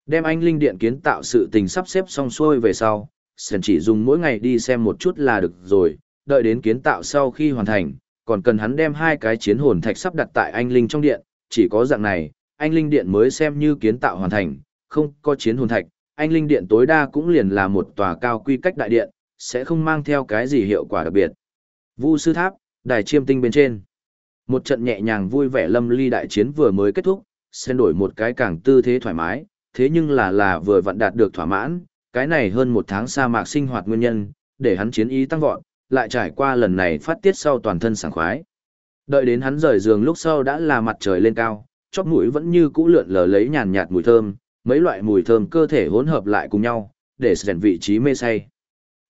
Đem anh linh điện kiến tạo sự tình sắp xếp xong xuôi về sau, Sơn chỉ dùng mỗi ngày đi xem một chút là được rồi, đợi đến kiến tạo sau khi hoàn thành, còn cần hắn đem hai cái chiến hồn thạch sắp đặt tại anh linh trong điện, chỉ có dạng này, anh linh điện mới xem như kiến tạo hoàn thành, không có chiến hồn thạch, anh linh điện tối đa cũng liền là một tòa cao quy cách đại điện, sẽ không mang theo cái gì hiệu quả đặc biệt. Vu sư tháp, đài chiêm tinh bên trên. Một trận nhẹ nhàng vui vẻ lâm ly đại chiến vừa mới kết thúc, xen đổi một cái càng tư thế thoải mái, thế nhưng là là vừa vặn đạt được thỏa mãn, cái này hơn một tháng sa mạc sinh hoạt nguyên nhân, để hắn chiến ý tăng vọt, lại trải qua lần này phát tiết sau toàn thân sảng khoái. Đợi đến hắn rời giường lúc sau đã là mặt trời lên cao, chóp mũi vẫn như cũ lượn lờ lấy nhàn nhạt mùi thơm, mấy loại mùi thơm cơ thể hỗn hợp lại cùng nhau, để rèn vị trí mê say.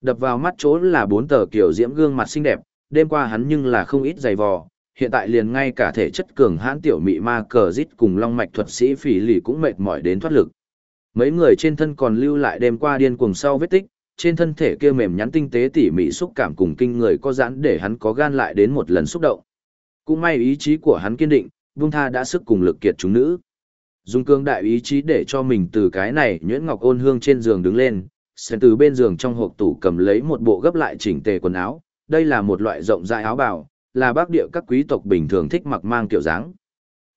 Đập vào mắt chỗ là bốn tờ kiểu diễm gương mặt xinh đẹp, đêm qua hắn nhưng là không ít dày vò, hiện tại liền ngay cả thể chất cường hãn tiểu mị ma cờ rít cùng long mạch thuật sĩ phỉ lì cũng mệt mỏi đến thoát lực. Mấy người trên thân còn lưu lại đêm qua điên cuồng sau vết tích, trên thân thể kia mềm nhắn tinh tế tỉ mỉ xúc cảm cùng kinh người có giãn để hắn có gan lại đến một lần xúc động. Cũng may ý chí của hắn kiên định, buông tha đã sức cùng lực kiệt chúng nữ. Dung cương đại ý chí để cho mình từ cái này nhuyễn ngọc ôn hương trên giường đứng lên, sen từ bên giường trong hộp tủ cầm lấy một bộ gấp lại chỉnh tề quần áo, đây là một loại rộng rãi áo bào, là bác địa các quý tộc bình thường thích mặc mang kiểu dáng.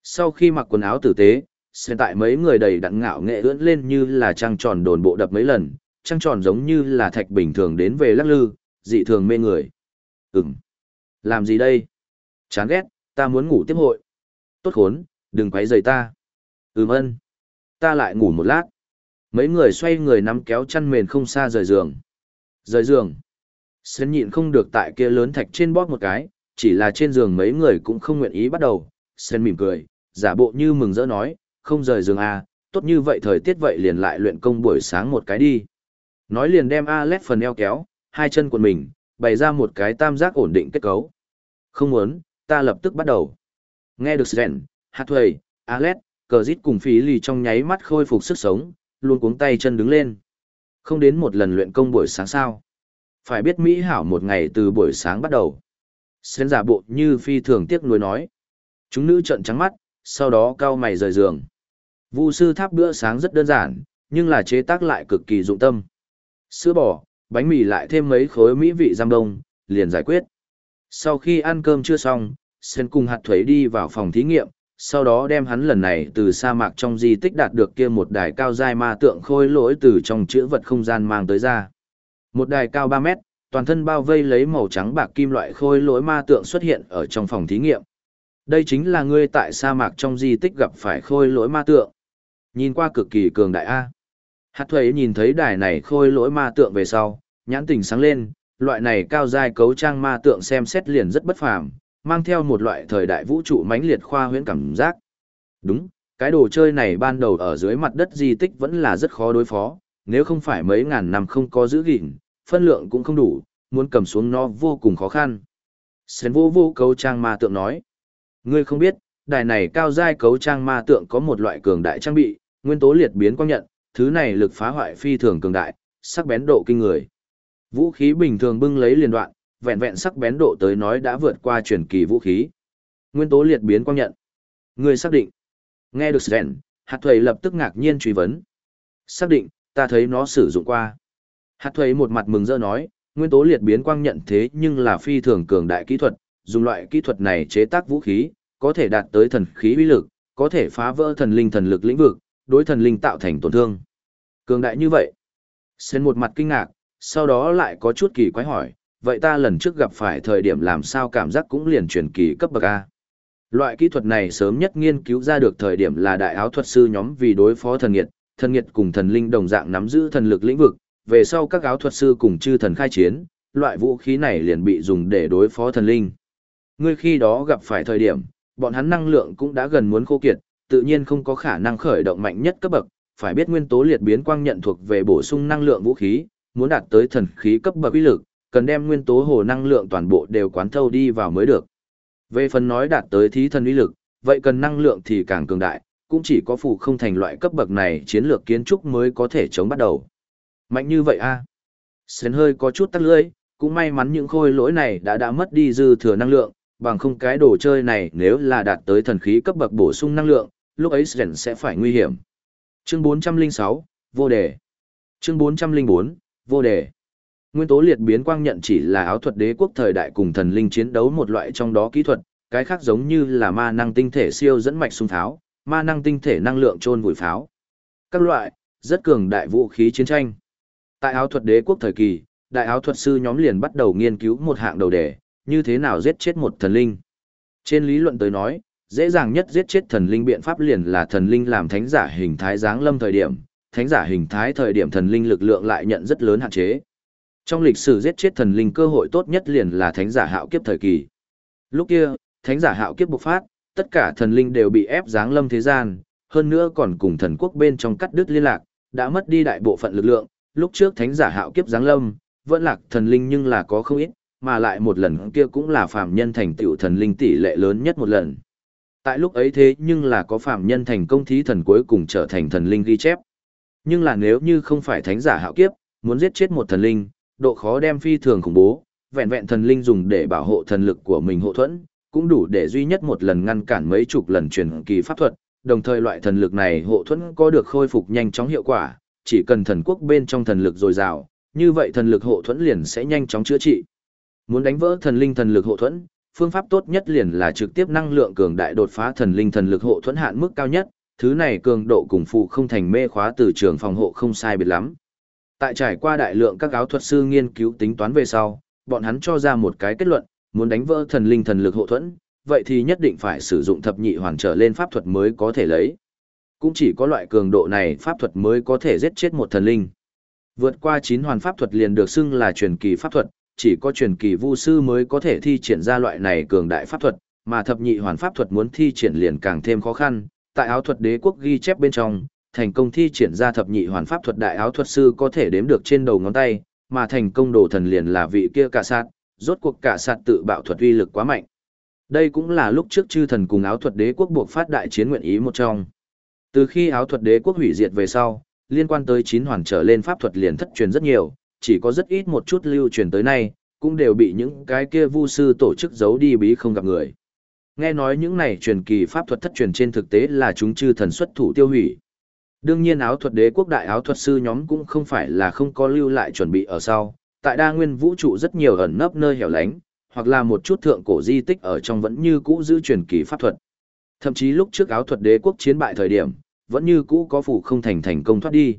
Sau khi mặc quần áo tử tế, sen tại mấy người đầy đặn ngạo nghệ ưỡn lên như là trăng tròn đồn bộ đập mấy lần, trăng tròn giống như là thạch bình thường đến về lắc lư, dị thường mê người. Ừm. Làm gì đây? Chán ghét, ta muốn ngủ tiếp hội. Tốt khốn, đừng quấy rầy ta. Ừm ân. Ta lại ngủ một lát. Mấy người xoay người nắm kéo chăn mền không xa rời giường. Rời giường. Sến nhịn không được tại kia lớn thạch trên bóp một cái, chỉ là trên giường mấy người cũng không nguyện ý bắt đầu. Sến mỉm cười, giả bộ như mừng rỡ nói, không rời giường à, tốt như vậy thời tiết vậy liền lại luyện công buổi sáng một cái đi. Nói liền đem Alet phần eo kéo, hai chân của mình, bày ra một cái tam giác ổn định kết cấu. Không muốn, ta lập tức bắt đầu. Nghe được Sren, Hát Thuầy, Alet, cờ rít cùng phí lì trong nháy mắt khôi phục sức sống, luôn cuống tay chân đứng lên. Không đến một lần luyện công buổi sáng sao. Phải biết Mỹ hảo một ngày từ buổi sáng bắt đầu. Xuyên giả bộ như phi thường tiếc nuối nói. Chúng nữ trận trắng mắt, sau đó cao mày rời giường. Vu sư tháp bữa sáng rất đơn giản, nhưng là chế tác lại cực kỳ dụng tâm. Sữa bò, bánh mì lại thêm mấy khối mỹ vị giam đông, liền giải quyết. Sau khi ăn cơm chưa xong, Sen cùng hạt thuế đi vào phòng thí nghiệm, sau đó đem hắn lần này từ sa mạc trong di tích đạt được kia một đài cao dai ma tượng khôi lỗi từ trong chữ vật không gian mang tới ra. Một đài cao 3 mét, toàn thân bao vây lấy màu trắng bạc kim loại khôi lỗi ma tượng xuất hiện ở trong phòng thí nghiệm. Đây chính là ngươi tại sa mạc trong di tích gặp phải khôi lỗi ma tượng. Nhìn qua cực kỳ cường đại A. Hạt thuế nhìn thấy đài này khôi lỗi ma tượng về sau, nhãn tình sáng lên, loại này cao dai cấu trang ma tượng xem xét liền rất bất phàm, mang theo một loại thời đại vũ trụ mãnh liệt khoa huyễn cảm giác. Đúng, cái đồ chơi này ban đầu ở dưới mặt đất di tích vẫn là rất khó đối phó, nếu không phải mấy ngàn năm không có giữ gìn, phân lượng cũng không đủ, muốn cầm xuống nó vô cùng khó khăn. Sến vô vô cấu trang ma tượng nói. Ngươi không biết, đài này cao giai cấu trang ma tượng có một loại cường đại trang bị, nguyên tố liệt biến quang nhận, thứ này lực phá hoại phi thường cường đại, sắc bén độ kinh người. Vũ khí bình thường bưng lấy liền đoạn, vẹn vẹn sắc bén độ tới nói đã vượt qua truyền kỳ vũ khí. Nguyên tố liệt biến quang nhận. Người xác định. Nghe được Sren, hạt thuầy lập tức ngạc nhiên truy vấn. Xác định, ta thấy nó sử dụng qua. Hạt thuầy một mặt mừng rỡ nói, nguyên tố liệt biến quang nhận thế nhưng là phi thường cường đại kỹ thuật, dùng loại kỹ thuật này chế tác vũ khí, có thể đạt tới thần khí uy lực, có thể phá vỡ thần linh thần lực lĩnh vực, đối thần linh tạo thành tổn thương. Cường đại như vậy. Sen một mặt kinh ngạc, sau đó lại có chút kỳ quái hỏi, vậy ta lần trước gặp phải thời điểm làm sao cảm giác cũng liền truyền kỳ cấp bậc A. Loại kỹ thuật này sớm nhất nghiên cứu ra được thời điểm là đại áo thuật sư nhóm vì đối phó thần nghiệt, thần nghiệt cùng thần linh đồng dạng nắm giữ thần lực lĩnh vực, về sau các áo thuật sư cùng chư thần khai chiến, loại vũ khí này liền bị dùng để đối phó thần linh. Ngươi khi đó gặp phải thời điểm, bọn hắn năng lượng cũng đã gần muốn khô kiệt, tự nhiên không có khả năng khởi động mạnh nhất cấp bậc, phải biết nguyên tố liệt biến quang nhận thuộc về bổ sung năng lượng vũ khí, muốn đạt tới thần khí cấp bậc uy lực, cần đem nguyên tố hồ năng lượng toàn bộ đều quán thâu đi vào mới được. Về phần nói đạt tới thí thần uy lực, vậy cần năng lượng thì càng cường đại, cũng chỉ có phụ không thành loại cấp bậc này chiến lược kiến trúc mới có thể chống bắt đầu. Mạnh như vậy a à? Sến hơi có chút tắt lưỡi, cũng may mắn những khôi lỗi này đã đã mất đi dư thừa năng lượng, bằng không cái đồ chơi này nếu là đạt tới thần khí cấp bậc bổ sung năng lượng, lúc ấy Sến sẽ phải nguy hiểm. Chương 406, vô đề. Chương 404, vô đề. Nguyên tố liệt biến quang nhận chỉ là áo thuật đế quốc thời đại cùng thần linh chiến đấu một loại trong đó kỹ thuật, cái khác giống như là ma năng tinh thể siêu dẫn mạch xung pháo, ma năng tinh thể năng lượng trôn vùi pháo. Các loại, rất cường đại vũ khí chiến tranh. Tại áo thuật đế quốc thời kỳ, đại áo thuật sư nhóm liền bắt đầu nghiên cứu một hạng đầu đề, như thế nào giết chết một thần linh. Trên lý luận tới nói, dễ dàng nhất giết chết thần linh biện pháp liền là thần linh làm thánh giả hình thái dáng lâm thời điểm, thánh giả hình thái thời điểm thần linh lực lượng lại nhận rất lớn hạn chế. Trong lịch sử giết chết thần linh cơ hội tốt nhất liền là thánh giả hạo kiếp thời kỳ. Lúc kia, thánh giả hạo kiếp bộc phát, tất cả thần linh đều bị ép giáng lâm thế gian, hơn nữa còn cùng thần quốc bên trong cắt đứt liên lạc, đã mất đi đại bộ phận lực lượng, lúc trước thánh giả hạo kiếp giáng lâm, vẫn lạc thần linh nhưng là có không ít, mà lại một lần kia cũng là phàm nhân thành tựu thần linh tỷ lệ lớn nhất một lần. Tại lúc ấy thế nhưng là có phàm nhân thành công thí thần cuối cùng trở thành thần linh ghi chép. Nhưng là nếu như không phải thánh giả hạo kiếp, muốn giết chết một thần linh, độ khó đem phi thường khủng bố, vẹn vẹn thần linh dùng để bảo hộ thần lực của mình hộ thuẫn, cũng đủ để duy nhất một lần ngăn cản mấy chục lần truyền kỳ pháp thuật, đồng thời loại thần lực này hộ thuẫn có được khôi phục nhanh chóng hiệu quả, chỉ cần thần quốc bên trong thần lực dồi dào, như vậy thần lực hộ thuẫn liền sẽ nhanh chóng chữa trị. Muốn đánh vỡ thần linh thần lực hộ thuẫn, phương pháp tốt nhất liền là trực tiếp năng lượng cường đại đột phá thần linh thần lực hộ thuẫn hạn mức cao nhất, thứ này cường độ cùng phụ không thành mê khóa từ trường phòng hộ không sai biệt lắm. Tại trải qua đại lượng các áo thuật sư nghiên cứu tính toán về sau, bọn hắn cho ra một cái kết luận, muốn đánh vỡ thần linh thần lực hộ thuẫn, vậy thì nhất định phải sử dụng thập nhị hoàn trở lên pháp thuật mới có thể lấy. Cũng chỉ có loại cường độ này pháp thuật mới có thể giết chết một thần linh. Vượt qua chín hoàn pháp thuật liền được xưng là truyền kỳ pháp thuật, chỉ có truyền kỳ vu sư mới có thể thi triển ra loại này cường đại pháp thuật, mà thập nhị hoàn pháp thuật muốn thi triển liền càng thêm khó khăn. Tại áo thuật đế quốc ghi chép bên trong, thành công thi triển ra thập nhị hoàn pháp thuật đại áo thuật sư có thể đếm được trên đầu ngón tay, mà thành công đồ thần liền là vị kia cả sát, rốt cuộc cả sát tự bạo thuật uy lực quá mạnh. Đây cũng là lúc trước chư thần cùng áo thuật đế quốc buộc phát đại chiến nguyện ý một trong. Từ khi áo thuật đế quốc hủy diệt về sau, liên quan tới chín hoàn trở lên pháp thuật liền thất truyền rất nhiều, chỉ có rất ít một chút lưu truyền tới nay, cũng đều bị những cái kia vu sư tổ chức giấu đi bí không gặp người. Nghe nói những này truyền kỳ pháp thuật thất truyền trên thực tế là chúng chư thần xuất thủ tiêu hủy. Đương nhiên áo thuật đế quốc đại áo thuật sư nhóm cũng không phải là không có lưu lại chuẩn bị ở sau, tại đa nguyên vũ trụ rất nhiều ẩn nấp nơi hẻo lánh, hoặc là một chút thượng cổ di tích ở trong vẫn như cũ giữ truyền kỳ pháp thuật. Thậm chí lúc trước áo thuật đế quốc chiến bại thời điểm, vẫn như cũ có phủ không thành thành công thoát đi.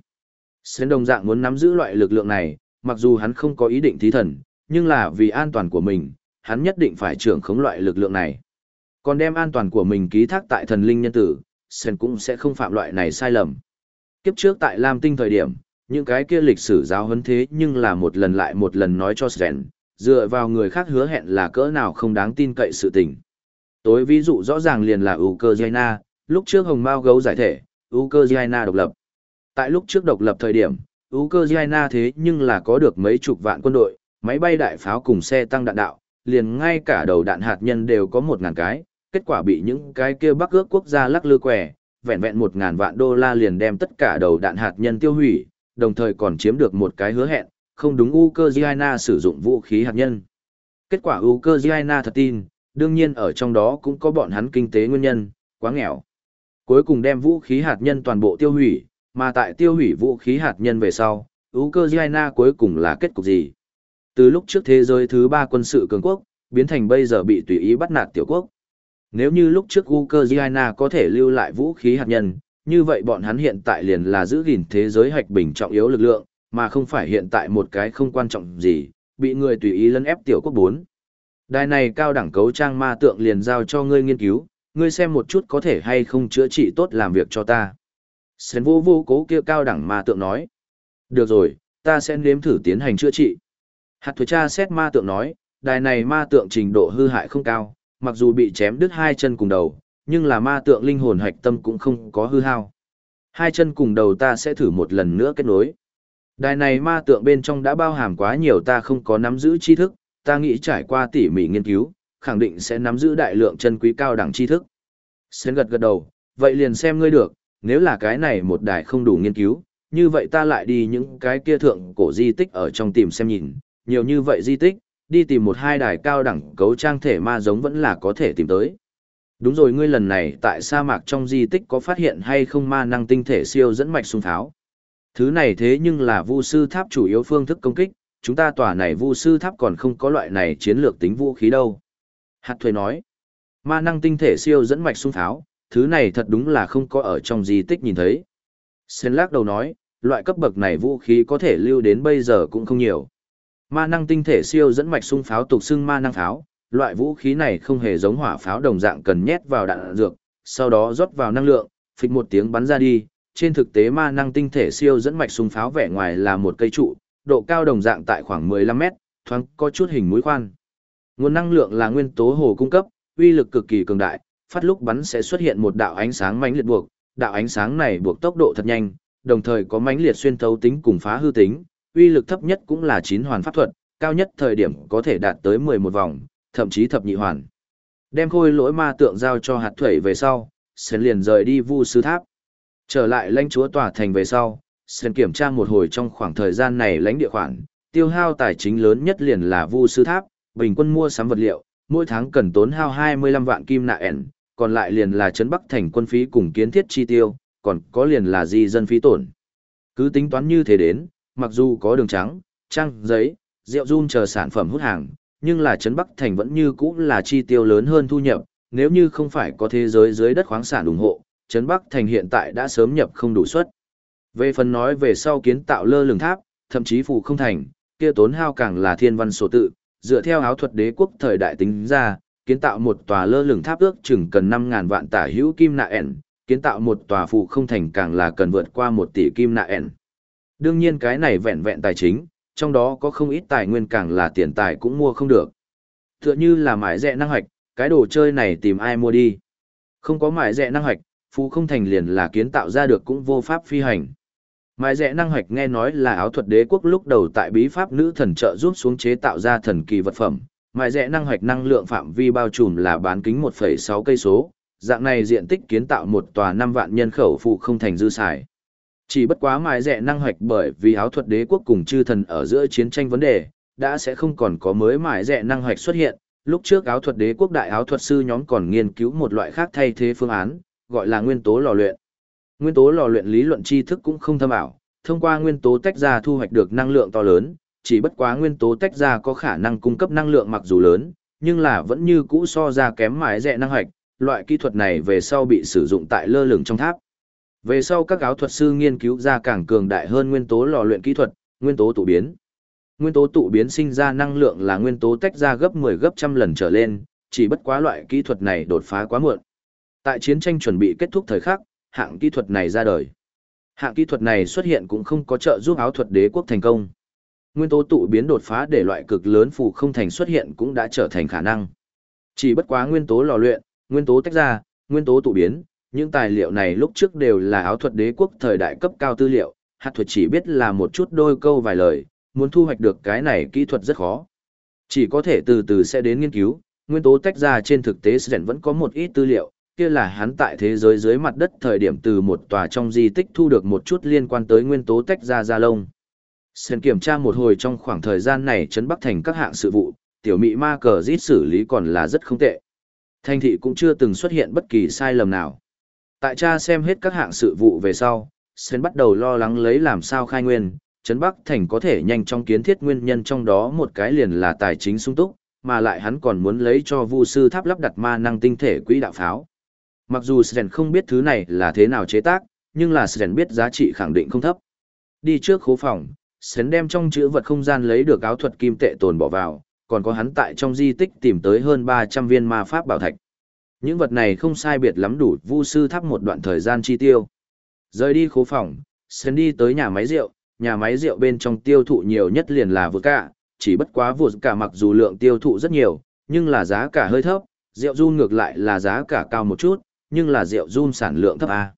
Xến đồng dạng muốn nắm giữ loại lực lượng này, mặc dù hắn không có ý định thí thần, nhưng là vì an toàn của mình, hắn nhất định phải trưởng khống loại lực lượng này. Còn đem an toàn của mình ký thác tại thần linh nhân tử, Sến cũng sẽ không phạm loại này sai lầm. Kiếp trước tại Lam Tinh thời điểm, những cái kia lịch sử giáo huấn thế nhưng là một lần lại một lần nói cho Sren, dựa vào người khác hứa hẹn là cỡ nào không đáng tin cậy sự tình. Tối ví dụ rõ ràng liền là Ukraine, lúc trước Hồng Mao gấu giải thể, Ukraine độc lập. Tại lúc trước độc lập thời điểm, Ukraine thế nhưng là có được mấy chục vạn quân đội, máy bay đại pháo cùng xe tăng đạn đạo, liền ngay cả đầu đạn hạt nhân đều có một ngàn cái, kết quả bị những cái kia bắc ước quốc gia lắc lư quẻ, vẹn vẹn một ngàn vạn đô la liền đem tất cả đầu đạn hạt nhân tiêu hủy, đồng thời còn chiếm được một cái hứa hẹn, không đúng Ukraine sử dụng vũ khí hạt nhân. Kết quả Ukraine thật tin, đương nhiên ở trong đó cũng có bọn hắn kinh tế nguyên nhân, quá nghèo. Cuối cùng đem vũ khí hạt nhân toàn bộ tiêu hủy, mà tại tiêu hủy vũ khí hạt nhân về sau, Ukraine cuối cùng là kết cục gì? Từ lúc trước thế giới thứ ba quân sự cường quốc, biến thành bây giờ bị tùy ý bắt nạt tiểu quốc. Nếu như lúc trước Ukraine có thể lưu lại vũ khí hạt nhân, như vậy bọn hắn hiện tại liền là giữ gìn thế giới hạch bình trọng yếu lực lượng, mà không phải hiện tại một cái không quan trọng gì, bị người tùy ý lấn ép tiểu quốc 4. Đài này cao đẳng cấu trang ma tượng liền giao cho ngươi nghiên cứu, ngươi xem một chút có thể hay không chữa trị tốt làm việc cho ta. Sến vô vô cố kia cao đẳng ma tượng nói. Được rồi, ta sẽ nếm thử tiến hành chữa trị. Hạt thuế cha xét ma tượng nói, đài này ma tượng trình độ hư hại không cao, mặc dù bị chém đứt hai chân cùng đầu, nhưng là ma tượng linh hồn hạch tâm cũng không có hư hao. Hai chân cùng đầu ta sẽ thử một lần nữa kết nối. Đài này ma tượng bên trong đã bao hàm quá nhiều ta không có nắm giữ tri thức, ta nghĩ trải qua tỉ mỉ nghiên cứu, khẳng định sẽ nắm giữ đại lượng chân quý cao đẳng tri thức. Sến gật gật đầu, vậy liền xem ngươi được, nếu là cái này một đài không đủ nghiên cứu, như vậy ta lại đi những cái kia thượng cổ di tích ở trong tìm xem nhìn, nhiều như vậy di tích, đi tìm một hai đài cao đẳng cấu trang thể ma giống vẫn là có thể tìm tới. Đúng rồi ngươi lần này tại sa mạc trong di tích có phát hiện hay không ma năng tinh thể siêu dẫn mạch sung tháo. Thứ này thế nhưng là vu sư tháp chủ yếu phương thức công kích, chúng ta tòa này vu sư tháp còn không có loại này chiến lược tính vũ khí đâu. Hạt thuế nói, ma năng tinh thể siêu dẫn mạch sung tháo, thứ này thật đúng là không có ở trong di tích nhìn thấy. Sơn lắc đầu nói, loại cấp bậc này vũ khí có thể lưu đến bây giờ cũng không nhiều. Ma năng tinh thể siêu dẫn mạch sung pháo tục xưng ma năng pháo, loại vũ khí này không hề giống hỏa pháo đồng dạng cần nhét vào đạn dược, sau đó rót vào năng lượng, phịch một tiếng bắn ra đi. Trên thực tế ma năng tinh thể siêu dẫn mạch sung pháo vẻ ngoài là một cây trụ, độ cao đồng dạng tại khoảng 15 mét, thoáng có chút hình mũi khoan. Nguồn năng lượng là nguyên tố hồ cung cấp, uy lực cực kỳ cường đại, phát lúc bắn sẽ xuất hiện một đạo ánh sáng mãnh liệt buộc, đạo ánh sáng này buộc tốc độ thật nhanh, đồng thời có mãnh liệt xuyên thấu tính cùng phá hư tính, uy lực thấp nhất cũng là 9 hoàn pháp thuật, cao nhất thời điểm có thể đạt tới 11 vòng, thậm chí thập nhị hoàn. Đem khôi lỗi ma tượng giao cho hạt thủy về sau, Sơn liền rời đi vu sư tháp. Trở lại lãnh chúa tòa thành về sau, Sơn kiểm tra một hồi trong khoảng thời gian này lãnh địa khoản, tiêu hao tài chính lớn nhất liền là vu sư tháp, bình quân mua sắm vật liệu, mỗi tháng cần tốn hao 25 vạn kim nạ ẻn, còn lại liền là trấn Bắc thành quân phí cùng kiến thiết chi tiêu, còn có liền là di dân phí tổn. Cứ tính toán như thế đến, mặc dù có đường trắng, trang, giấy, rượu run chờ sản phẩm hút hàng, nhưng là trấn Bắc thành vẫn như cũ là chi tiêu lớn hơn thu nhập, nếu như không phải có thế giới dưới đất khoáng sản ủng hộ, trấn Bắc thành hiện tại đã sớm nhập không đủ suất. Về phần nói về sau kiến tạo lơ lửng tháp, thậm chí phù không thành, kia tốn hao càng là thiên văn sổ tự, dựa theo áo thuật đế quốc thời đại tính ra, kiến tạo một tòa lơ lửng tháp ước chừng cần 5.000 vạn tả hữu kim nạ ẻn, kiến tạo một tòa phù không thành càng là cần vượt qua một tỷ kim nạ ẻn. Đương nhiên cái này vẹn vẹn tài chính, trong đó có không ít tài nguyên càng là tiền tài cũng mua không được. Tựa như là mải rẻ năng hoạch, cái đồ chơi này tìm ai mua đi. Không có mải rẻ năng hoạch, phú không thành liền là kiến tạo ra được cũng vô pháp phi hành. Mãi rẻ năng hoạch nghe nói là áo thuật đế quốc lúc đầu tại bí pháp nữ thần trợ giúp xuống chế tạo ra thần kỳ vật phẩm. Mãi rẻ năng hoạch năng lượng phạm vi bao trùm là bán kính 1,6 cây số, dạng này diện tích kiến tạo một tòa 5 vạn nhân khẩu phụ không thành dư xài. Chỉ bất quá mài rẻ năng hoạch bởi vì áo thuật đế quốc cùng chư thần ở giữa chiến tranh vấn đề, đã sẽ không còn có mới mài rẻ năng hoạch xuất hiện. Lúc trước áo thuật đế quốc đại áo thuật sư nhóm còn nghiên cứu một loại khác thay thế phương án, gọi là nguyên tố lò luyện. Nguyên tố lò luyện lý luận tri thức cũng không thâm ảo, thông qua nguyên tố tách ra thu hoạch được năng lượng to lớn, chỉ bất quá nguyên tố tách ra có khả năng cung cấp năng lượng mặc dù lớn, nhưng là vẫn như cũ so ra kém mái rẻ năng hoạch, loại kỹ thuật này về sau bị sử dụng tại lơ lửng trong tháp. Về sau các áo thuật sư nghiên cứu ra càng cường đại hơn nguyên tố lò luyện kỹ thuật, nguyên tố tụ biến. Nguyên tố tụ biến sinh ra năng lượng là nguyên tố tách ra gấp 10 gấp trăm lần trở lên, chỉ bất quá loại kỹ thuật này đột phá quá muộn. Tại chiến tranh chuẩn bị kết thúc thời khắc, hạng kỹ thuật này ra đời. Hạng kỹ thuật này xuất hiện cũng không có trợ giúp áo thuật đế quốc thành công. Nguyên tố tụ biến đột phá để loại cực lớn phù không thành xuất hiện cũng đã trở thành khả năng. Chỉ bất quá nguyên tố lò luyện, nguyên tố tách ra, nguyên tố tụ biến, những tài liệu này lúc trước đều là áo thuật đế quốc thời đại cấp cao tư liệu, hạt thuật chỉ biết là một chút đôi câu vài lời, muốn thu hoạch được cái này kỹ thuật rất khó. Chỉ có thể từ từ sẽ đến nghiên cứu, nguyên tố tách ra trên thực tế sẽ vẫn có một ít tư liệu, kia là hắn tại thế giới dưới mặt đất thời điểm từ một tòa trong di tích thu được một chút liên quan tới nguyên tố tách ra ra lông. Sen kiểm tra một hồi trong khoảng thời gian này chấn bắc thành các hạng sự vụ, tiểu mị ma cờ giết xử lý còn là rất không tệ. Thanh thị cũng chưa từng xuất hiện bất kỳ sai lầm nào. Tại cha xem hết các hạng sự vụ về sau, Sen bắt đầu lo lắng lấy làm sao khai nguyên, Trấn bắc thành có thể nhanh chóng kiến thiết nguyên nhân trong đó một cái liền là tài chính sung túc, mà lại hắn còn muốn lấy cho vu sư tháp lắp đặt ma năng tinh thể quỹ đạo pháo. Mặc dù Sren không biết thứ này là thế nào chế tác, nhưng là Sren biết giá trị khẳng định không thấp. Đi trước khố phòng, Sren đem trong chữ vật không gian lấy được áo thuật kim tệ tồn bỏ vào, còn có hắn tại trong di tích tìm tới hơn 300 viên ma pháp bảo thạch. Những vật này không sai biệt lắm đủ vu sư thắp một đoạn thời gian chi tiêu. Rời đi khố phòng, Sren đi tới nhà máy rượu, nhà máy rượu bên trong tiêu thụ nhiều nhất liền là vừa cả, chỉ bất quá vừa cả mặc dù lượng tiêu thụ rất nhiều, nhưng là giá cả hơi thấp, rượu run ngược lại là giá cả cao một chút, nhưng là rượu run sản lượng thấp A.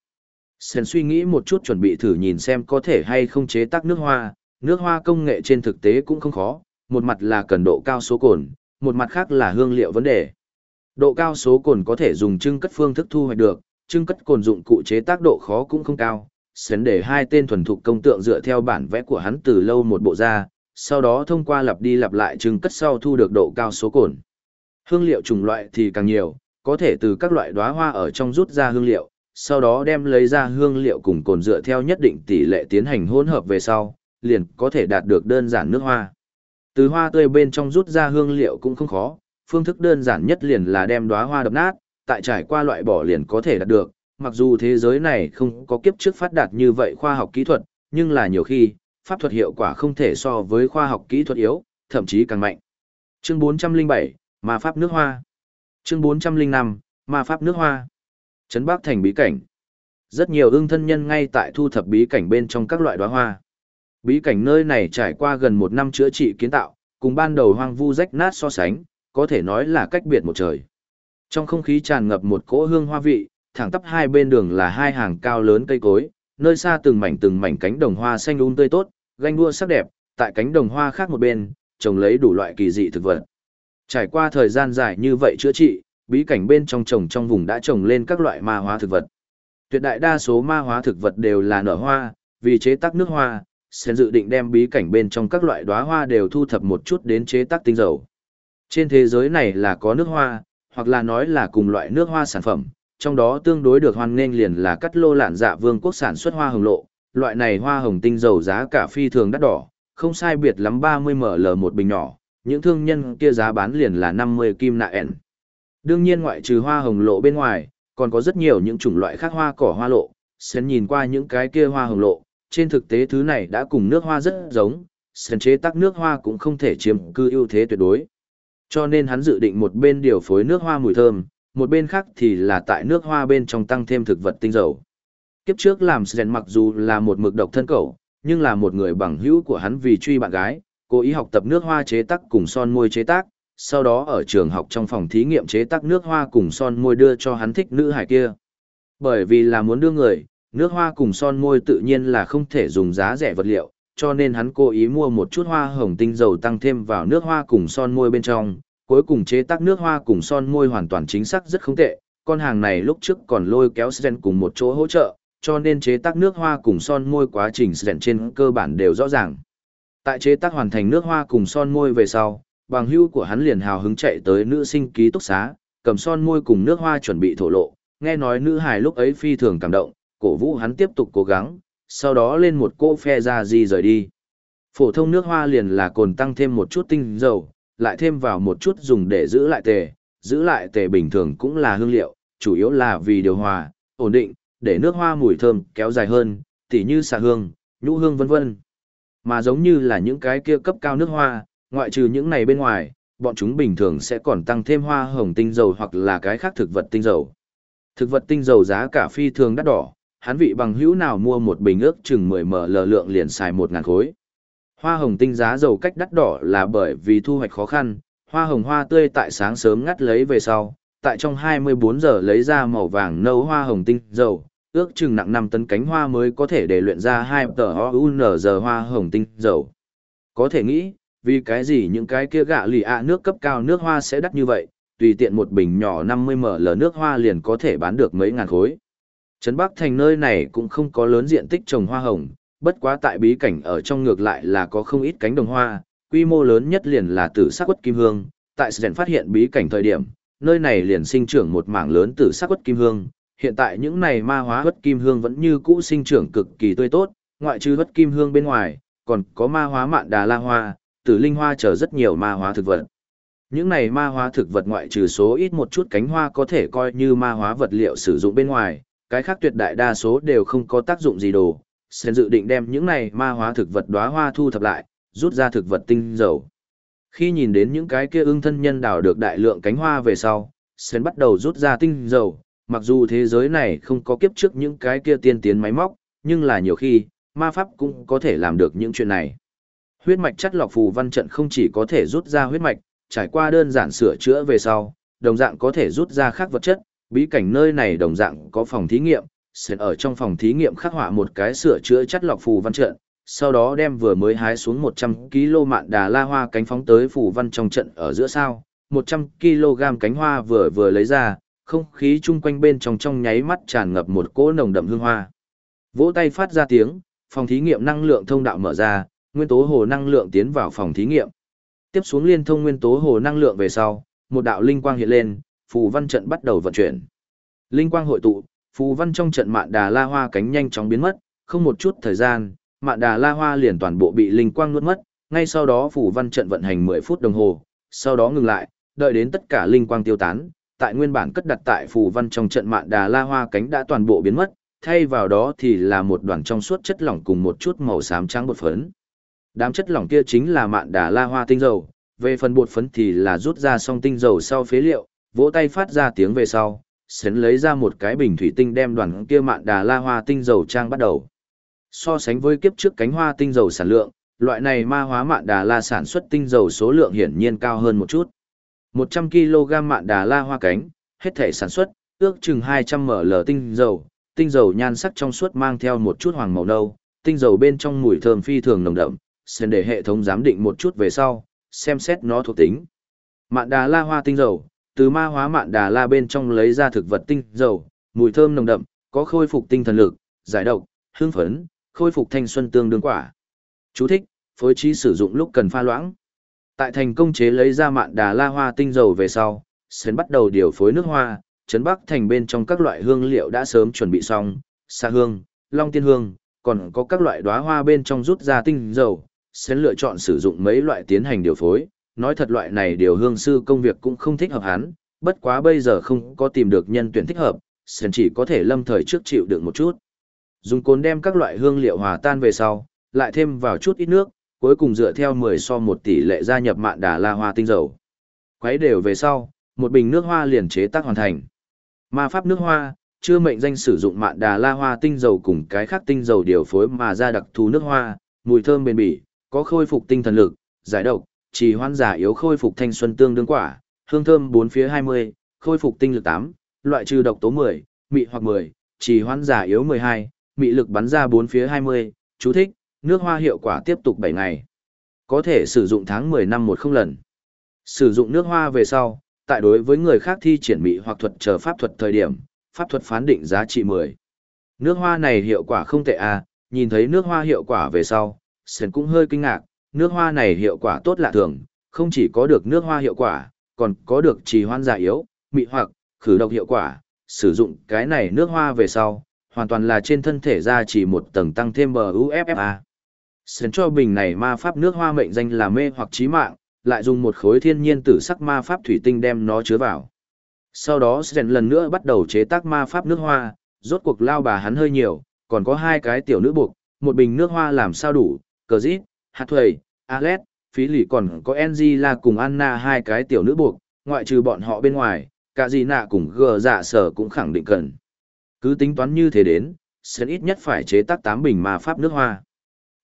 Sen suy nghĩ một chút chuẩn bị thử nhìn xem có thể hay không chế tác nước hoa, nước hoa công nghệ trên thực tế cũng không khó, một mặt là cần độ cao số cồn, một mặt khác là hương liệu vấn đề. Độ cao số cồn có thể dùng trưng cất phương thức thu hoạch được, trưng cất cồn dụng cụ chế tác độ khó cũng không cao. Sến để hai tên thuần thục công tượng dựa theo bản vẽ của hắn từ lâu một bộ ra, sau đó thông qua lặp đi lặp lại trưng cất sau thu được độ cao số cồn. Hương liệu chủng loại thì càng nhiều, có thể từ các loại đóa hoa ở trong rút ra hương liệu, sau đó đem lấy ra hương liệu cùng cồn dựa theo nhất định tỷ lệ tiến hành hỗn hợp về sau, liền có thể đạt được đơn giản nước hoa. Từ hoa tươi bên trong rút ra hương liệu cũng không khó, phương thức đơn giản nhất liền là đem đóa hoa đập nát, tại trải qua loại bỏ liền có thể đạt được, mặc dù thế giới này không có kiếp trước phát đạt như vậy khoa học kỹ thuật, nhưng là nhiều khi, pháp thuật hiệu quả không thể so với khoa học kỹ thuật yếu, thậm chí càng mạnh. Chương 407, Ma pháp nước hoa. Chương 405, ma pháp nước hoa. Trấn bắc thành bí cảnh. Rất nhiều ưng thân nhân ngay tại thu thập bí cảnh bên trong các loại đóa hoa. Bí cảnh nơi này trải qua gần một năm chữa trị kiến tạo cùng ban đầu hoang vu rách nát so sánh có thể nói là cách biệt một trời trong không khí tràn ngập một cỗ hương hoa vị thẳng tắp hai bên đường là hai hàng cao lớn cây cối nơi xa từng mảnh từng mảnh cánh đồng hoa xanh um tươi tốt ganh đua sắc đẹp tại cánh đồng hoa khác một bên trồng lấy đủ loại kỳ dị thực vật Trải qua thời gian dài như vậy chữa trị, bí cảnh bên trong trồng trong vùng đã trồng lên các loại ma hóa thực vật. Tuyệt đại đa số ma hóa thực vật đều là nở hoa, vì chế tác nước hoa, sẽ dự định đem bí cảnh bên trong các loại đóa hoa đều thu thập một chút đến chế tác tinh dầu. Trên thế giới này là có nước hoa, hoặc là nói là cùng loại nước hoa sản phẩm, trong đó tương đối được hoan nghênh liền là cắt lô lạn dạ vương quốc sản xuất hoa hồng lộ, loại này hoa hồng tinh dầu giá cả phi thường đắt đỏ, không sai biệt lắm 30 ml một bình nhỏ, những thương nhân kia giá bán liền là 50 kim nạ ẻn. Đương nhiên ngoại trừ hoa hồng lộ bên ngoài, còn có rất nhiều những chủng loại khác hoa cỏ hoa lộ, Sen nhìn qua những cái kia hoa hồng lộ, trên thực tế thứ này đã cùng nước hoa rất giống, Sen chế tác nước hoa cũng không thể chiếm cư ưu thế tuyệt đối. Cho nên hắn dự định một bên điều phối nước hoa mùi thơm, một bên khác thì là tại nước hoa bên trong tăng thêm thực vật tinh dầu. Kiếp trước làm Sren mặc dù là một mực độc thân cầu, nhưng là một người bằng hữu của hắn vì truy bạn gái, cố ý học tập nước hoa chế tác cùng son môi chế tác, sau đó ở trường học trong phòng thí nghiệm chế tác nước hoa cùng son môi đưa cho hắn thích nữ hải kia. Bởi vì là muốn đưa người, nước hoa cùng son môi tự nhiên là không thể dùng giá rẻ vật liệu, cho nên hắn cố ý mua một chút hoa hồng tinh dầu tăng thêm vào nước hoa cùng son môi bên trong, cuối cùng chế tác nước hoa cùng son môi hoàn toàn chính xác rất không tệ, con hàng này lúc trước còn lôi kéo Sren cùng một chỗ hỗ trợ, cho nên chế tác nước hoa cùng son môi quá trình Sren trên cơ bản đều rõ ràng. Tại chế tác hoàn thành nước hoa cùng son môi về sau, bằng hữu của hắn liền hào hứng chạy tới nữ sinh ký túc xá, cầm son môi cùng nước hoa chuẩn bị thổ lộ, nghe nói nữ hài lúc ấy phi thường cảm động, cổ vũ hắn tiếp tục cố gắng, sau đó lên một cỗ phe ra di rời đi. Phổ thông nước hoa liền là cồn tăng thêm một chút tinh dầu, lại thêm vào một chút dùng để giữ lại tề, giữ lại tề bình thường cũng là hương liệu, chủ yếu là vì điều hòa, ổn định, để nước hoa mùi thơm kéo dài hơn, tỉ như xà hương, nhũ hương vân vân. Mà giống như là những cái kia cấp cao nước hoa, ngoại trừ những này bên ngoài, bọn chúng bình thường sẽ còn tăng thêm hoa hồng tinh dầu hoặc là cái khác thực vật tinh dầu. Thực vật tinh dầu giá cả phi thường đắt đỏ, hắn vị bằng hữu nào mua một bình ước chừng 10 lờ lượng liền xài 1000 khối. Hoa hồng tinh giá dầu cách đắt đỏ là bởi vì thu hoạch khó khăn, hoa hồng hoa tươi tại sáng sớm ngắt lấy về sau, tại trong 24 giờ lấy ra màu vàng nâu hoa hồng tinh dầu, ước chừng nặng 5 tấn cánh hoa mới có thể để luyện ra 2 tờ OUN giờ hoa hồng tinh dầu. Có thể nghĩ, vì cái gì những cái kia gạ lì ạ nước cấp cao nước hoa sẽ đắt như vậy, tùy tiện một bình nhỏ 50ml nước hoa liền có thể bán được mấy ngàn khối. Trấn Bắc Thành nơi này cũng không có lớn diện tích trồng hoa hồng, bất quá tại bí cảnh ở trong ngược lại là có không ít cánh đồng hoa, quy mô lớn nhất liền là tử sắc quất kim hương, tại Sren phát hiện bí cảnh thời điểm, nơi này liền sinh trưởng một mảng lớn tử sắc quất kim hương, hiện tại những này ma hóa quất kim hương vẫn như cũ sinh trưởng cực kỳ tươi tốt, ngoại trừ quất kim hương bên ngoài, còn có ma hóa mạn đà la hoa, tử linh hoa chờ rất nhiều ma hóa thực vật. Những này ma hóa thực vật ngoại trừ số ít một chút cánh hoa có thể coi như ma hóa vật liệu sử dụng bên ngoài, cái khác tuyệt đại đa số đều không có tác dụng gì đồ. Sen dự định đem những này ma hóa thực vật đóa hoa thu thập lại, rút ra thực vật tinh dầu. Khi nhìn đến những cái kia ưng thân nhân đào được đại lượng cánh hoa về sau, Sen bắt đầu rút ra tinh dầu, mặc dù thế giới này không có kiếp trước những cái kia tiên tiến máy móc, nhưng là nhiều khi, ma pháp cũng có thể làm được những chuyện này. Huyết mạch chất lọc phù văn trận không chỉ có thể rút ra huyết mạch, trải qua đơn giản sửa chữa về sau, đồng dạng có thể rút ra khác vật chất, bí cảnh nơi này đồng dạng có phòng thí nghiệm, sẽ ở trong phòng thí nghiệm khắc họa một cái sửa chữa chất lọc phù văn trận, sau đó đem vừa mới hái xuống 100 kg mạn đà la hoa cánh phóng tới phù văn trong trận ở giữa sao, 100 kg cánh hoa vừa vừa lấy ra, không khí chung quanh bên trong trong nháy mắt tràn ngập một cỗ nồng đậm hương hoa. Vỗ tay phát ra tiếng, phòng thí nghiệm năng lượng thông đạo mở ra, nguyên tố hồ năng lượng tiến vào phòng thí nghiệm. Tiếp xuống liên thông nguyên tố hồ năng lượng về sau, một đạo linh quang hiện lên, phù văn trận bắt đầu vận chuyển. Linh quang hội tụ, phù văn trong trận mạn đà la hoa cánh nhanh chóng biến mất, không một chút thời gian, mạn đà la hoa liền toàn bộ bị linh quang nuốt mất, ngay sau đó phù văn trận vận hành 10 phút đồng hồ, sau đó ngừng lại, đợi đến tất cả linh quang tiêu tán, tại nguyên bản cất đặt tại phù văn trong trận mạn đà la hoa cánh đã toàn bộ biến mất, thay vào đó thì là một đoàn trong suốt chất lỏng cùng một chút màu xám trắng bột phấn. Đám chất lỏng kia chính là mạn đà la hoa tinh dầu, về phần bột phấn thì là rút ra xong tinh dầu sau phế liệu, vỗ tay phát ra tiếng về sau, sến lấy ra một cái bình thủy tinh đem đoàn kia mạn đà la hoa tinh dầu trang bắt đầu. So sánh với kiếp trước cánh hoa tinh dầu sản lượng, loại này ma hóa mạn đà la sản xuất tinh dầu số lượng hiển nhiên cao hơn một chút. 100 kg mạn đà la hoa cánh, hết thể sản xuất, ước chừng 200 ml tinh dầu, tinh dầu nhan sắc trong suốt mang theo một chút hoàng màu nâu, tinh dầu bên trong mùi thơm phi thường nồng đậm, sến để hệ thống giám định một chút về sau, xem xét nó thuộc tính. Mạn đà la hoa tinh dầu, từ ma hóa mạn đà la bên trong lấy ra thực vật tinh dầu, mùi thơm nồng đậm, có khôi phục tinh thần lực, giải độc, hương phấn, khôi phục thanh xuân tương đương quả. Chú thích, phối trí sử dụng lúc cần pha loãng. Tại thành công chế lấy ra mạn đà la hoa tinh dầu về sau, Sến bắt đầu điều phối nước hoa, trấn bắc thành bên trong các loại hương liệu đã sớm chuẩn bị xong, xa hương, long tiên hương, còn có các loại đóa hoa bên trong rút ra tinh dầu, Sến lựa chọn sử dụng mấy loại tiến hành điều phối, nói thật loại này điều hương sư công việc cũng không thích hợp hắn, bất quá bây giờ không có tìm được nhân tuyển thích hợp, Sến chỉ có thể lâm thời trước chịu đựng một chút. Dùng cồn đem các loại hương liệu hòa tan về sau, lại thêm vào chút ít nước, cuối cùng dựa theo 10 so một tỷ lệ gia nhập mạn đà la hoa tinh dầu. Quấy đều về sau, một bình nước hoa liền chế tác hoàn thành. Ma pháp nước hoa, chưa mệnh danh sử dụng mạn đà la hoa tinh dầu cùng cái khác tinh dầu điều phối mà ra đặc thù nước hoa, mùi thơm bền bỉ, có khôi phục tinh thần lực, giải độc, chỉ hoan giả yếu khôi phục thanh xuân tương đương quả, hương thơm bốn phía 20, khôi phục tinh lực 8, loại trừ độc tố 10, mị hoặc 10, chỉ hoan giả yếu 12, mị lực bắn ra bốn phía 20, chú thích, nước hoa hiệu quả tiếp tục 7 ngày. Có thể sử dụng tháng 10 năm một không lần. Sử dụng nước hoa về sau, tại đối với người khác thi triển mị hoặc thuật chờ pháp thuật thời điểm, pháp thuật phán định giá trị 10. Nước hoa này hiệu quả không tệ à, nhìn thấy nước hoa hiệu quả về sau, sơn cũng hơi kinh ngạc, nước hoa này hiệu quả tốt lạ thường, không chỉ có được nước hoa hiệu quả, còn có được trì hoan giả yếu, mị hoặc, khử độc hiệu quả, sử dụng cái này nước hoa về sau, hoàn toàn là trên thân thể ra chỉ một tầng tăng thêm bờ UFFA. Sến cho bình này ma pháp nước hoa mệnh danh là mê hoặc trí mạng, lại dùng một khối thiên nhiên tử sắc ma pháp thủy tinh đem nó chứa vào. Sau đó Sến lần nữa bắt đầu chế tác ma pháp nước hoa, rốt cuộc lao bà hắn hơi nhiều, còn có hai cái tiểu nữ buộc, một bình nước hoa làm sao đủ, cờ dít, hạt thuầy, Alex, phí lì còn có Angela cùng Anna hai cái tiểu nữ buộc, ngoại trừ bọn họ bên ngoài, cả gì nạ cùng gờ dạ sở cũng khẳng định cần. Cứ tính toán như thế đến, sẽ ít nhất phải chế tác 8 bình ma pháp nước hoa.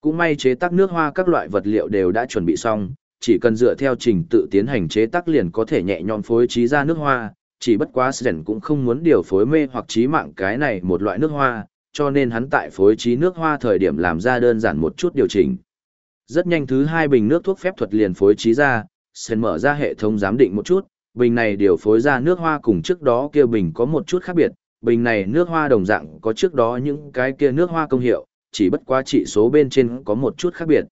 Cũng may chế tác nước hoa các loại vật liệu đều đã chuẩn bị xong, chỉ cần dựa theo trình tự tiến hành chế tác liền có thể nhẹ nhõm phối trí ra nước hoa, chỉ bất quá Sren cũng không muốn điều phối mê hoặc trí mạng cái này một loại nước hoa, cho nên hắn tại phối trí nước hoa thời điểm làm ra đơn giản một chút điều chỉnh. Rất nhanh thứ hai bình nước thuốc phép thuật liền phối trí ra, sen mở ra hệ thống giám định một chút, bình này điều phối ra nước hoa cùng trước đó kia bình có một chút khác biệt, bình này nước hoa đồng dạng có trước đó những cái kia nước hoa công hiệu, chỉ bất quá trị số bên trên có một chút khác biệt.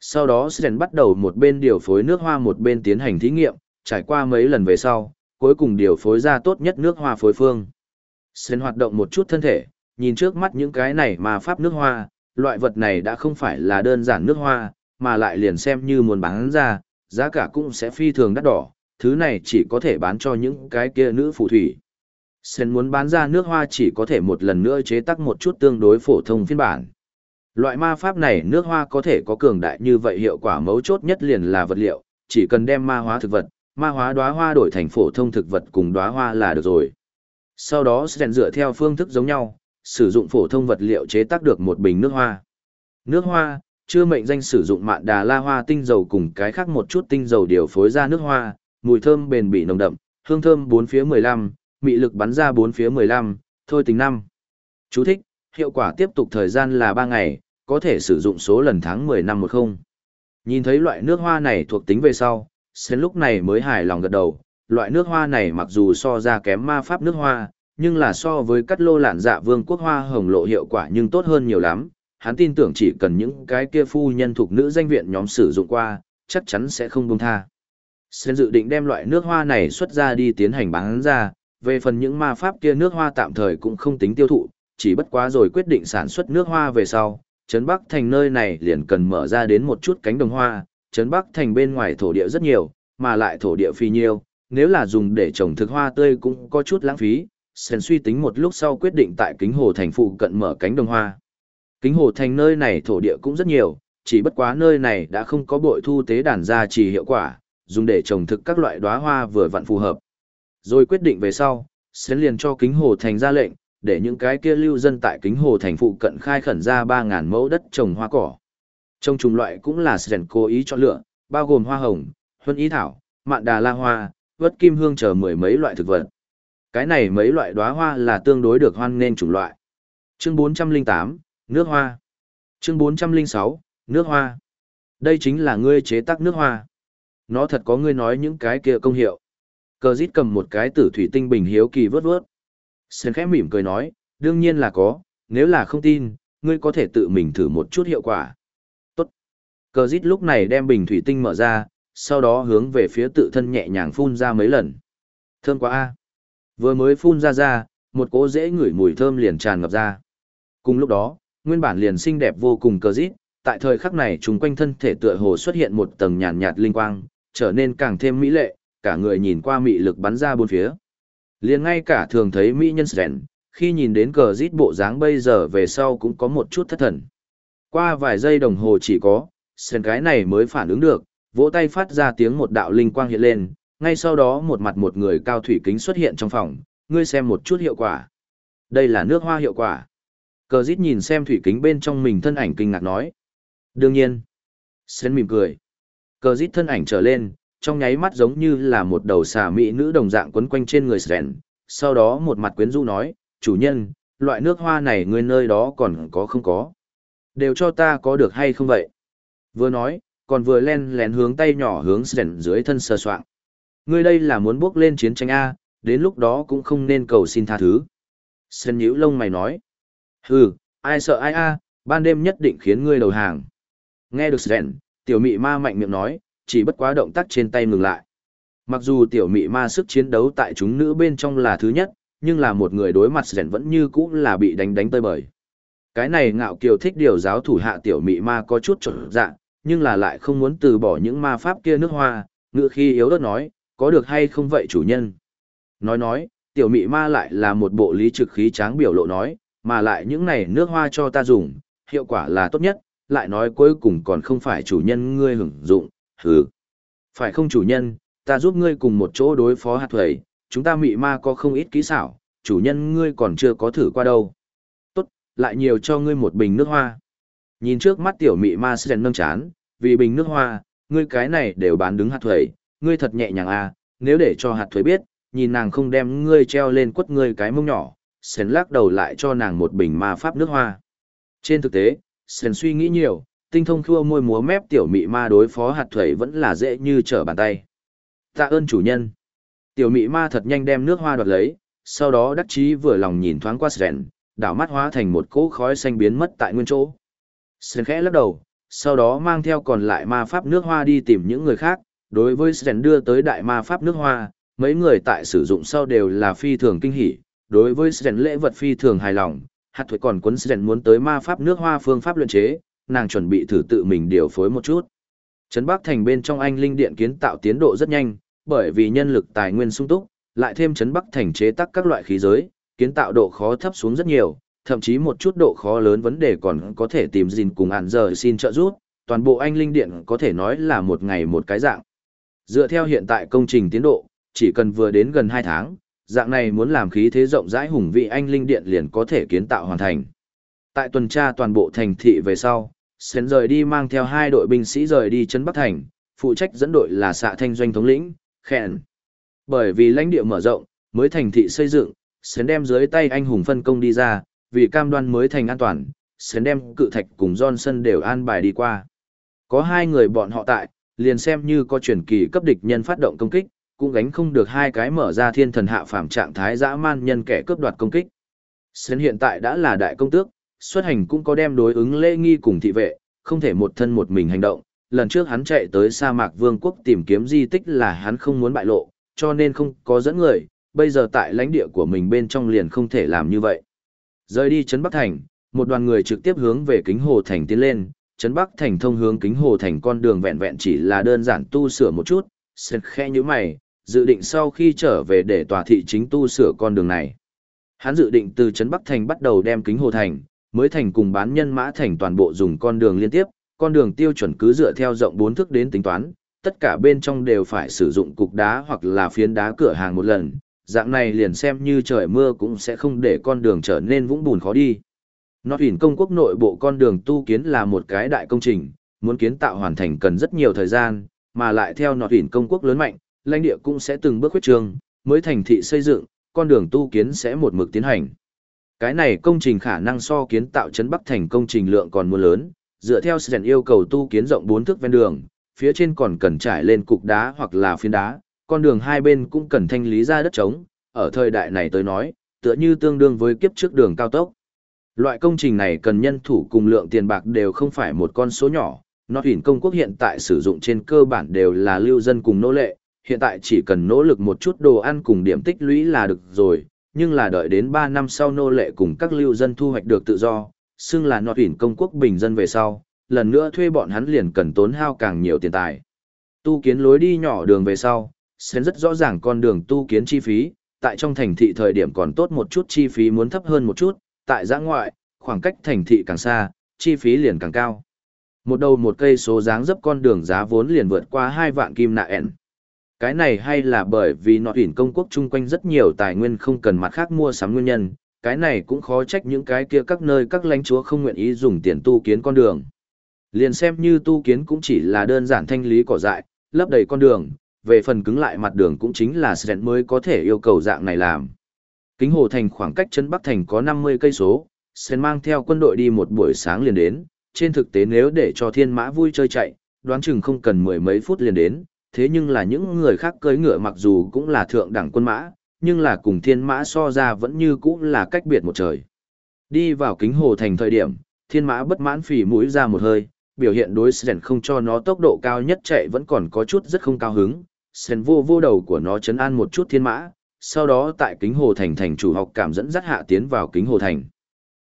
Sau đó sen bắt đầu một bên điều phối nước hoa một bên tiến hành thí nghiệm, trải qua mấy lần về sau, cuối cùng điều phối ra tốt nhất nước hoa phối phương. sen hoạt động một chút thân thể, nhìn trước mắt những cái này mà pháp nước hoa, loại vật này đã không phải là đơn giản nước hoa, mà lại liền xem như muốn bán ra, giá cả cũng sẽ phi thường đắt đỏ, thứ này chỉ có thể bán cho những cái kia nữ phù thủy. Sen muốn bán ra nước hoa chỉ có thể một lần nữa chế tác một chút tương đối phổ thông phiên bản. Loại ma pháp này nước hoa có thể có cường đại như vậy hiệu quả mấu chốt nhất liền là vật liệu, chỉ cần đem ma hóa thực vật, ma hóa đóa hoa đổi thành phổ thông thực vật cùng đóa hoa là được rồi. Sau đó Sen dựa theo phương thức giống nhau, sử dụng phổ thông vật liệu chế tác được một bình nước hoa. Nước hoa, chưa mệnh danh sử dụng mạn đà la hoa tinh dầu cùng cái khác một chút tinh dầu điều phối ra nước hoa, mùi thơm bền bỉ nồng đậm, hương thơm bốn phía 15, mị lực bắn ra bốn phía 15, thôi tính năm. Chú thích, hiệu quả tiếp tục thời gian là 3 ngày, có thể sử dụng số lần tháng 10 năm một không. Nhìn thấy loại nước hoa này thuộc tính về sau, Sến lúc này mới hài lòng gật đầu, loại nước hoa này mặc dù so ra kém ma pháp nước hoa, nhưng là so với cắt lô lạn dạ vương quốc hoa hồng lộ hiệu quả nhưng tốt hơn nhiều lắm. Hắn tin tưởng chỉ cần những cái kia phu nhân thuộc nữ danh viện nhóm sử dụng qua, chắc chắn sẽ không buông tha. Sến dự định đem loại nước hoa này xuất ra đi tiến hành bán ra, về phần những ma pháp kia nước hoa tạm thời cũng không tính tiêu thụ, chỉ bất quá rồi quyết định sản xuất nước hoa về sau, Trấn Bắc Thành nơi này liền cần mở ra đến một chút cánh đồng hoa, Trấn Bắc Thành bên ngoài thổ địa rất nhiều, mà lại thổ địa phi nhiêu, nếu là dùng để trồng thực hoa tươi cũng có chút lãng phí, Sen suy tính một lúc sau quyết định tại Kính Hồ Thành phụ cận mở cánh đồng hoa. Kính Hồ Thành nơi này thổ địa cũng rất nhiều, chỉ bất quá nơi này đã không có bội thu tế đàn ra chỉ hiệu quả, dùng để trồng thực các loại đóa hoa vừa vặn phù hợp. Rồi quyết định về sau, Sơn liền cho kính hồ thành ra lệnh, để những cái kia lưu dân tại kính hồ thành phụ cận khai khẩn ra 3.000 mẫu đất trồng hoa cỏ. Trong chủng loại cũng là Sơn cố ý chọn lựa, bao gồm hoa hồng, huân ý thảo, mạn đà la hoa, vất kim hương chờ mười mấy loại thực vật. Cái này mấy loại đóa hoa là tương đối được hoan nên chủng loại. Chương 408, nước hoa. Chương 406, nước hoa. Đây chính là ngươi chế tác nước hoa. Nó thật có ngươi nói những cái kia công hiệu. Cờ dít cầm một cái tử thủy tinh bình hiếu kỳ vớt vớt. Sơn khẽ mỉm cười nói, đương nhiên là có, nếu là không tin, ngươi có thể tự mình thử một chút hiệu quả. Tốt. Cờ dít lúc này đem bình thủy tinh mở ra, sau đó hướng về phía tự thân nhẹ nhàng phun ra mấy lần. Thơm quá a. Vừa mới phun ra ra, một cỗ dễ ngửi mùi thơm liền tràn ngập ra. Cùng lúc đó, nguyên bản liền xinh đẹp vô cùng cờ dít, tại thời khắc này chúng quanh thân thể tựa hồ xuất hiện một tầng nhàn nhạt linh quang, trở nên càng thêm mỹ lệ, cả người nhìn qua mị lực bắn ra bốn phía. Liền ngay cả thường thấy mỹ nhân sren, khi nhìn đến cờ rít bộ dáng bây giờ về sau cũng có một chút thất thần. Qua vài giây đồng hồ chỉ có, sren cái này mới phản ứng được, vỗ tay phát ra tiếng một đạo linh quang hiện lên, ngay sau đó một mặt một người cao thủy kính xuất hiện trong phòng, ngươi xem một chút hiệu quả. Đây là nước hoa hiệu quả. Cờ dít nhìn xem thủy kính bên trong mình thân ảnh kinh ngạc nói. Đương nhiên. Sến mỉm cười. Cờ dít thân ảnh trở lên, trong nháy mắt giống như là một đầu xà mỹ nữ đồng dạng quấn quanh trên người Sến. sau đó một mặt quyến rũ nói, chủ nhân, loại nước hoa này ngươi nơi đó còn có không có. Đều cho ta có được hay không vậy? Vừa nói, còn vừa len lén hướng tay nhỏ hướng Sến dưới thân sờ soạng. Ngươi đây là muốn bước lên chiến tranh A, đến lúc đó cũng không nên cầu xin tha thứ. Sơn nhíu lông mày nói. Hừ, ai sợ ai a, ban đêm nhất định khiến ngươi đầu hàng. Nghe được Sơn, tiểu mị ma mạnh miệng nói, chỉ bất quá động tác trên tay ngừng lại. Mặc dù tiểu mị ma sức chiến đấu tại chúng nữ bên trong là thứ nhất, nhưng là một người đối mặt Sơn vẫn như cũ là bị đánh đánh tơi bời. Cái này ngạo kiều thích điều giáo thủ hạ tiểu mị ma có chút trở dạng, nhưng là lại không muốn từ bỏ những ma pháp kia nước hoa, ngựa khi yếu đất nói, có được hay không vậy chủ nhân. Nói nói, tiểu mị ma lại là một bộ lý trực khí tráng biểu lộ nói, mà lại những này nước hoa cho ta dùng, hiệu quả là tốt nhất, lại nói cuối cùng còn không phải chủ nhân ngươi hưởng dụng, hừ. Phải không chủ nhân, ta giúp ngươi cùng một chỗ đối phó hạt thuầy, chúng ta mị ma có không ít kỹ xảo, chủ nhân ngươi còn chưa có thử qua đâu. Tốt, lại nhiều cho ngươi một bình nước hoa. Nhìn trước mắt tiểu mị ma sẽ nâng chán, vì bình nước hoa, ngươi cái này đều bán đứng hạt thuầy, ngươi thật nhẹ nhàng à, nếu để cho hạt thuế biết, nhìn nàng không đem ngươi treo lên quất ngươi cái mông nhỏ, Sến lắc đầu lại cho nàng một bình ma pháp nước hoa. Trên thực tế, Sến suy nghĩ nhiều, tinh thông khua môi múa mép tiểu mị ma đối phó hạt thuế vẫn là dễ như trở bàn tay. Tạ ơn chủ nhân. Tiểu mị ma thật nhanh đem nước hoa đoạt lấy, sau đó đắc chí vừa lòng nhìn thoáng qua Sến, đảo mắt hóa thành một cỗ khói xanh biến mất tại nguyên chỗ. Sến khẽ lắc đầu, sau đó mang theo còn lại ma pháp nước hoa đi tìm những người khác, đối với Sren đưa tới đại ma pháp nước hoa, mấy người tại sử dụng sau đều là phi thường kinh hỉ, đối với Sren lễ vật phi thường hài lòng, hạt thuế còn cuốn Sren muốn tới ma pháp nước hoa phương pháp luyện chế, nàng chuẩn bị thử tự mình điều phối một chút. Trấn Bắc Thành bên trong anh linh điện kiến tạo tiến độ rất nhanh, bởi vì nhân lực tài nguyên sung túc, lại thêm Trấn Bắc Thành chế tác các loại khí giới, kiến tạo độ khó thấp xuống rất nhiều, thậm chí một chút độ khó lớn vấn đề còn có thể tìm gìn cùng ản giờ xin trợ giúp, toàn bộ anh linh điện có thể nói là một ngày một cái dạng. Dựa theo hiện tại công trình tiến độ, chỉ cần vừa đến gần 2 tháng, dạng này muốn làm khí thế rộng rãi hùng vị anh linh điện liền có thể kiến tạo hoàn thành. Tại tuần tra toàn bộ thành thị về sau, Sến rời đi mang theo hai đội binh sĩ rời đi chân Bắc Thành, phụ trách dẫn đội là xạ thanh doanh thống lĩnh, Khen. Bởi vì lãnh địa mở rộng, mới thành thị xây dựng, Sến đem dưới tay anh hùng phân công đi ra, vì cam đoan mới thành an toàn, Sến đem cự thạch cùng Johnson đều an bài đi qua. Có hai người bọn họ tại, liền xem như có truyền kỳ cấp địch nhân phát động công kích, cũng gánh không được hai cái mở ra thiên thần hạ phàm trạng thái dã man nhân kẻ cướp đoạt công kích. Sến hiện tại đã là đại công tước, xuất hành cũng có đem đối ứng lễ nghi cùng thị vệ, không thể một thân một mình hành động. Lần trước hắn chạy tới sa mạc vương quốc tìm kiếm di tích là hắn không muốn bại lộ, cho nên không có dẫn người, bây giờ tại lãnh địa của mình bên trong liền không thể làm như vậy. Rời đi Trấn Bắc Thành, một đoàn người trực tiếp hướng về kính hồ thành tiến lên, Trấn Bắc Thành thông hướng kính hồ thành con đường vẹn vẹn chỉ là đơn giản tu sửa một chút, sệt khe như mày, dự định sau khi trở về để tòa thị chính tu sửa con đường này. Hắn dự định từ Trấn Bắc Thành bắt đầu đem kính hồ thành, mới thành cùng bán nhân mã thành toàn bộ dùng con đường liên tiếp, con đường tiêu chuẩn cứ dựa theo rộng bốn thước đến tính toán, tất cả bên trong đều phải sử dụng cục đá hoặc là phiến đá cửa hàng một lần, dạng này liền xem như trời mưa cũng sẽ không để con đường trở nên vũng bùn khó đi. Nọt hình công quốc nội bộ con đường tu kiến là một cái đại công trình, muốn kiến tạo hoàn thành cần rất nhiều thời gian, mà lại theo nọt hình công quốc lớn mạnh, lãnh địa cũng sẽ từng bước huyết trường, mới thành thị xây dựng, con đường tu kiến sẽ một mực tiến hành. Cái này công trình khả năng so kiến tạo trấn Bắc thành công trình lượng còn mua lớn, dựa theo Sren yêu cầu tu kiến rộng 4 thước ven đường, phía trên còn cần trải lên cục đá hoặc là phiến đá, con đường hai bên cũng cần thanh lý ra đất trống, ở thời đại này tới nói, tựa như tương đương với kiếp trước đường cao tốc. Loại công trình này cần nhân thủ cùng lượng tiền bạc đều không phải một con số nhỏ, nó huyền công quốc hiện tại sử dụng trên cơ bản đều là lưu dân cùng nô lệ, hiện tại chỉ cần nỗ lực một chút đồ ăn cùng điểm tích lũy là được rồi, nhưng là đợi đến 3 năm sau nô lệ cùng các lưu dân thu hoạch được tự do, xưng là nọt huyền công quốc bình dân về sau, lần nữa thuê bọn hắn liền cần tốn hao càng nhiều tiền tài. Tu kiến lối đi nhỏ đường về sau, sẽ rất rõ ràng con đường tu kiến chi phí, tại trong thành thị thời điểm còn tốt một chút chi phí muốn thấp hơn một chút, tại giã ngoại, khoảng cách thành thị càng xa, chi phí liền càng cao. Một đầu một cây số dáng dấp con đường giá vốn liền vượt qua hai vạn kim nạ ẻn. Cái này hay là bởi vì nọ tuyển công quốc chung quanh rất nhiều tài nguyên không cần mặt khác mua sắm nguyên nhân, cái này cũng khó trách những cái kia các nơi các lãnh chúa không nguyện ý dùng tiền tu kiến con đường. Liền xem như tu kiến cũng chỉ là đơn giản thanh lý cỏ dại, lấp đầy con đường, về phần cứng lại mặt đường cũng chính là Sren mới có thể yêu cầu dạng này làm. Kính Hồ Thành khoảng cách chân Bắc Thành có 50 cây số, Sren mang theo quân đội đi một buổi sáng liền đến, trên thực tế nếu để cho thiên mã vui chơi chạy, đoán chừng không cần mười mấy phút liền đến, thế nhưng là những người khác cưỡi ngựa mặc dù cũng là thượng đẳng quân mã, nhưng là cùng thiên mã so ra vẫn như cũng là cách biệt một trời. Đi vào kính hồ thành thời điểm, thiên mã bất mãn phỉ mũi ra một hơi, biểu hiện đối Sren không cho nó tốc độ cao nhất chạy vẫn còn có chút rất không cao hứng, Sren vô vô đầu của nó chấn an một chút thiên mã, sau đó tại kính hồ thành thành chủ học cảm dẫn dắt hạ tiến vào kính hồ thành.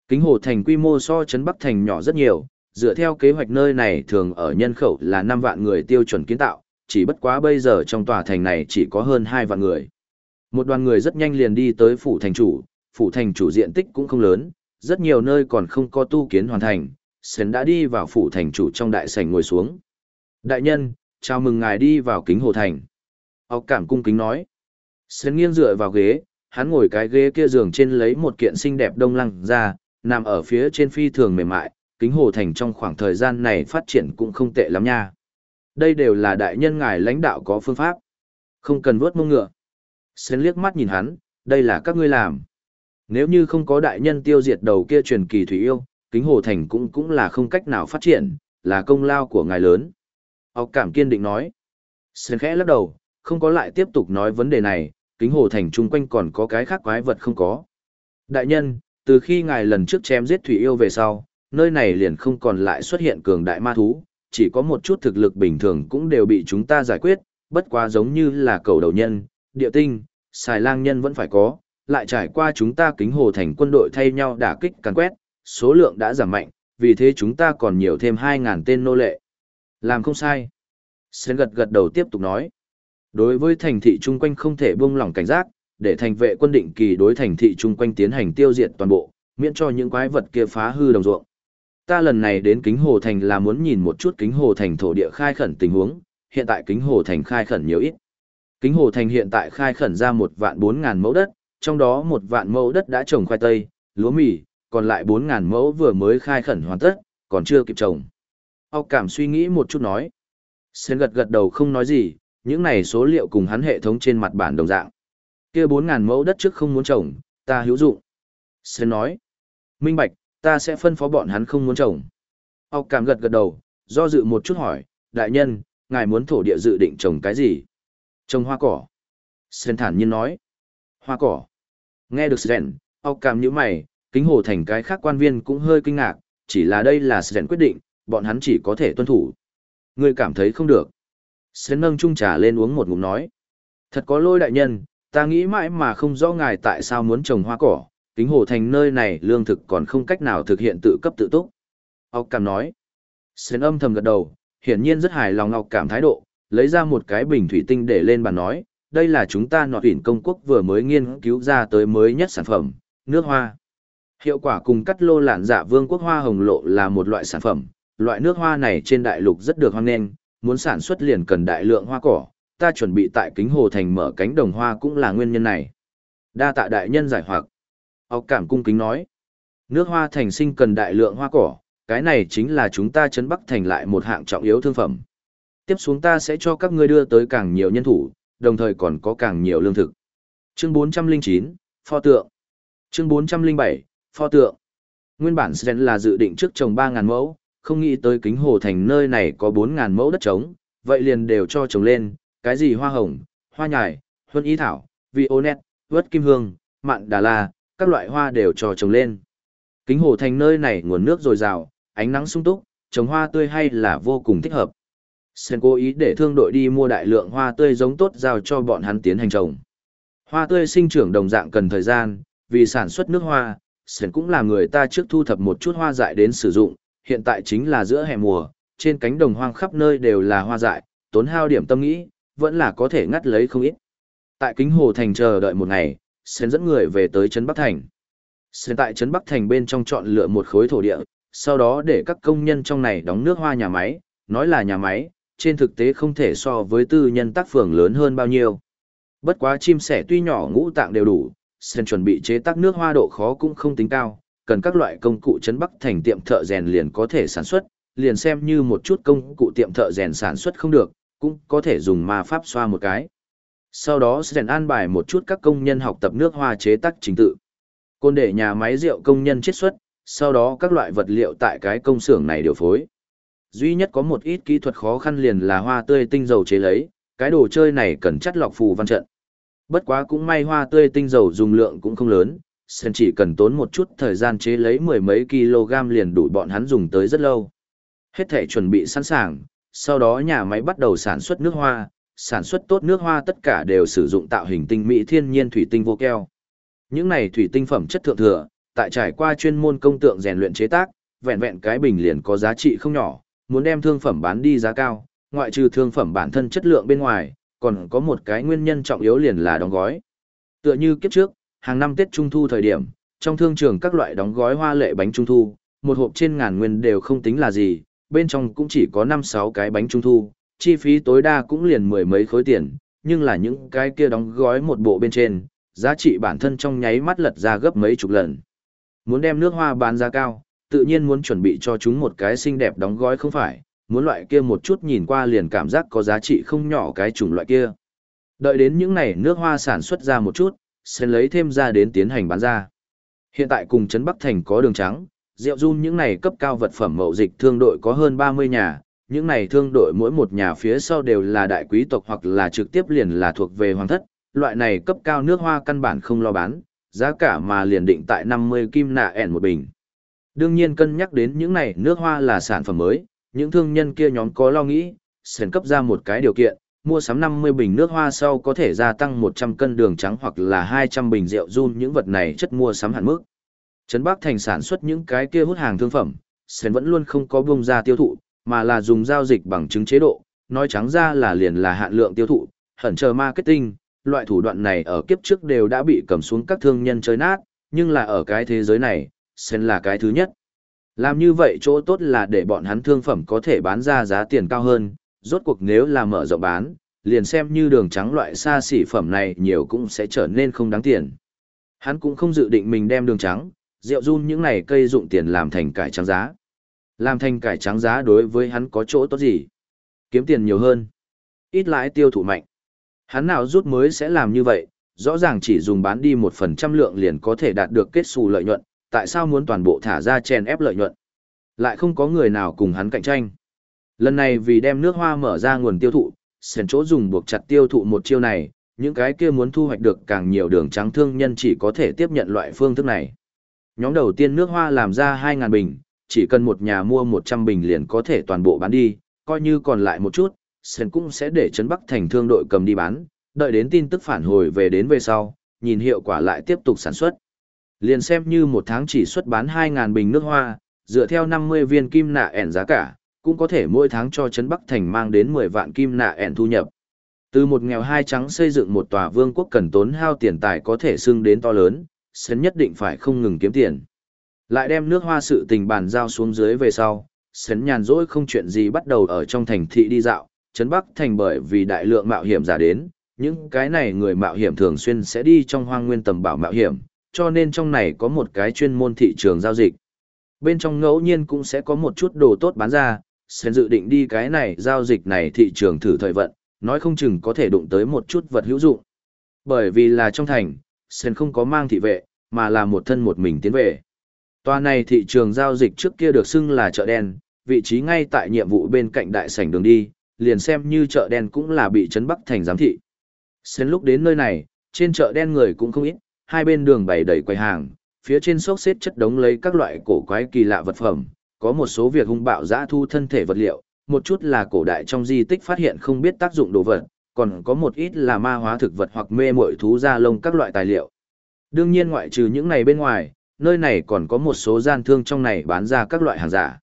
Kính hồ thành quy mô so chấn Bắc thành nhỏ rất nhiều, dựa theo kế hoạch nơi này thường ở nhân khẩu là 5 vạn người tiêu chuẩn kiến tạo, chỉ bất quá bây giờ trong tòa thành này chỉ có hơn 2 vạn người. Một đoàn người rất nhanh liền đi tới phủ thành chủ, phủ thành chủ diện tích cũng không lớn, rất nhiều nơi còn không có tu kiến hoàn thành, Sến đã đi vào phủ thành chủ trong đại sảnh ngồi xuống. Đại nhân, chào mừng ngài đi vào kính hồ thành. Ốc cảm cung kính nói. Sơn nghiêng dựa vào ghế, hắn ngồi cái ghế kia giường trên lấy một kiện xinh đẹp đông lăng ra, nằm ở phía trên phi thường mềm mại, kính hồ thành trong khoảng thời gian này phát triển cũng không tệ lắm nha. Đây đều là đại nhân ngài lãnh đạo có phương pháp. Không cần vớt mông ngựa. Sơn liếc mắt nhìn hắn, đây là các ngươi làm. Nếu như không có đại nhân tiêu diệt đầu kia truyền kỳ thủy yêu, kính hồ thành cũng cũng là không cách nào phát triển, là công lao của ngài lớn. Ốc cảm kiên định nói. Sơn khẽ lắc đầu, không có lại tiếp tục nói vấn đề này, kính hồ thành chung quanh còn có cái khác quái vật không có. Đại nhân, từ khi ngài lần trước chém giết thủy yêu về sau, nơi này liền không còn lại xuất hiện cường đại ma thú, chỉ có một chút thực lực bình thường cũng đều bị chúng ta giải quyết, bất quá giống như là cầu đầu nhân, địa tinh, xài lang nhân vẫn phải có, lại trải qua chúng ta kính hồ thành quân đội thay nhau đả kích càn quét, số lượng đã giảm mạnh, vì thế chúng ta còn nhiều thêm 2.000 tên nô lệ. Làm không sai. Sến gật gật đầu tiếp tục nói. Đối với thành thị chung quanh không thể buông lỏng cảnh giác, để thành vệ quân định kỳ đối thành thị chung quanh tiến hành tiêu diệt toàn bộ, miễn cho những quái vật kia phá hư đồng ruộng. Ta lần này đến Kính Hồ Thành là muốn nhìn một chút Kính Hồ Thành thổ địa khai khẩn tình huống, hiện tại Kính Hồ Thành khai khẩn nhiều ít. Kính Hồ Thành hiện tại khai khẩn ra một vạn bốn ngàn mẫu đất, trong đó một vạn mẫu đất đã trồng khoai tây, lúa mì, còn lại bốn ngàn mẫu vừa mới khai khẩn hoàn tất, còn chưa kịp trồng. Ốc cảm suy nghĩ một chút nói. Sen gật gật đầu không nói gì, những này số liệu cùng hắn hệ thống trên mặt bản đồng dạng. kia bốn ngàn mẫu đất trước không muốn trồng, ta hữu dụng. Sen nói. Minh Bạch, ta sẽ phân phó bọn hắn không muốn trồng. Ốc cảm gật gật đầu, do dự một chút hỏi, đại nhân, ngài muốn thổ địa dự định trồng cái gì? Trồng hoa cỏ. Sen thản nhiên nói. Hoa cỏ. Nghe được Sen, ốc cảm nhíu mày, kính hồ thành cái khác quan viên cũng hơi kinh ngạc, chỉ là đây là Sen quyết định, bọn hắn chỉ có thể tuân thủ. Ngươi cảm thấy không được. Sến nâng chung trà lên uống một ngụm nói. Thật có lỗi đại nhân, ta nghĩ mãi mà không rõ ngài tại sao muốn trồng hoa cỏ, kính hồ thành nơi này lương thực còn không cách nào thực hiện tự cấp tự túc. Ốc cảm nói. Sến âm thầm gật đầu, hiển nhiên rất hài lòng Ốc cảm thái độ, lấy ra một cái bình thủy tinh để lên bàn nói, đây là chúng ta nọt tuyển công quốc vừa mới nghiên cứu ra tới mới nhất sản phẩm, nước hoa. Hiệu quả cùng cắt lô lạn dạ vương quốc hoa hồng lộ là một loại sản phẩm, loại nước hoa này trên đại lục rất được hoan nghênh, muốn sản xuất liền cần đại lượng hoa cỏ, ta chuẩn bị tại kính hồ thành mở cánh đồng hoa cũng là nguyên nhân này. Đa tạ đại nhân giải hoặc. Ốc cảm cung kính nói. Nước hoa thành sinh cần đại lượng hoa cỏ, cái này chính là chúng ta chấn bắc thành lại một hạng trọng yếu thương phẩm. Tiếp xuống ta sẽ cho các ngươi đưa tới càng nhiều nhân thủ, đồng thời còn có càng nhiều lương thực. Chương 409, Pho tượng. Chương 407, Pho tượng. Nguyên bản Sren là dự định trước trồng 3.000 mẫu, không nghĩ tới kính hồ thành nơi này có 4.000 mẫu đất trống, vậy liền đều cho trồng lên, cái gì hoa hồng, hoa nhài, huân ý thảo, vi ô nét, vớt kim hương, mạn đà la, các loại hoa đều cho trồng lên. Kính hồ thành nơi này nguồn nước dồi dào, ánh nắng sung túc, trồng hoa tươi hay là vô cùng thích hợp. Sen cố ý để thương đội đi mua đại lượng hoa tươi giống tốt giao cho bọn hắn tiến hành trồng. Hoa tươi sinh trưởng đồng dạng cần thời gian, vì sản xuất nước hoa, Sen cũng là người ta trước thu thập một chút hoa dại đến sử dụng, hiện tại chính là giữa hè mùa, trên cánh đồng hoang khắp nơi đều là hoa dại, tốn hao điểm tâm nghĩ, vẫn là có thể ngắt lấy không ít. Tại kính hồ thành chờ đợi một ngày, Sến dẫn người về tới Trấn Bắc Thành. Sến tại Trấn Bắc Thành bên trong chọn lựa một khối thổ địa, sau đó để các công nhân trong này đóng nước hoa nhà máy, nói là nhà máy, trên thực tế không thể so với tư nhân tác phường lớn hơn bao nhiêu. Bất quá chim sẻ tuy nhỏ ngũ tạng đều đủ, Sến chuẩn bị chế tác nước hoa độ khó cũng không tính cao, cần các loại công cụ chấn bắc thành tiệm thợ rèn liền có thể sản xuất, liền xem như một chút công cụ tiệm thợ rèn sản xuất không được, cũng có thể dùng ma pháp xoa một cái. Sau đó rèn an bài một chút các công nhân học tập nước hoa chế tác chính tự. Côn để nhà máy rượu công nhân chiết xuất, sau đó các loại vật liệu tại cái công xưởng này điều phối. Duy nhất có một ít kỹ thuật khó khăn liền là hoa tươi tinh dầu chế lấy, cái đồ chơi này cần chất lọc phù văn trận. Bất quá cũng may hoa tươi tinh dầu dùng lượng cũng không lớn, sen chỉ cần tốn một chút thời gian chế lấy mười mấy kg liền đủ bọn hắn dùng tới rất lâu. Hết thể chuẩn bị sẵn sàng, sau đó nhà máy bắt đầu sản xuất nước hoa, sản xuất tốt nước hoa tất cả đều sử dụng tạo hình tinh mỹ thiên nhiên thủy tinh vô keo. Những này thủy tinh phẩm chất thượng thừa, tại trải qua chuyên môn công tượng rèn luyện chế tác, vẹn vẹn cái bình liền có giá trị không nhỏ, muốn đem thương phẩm bán đi giá cao, ngoại trừ thương phẩm bản thân chất lượng bên ngoài, còn có một cái nguyên nhân trọng yếu liền là đóng gói. Tựa như kiếp trước, hàng năm Tết Trung Thu thời điểm, trong thương trường các loại đóng gói hoa lệ bánh Trung Thu, một hộp trên ngàn nguyên đều không tính là gì, bên trong cũng chỉ có 5-6 cái bánh Trung Thu, chi phí tối đa cũng liền mười mấy khối tiền, nhưng là những cái kia đóng gói một bộ bên trên, giá trị bản thân trong nháy mắt lật ra gấp mấy chục lần. Muốn đem nước hoa bán giá cao, tự nhiên muốn chuẩn bị cho chúng một cái xinh đẹp đóng gói không phải, muốn loại kia một chút nhìn qua liền cảm giác có giá trị không nhỏ cái chủng loại kia. Đợi đến những này nước hoa sản xuất ra một chút, sẽ lấy thêm ra đến tiến hành bán ra. Hiện tại cùng Trấn Bắc Thành có đường trắng, rượu run những này cấp cao vật phẩm mậu dịch thương đội có hơn 30 nhà, những này thương đội mỗi một nhà phía sau đều là đại quý tộc hoặc là trực tiếp liền là thuộc về hoàng thất, loại này cấp cao nước hoa căn bản không lo bán, giá cả mà liền định tại 50 kim nạ ẻn một bình. Đương nhiên cân nhắc đến những này nước hoa là sản phẩm mới, những thương nhân kia nhóm có lo nghĩ, sẽ cấp ra một cái điều kiện, mua sắm 50 bình nước hoa sau có thể gia tăng 100 cân đường trắng hoặc là 200 bình rượu run những vật này chất mua sắm hạn mức. Trấn Bắc Thành sản xuất những cái kia hút hàng thương phẩm, Sen vẫn luôn không có bông ra tiêu thụ, mà là dùng giao dịch bằng chứng chế độ, nói trắng ra là liền là hạn lượng tiêu thụ, hẳn chờ marketing, loại thủ đoạn này ở kiếp trước đều đã bị cầm xuống các thương nhân chơi nát, nhưng là ở cái thế giới này, Sen là cái thứ nhất. Làm như vậy chỗ tốt là để bọn hắn thương phẩm có thể bán ra giá tiền cao hơn, rốt cuộc nếu là mở rộng bán, liền xem như đường trắng loại xa xỉ phẩm này nhiều cũng sẽ trở nên không đáng tiền. Hắn cũng không dự định mình đem đường trắng, rượu run những này cây dụng tiền làm thành cải trắng giá. Làm thành cải trắng giá đối với hắn có chỗ tốt gì? Kiếm tiền nhiều hơn. Ít lãi tiêu thụ mạnh. Hắn nào rút mới sẽ làm như vậy, rõ ràng chỉ dùng bán đi một phần trăm lượng liền có thể đạt được kết xù lợi nhuận, tại sao muốn toàn bộ thả ra chèn ép lợi nhuận? Lại không có người nào cùng hắn cạnh tranh. Lần này vì đem nước hoa mở ra nguồn tiêu thụ, sền chỗ dùng buộc chặt tiêu thụ một chiêu này, những cái kia muốn thu hoạch được càng nhiều đường trắng thương nhân chỉ có thể tiếp nhận loại phương thức này. Nhóm đầu tiên nước hoa làm ra 2.000 bình, chỉ cần một nhà mua 100 bình liền có thể toàn bộ bán đi, coi như còn lại một chút, sền cũng sẽ để Trấn Bắc thành thương đội cầm đi bán, đợi đến tin tức phản hồi về đến về sau, nhìn hiệu quả lại tiếp tục sản xuất. Liền xem như một tháng chỉ xuất bán 2.000 bình nước hoa, dựa theo 50 viên kim nạ ẻn giá cả, cũng có thể mỗi tháng cho Trấn Bắc Thành mang đến 10 vạn kim nạ ẻn thu nhập. Từ một nghèo hai trắng xây dựng một tòa vương quốc cần tốn hao tiền tài có thể xưng đến to lớn, Sến nhất định phải không ngừng kiếm tiền. Lại đem nước hoa sự tình bàn giao xuống dưới về sau, Sến nhàn rỗi không chuyện gì bắt đầu ở trong thành thị đi dạo, Trấn Bắc Thành bởi vì đại lượng mạo hiểm giả đến, những cái này người mạo hiểm thường xuyên sẽ đi trong hoang nguyên tầm bảo mạo hiểm, cho nên trong này có một cái chuyên môn thị trường giao dịch. Bên trong ngẫu nhiên cũng sẽ có một chút đồ tốt bán ra, Sen dự định đi cái này giao dịch này thị trường thử thời vận, nói không chừng có thể đụng tới một chút vật hữu dụng. Bởi vì là trong thành, Sen không có mang thị vệ, mà là một thân một mình tiến về. Tòa này thị trường giao dịch trước kia được xưng là chợ đen, vị trí ngay tại nhiệm vụ bên cạnh đại sảnh đường đi, liền xem như chợ đen cũng là bị trấn bắc thành giám thị. Sen lúc đến nơi này, trên chợ đen người cũng không ít, hai bên đường bày đầy quầy hàng, phía trên xốc xếp chất đống lấy các loại cổ quái kỳ lạ vật phẩm, có một số việc hung bạo giã thu thân thể vật liệu, một chút là cổ đại trong di tích phát hiện không biết tác dụng đồ vật, còn có một ít là ma hóa thực vật hoặc mê muội thú da lông các loại tài liệu. Đương nhiên ngoại trừ những này bên ngoài, nơi này còn có một số gian thương trong này bán ra các loại hàng giả.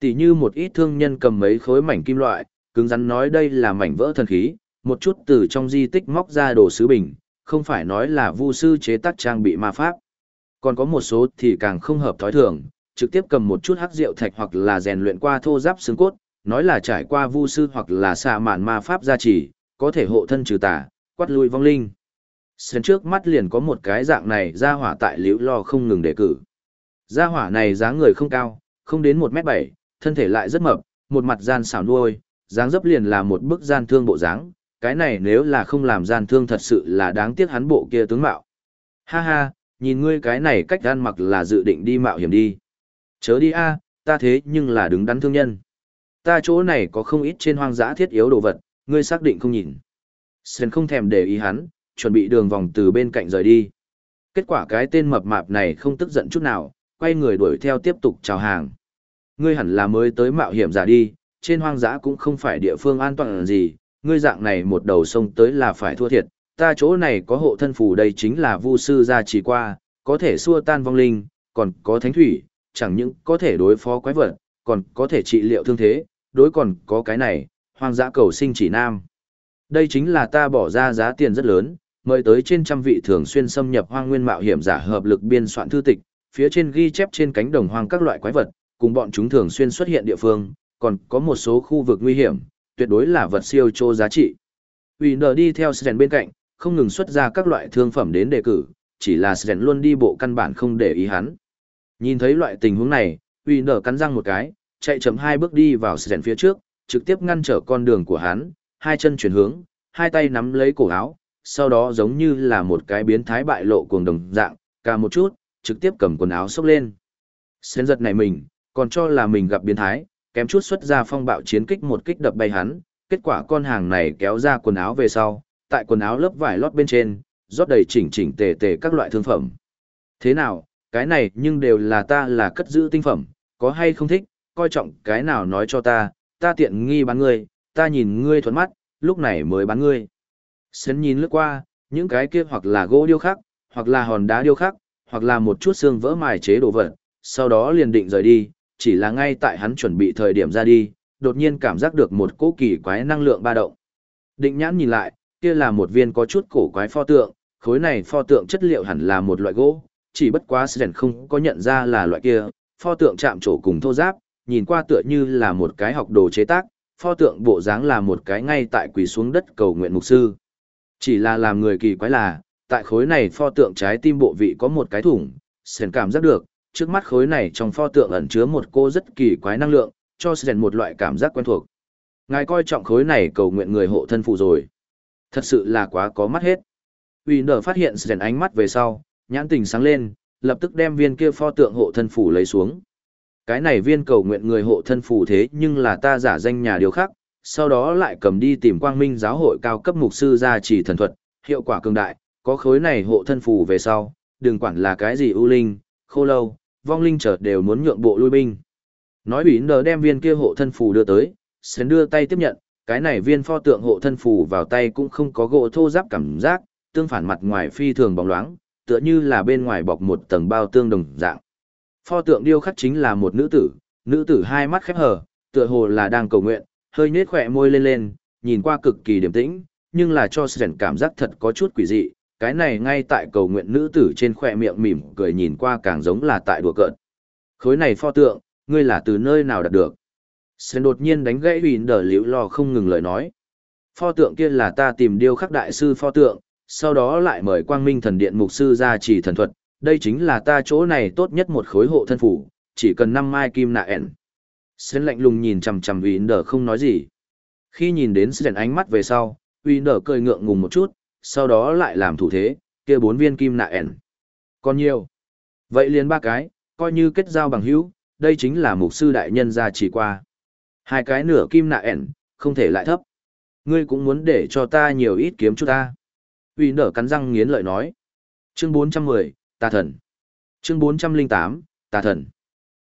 Tỷ như một ít thương nhân cầm mấy khối mảnh kim loại, cứng rắn nói đây là mảnh vỡ thần khí, một chút từ trong di tích móc ra đồ sứ bình, không phải nói là vu sư chế tác trang bị ma pháp. Còn có một số thì càng không hợp thói thường, trực tiếp cầm một chút hắc rượu thạch hoặc là rèn luyện qua thô giáp xương cốt, nói là trải qua vu sư hoặc là xạ mạn ma pháp gia trì, có thể hộ thân trừ tà, quát lui vong linh. Sơn trước mắt liền có một cái dạng này ra hỏa tại liễu lo không ngừng đề cử. Gia hỏa này dáng người không cao, không đến 1 mét 7 thân thể lại rất mập, một mặt gian xảo nuôi, dáng dấp liền là một bức gian thương bộ dáng, cái này nếu là không làm gian thương thật sự là đáng tiếc hắn bộ kia tướng mạo. Ha ha, nhìn ngươi cái này cách gan mặc là dự định đi mạo hiểm đi. Chớ đi a, ta thế nhưng là đứng đắn thương nhân. Ta chỗ này có không ít trên hoang dã thiết yếu đồ vật, ngươi xác định không nhìn. sơn không thèm để ý hắn, chuẩn bị đường vòng từ bên cạnh rời đi. Kết quả cái tên mập mạp này không tức giận chút nào, quay người đuổi theo tiếp tục chào hàng. Ngươi hẳn là mới tới mạo hiểm giả đi, trên hoang dã cũng không phải địa phương an toàn gì, ngươi dạng này một đầu sông tới là phải thua thiệt, ta chỗ này có hộ thân phù đây chính là vu sư gia trì qua, có thể xua tan vong linh, còn có thánh thủy, chẳng những có thể đối phó quái vật, còn có thể trị liệu thương thế, đối còn có cái này, hoang dã cầu sinh chỉ nam. Đây chính là ta bỏ ra giá tiền rất lớn, mời tới trên trăm vị thường xuyên xâm nhập hoang nguyên mạo hiểm giả hợp lực biên soạn thư tịch, phía trên ghi chép trên cánh đồng hoang các loại quái vật, cùng bọn chúng thường xuyên xuất hiện địa phương, còn có một số khu vực nguy hiểm, tuyệt đối là vật siêu trô giá trị. Winner đi theo Sren bên cạnh, không ngừng xuất ra các loại thương phẩm đến đề cử, chỉ là Sren luôn đi bộ căn bản không để ý hắn. Nhìn thấy loại tình huống này, Winner cắn răng một cái, chạy chậm hai bước đi vào Sren phía trước, trực tiếp ngăn trở con đường của hắn, hai chân chuyển hướng, hai tay nắm lấy cổ áo, sau đó giống như là một cái biến thái bại lộ cuồng đồng dạng, cả một chút, trực tiếp cầm quần áo xốc lên. Sến giật này mình, còn cho là mình gặp biến thái, kém chút xuất ra phong bạo chiến kích một kích đập bay hắn, kết quả con hàng này kéo ra quần áo về sau, tại quần áo lớp vải lót bên trên, rót đầy chỉnh chỉnh tề tề các loại thương phẩm. Thế nào, cái này nhưng đều là ta là cất giữ tinh phẩm, có hay không thích, coi trọng cái nào nói cho ta, ta tiện nghi bán ngươi, ta nhìn ngươi thuận mắt, lúc này mới bán ngươi. Sến nhìn lướt qua, những cái kia hoặc là gỗ điêu khắc, hoặc là hòn đá điêu khắc, hoặc là một chút xương vỡ mài chế đồ vật, sau đó liền định rời đi, chỉ là ngay tại hắn chuẩn bị thời điểm ra đi, đột nhiên cảm giác được một cỗ kỳ quái năng lượng ba động. Định nhãn nhìn lại, kia là một viên có chút cổ quái pho tượng, khối này pho tượng chất liệu hẳn là một loại gỗ, chỉ bất quá Sren không có nhận ra là loại kia, pho tượng chạm trổ cùng thô giáp, nhìn qua tựa như là một cái học đồ chế tác, pho tượng bộ dáng là một cái ngay tại quỳ xuống đất cầu nguyện mục sư. Chỉ là làm người kỳ quái là, tại khối này pho tượng trái tim bộ vị có một cái thủng, Sren cảm giác được, trước mắt khối này trong pho tượng ẩn chứa một cô rất kỳ quái năng lượng, cho Sren một loại cảm giác quen thuộc. Ngài coi trọng khối này cầu nguyện người hộ thân phụ rồi. Thật sự là quá có mắt hết. Uy nở phát hiện Sren ánh mắt về sau, nhãn tình sáng lên, lập tức đem viên kia pho tượng hộ thân phủ lấy xuống. Cái này viên cầu nguyện người hộ thân phủ thế nhưng là ta giả danh nhà điều khác, sau đó lại cầm đi tìm quang minh giáo hội cao cấp mục sư ra chỉ thần thuật, hiệu quả cường đại, có khối này hộ thân phủ về sau, đừng quản là cái gì ưu linh, khô lâu, vong linh chợt đều muốn nhượng bộ lui binh. Nói bị nờ đem viên kia hộ thân phủ đưa tới, Sến đưa tay tiếp nhận, cái này viên pho tượng hộ thân phủ vào tay cũng không có gỗ thô giáp cảm giác, tương phản mặt ngoài phi thường bóng loáng, tựa như là bên ngoài bọc một tầng bao tương đồng dạng. Pho tượng điêu khắc chính là một nữ tử, nữ tử hai mắt khép hờ, tựa hồ là đang cầu nguyện, hơi nhếch khỏe môi lên lên, nhìn qua cực kỳ điềm tĩnh, nhưng là cho Sren cảm giác thật có chút quỷ dị, cái này ngay tại cầu nguyện nữ tử trên khoe miệng mỉm cười nhìn qua càng giống là tại đùa cợt. Khối này pho tượng, ngươi là từ nơi nào đạt được? Sren đột nhiên đánh gãy Huỳnh đờ liễu lo không ngừng lời nói. Pho tượng kia là ta tìm điêu khắc đại sư pho tượng, sau đó lại mời quang minh thần điện mục sư ra chỉ thần thuật, đây chính là ta chỗ này tốt nhất một khối hộ thân phủ, chỉ cần năm mai kim nạ ẻn. Sen lạnh lùng nhìn chằm chằm uy đờ không nói gì. Khi nhìn đến Sen ánh mắt về sau, uy đờ cười ngượng ngùng một chút, sau đó lại làm thủ thế, kia bốn viên kim nạ ẻn. Còn nhiều. Vậy liền ba cái, coi như kết giao bằng hữu, đây chính là mục sư đại nhân ra chỉ qua. Hai cái nửa kim nạ ẻn, không thể lại thấp. Ngươi cũng muốn để cho ta nhiều ít kiếm chút ta. Uy nở cắn răng nghiến lợi nói. Chương 410, ta thần. Chương 408, Tà Thần.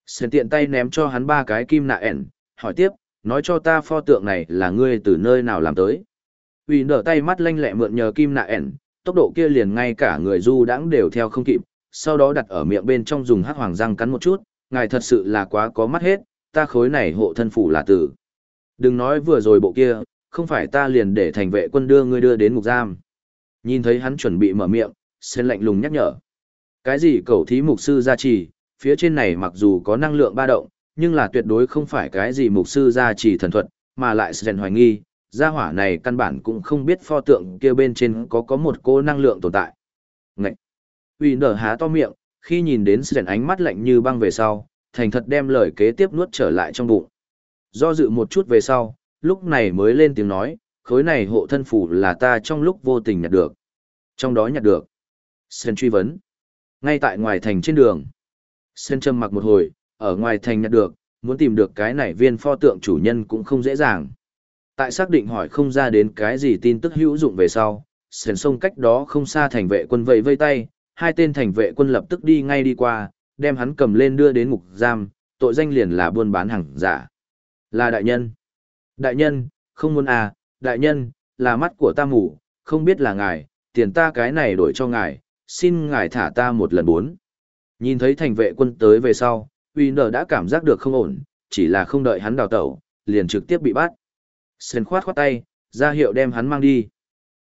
Sến tiện tay ném cho hắn ba cái kim nạ ẻn, hỏi tiếp, nói cho ta pho tượng này là ngươi từ nơi nào làm tới. Uy nở tay mắt lanh lẹ mượn nhờ kim nạ ẻn, tốc độ kia liền ngay cả người du đãng đều theo không kịp, sau đó đặt ở miệng bên trong dùng hắc hoàng răng cắn một chút, ngài thật sự là quá có mắt hết, ta khối này hộ thân phủ là tử. Đừng nói vừa rồi bộ kia, không phải ta liền để thành vệ quân đưa ngươi đưa đến ngục giam. Nhìn thấy hắn chuẩn bị mở miệng, Sen lạnh lùng nhắc nhở. Cái gì cầu thí mục sư gia trì, phía trên này mặc dù có năng lượng ba động, nhưng là tuyệt đối không phải cái gì mục sư gia trì thần thuật, mà lại Sen hoài nghi, gia hỏa này căn bản cũng không biết pho tượng kia bên trên có có một cô năng lượng tồn tại. Ngậy! Uy nở há to miệng, khi nhìn đến Sen ánh mắt lạnh như băng về sau, thành thật đem lời kế tiếp nuốt trở lại trong bụng. Do dự một chút về sau, lúc này mới lên tiếng nói, khối này hộ thân phủ là ta trong lúc vô tình nhặt được. Trong đó nhặt được. sơn truy vấn. Ngay tại ngoài thành trên đường. sơn châm mặc một hồi, ở ngoài thành nhặt được, muốn tìm được cái này viên pho tượng chủ nhân cũng không dễ dàng. Tại xác định hỏi không ra đến cái gì tin tức hữu dụng về sau, sơn sông cách đó không xa thành vệ quân vẫy vây tay, hai tên thành vệ quân lập tức đi ngay đi qua, đem hắn cầm lên đưa đến ngục giam, tội danh liền là buôn bán hàng giả. Là đại nhân. Đại nhân, không muốn à, đại nhân, là mắt của ta mù, không biết là ngài, tiền ta cái này đổi cho ngài, xin ngài thả ta một lần bốn. Nhìn thấy thành vệ quân tới về sau, uy nở đã cảm giác được không ổn, chỉ là không đợi hắn đào tẩu, liền trực tiếp bị bắt. Sơn khoát khoát tay, ra hiệu đem hắn mang đi.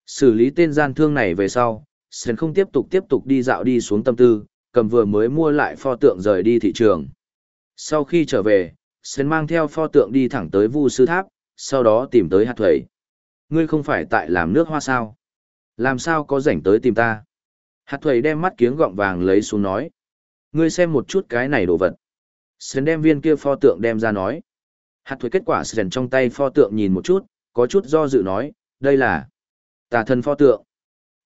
Xử lý tên gian thương này về sau, Sơn không tiếp tục tiếp tục đi dạo đi xuống tâm tư, cầm vừa mới mua lại pho tượng rời đi thị trường. Sau khi trở về, Sơn mang theo pho tượng đi thẳng tới Vu sư tháp, sau đó tìm tới hạt thuẩy. Ngươi không phải tại làm nước hoa sao? Làm sao có rảnh tới tìm ta? Hạt thuẩy đem mắt kiếng gọng vàng lấy xuống nói. Ngươi xem một chút cái này đồ vật. Sơn đem viên kia pho tượng đem ra nói. Hạt thuế kết quả Sen trong tay pho tượng nhìn một chút, có chút do dự nói, đây là tà thần pho tượng.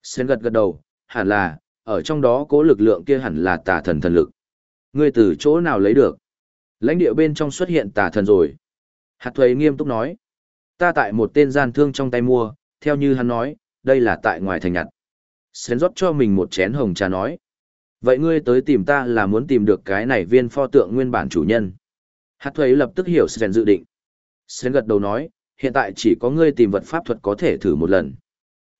Sen gật gật đầu, hẳn là, ở trong đó cố lực lượng kia hẳn là tà thần thần lực. Ngươi từ chỗ nào lấy được? Lãnh địa bên trong xuất hiện tà thần rồi. Hạt thuế nghiêm túc nói. Ta tại một tên gian thương trong tay mua, theo như hắn nói, đây là tại ngoài thành nhặt. Sến rót cho mình một chén hồng trà nói. Vậy ngươi tới tìm ta là muốn tìm được cái này viên pho tượng nguyên bản chủ nhân. Hạt thuế lập tức hiểu Sến dự định. Sến gật đầu nói, hiện tại chỉ có ngươi tìm vật pháp thuật có thể thử một lần.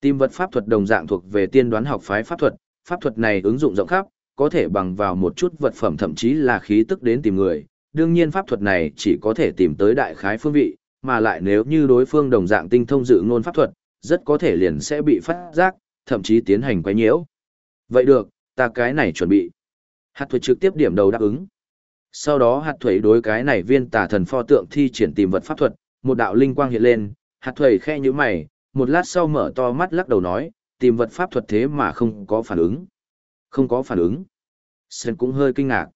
Tìm vật pháp thuật đồng dạng thuộc về tiên đoán học phái pháp thuật, pháp thuật này ứng dụng rộng khắp, có thể bằng vào một chút vật phẩm thậm chí là khí tức đến tìm người, đương nhiên pháp thuật này chỉ có thể tìm tới đại khái phương vị, mà lại nếu như đối phương đồng dạng tinh thông dự ngôn pháp thuật, rất có thể liền sẽ bị phát giác, thậm chí tiến hành quấy nhiễu. Vậy được, ta cái này chuẩn bị. Hạt thuế trực tiếp điểm đầu đáp ứng. Sau đó hạt thuế đối cái này viên tà thần pho tượng thi triển tìm vật pháp thuật, một đạo linh quang hiện lên, hạt thuế khe như mày, một lát sau mở to mắt lắc đầu nói, tìm vật pháp thuật thế mà không có phản ứng. Không có phản ứng. Sơn cũng hơi kinh ngạc.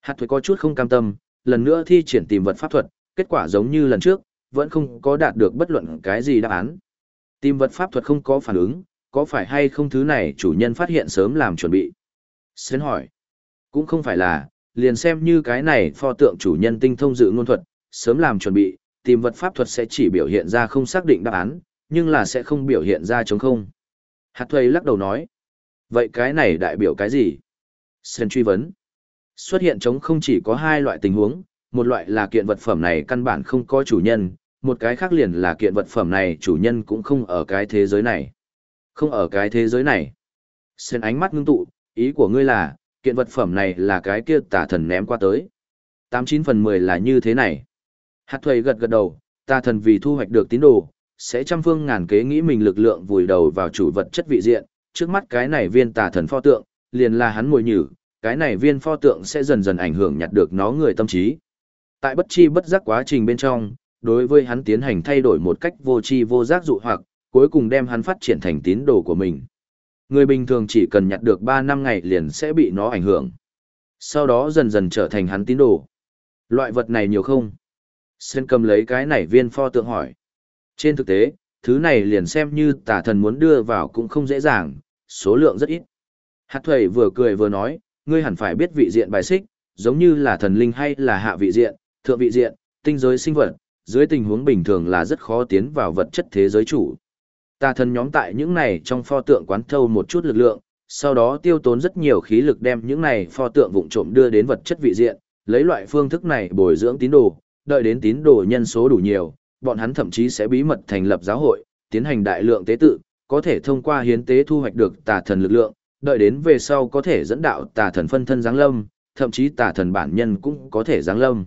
Hạt thuế có chút không cam tâm, lần nữa thi triển tìm vật pháp thuật, kết quả giống như lần trước, vẫn không có đạt được bất luận cái gì đáp án. Tìm vật pháp thuật không có phản ứng, có phải hay không thứ này chủ nhân phát hiện sớm làm chuẩn bị? Sến hỏi. Cũng không phải là, liền xem như cái này pho tượng chủ nhân tinh thông dự ngôn thuật, sớm làm chuẩn bị, tìm vật pháp thuật sẽ chỉ biểu hiện ra không xác định đáp án, nhưng là sẽ không biểu hiện ra chống không. Hạt thuê lắc đầu nói. Vậy cái này đại biểu cái gì? Sến truy vấn. Xuất hiện chống không chỉ có hai loại tình huống, một loại là kiện vật phẩm này căn bản không có chủ nhân, một cái khác liền là kiện vật phẩm này chủ nhân cũng không ở cái thế giới này. Không ở cái thế giới này. Xen ánh mắt ngưng tụ, ý của ngươi là, kiện vật phẩm này là cái kia tà thần ném qua tới. 89 phần 10 là như thế này. Hạt thuầy gật gật đầu, tà thần vì thu hoạch được tín đồ, sẽ trăm phương ngàn kế nghĩ mình lực lượng vùi đầu vào chủ vật chất vị diện, trước mắt cái này viên tà thần pho tượng, liền là hắn mồi nhử, cái này viên pho tượng sẽ dần dần ảnh hưởng nhặt được nó người tâm trí. Tại bất chi bất giác quá trình bên trong, đối với hắn tiến hành thay đổi một cách vô tri vô giác dụ hoặc, cuối cùng đem hắn phát triển thành tín đồ của mình. Người bình thường chỉ cần nhặt được 3 năm ngày liền sẽ bị nó ảnh hưởng. Sau đó dần dần trở thành hắn tín đồ. Loại vật này nhiều không? Sen cầm lấy cái này viên pho tượng hỏi. Trên thực tế, thứ này liền xem như tà thần muốn đưa vào cũng không dễ dàng, số lượng rất ít. Hạt thuẩy vừa cười vừa nói, ngươi hẳn phải biết vị diện bài xích, giống như là thần linh hay là hạ vị diện, thượng vị diện, tinh giới sinh vật, dưới tình huống bình thường là rất khó tiến vào vật chất thế giới chủ. Tà thần nhóm tại những này trong pho tượng quán thâu một chút lực lượng, sau đó tiêu tốn rất nhiều khí lực đem những này pho tượng vụng trộm đưa đến vật chất vị diện, lấy loại phương thức này bồi dưỡng tín đồ, đợi đến tín đồ nhân số đủ nhiều, bọn hắn thậm chí sẽ bí mật thành lập giáo hội, tiến hành đại lượng tế tự, có thể thông qua hiến tế thu hoạch được tà thần lực lượng, đợi đến về sau có thể dẫn đạo tà thần phân thân giáng lâm, thậm chí tà thần bản nhân cũng có thể giáng lâm.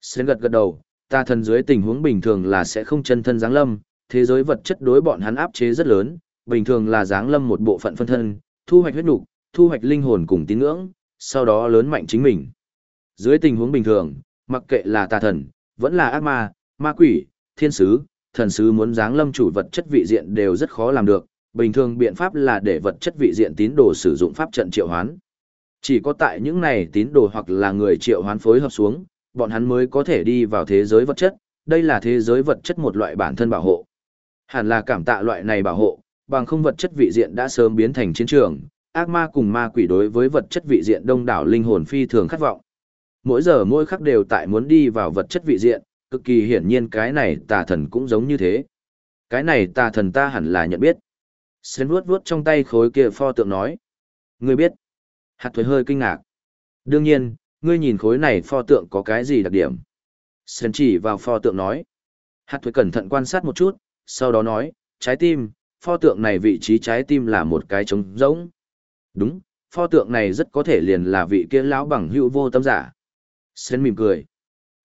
Sến gật gật đầu, tà thần dưới tình huống bình thường là sẽ không chân thân giáng lâm, thế giới vật chất đối bọn hắn áp chế rất lớn, bình thường là giáng lâm một bộ phận phân thân, thu hoạch huyết nục, thu hoạch linh hồn cùng tín ngưỡng, sau đó lớn mạnh chính mình. Dưới tình huống bình thường, mặc kệ là tà thần, vẫn là ác ma, ma quỷ, thiên sứ, thần sứ muốn giáng lâm chủ vật chất vị diện đều rất khó làm được, bình thường biện pháp là để vật chất vị diện tín đồ sử dụng pháp trận triệu hoán. Chỉ có tại những này tín đồ hoặc là người triệu hoán phối hợp xuống, bọn hắn mới có thể đi vào thế giới vật chất, đây là thế giới vật chất một loại bản thân bảo hộ. Hẳn là cảm tạ loại này bảo hộ, bằng không vật chất vị diện đã sớm biến thành chiến trường, ác ma cùng ma quỷ đối với vật chất vị diện đông đảo linh hồn phi thường khát vọng. Mỗi giờ mỗi khắc đều tại muốn đi vào vật chất vị diện, cực kỳ hiển nhiên cái này tà thần cũng giống như thế. Cái này tà thần ta hẳn là nhận biết. Sến vuốt vuốt trong tay khối kia pho tượng nói. người biết. Hạt thuế hơi kinh ngạc. Đương nhiên, ngươi nhìn khối này pho tượng có cái gì đặc điểm. Sơn chỉ vào pho tượng nói. Hạt thuế cẩn thận quan sát một chút, sau đó nói, trái tim, pho tượng này vị trí trái tim là một cái trống rỗng. Đúng, pho tượng này rất có thể liền là vị kia lão bằng hữu vô tâm giả. Sơn mỉm cười.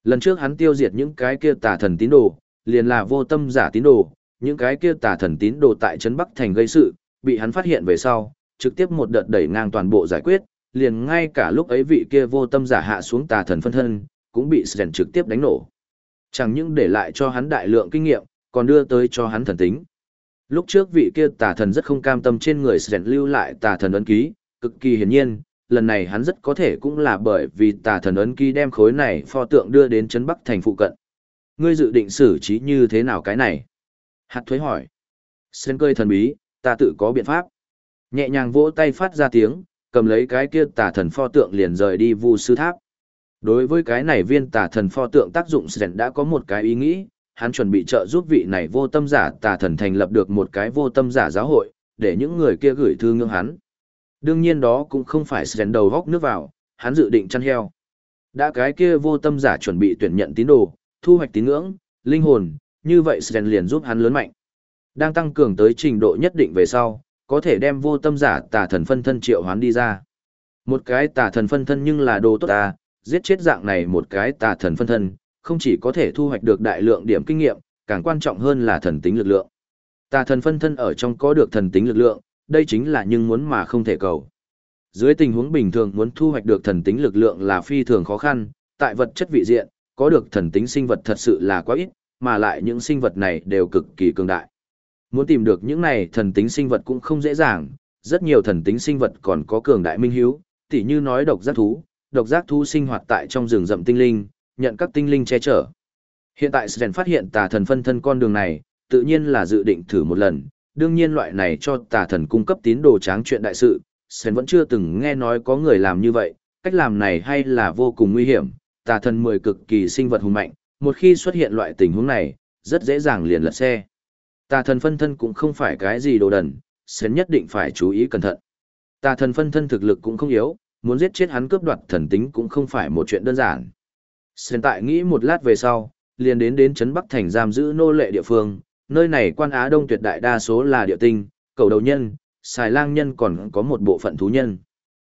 Lần trước hắn tiêu diệt những cái kia tà thần tín đồ, liền là vô tâm giả tín đồ, những cái kia tà thần tín đồ tại trấn Bắc thành gây sự, bị hắn phát hiện về sau, trực tiếp một đợt đẩy ngang toàn bộ giải quyết, liền ngay cả lúc ấy vị kia vô tâm giả hạ xuống tà thần phân thân, cũng bị Sren trực tiếp đánh nổ. Chẳng những để lại cho hắn đại lượng kinh nghiệm, còn đưa tới cho hắn thần tính. Lúc trước vị kia tà thần rất không cam tâm trên người Sren lưu lại tà thần ấn ký, cực kỳ hiển nhiên, lần này hắn rất có thể cũng là bởi vì tà thần ấn ký đem khối này pho tượng đưa đến trấn Bắc thành phụ cận. Ngươi dự định xử trí như thế nào cái này? Hạt thuế hỏi. Sren cười thần bí, ta tự có biện pháp. Nhẹ nhàng vỗ tay phát ra tiếng, cầm lấy cái kia tà thần pho tượng liền rời đi vu sư tháp. Đối với cái này viên tà thần pho tượng tác dụng Sren đã có một cái ý nghĩ, hắn chuẩn bị trợ giúp vị này vô tâm giả tà thần thành lập được một cái vô tâm giả giáo hội, để những người kia gửi thư ngưỡng hắn. Đương nhiên đó cũng không phải Sren đầu góc nước vào, hắn dự định chăn heo. Đã cái kia vô tâm giả chuẩn bị tuyển nhận tín đồ, thu hoạch tín ngưỡng, linh hồn, như vậy Sren liền giúp hắn lớn mạnh. Đang tăng cường tới trình độ nhất định về sau, có thể đem vô tâm giả tà thần phân thân triệu hoán đi ra. Một cái tà thần phân thân nhưng là đồ tốt ta, giết chết dạng này một cái tà thần phân thân, không chỉ có thể thu hoạch được đại lượng điểm kinh nghiệm, càng quan trọng hơn là thần tính lực lượng. Tà thần phân thân ở trong có được thần tính lực lượng, đây chính là nhưng muốn mà không thể cầu. Dưới tình huống bình thường muốn thu hoạch được thần tính lực lượng là phi thường khó khăn, tại vật chất vị diện, có được thần tính sinh vật thật sự là quá ít, mà lại những sinh vật này đều cực kỳ cường đại. Muốn tìm được những này thần tính sinh vật cũng không dễ dàng, rất nhiều thần tính sinh vật còn có cường đại minh hiếu, tỉ như nói độc giác thú, độc giác thú sinh hoạt tại trong rừng rậm tinh linh, nhận các tinh linh che chở. Hiện tại Sren phát hiện tà thần phân thân con đường này, tự nhiên là dự định thử một lần, đương nhiên loại này cho tà thần cung cấp tín đồ tráng chuyện đại sự, Sren vẫn chưa từng nghe nói có người làm như vậy, cách làm này hay là vô cùng nguy hiểm, tà thần mười cực kỳ sinh vật hùng mạnh, một khi xuất hiện loại tình huống này, rất dễ dàng liền lật xe. Tà thần phân thân cũng không phải cái gì đồ đần, sến nhất định phải chú ý cẩn thận. Tà thần phân thân thực lực cũng không yếu, muốn giết chết hắn cướp đoạt thần tính cũng không phải một chuyện đơn giản. Sến tại nghĩ một lát về sau, liền đến đến Trấn Bắc Thành giam giữ nô lệ địa phương, nơi này quan Á Đông tuyệt đại đa số là địa tinh, cầu đầu nhân, xài lang nhân còn có một bộ phận thú nhân.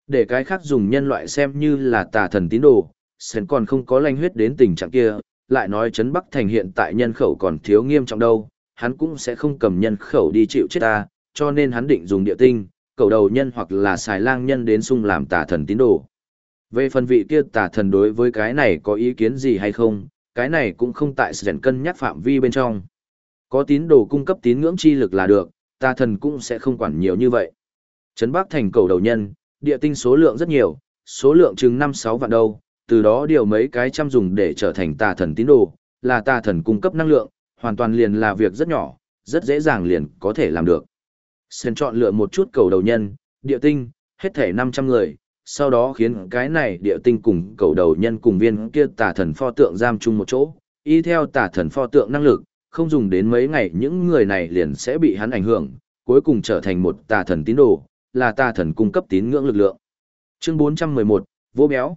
Để cái khác dùng nhân loại xem như là tà thần tín đồ, Sến còn không có lanh huyết đến tình trạng kia, lại nói Trấn Bắc Thành hiện tại nhân khẩu còn thiếu nghiêm trọng đâu, hắn cũng sẽ không cầm nhân khẩu đi chịu chết ta, cho nên hắn định dùng địa tinh, cầu đầu nhân hoặc là xài lang nhân đến sung làm tà thần tín đồ. Về phần vị kia tà thần đối với cái này có ý kiến gì hay không, cái này cũng không tại sự cân nhắc phạm vi bên trong. Có tín đồ cung cấp tín ngưỡng chi lực là được, tà thần cũng sẽ không quản nhiều như vậy. Trấn Bắc Thành cầu đầu nhân, địa tinh số lượng rất nhiều, số lượng chừng 5-6 vạn đâu, từ đó điều mấy cái chăm dùng để trở thành tà thần tín đồ, là tà thần cung cấp năng lượng, hoàn toàn liền là việc rất nhỏ, rất dễ dàng liền có thể làm được. Sen chọn lựa một chút cầu đầu nhân, địa tinh, hết thể 500 người, sau đó khiến cái này địa tinh cùng cầu đầu nhân cùng viên kia tà thần pho tượng giam chung một chỗ, y theo tà thần pho tượng năng lực, không dùng đến mấy ngày những người này liền sẽ bị hắn ảnh hưởng, cuối cùng trở thành một tà thần tín đồ, là tà thần cung cấp tín ngưỡng lực lượng. Chương 411, vô béo,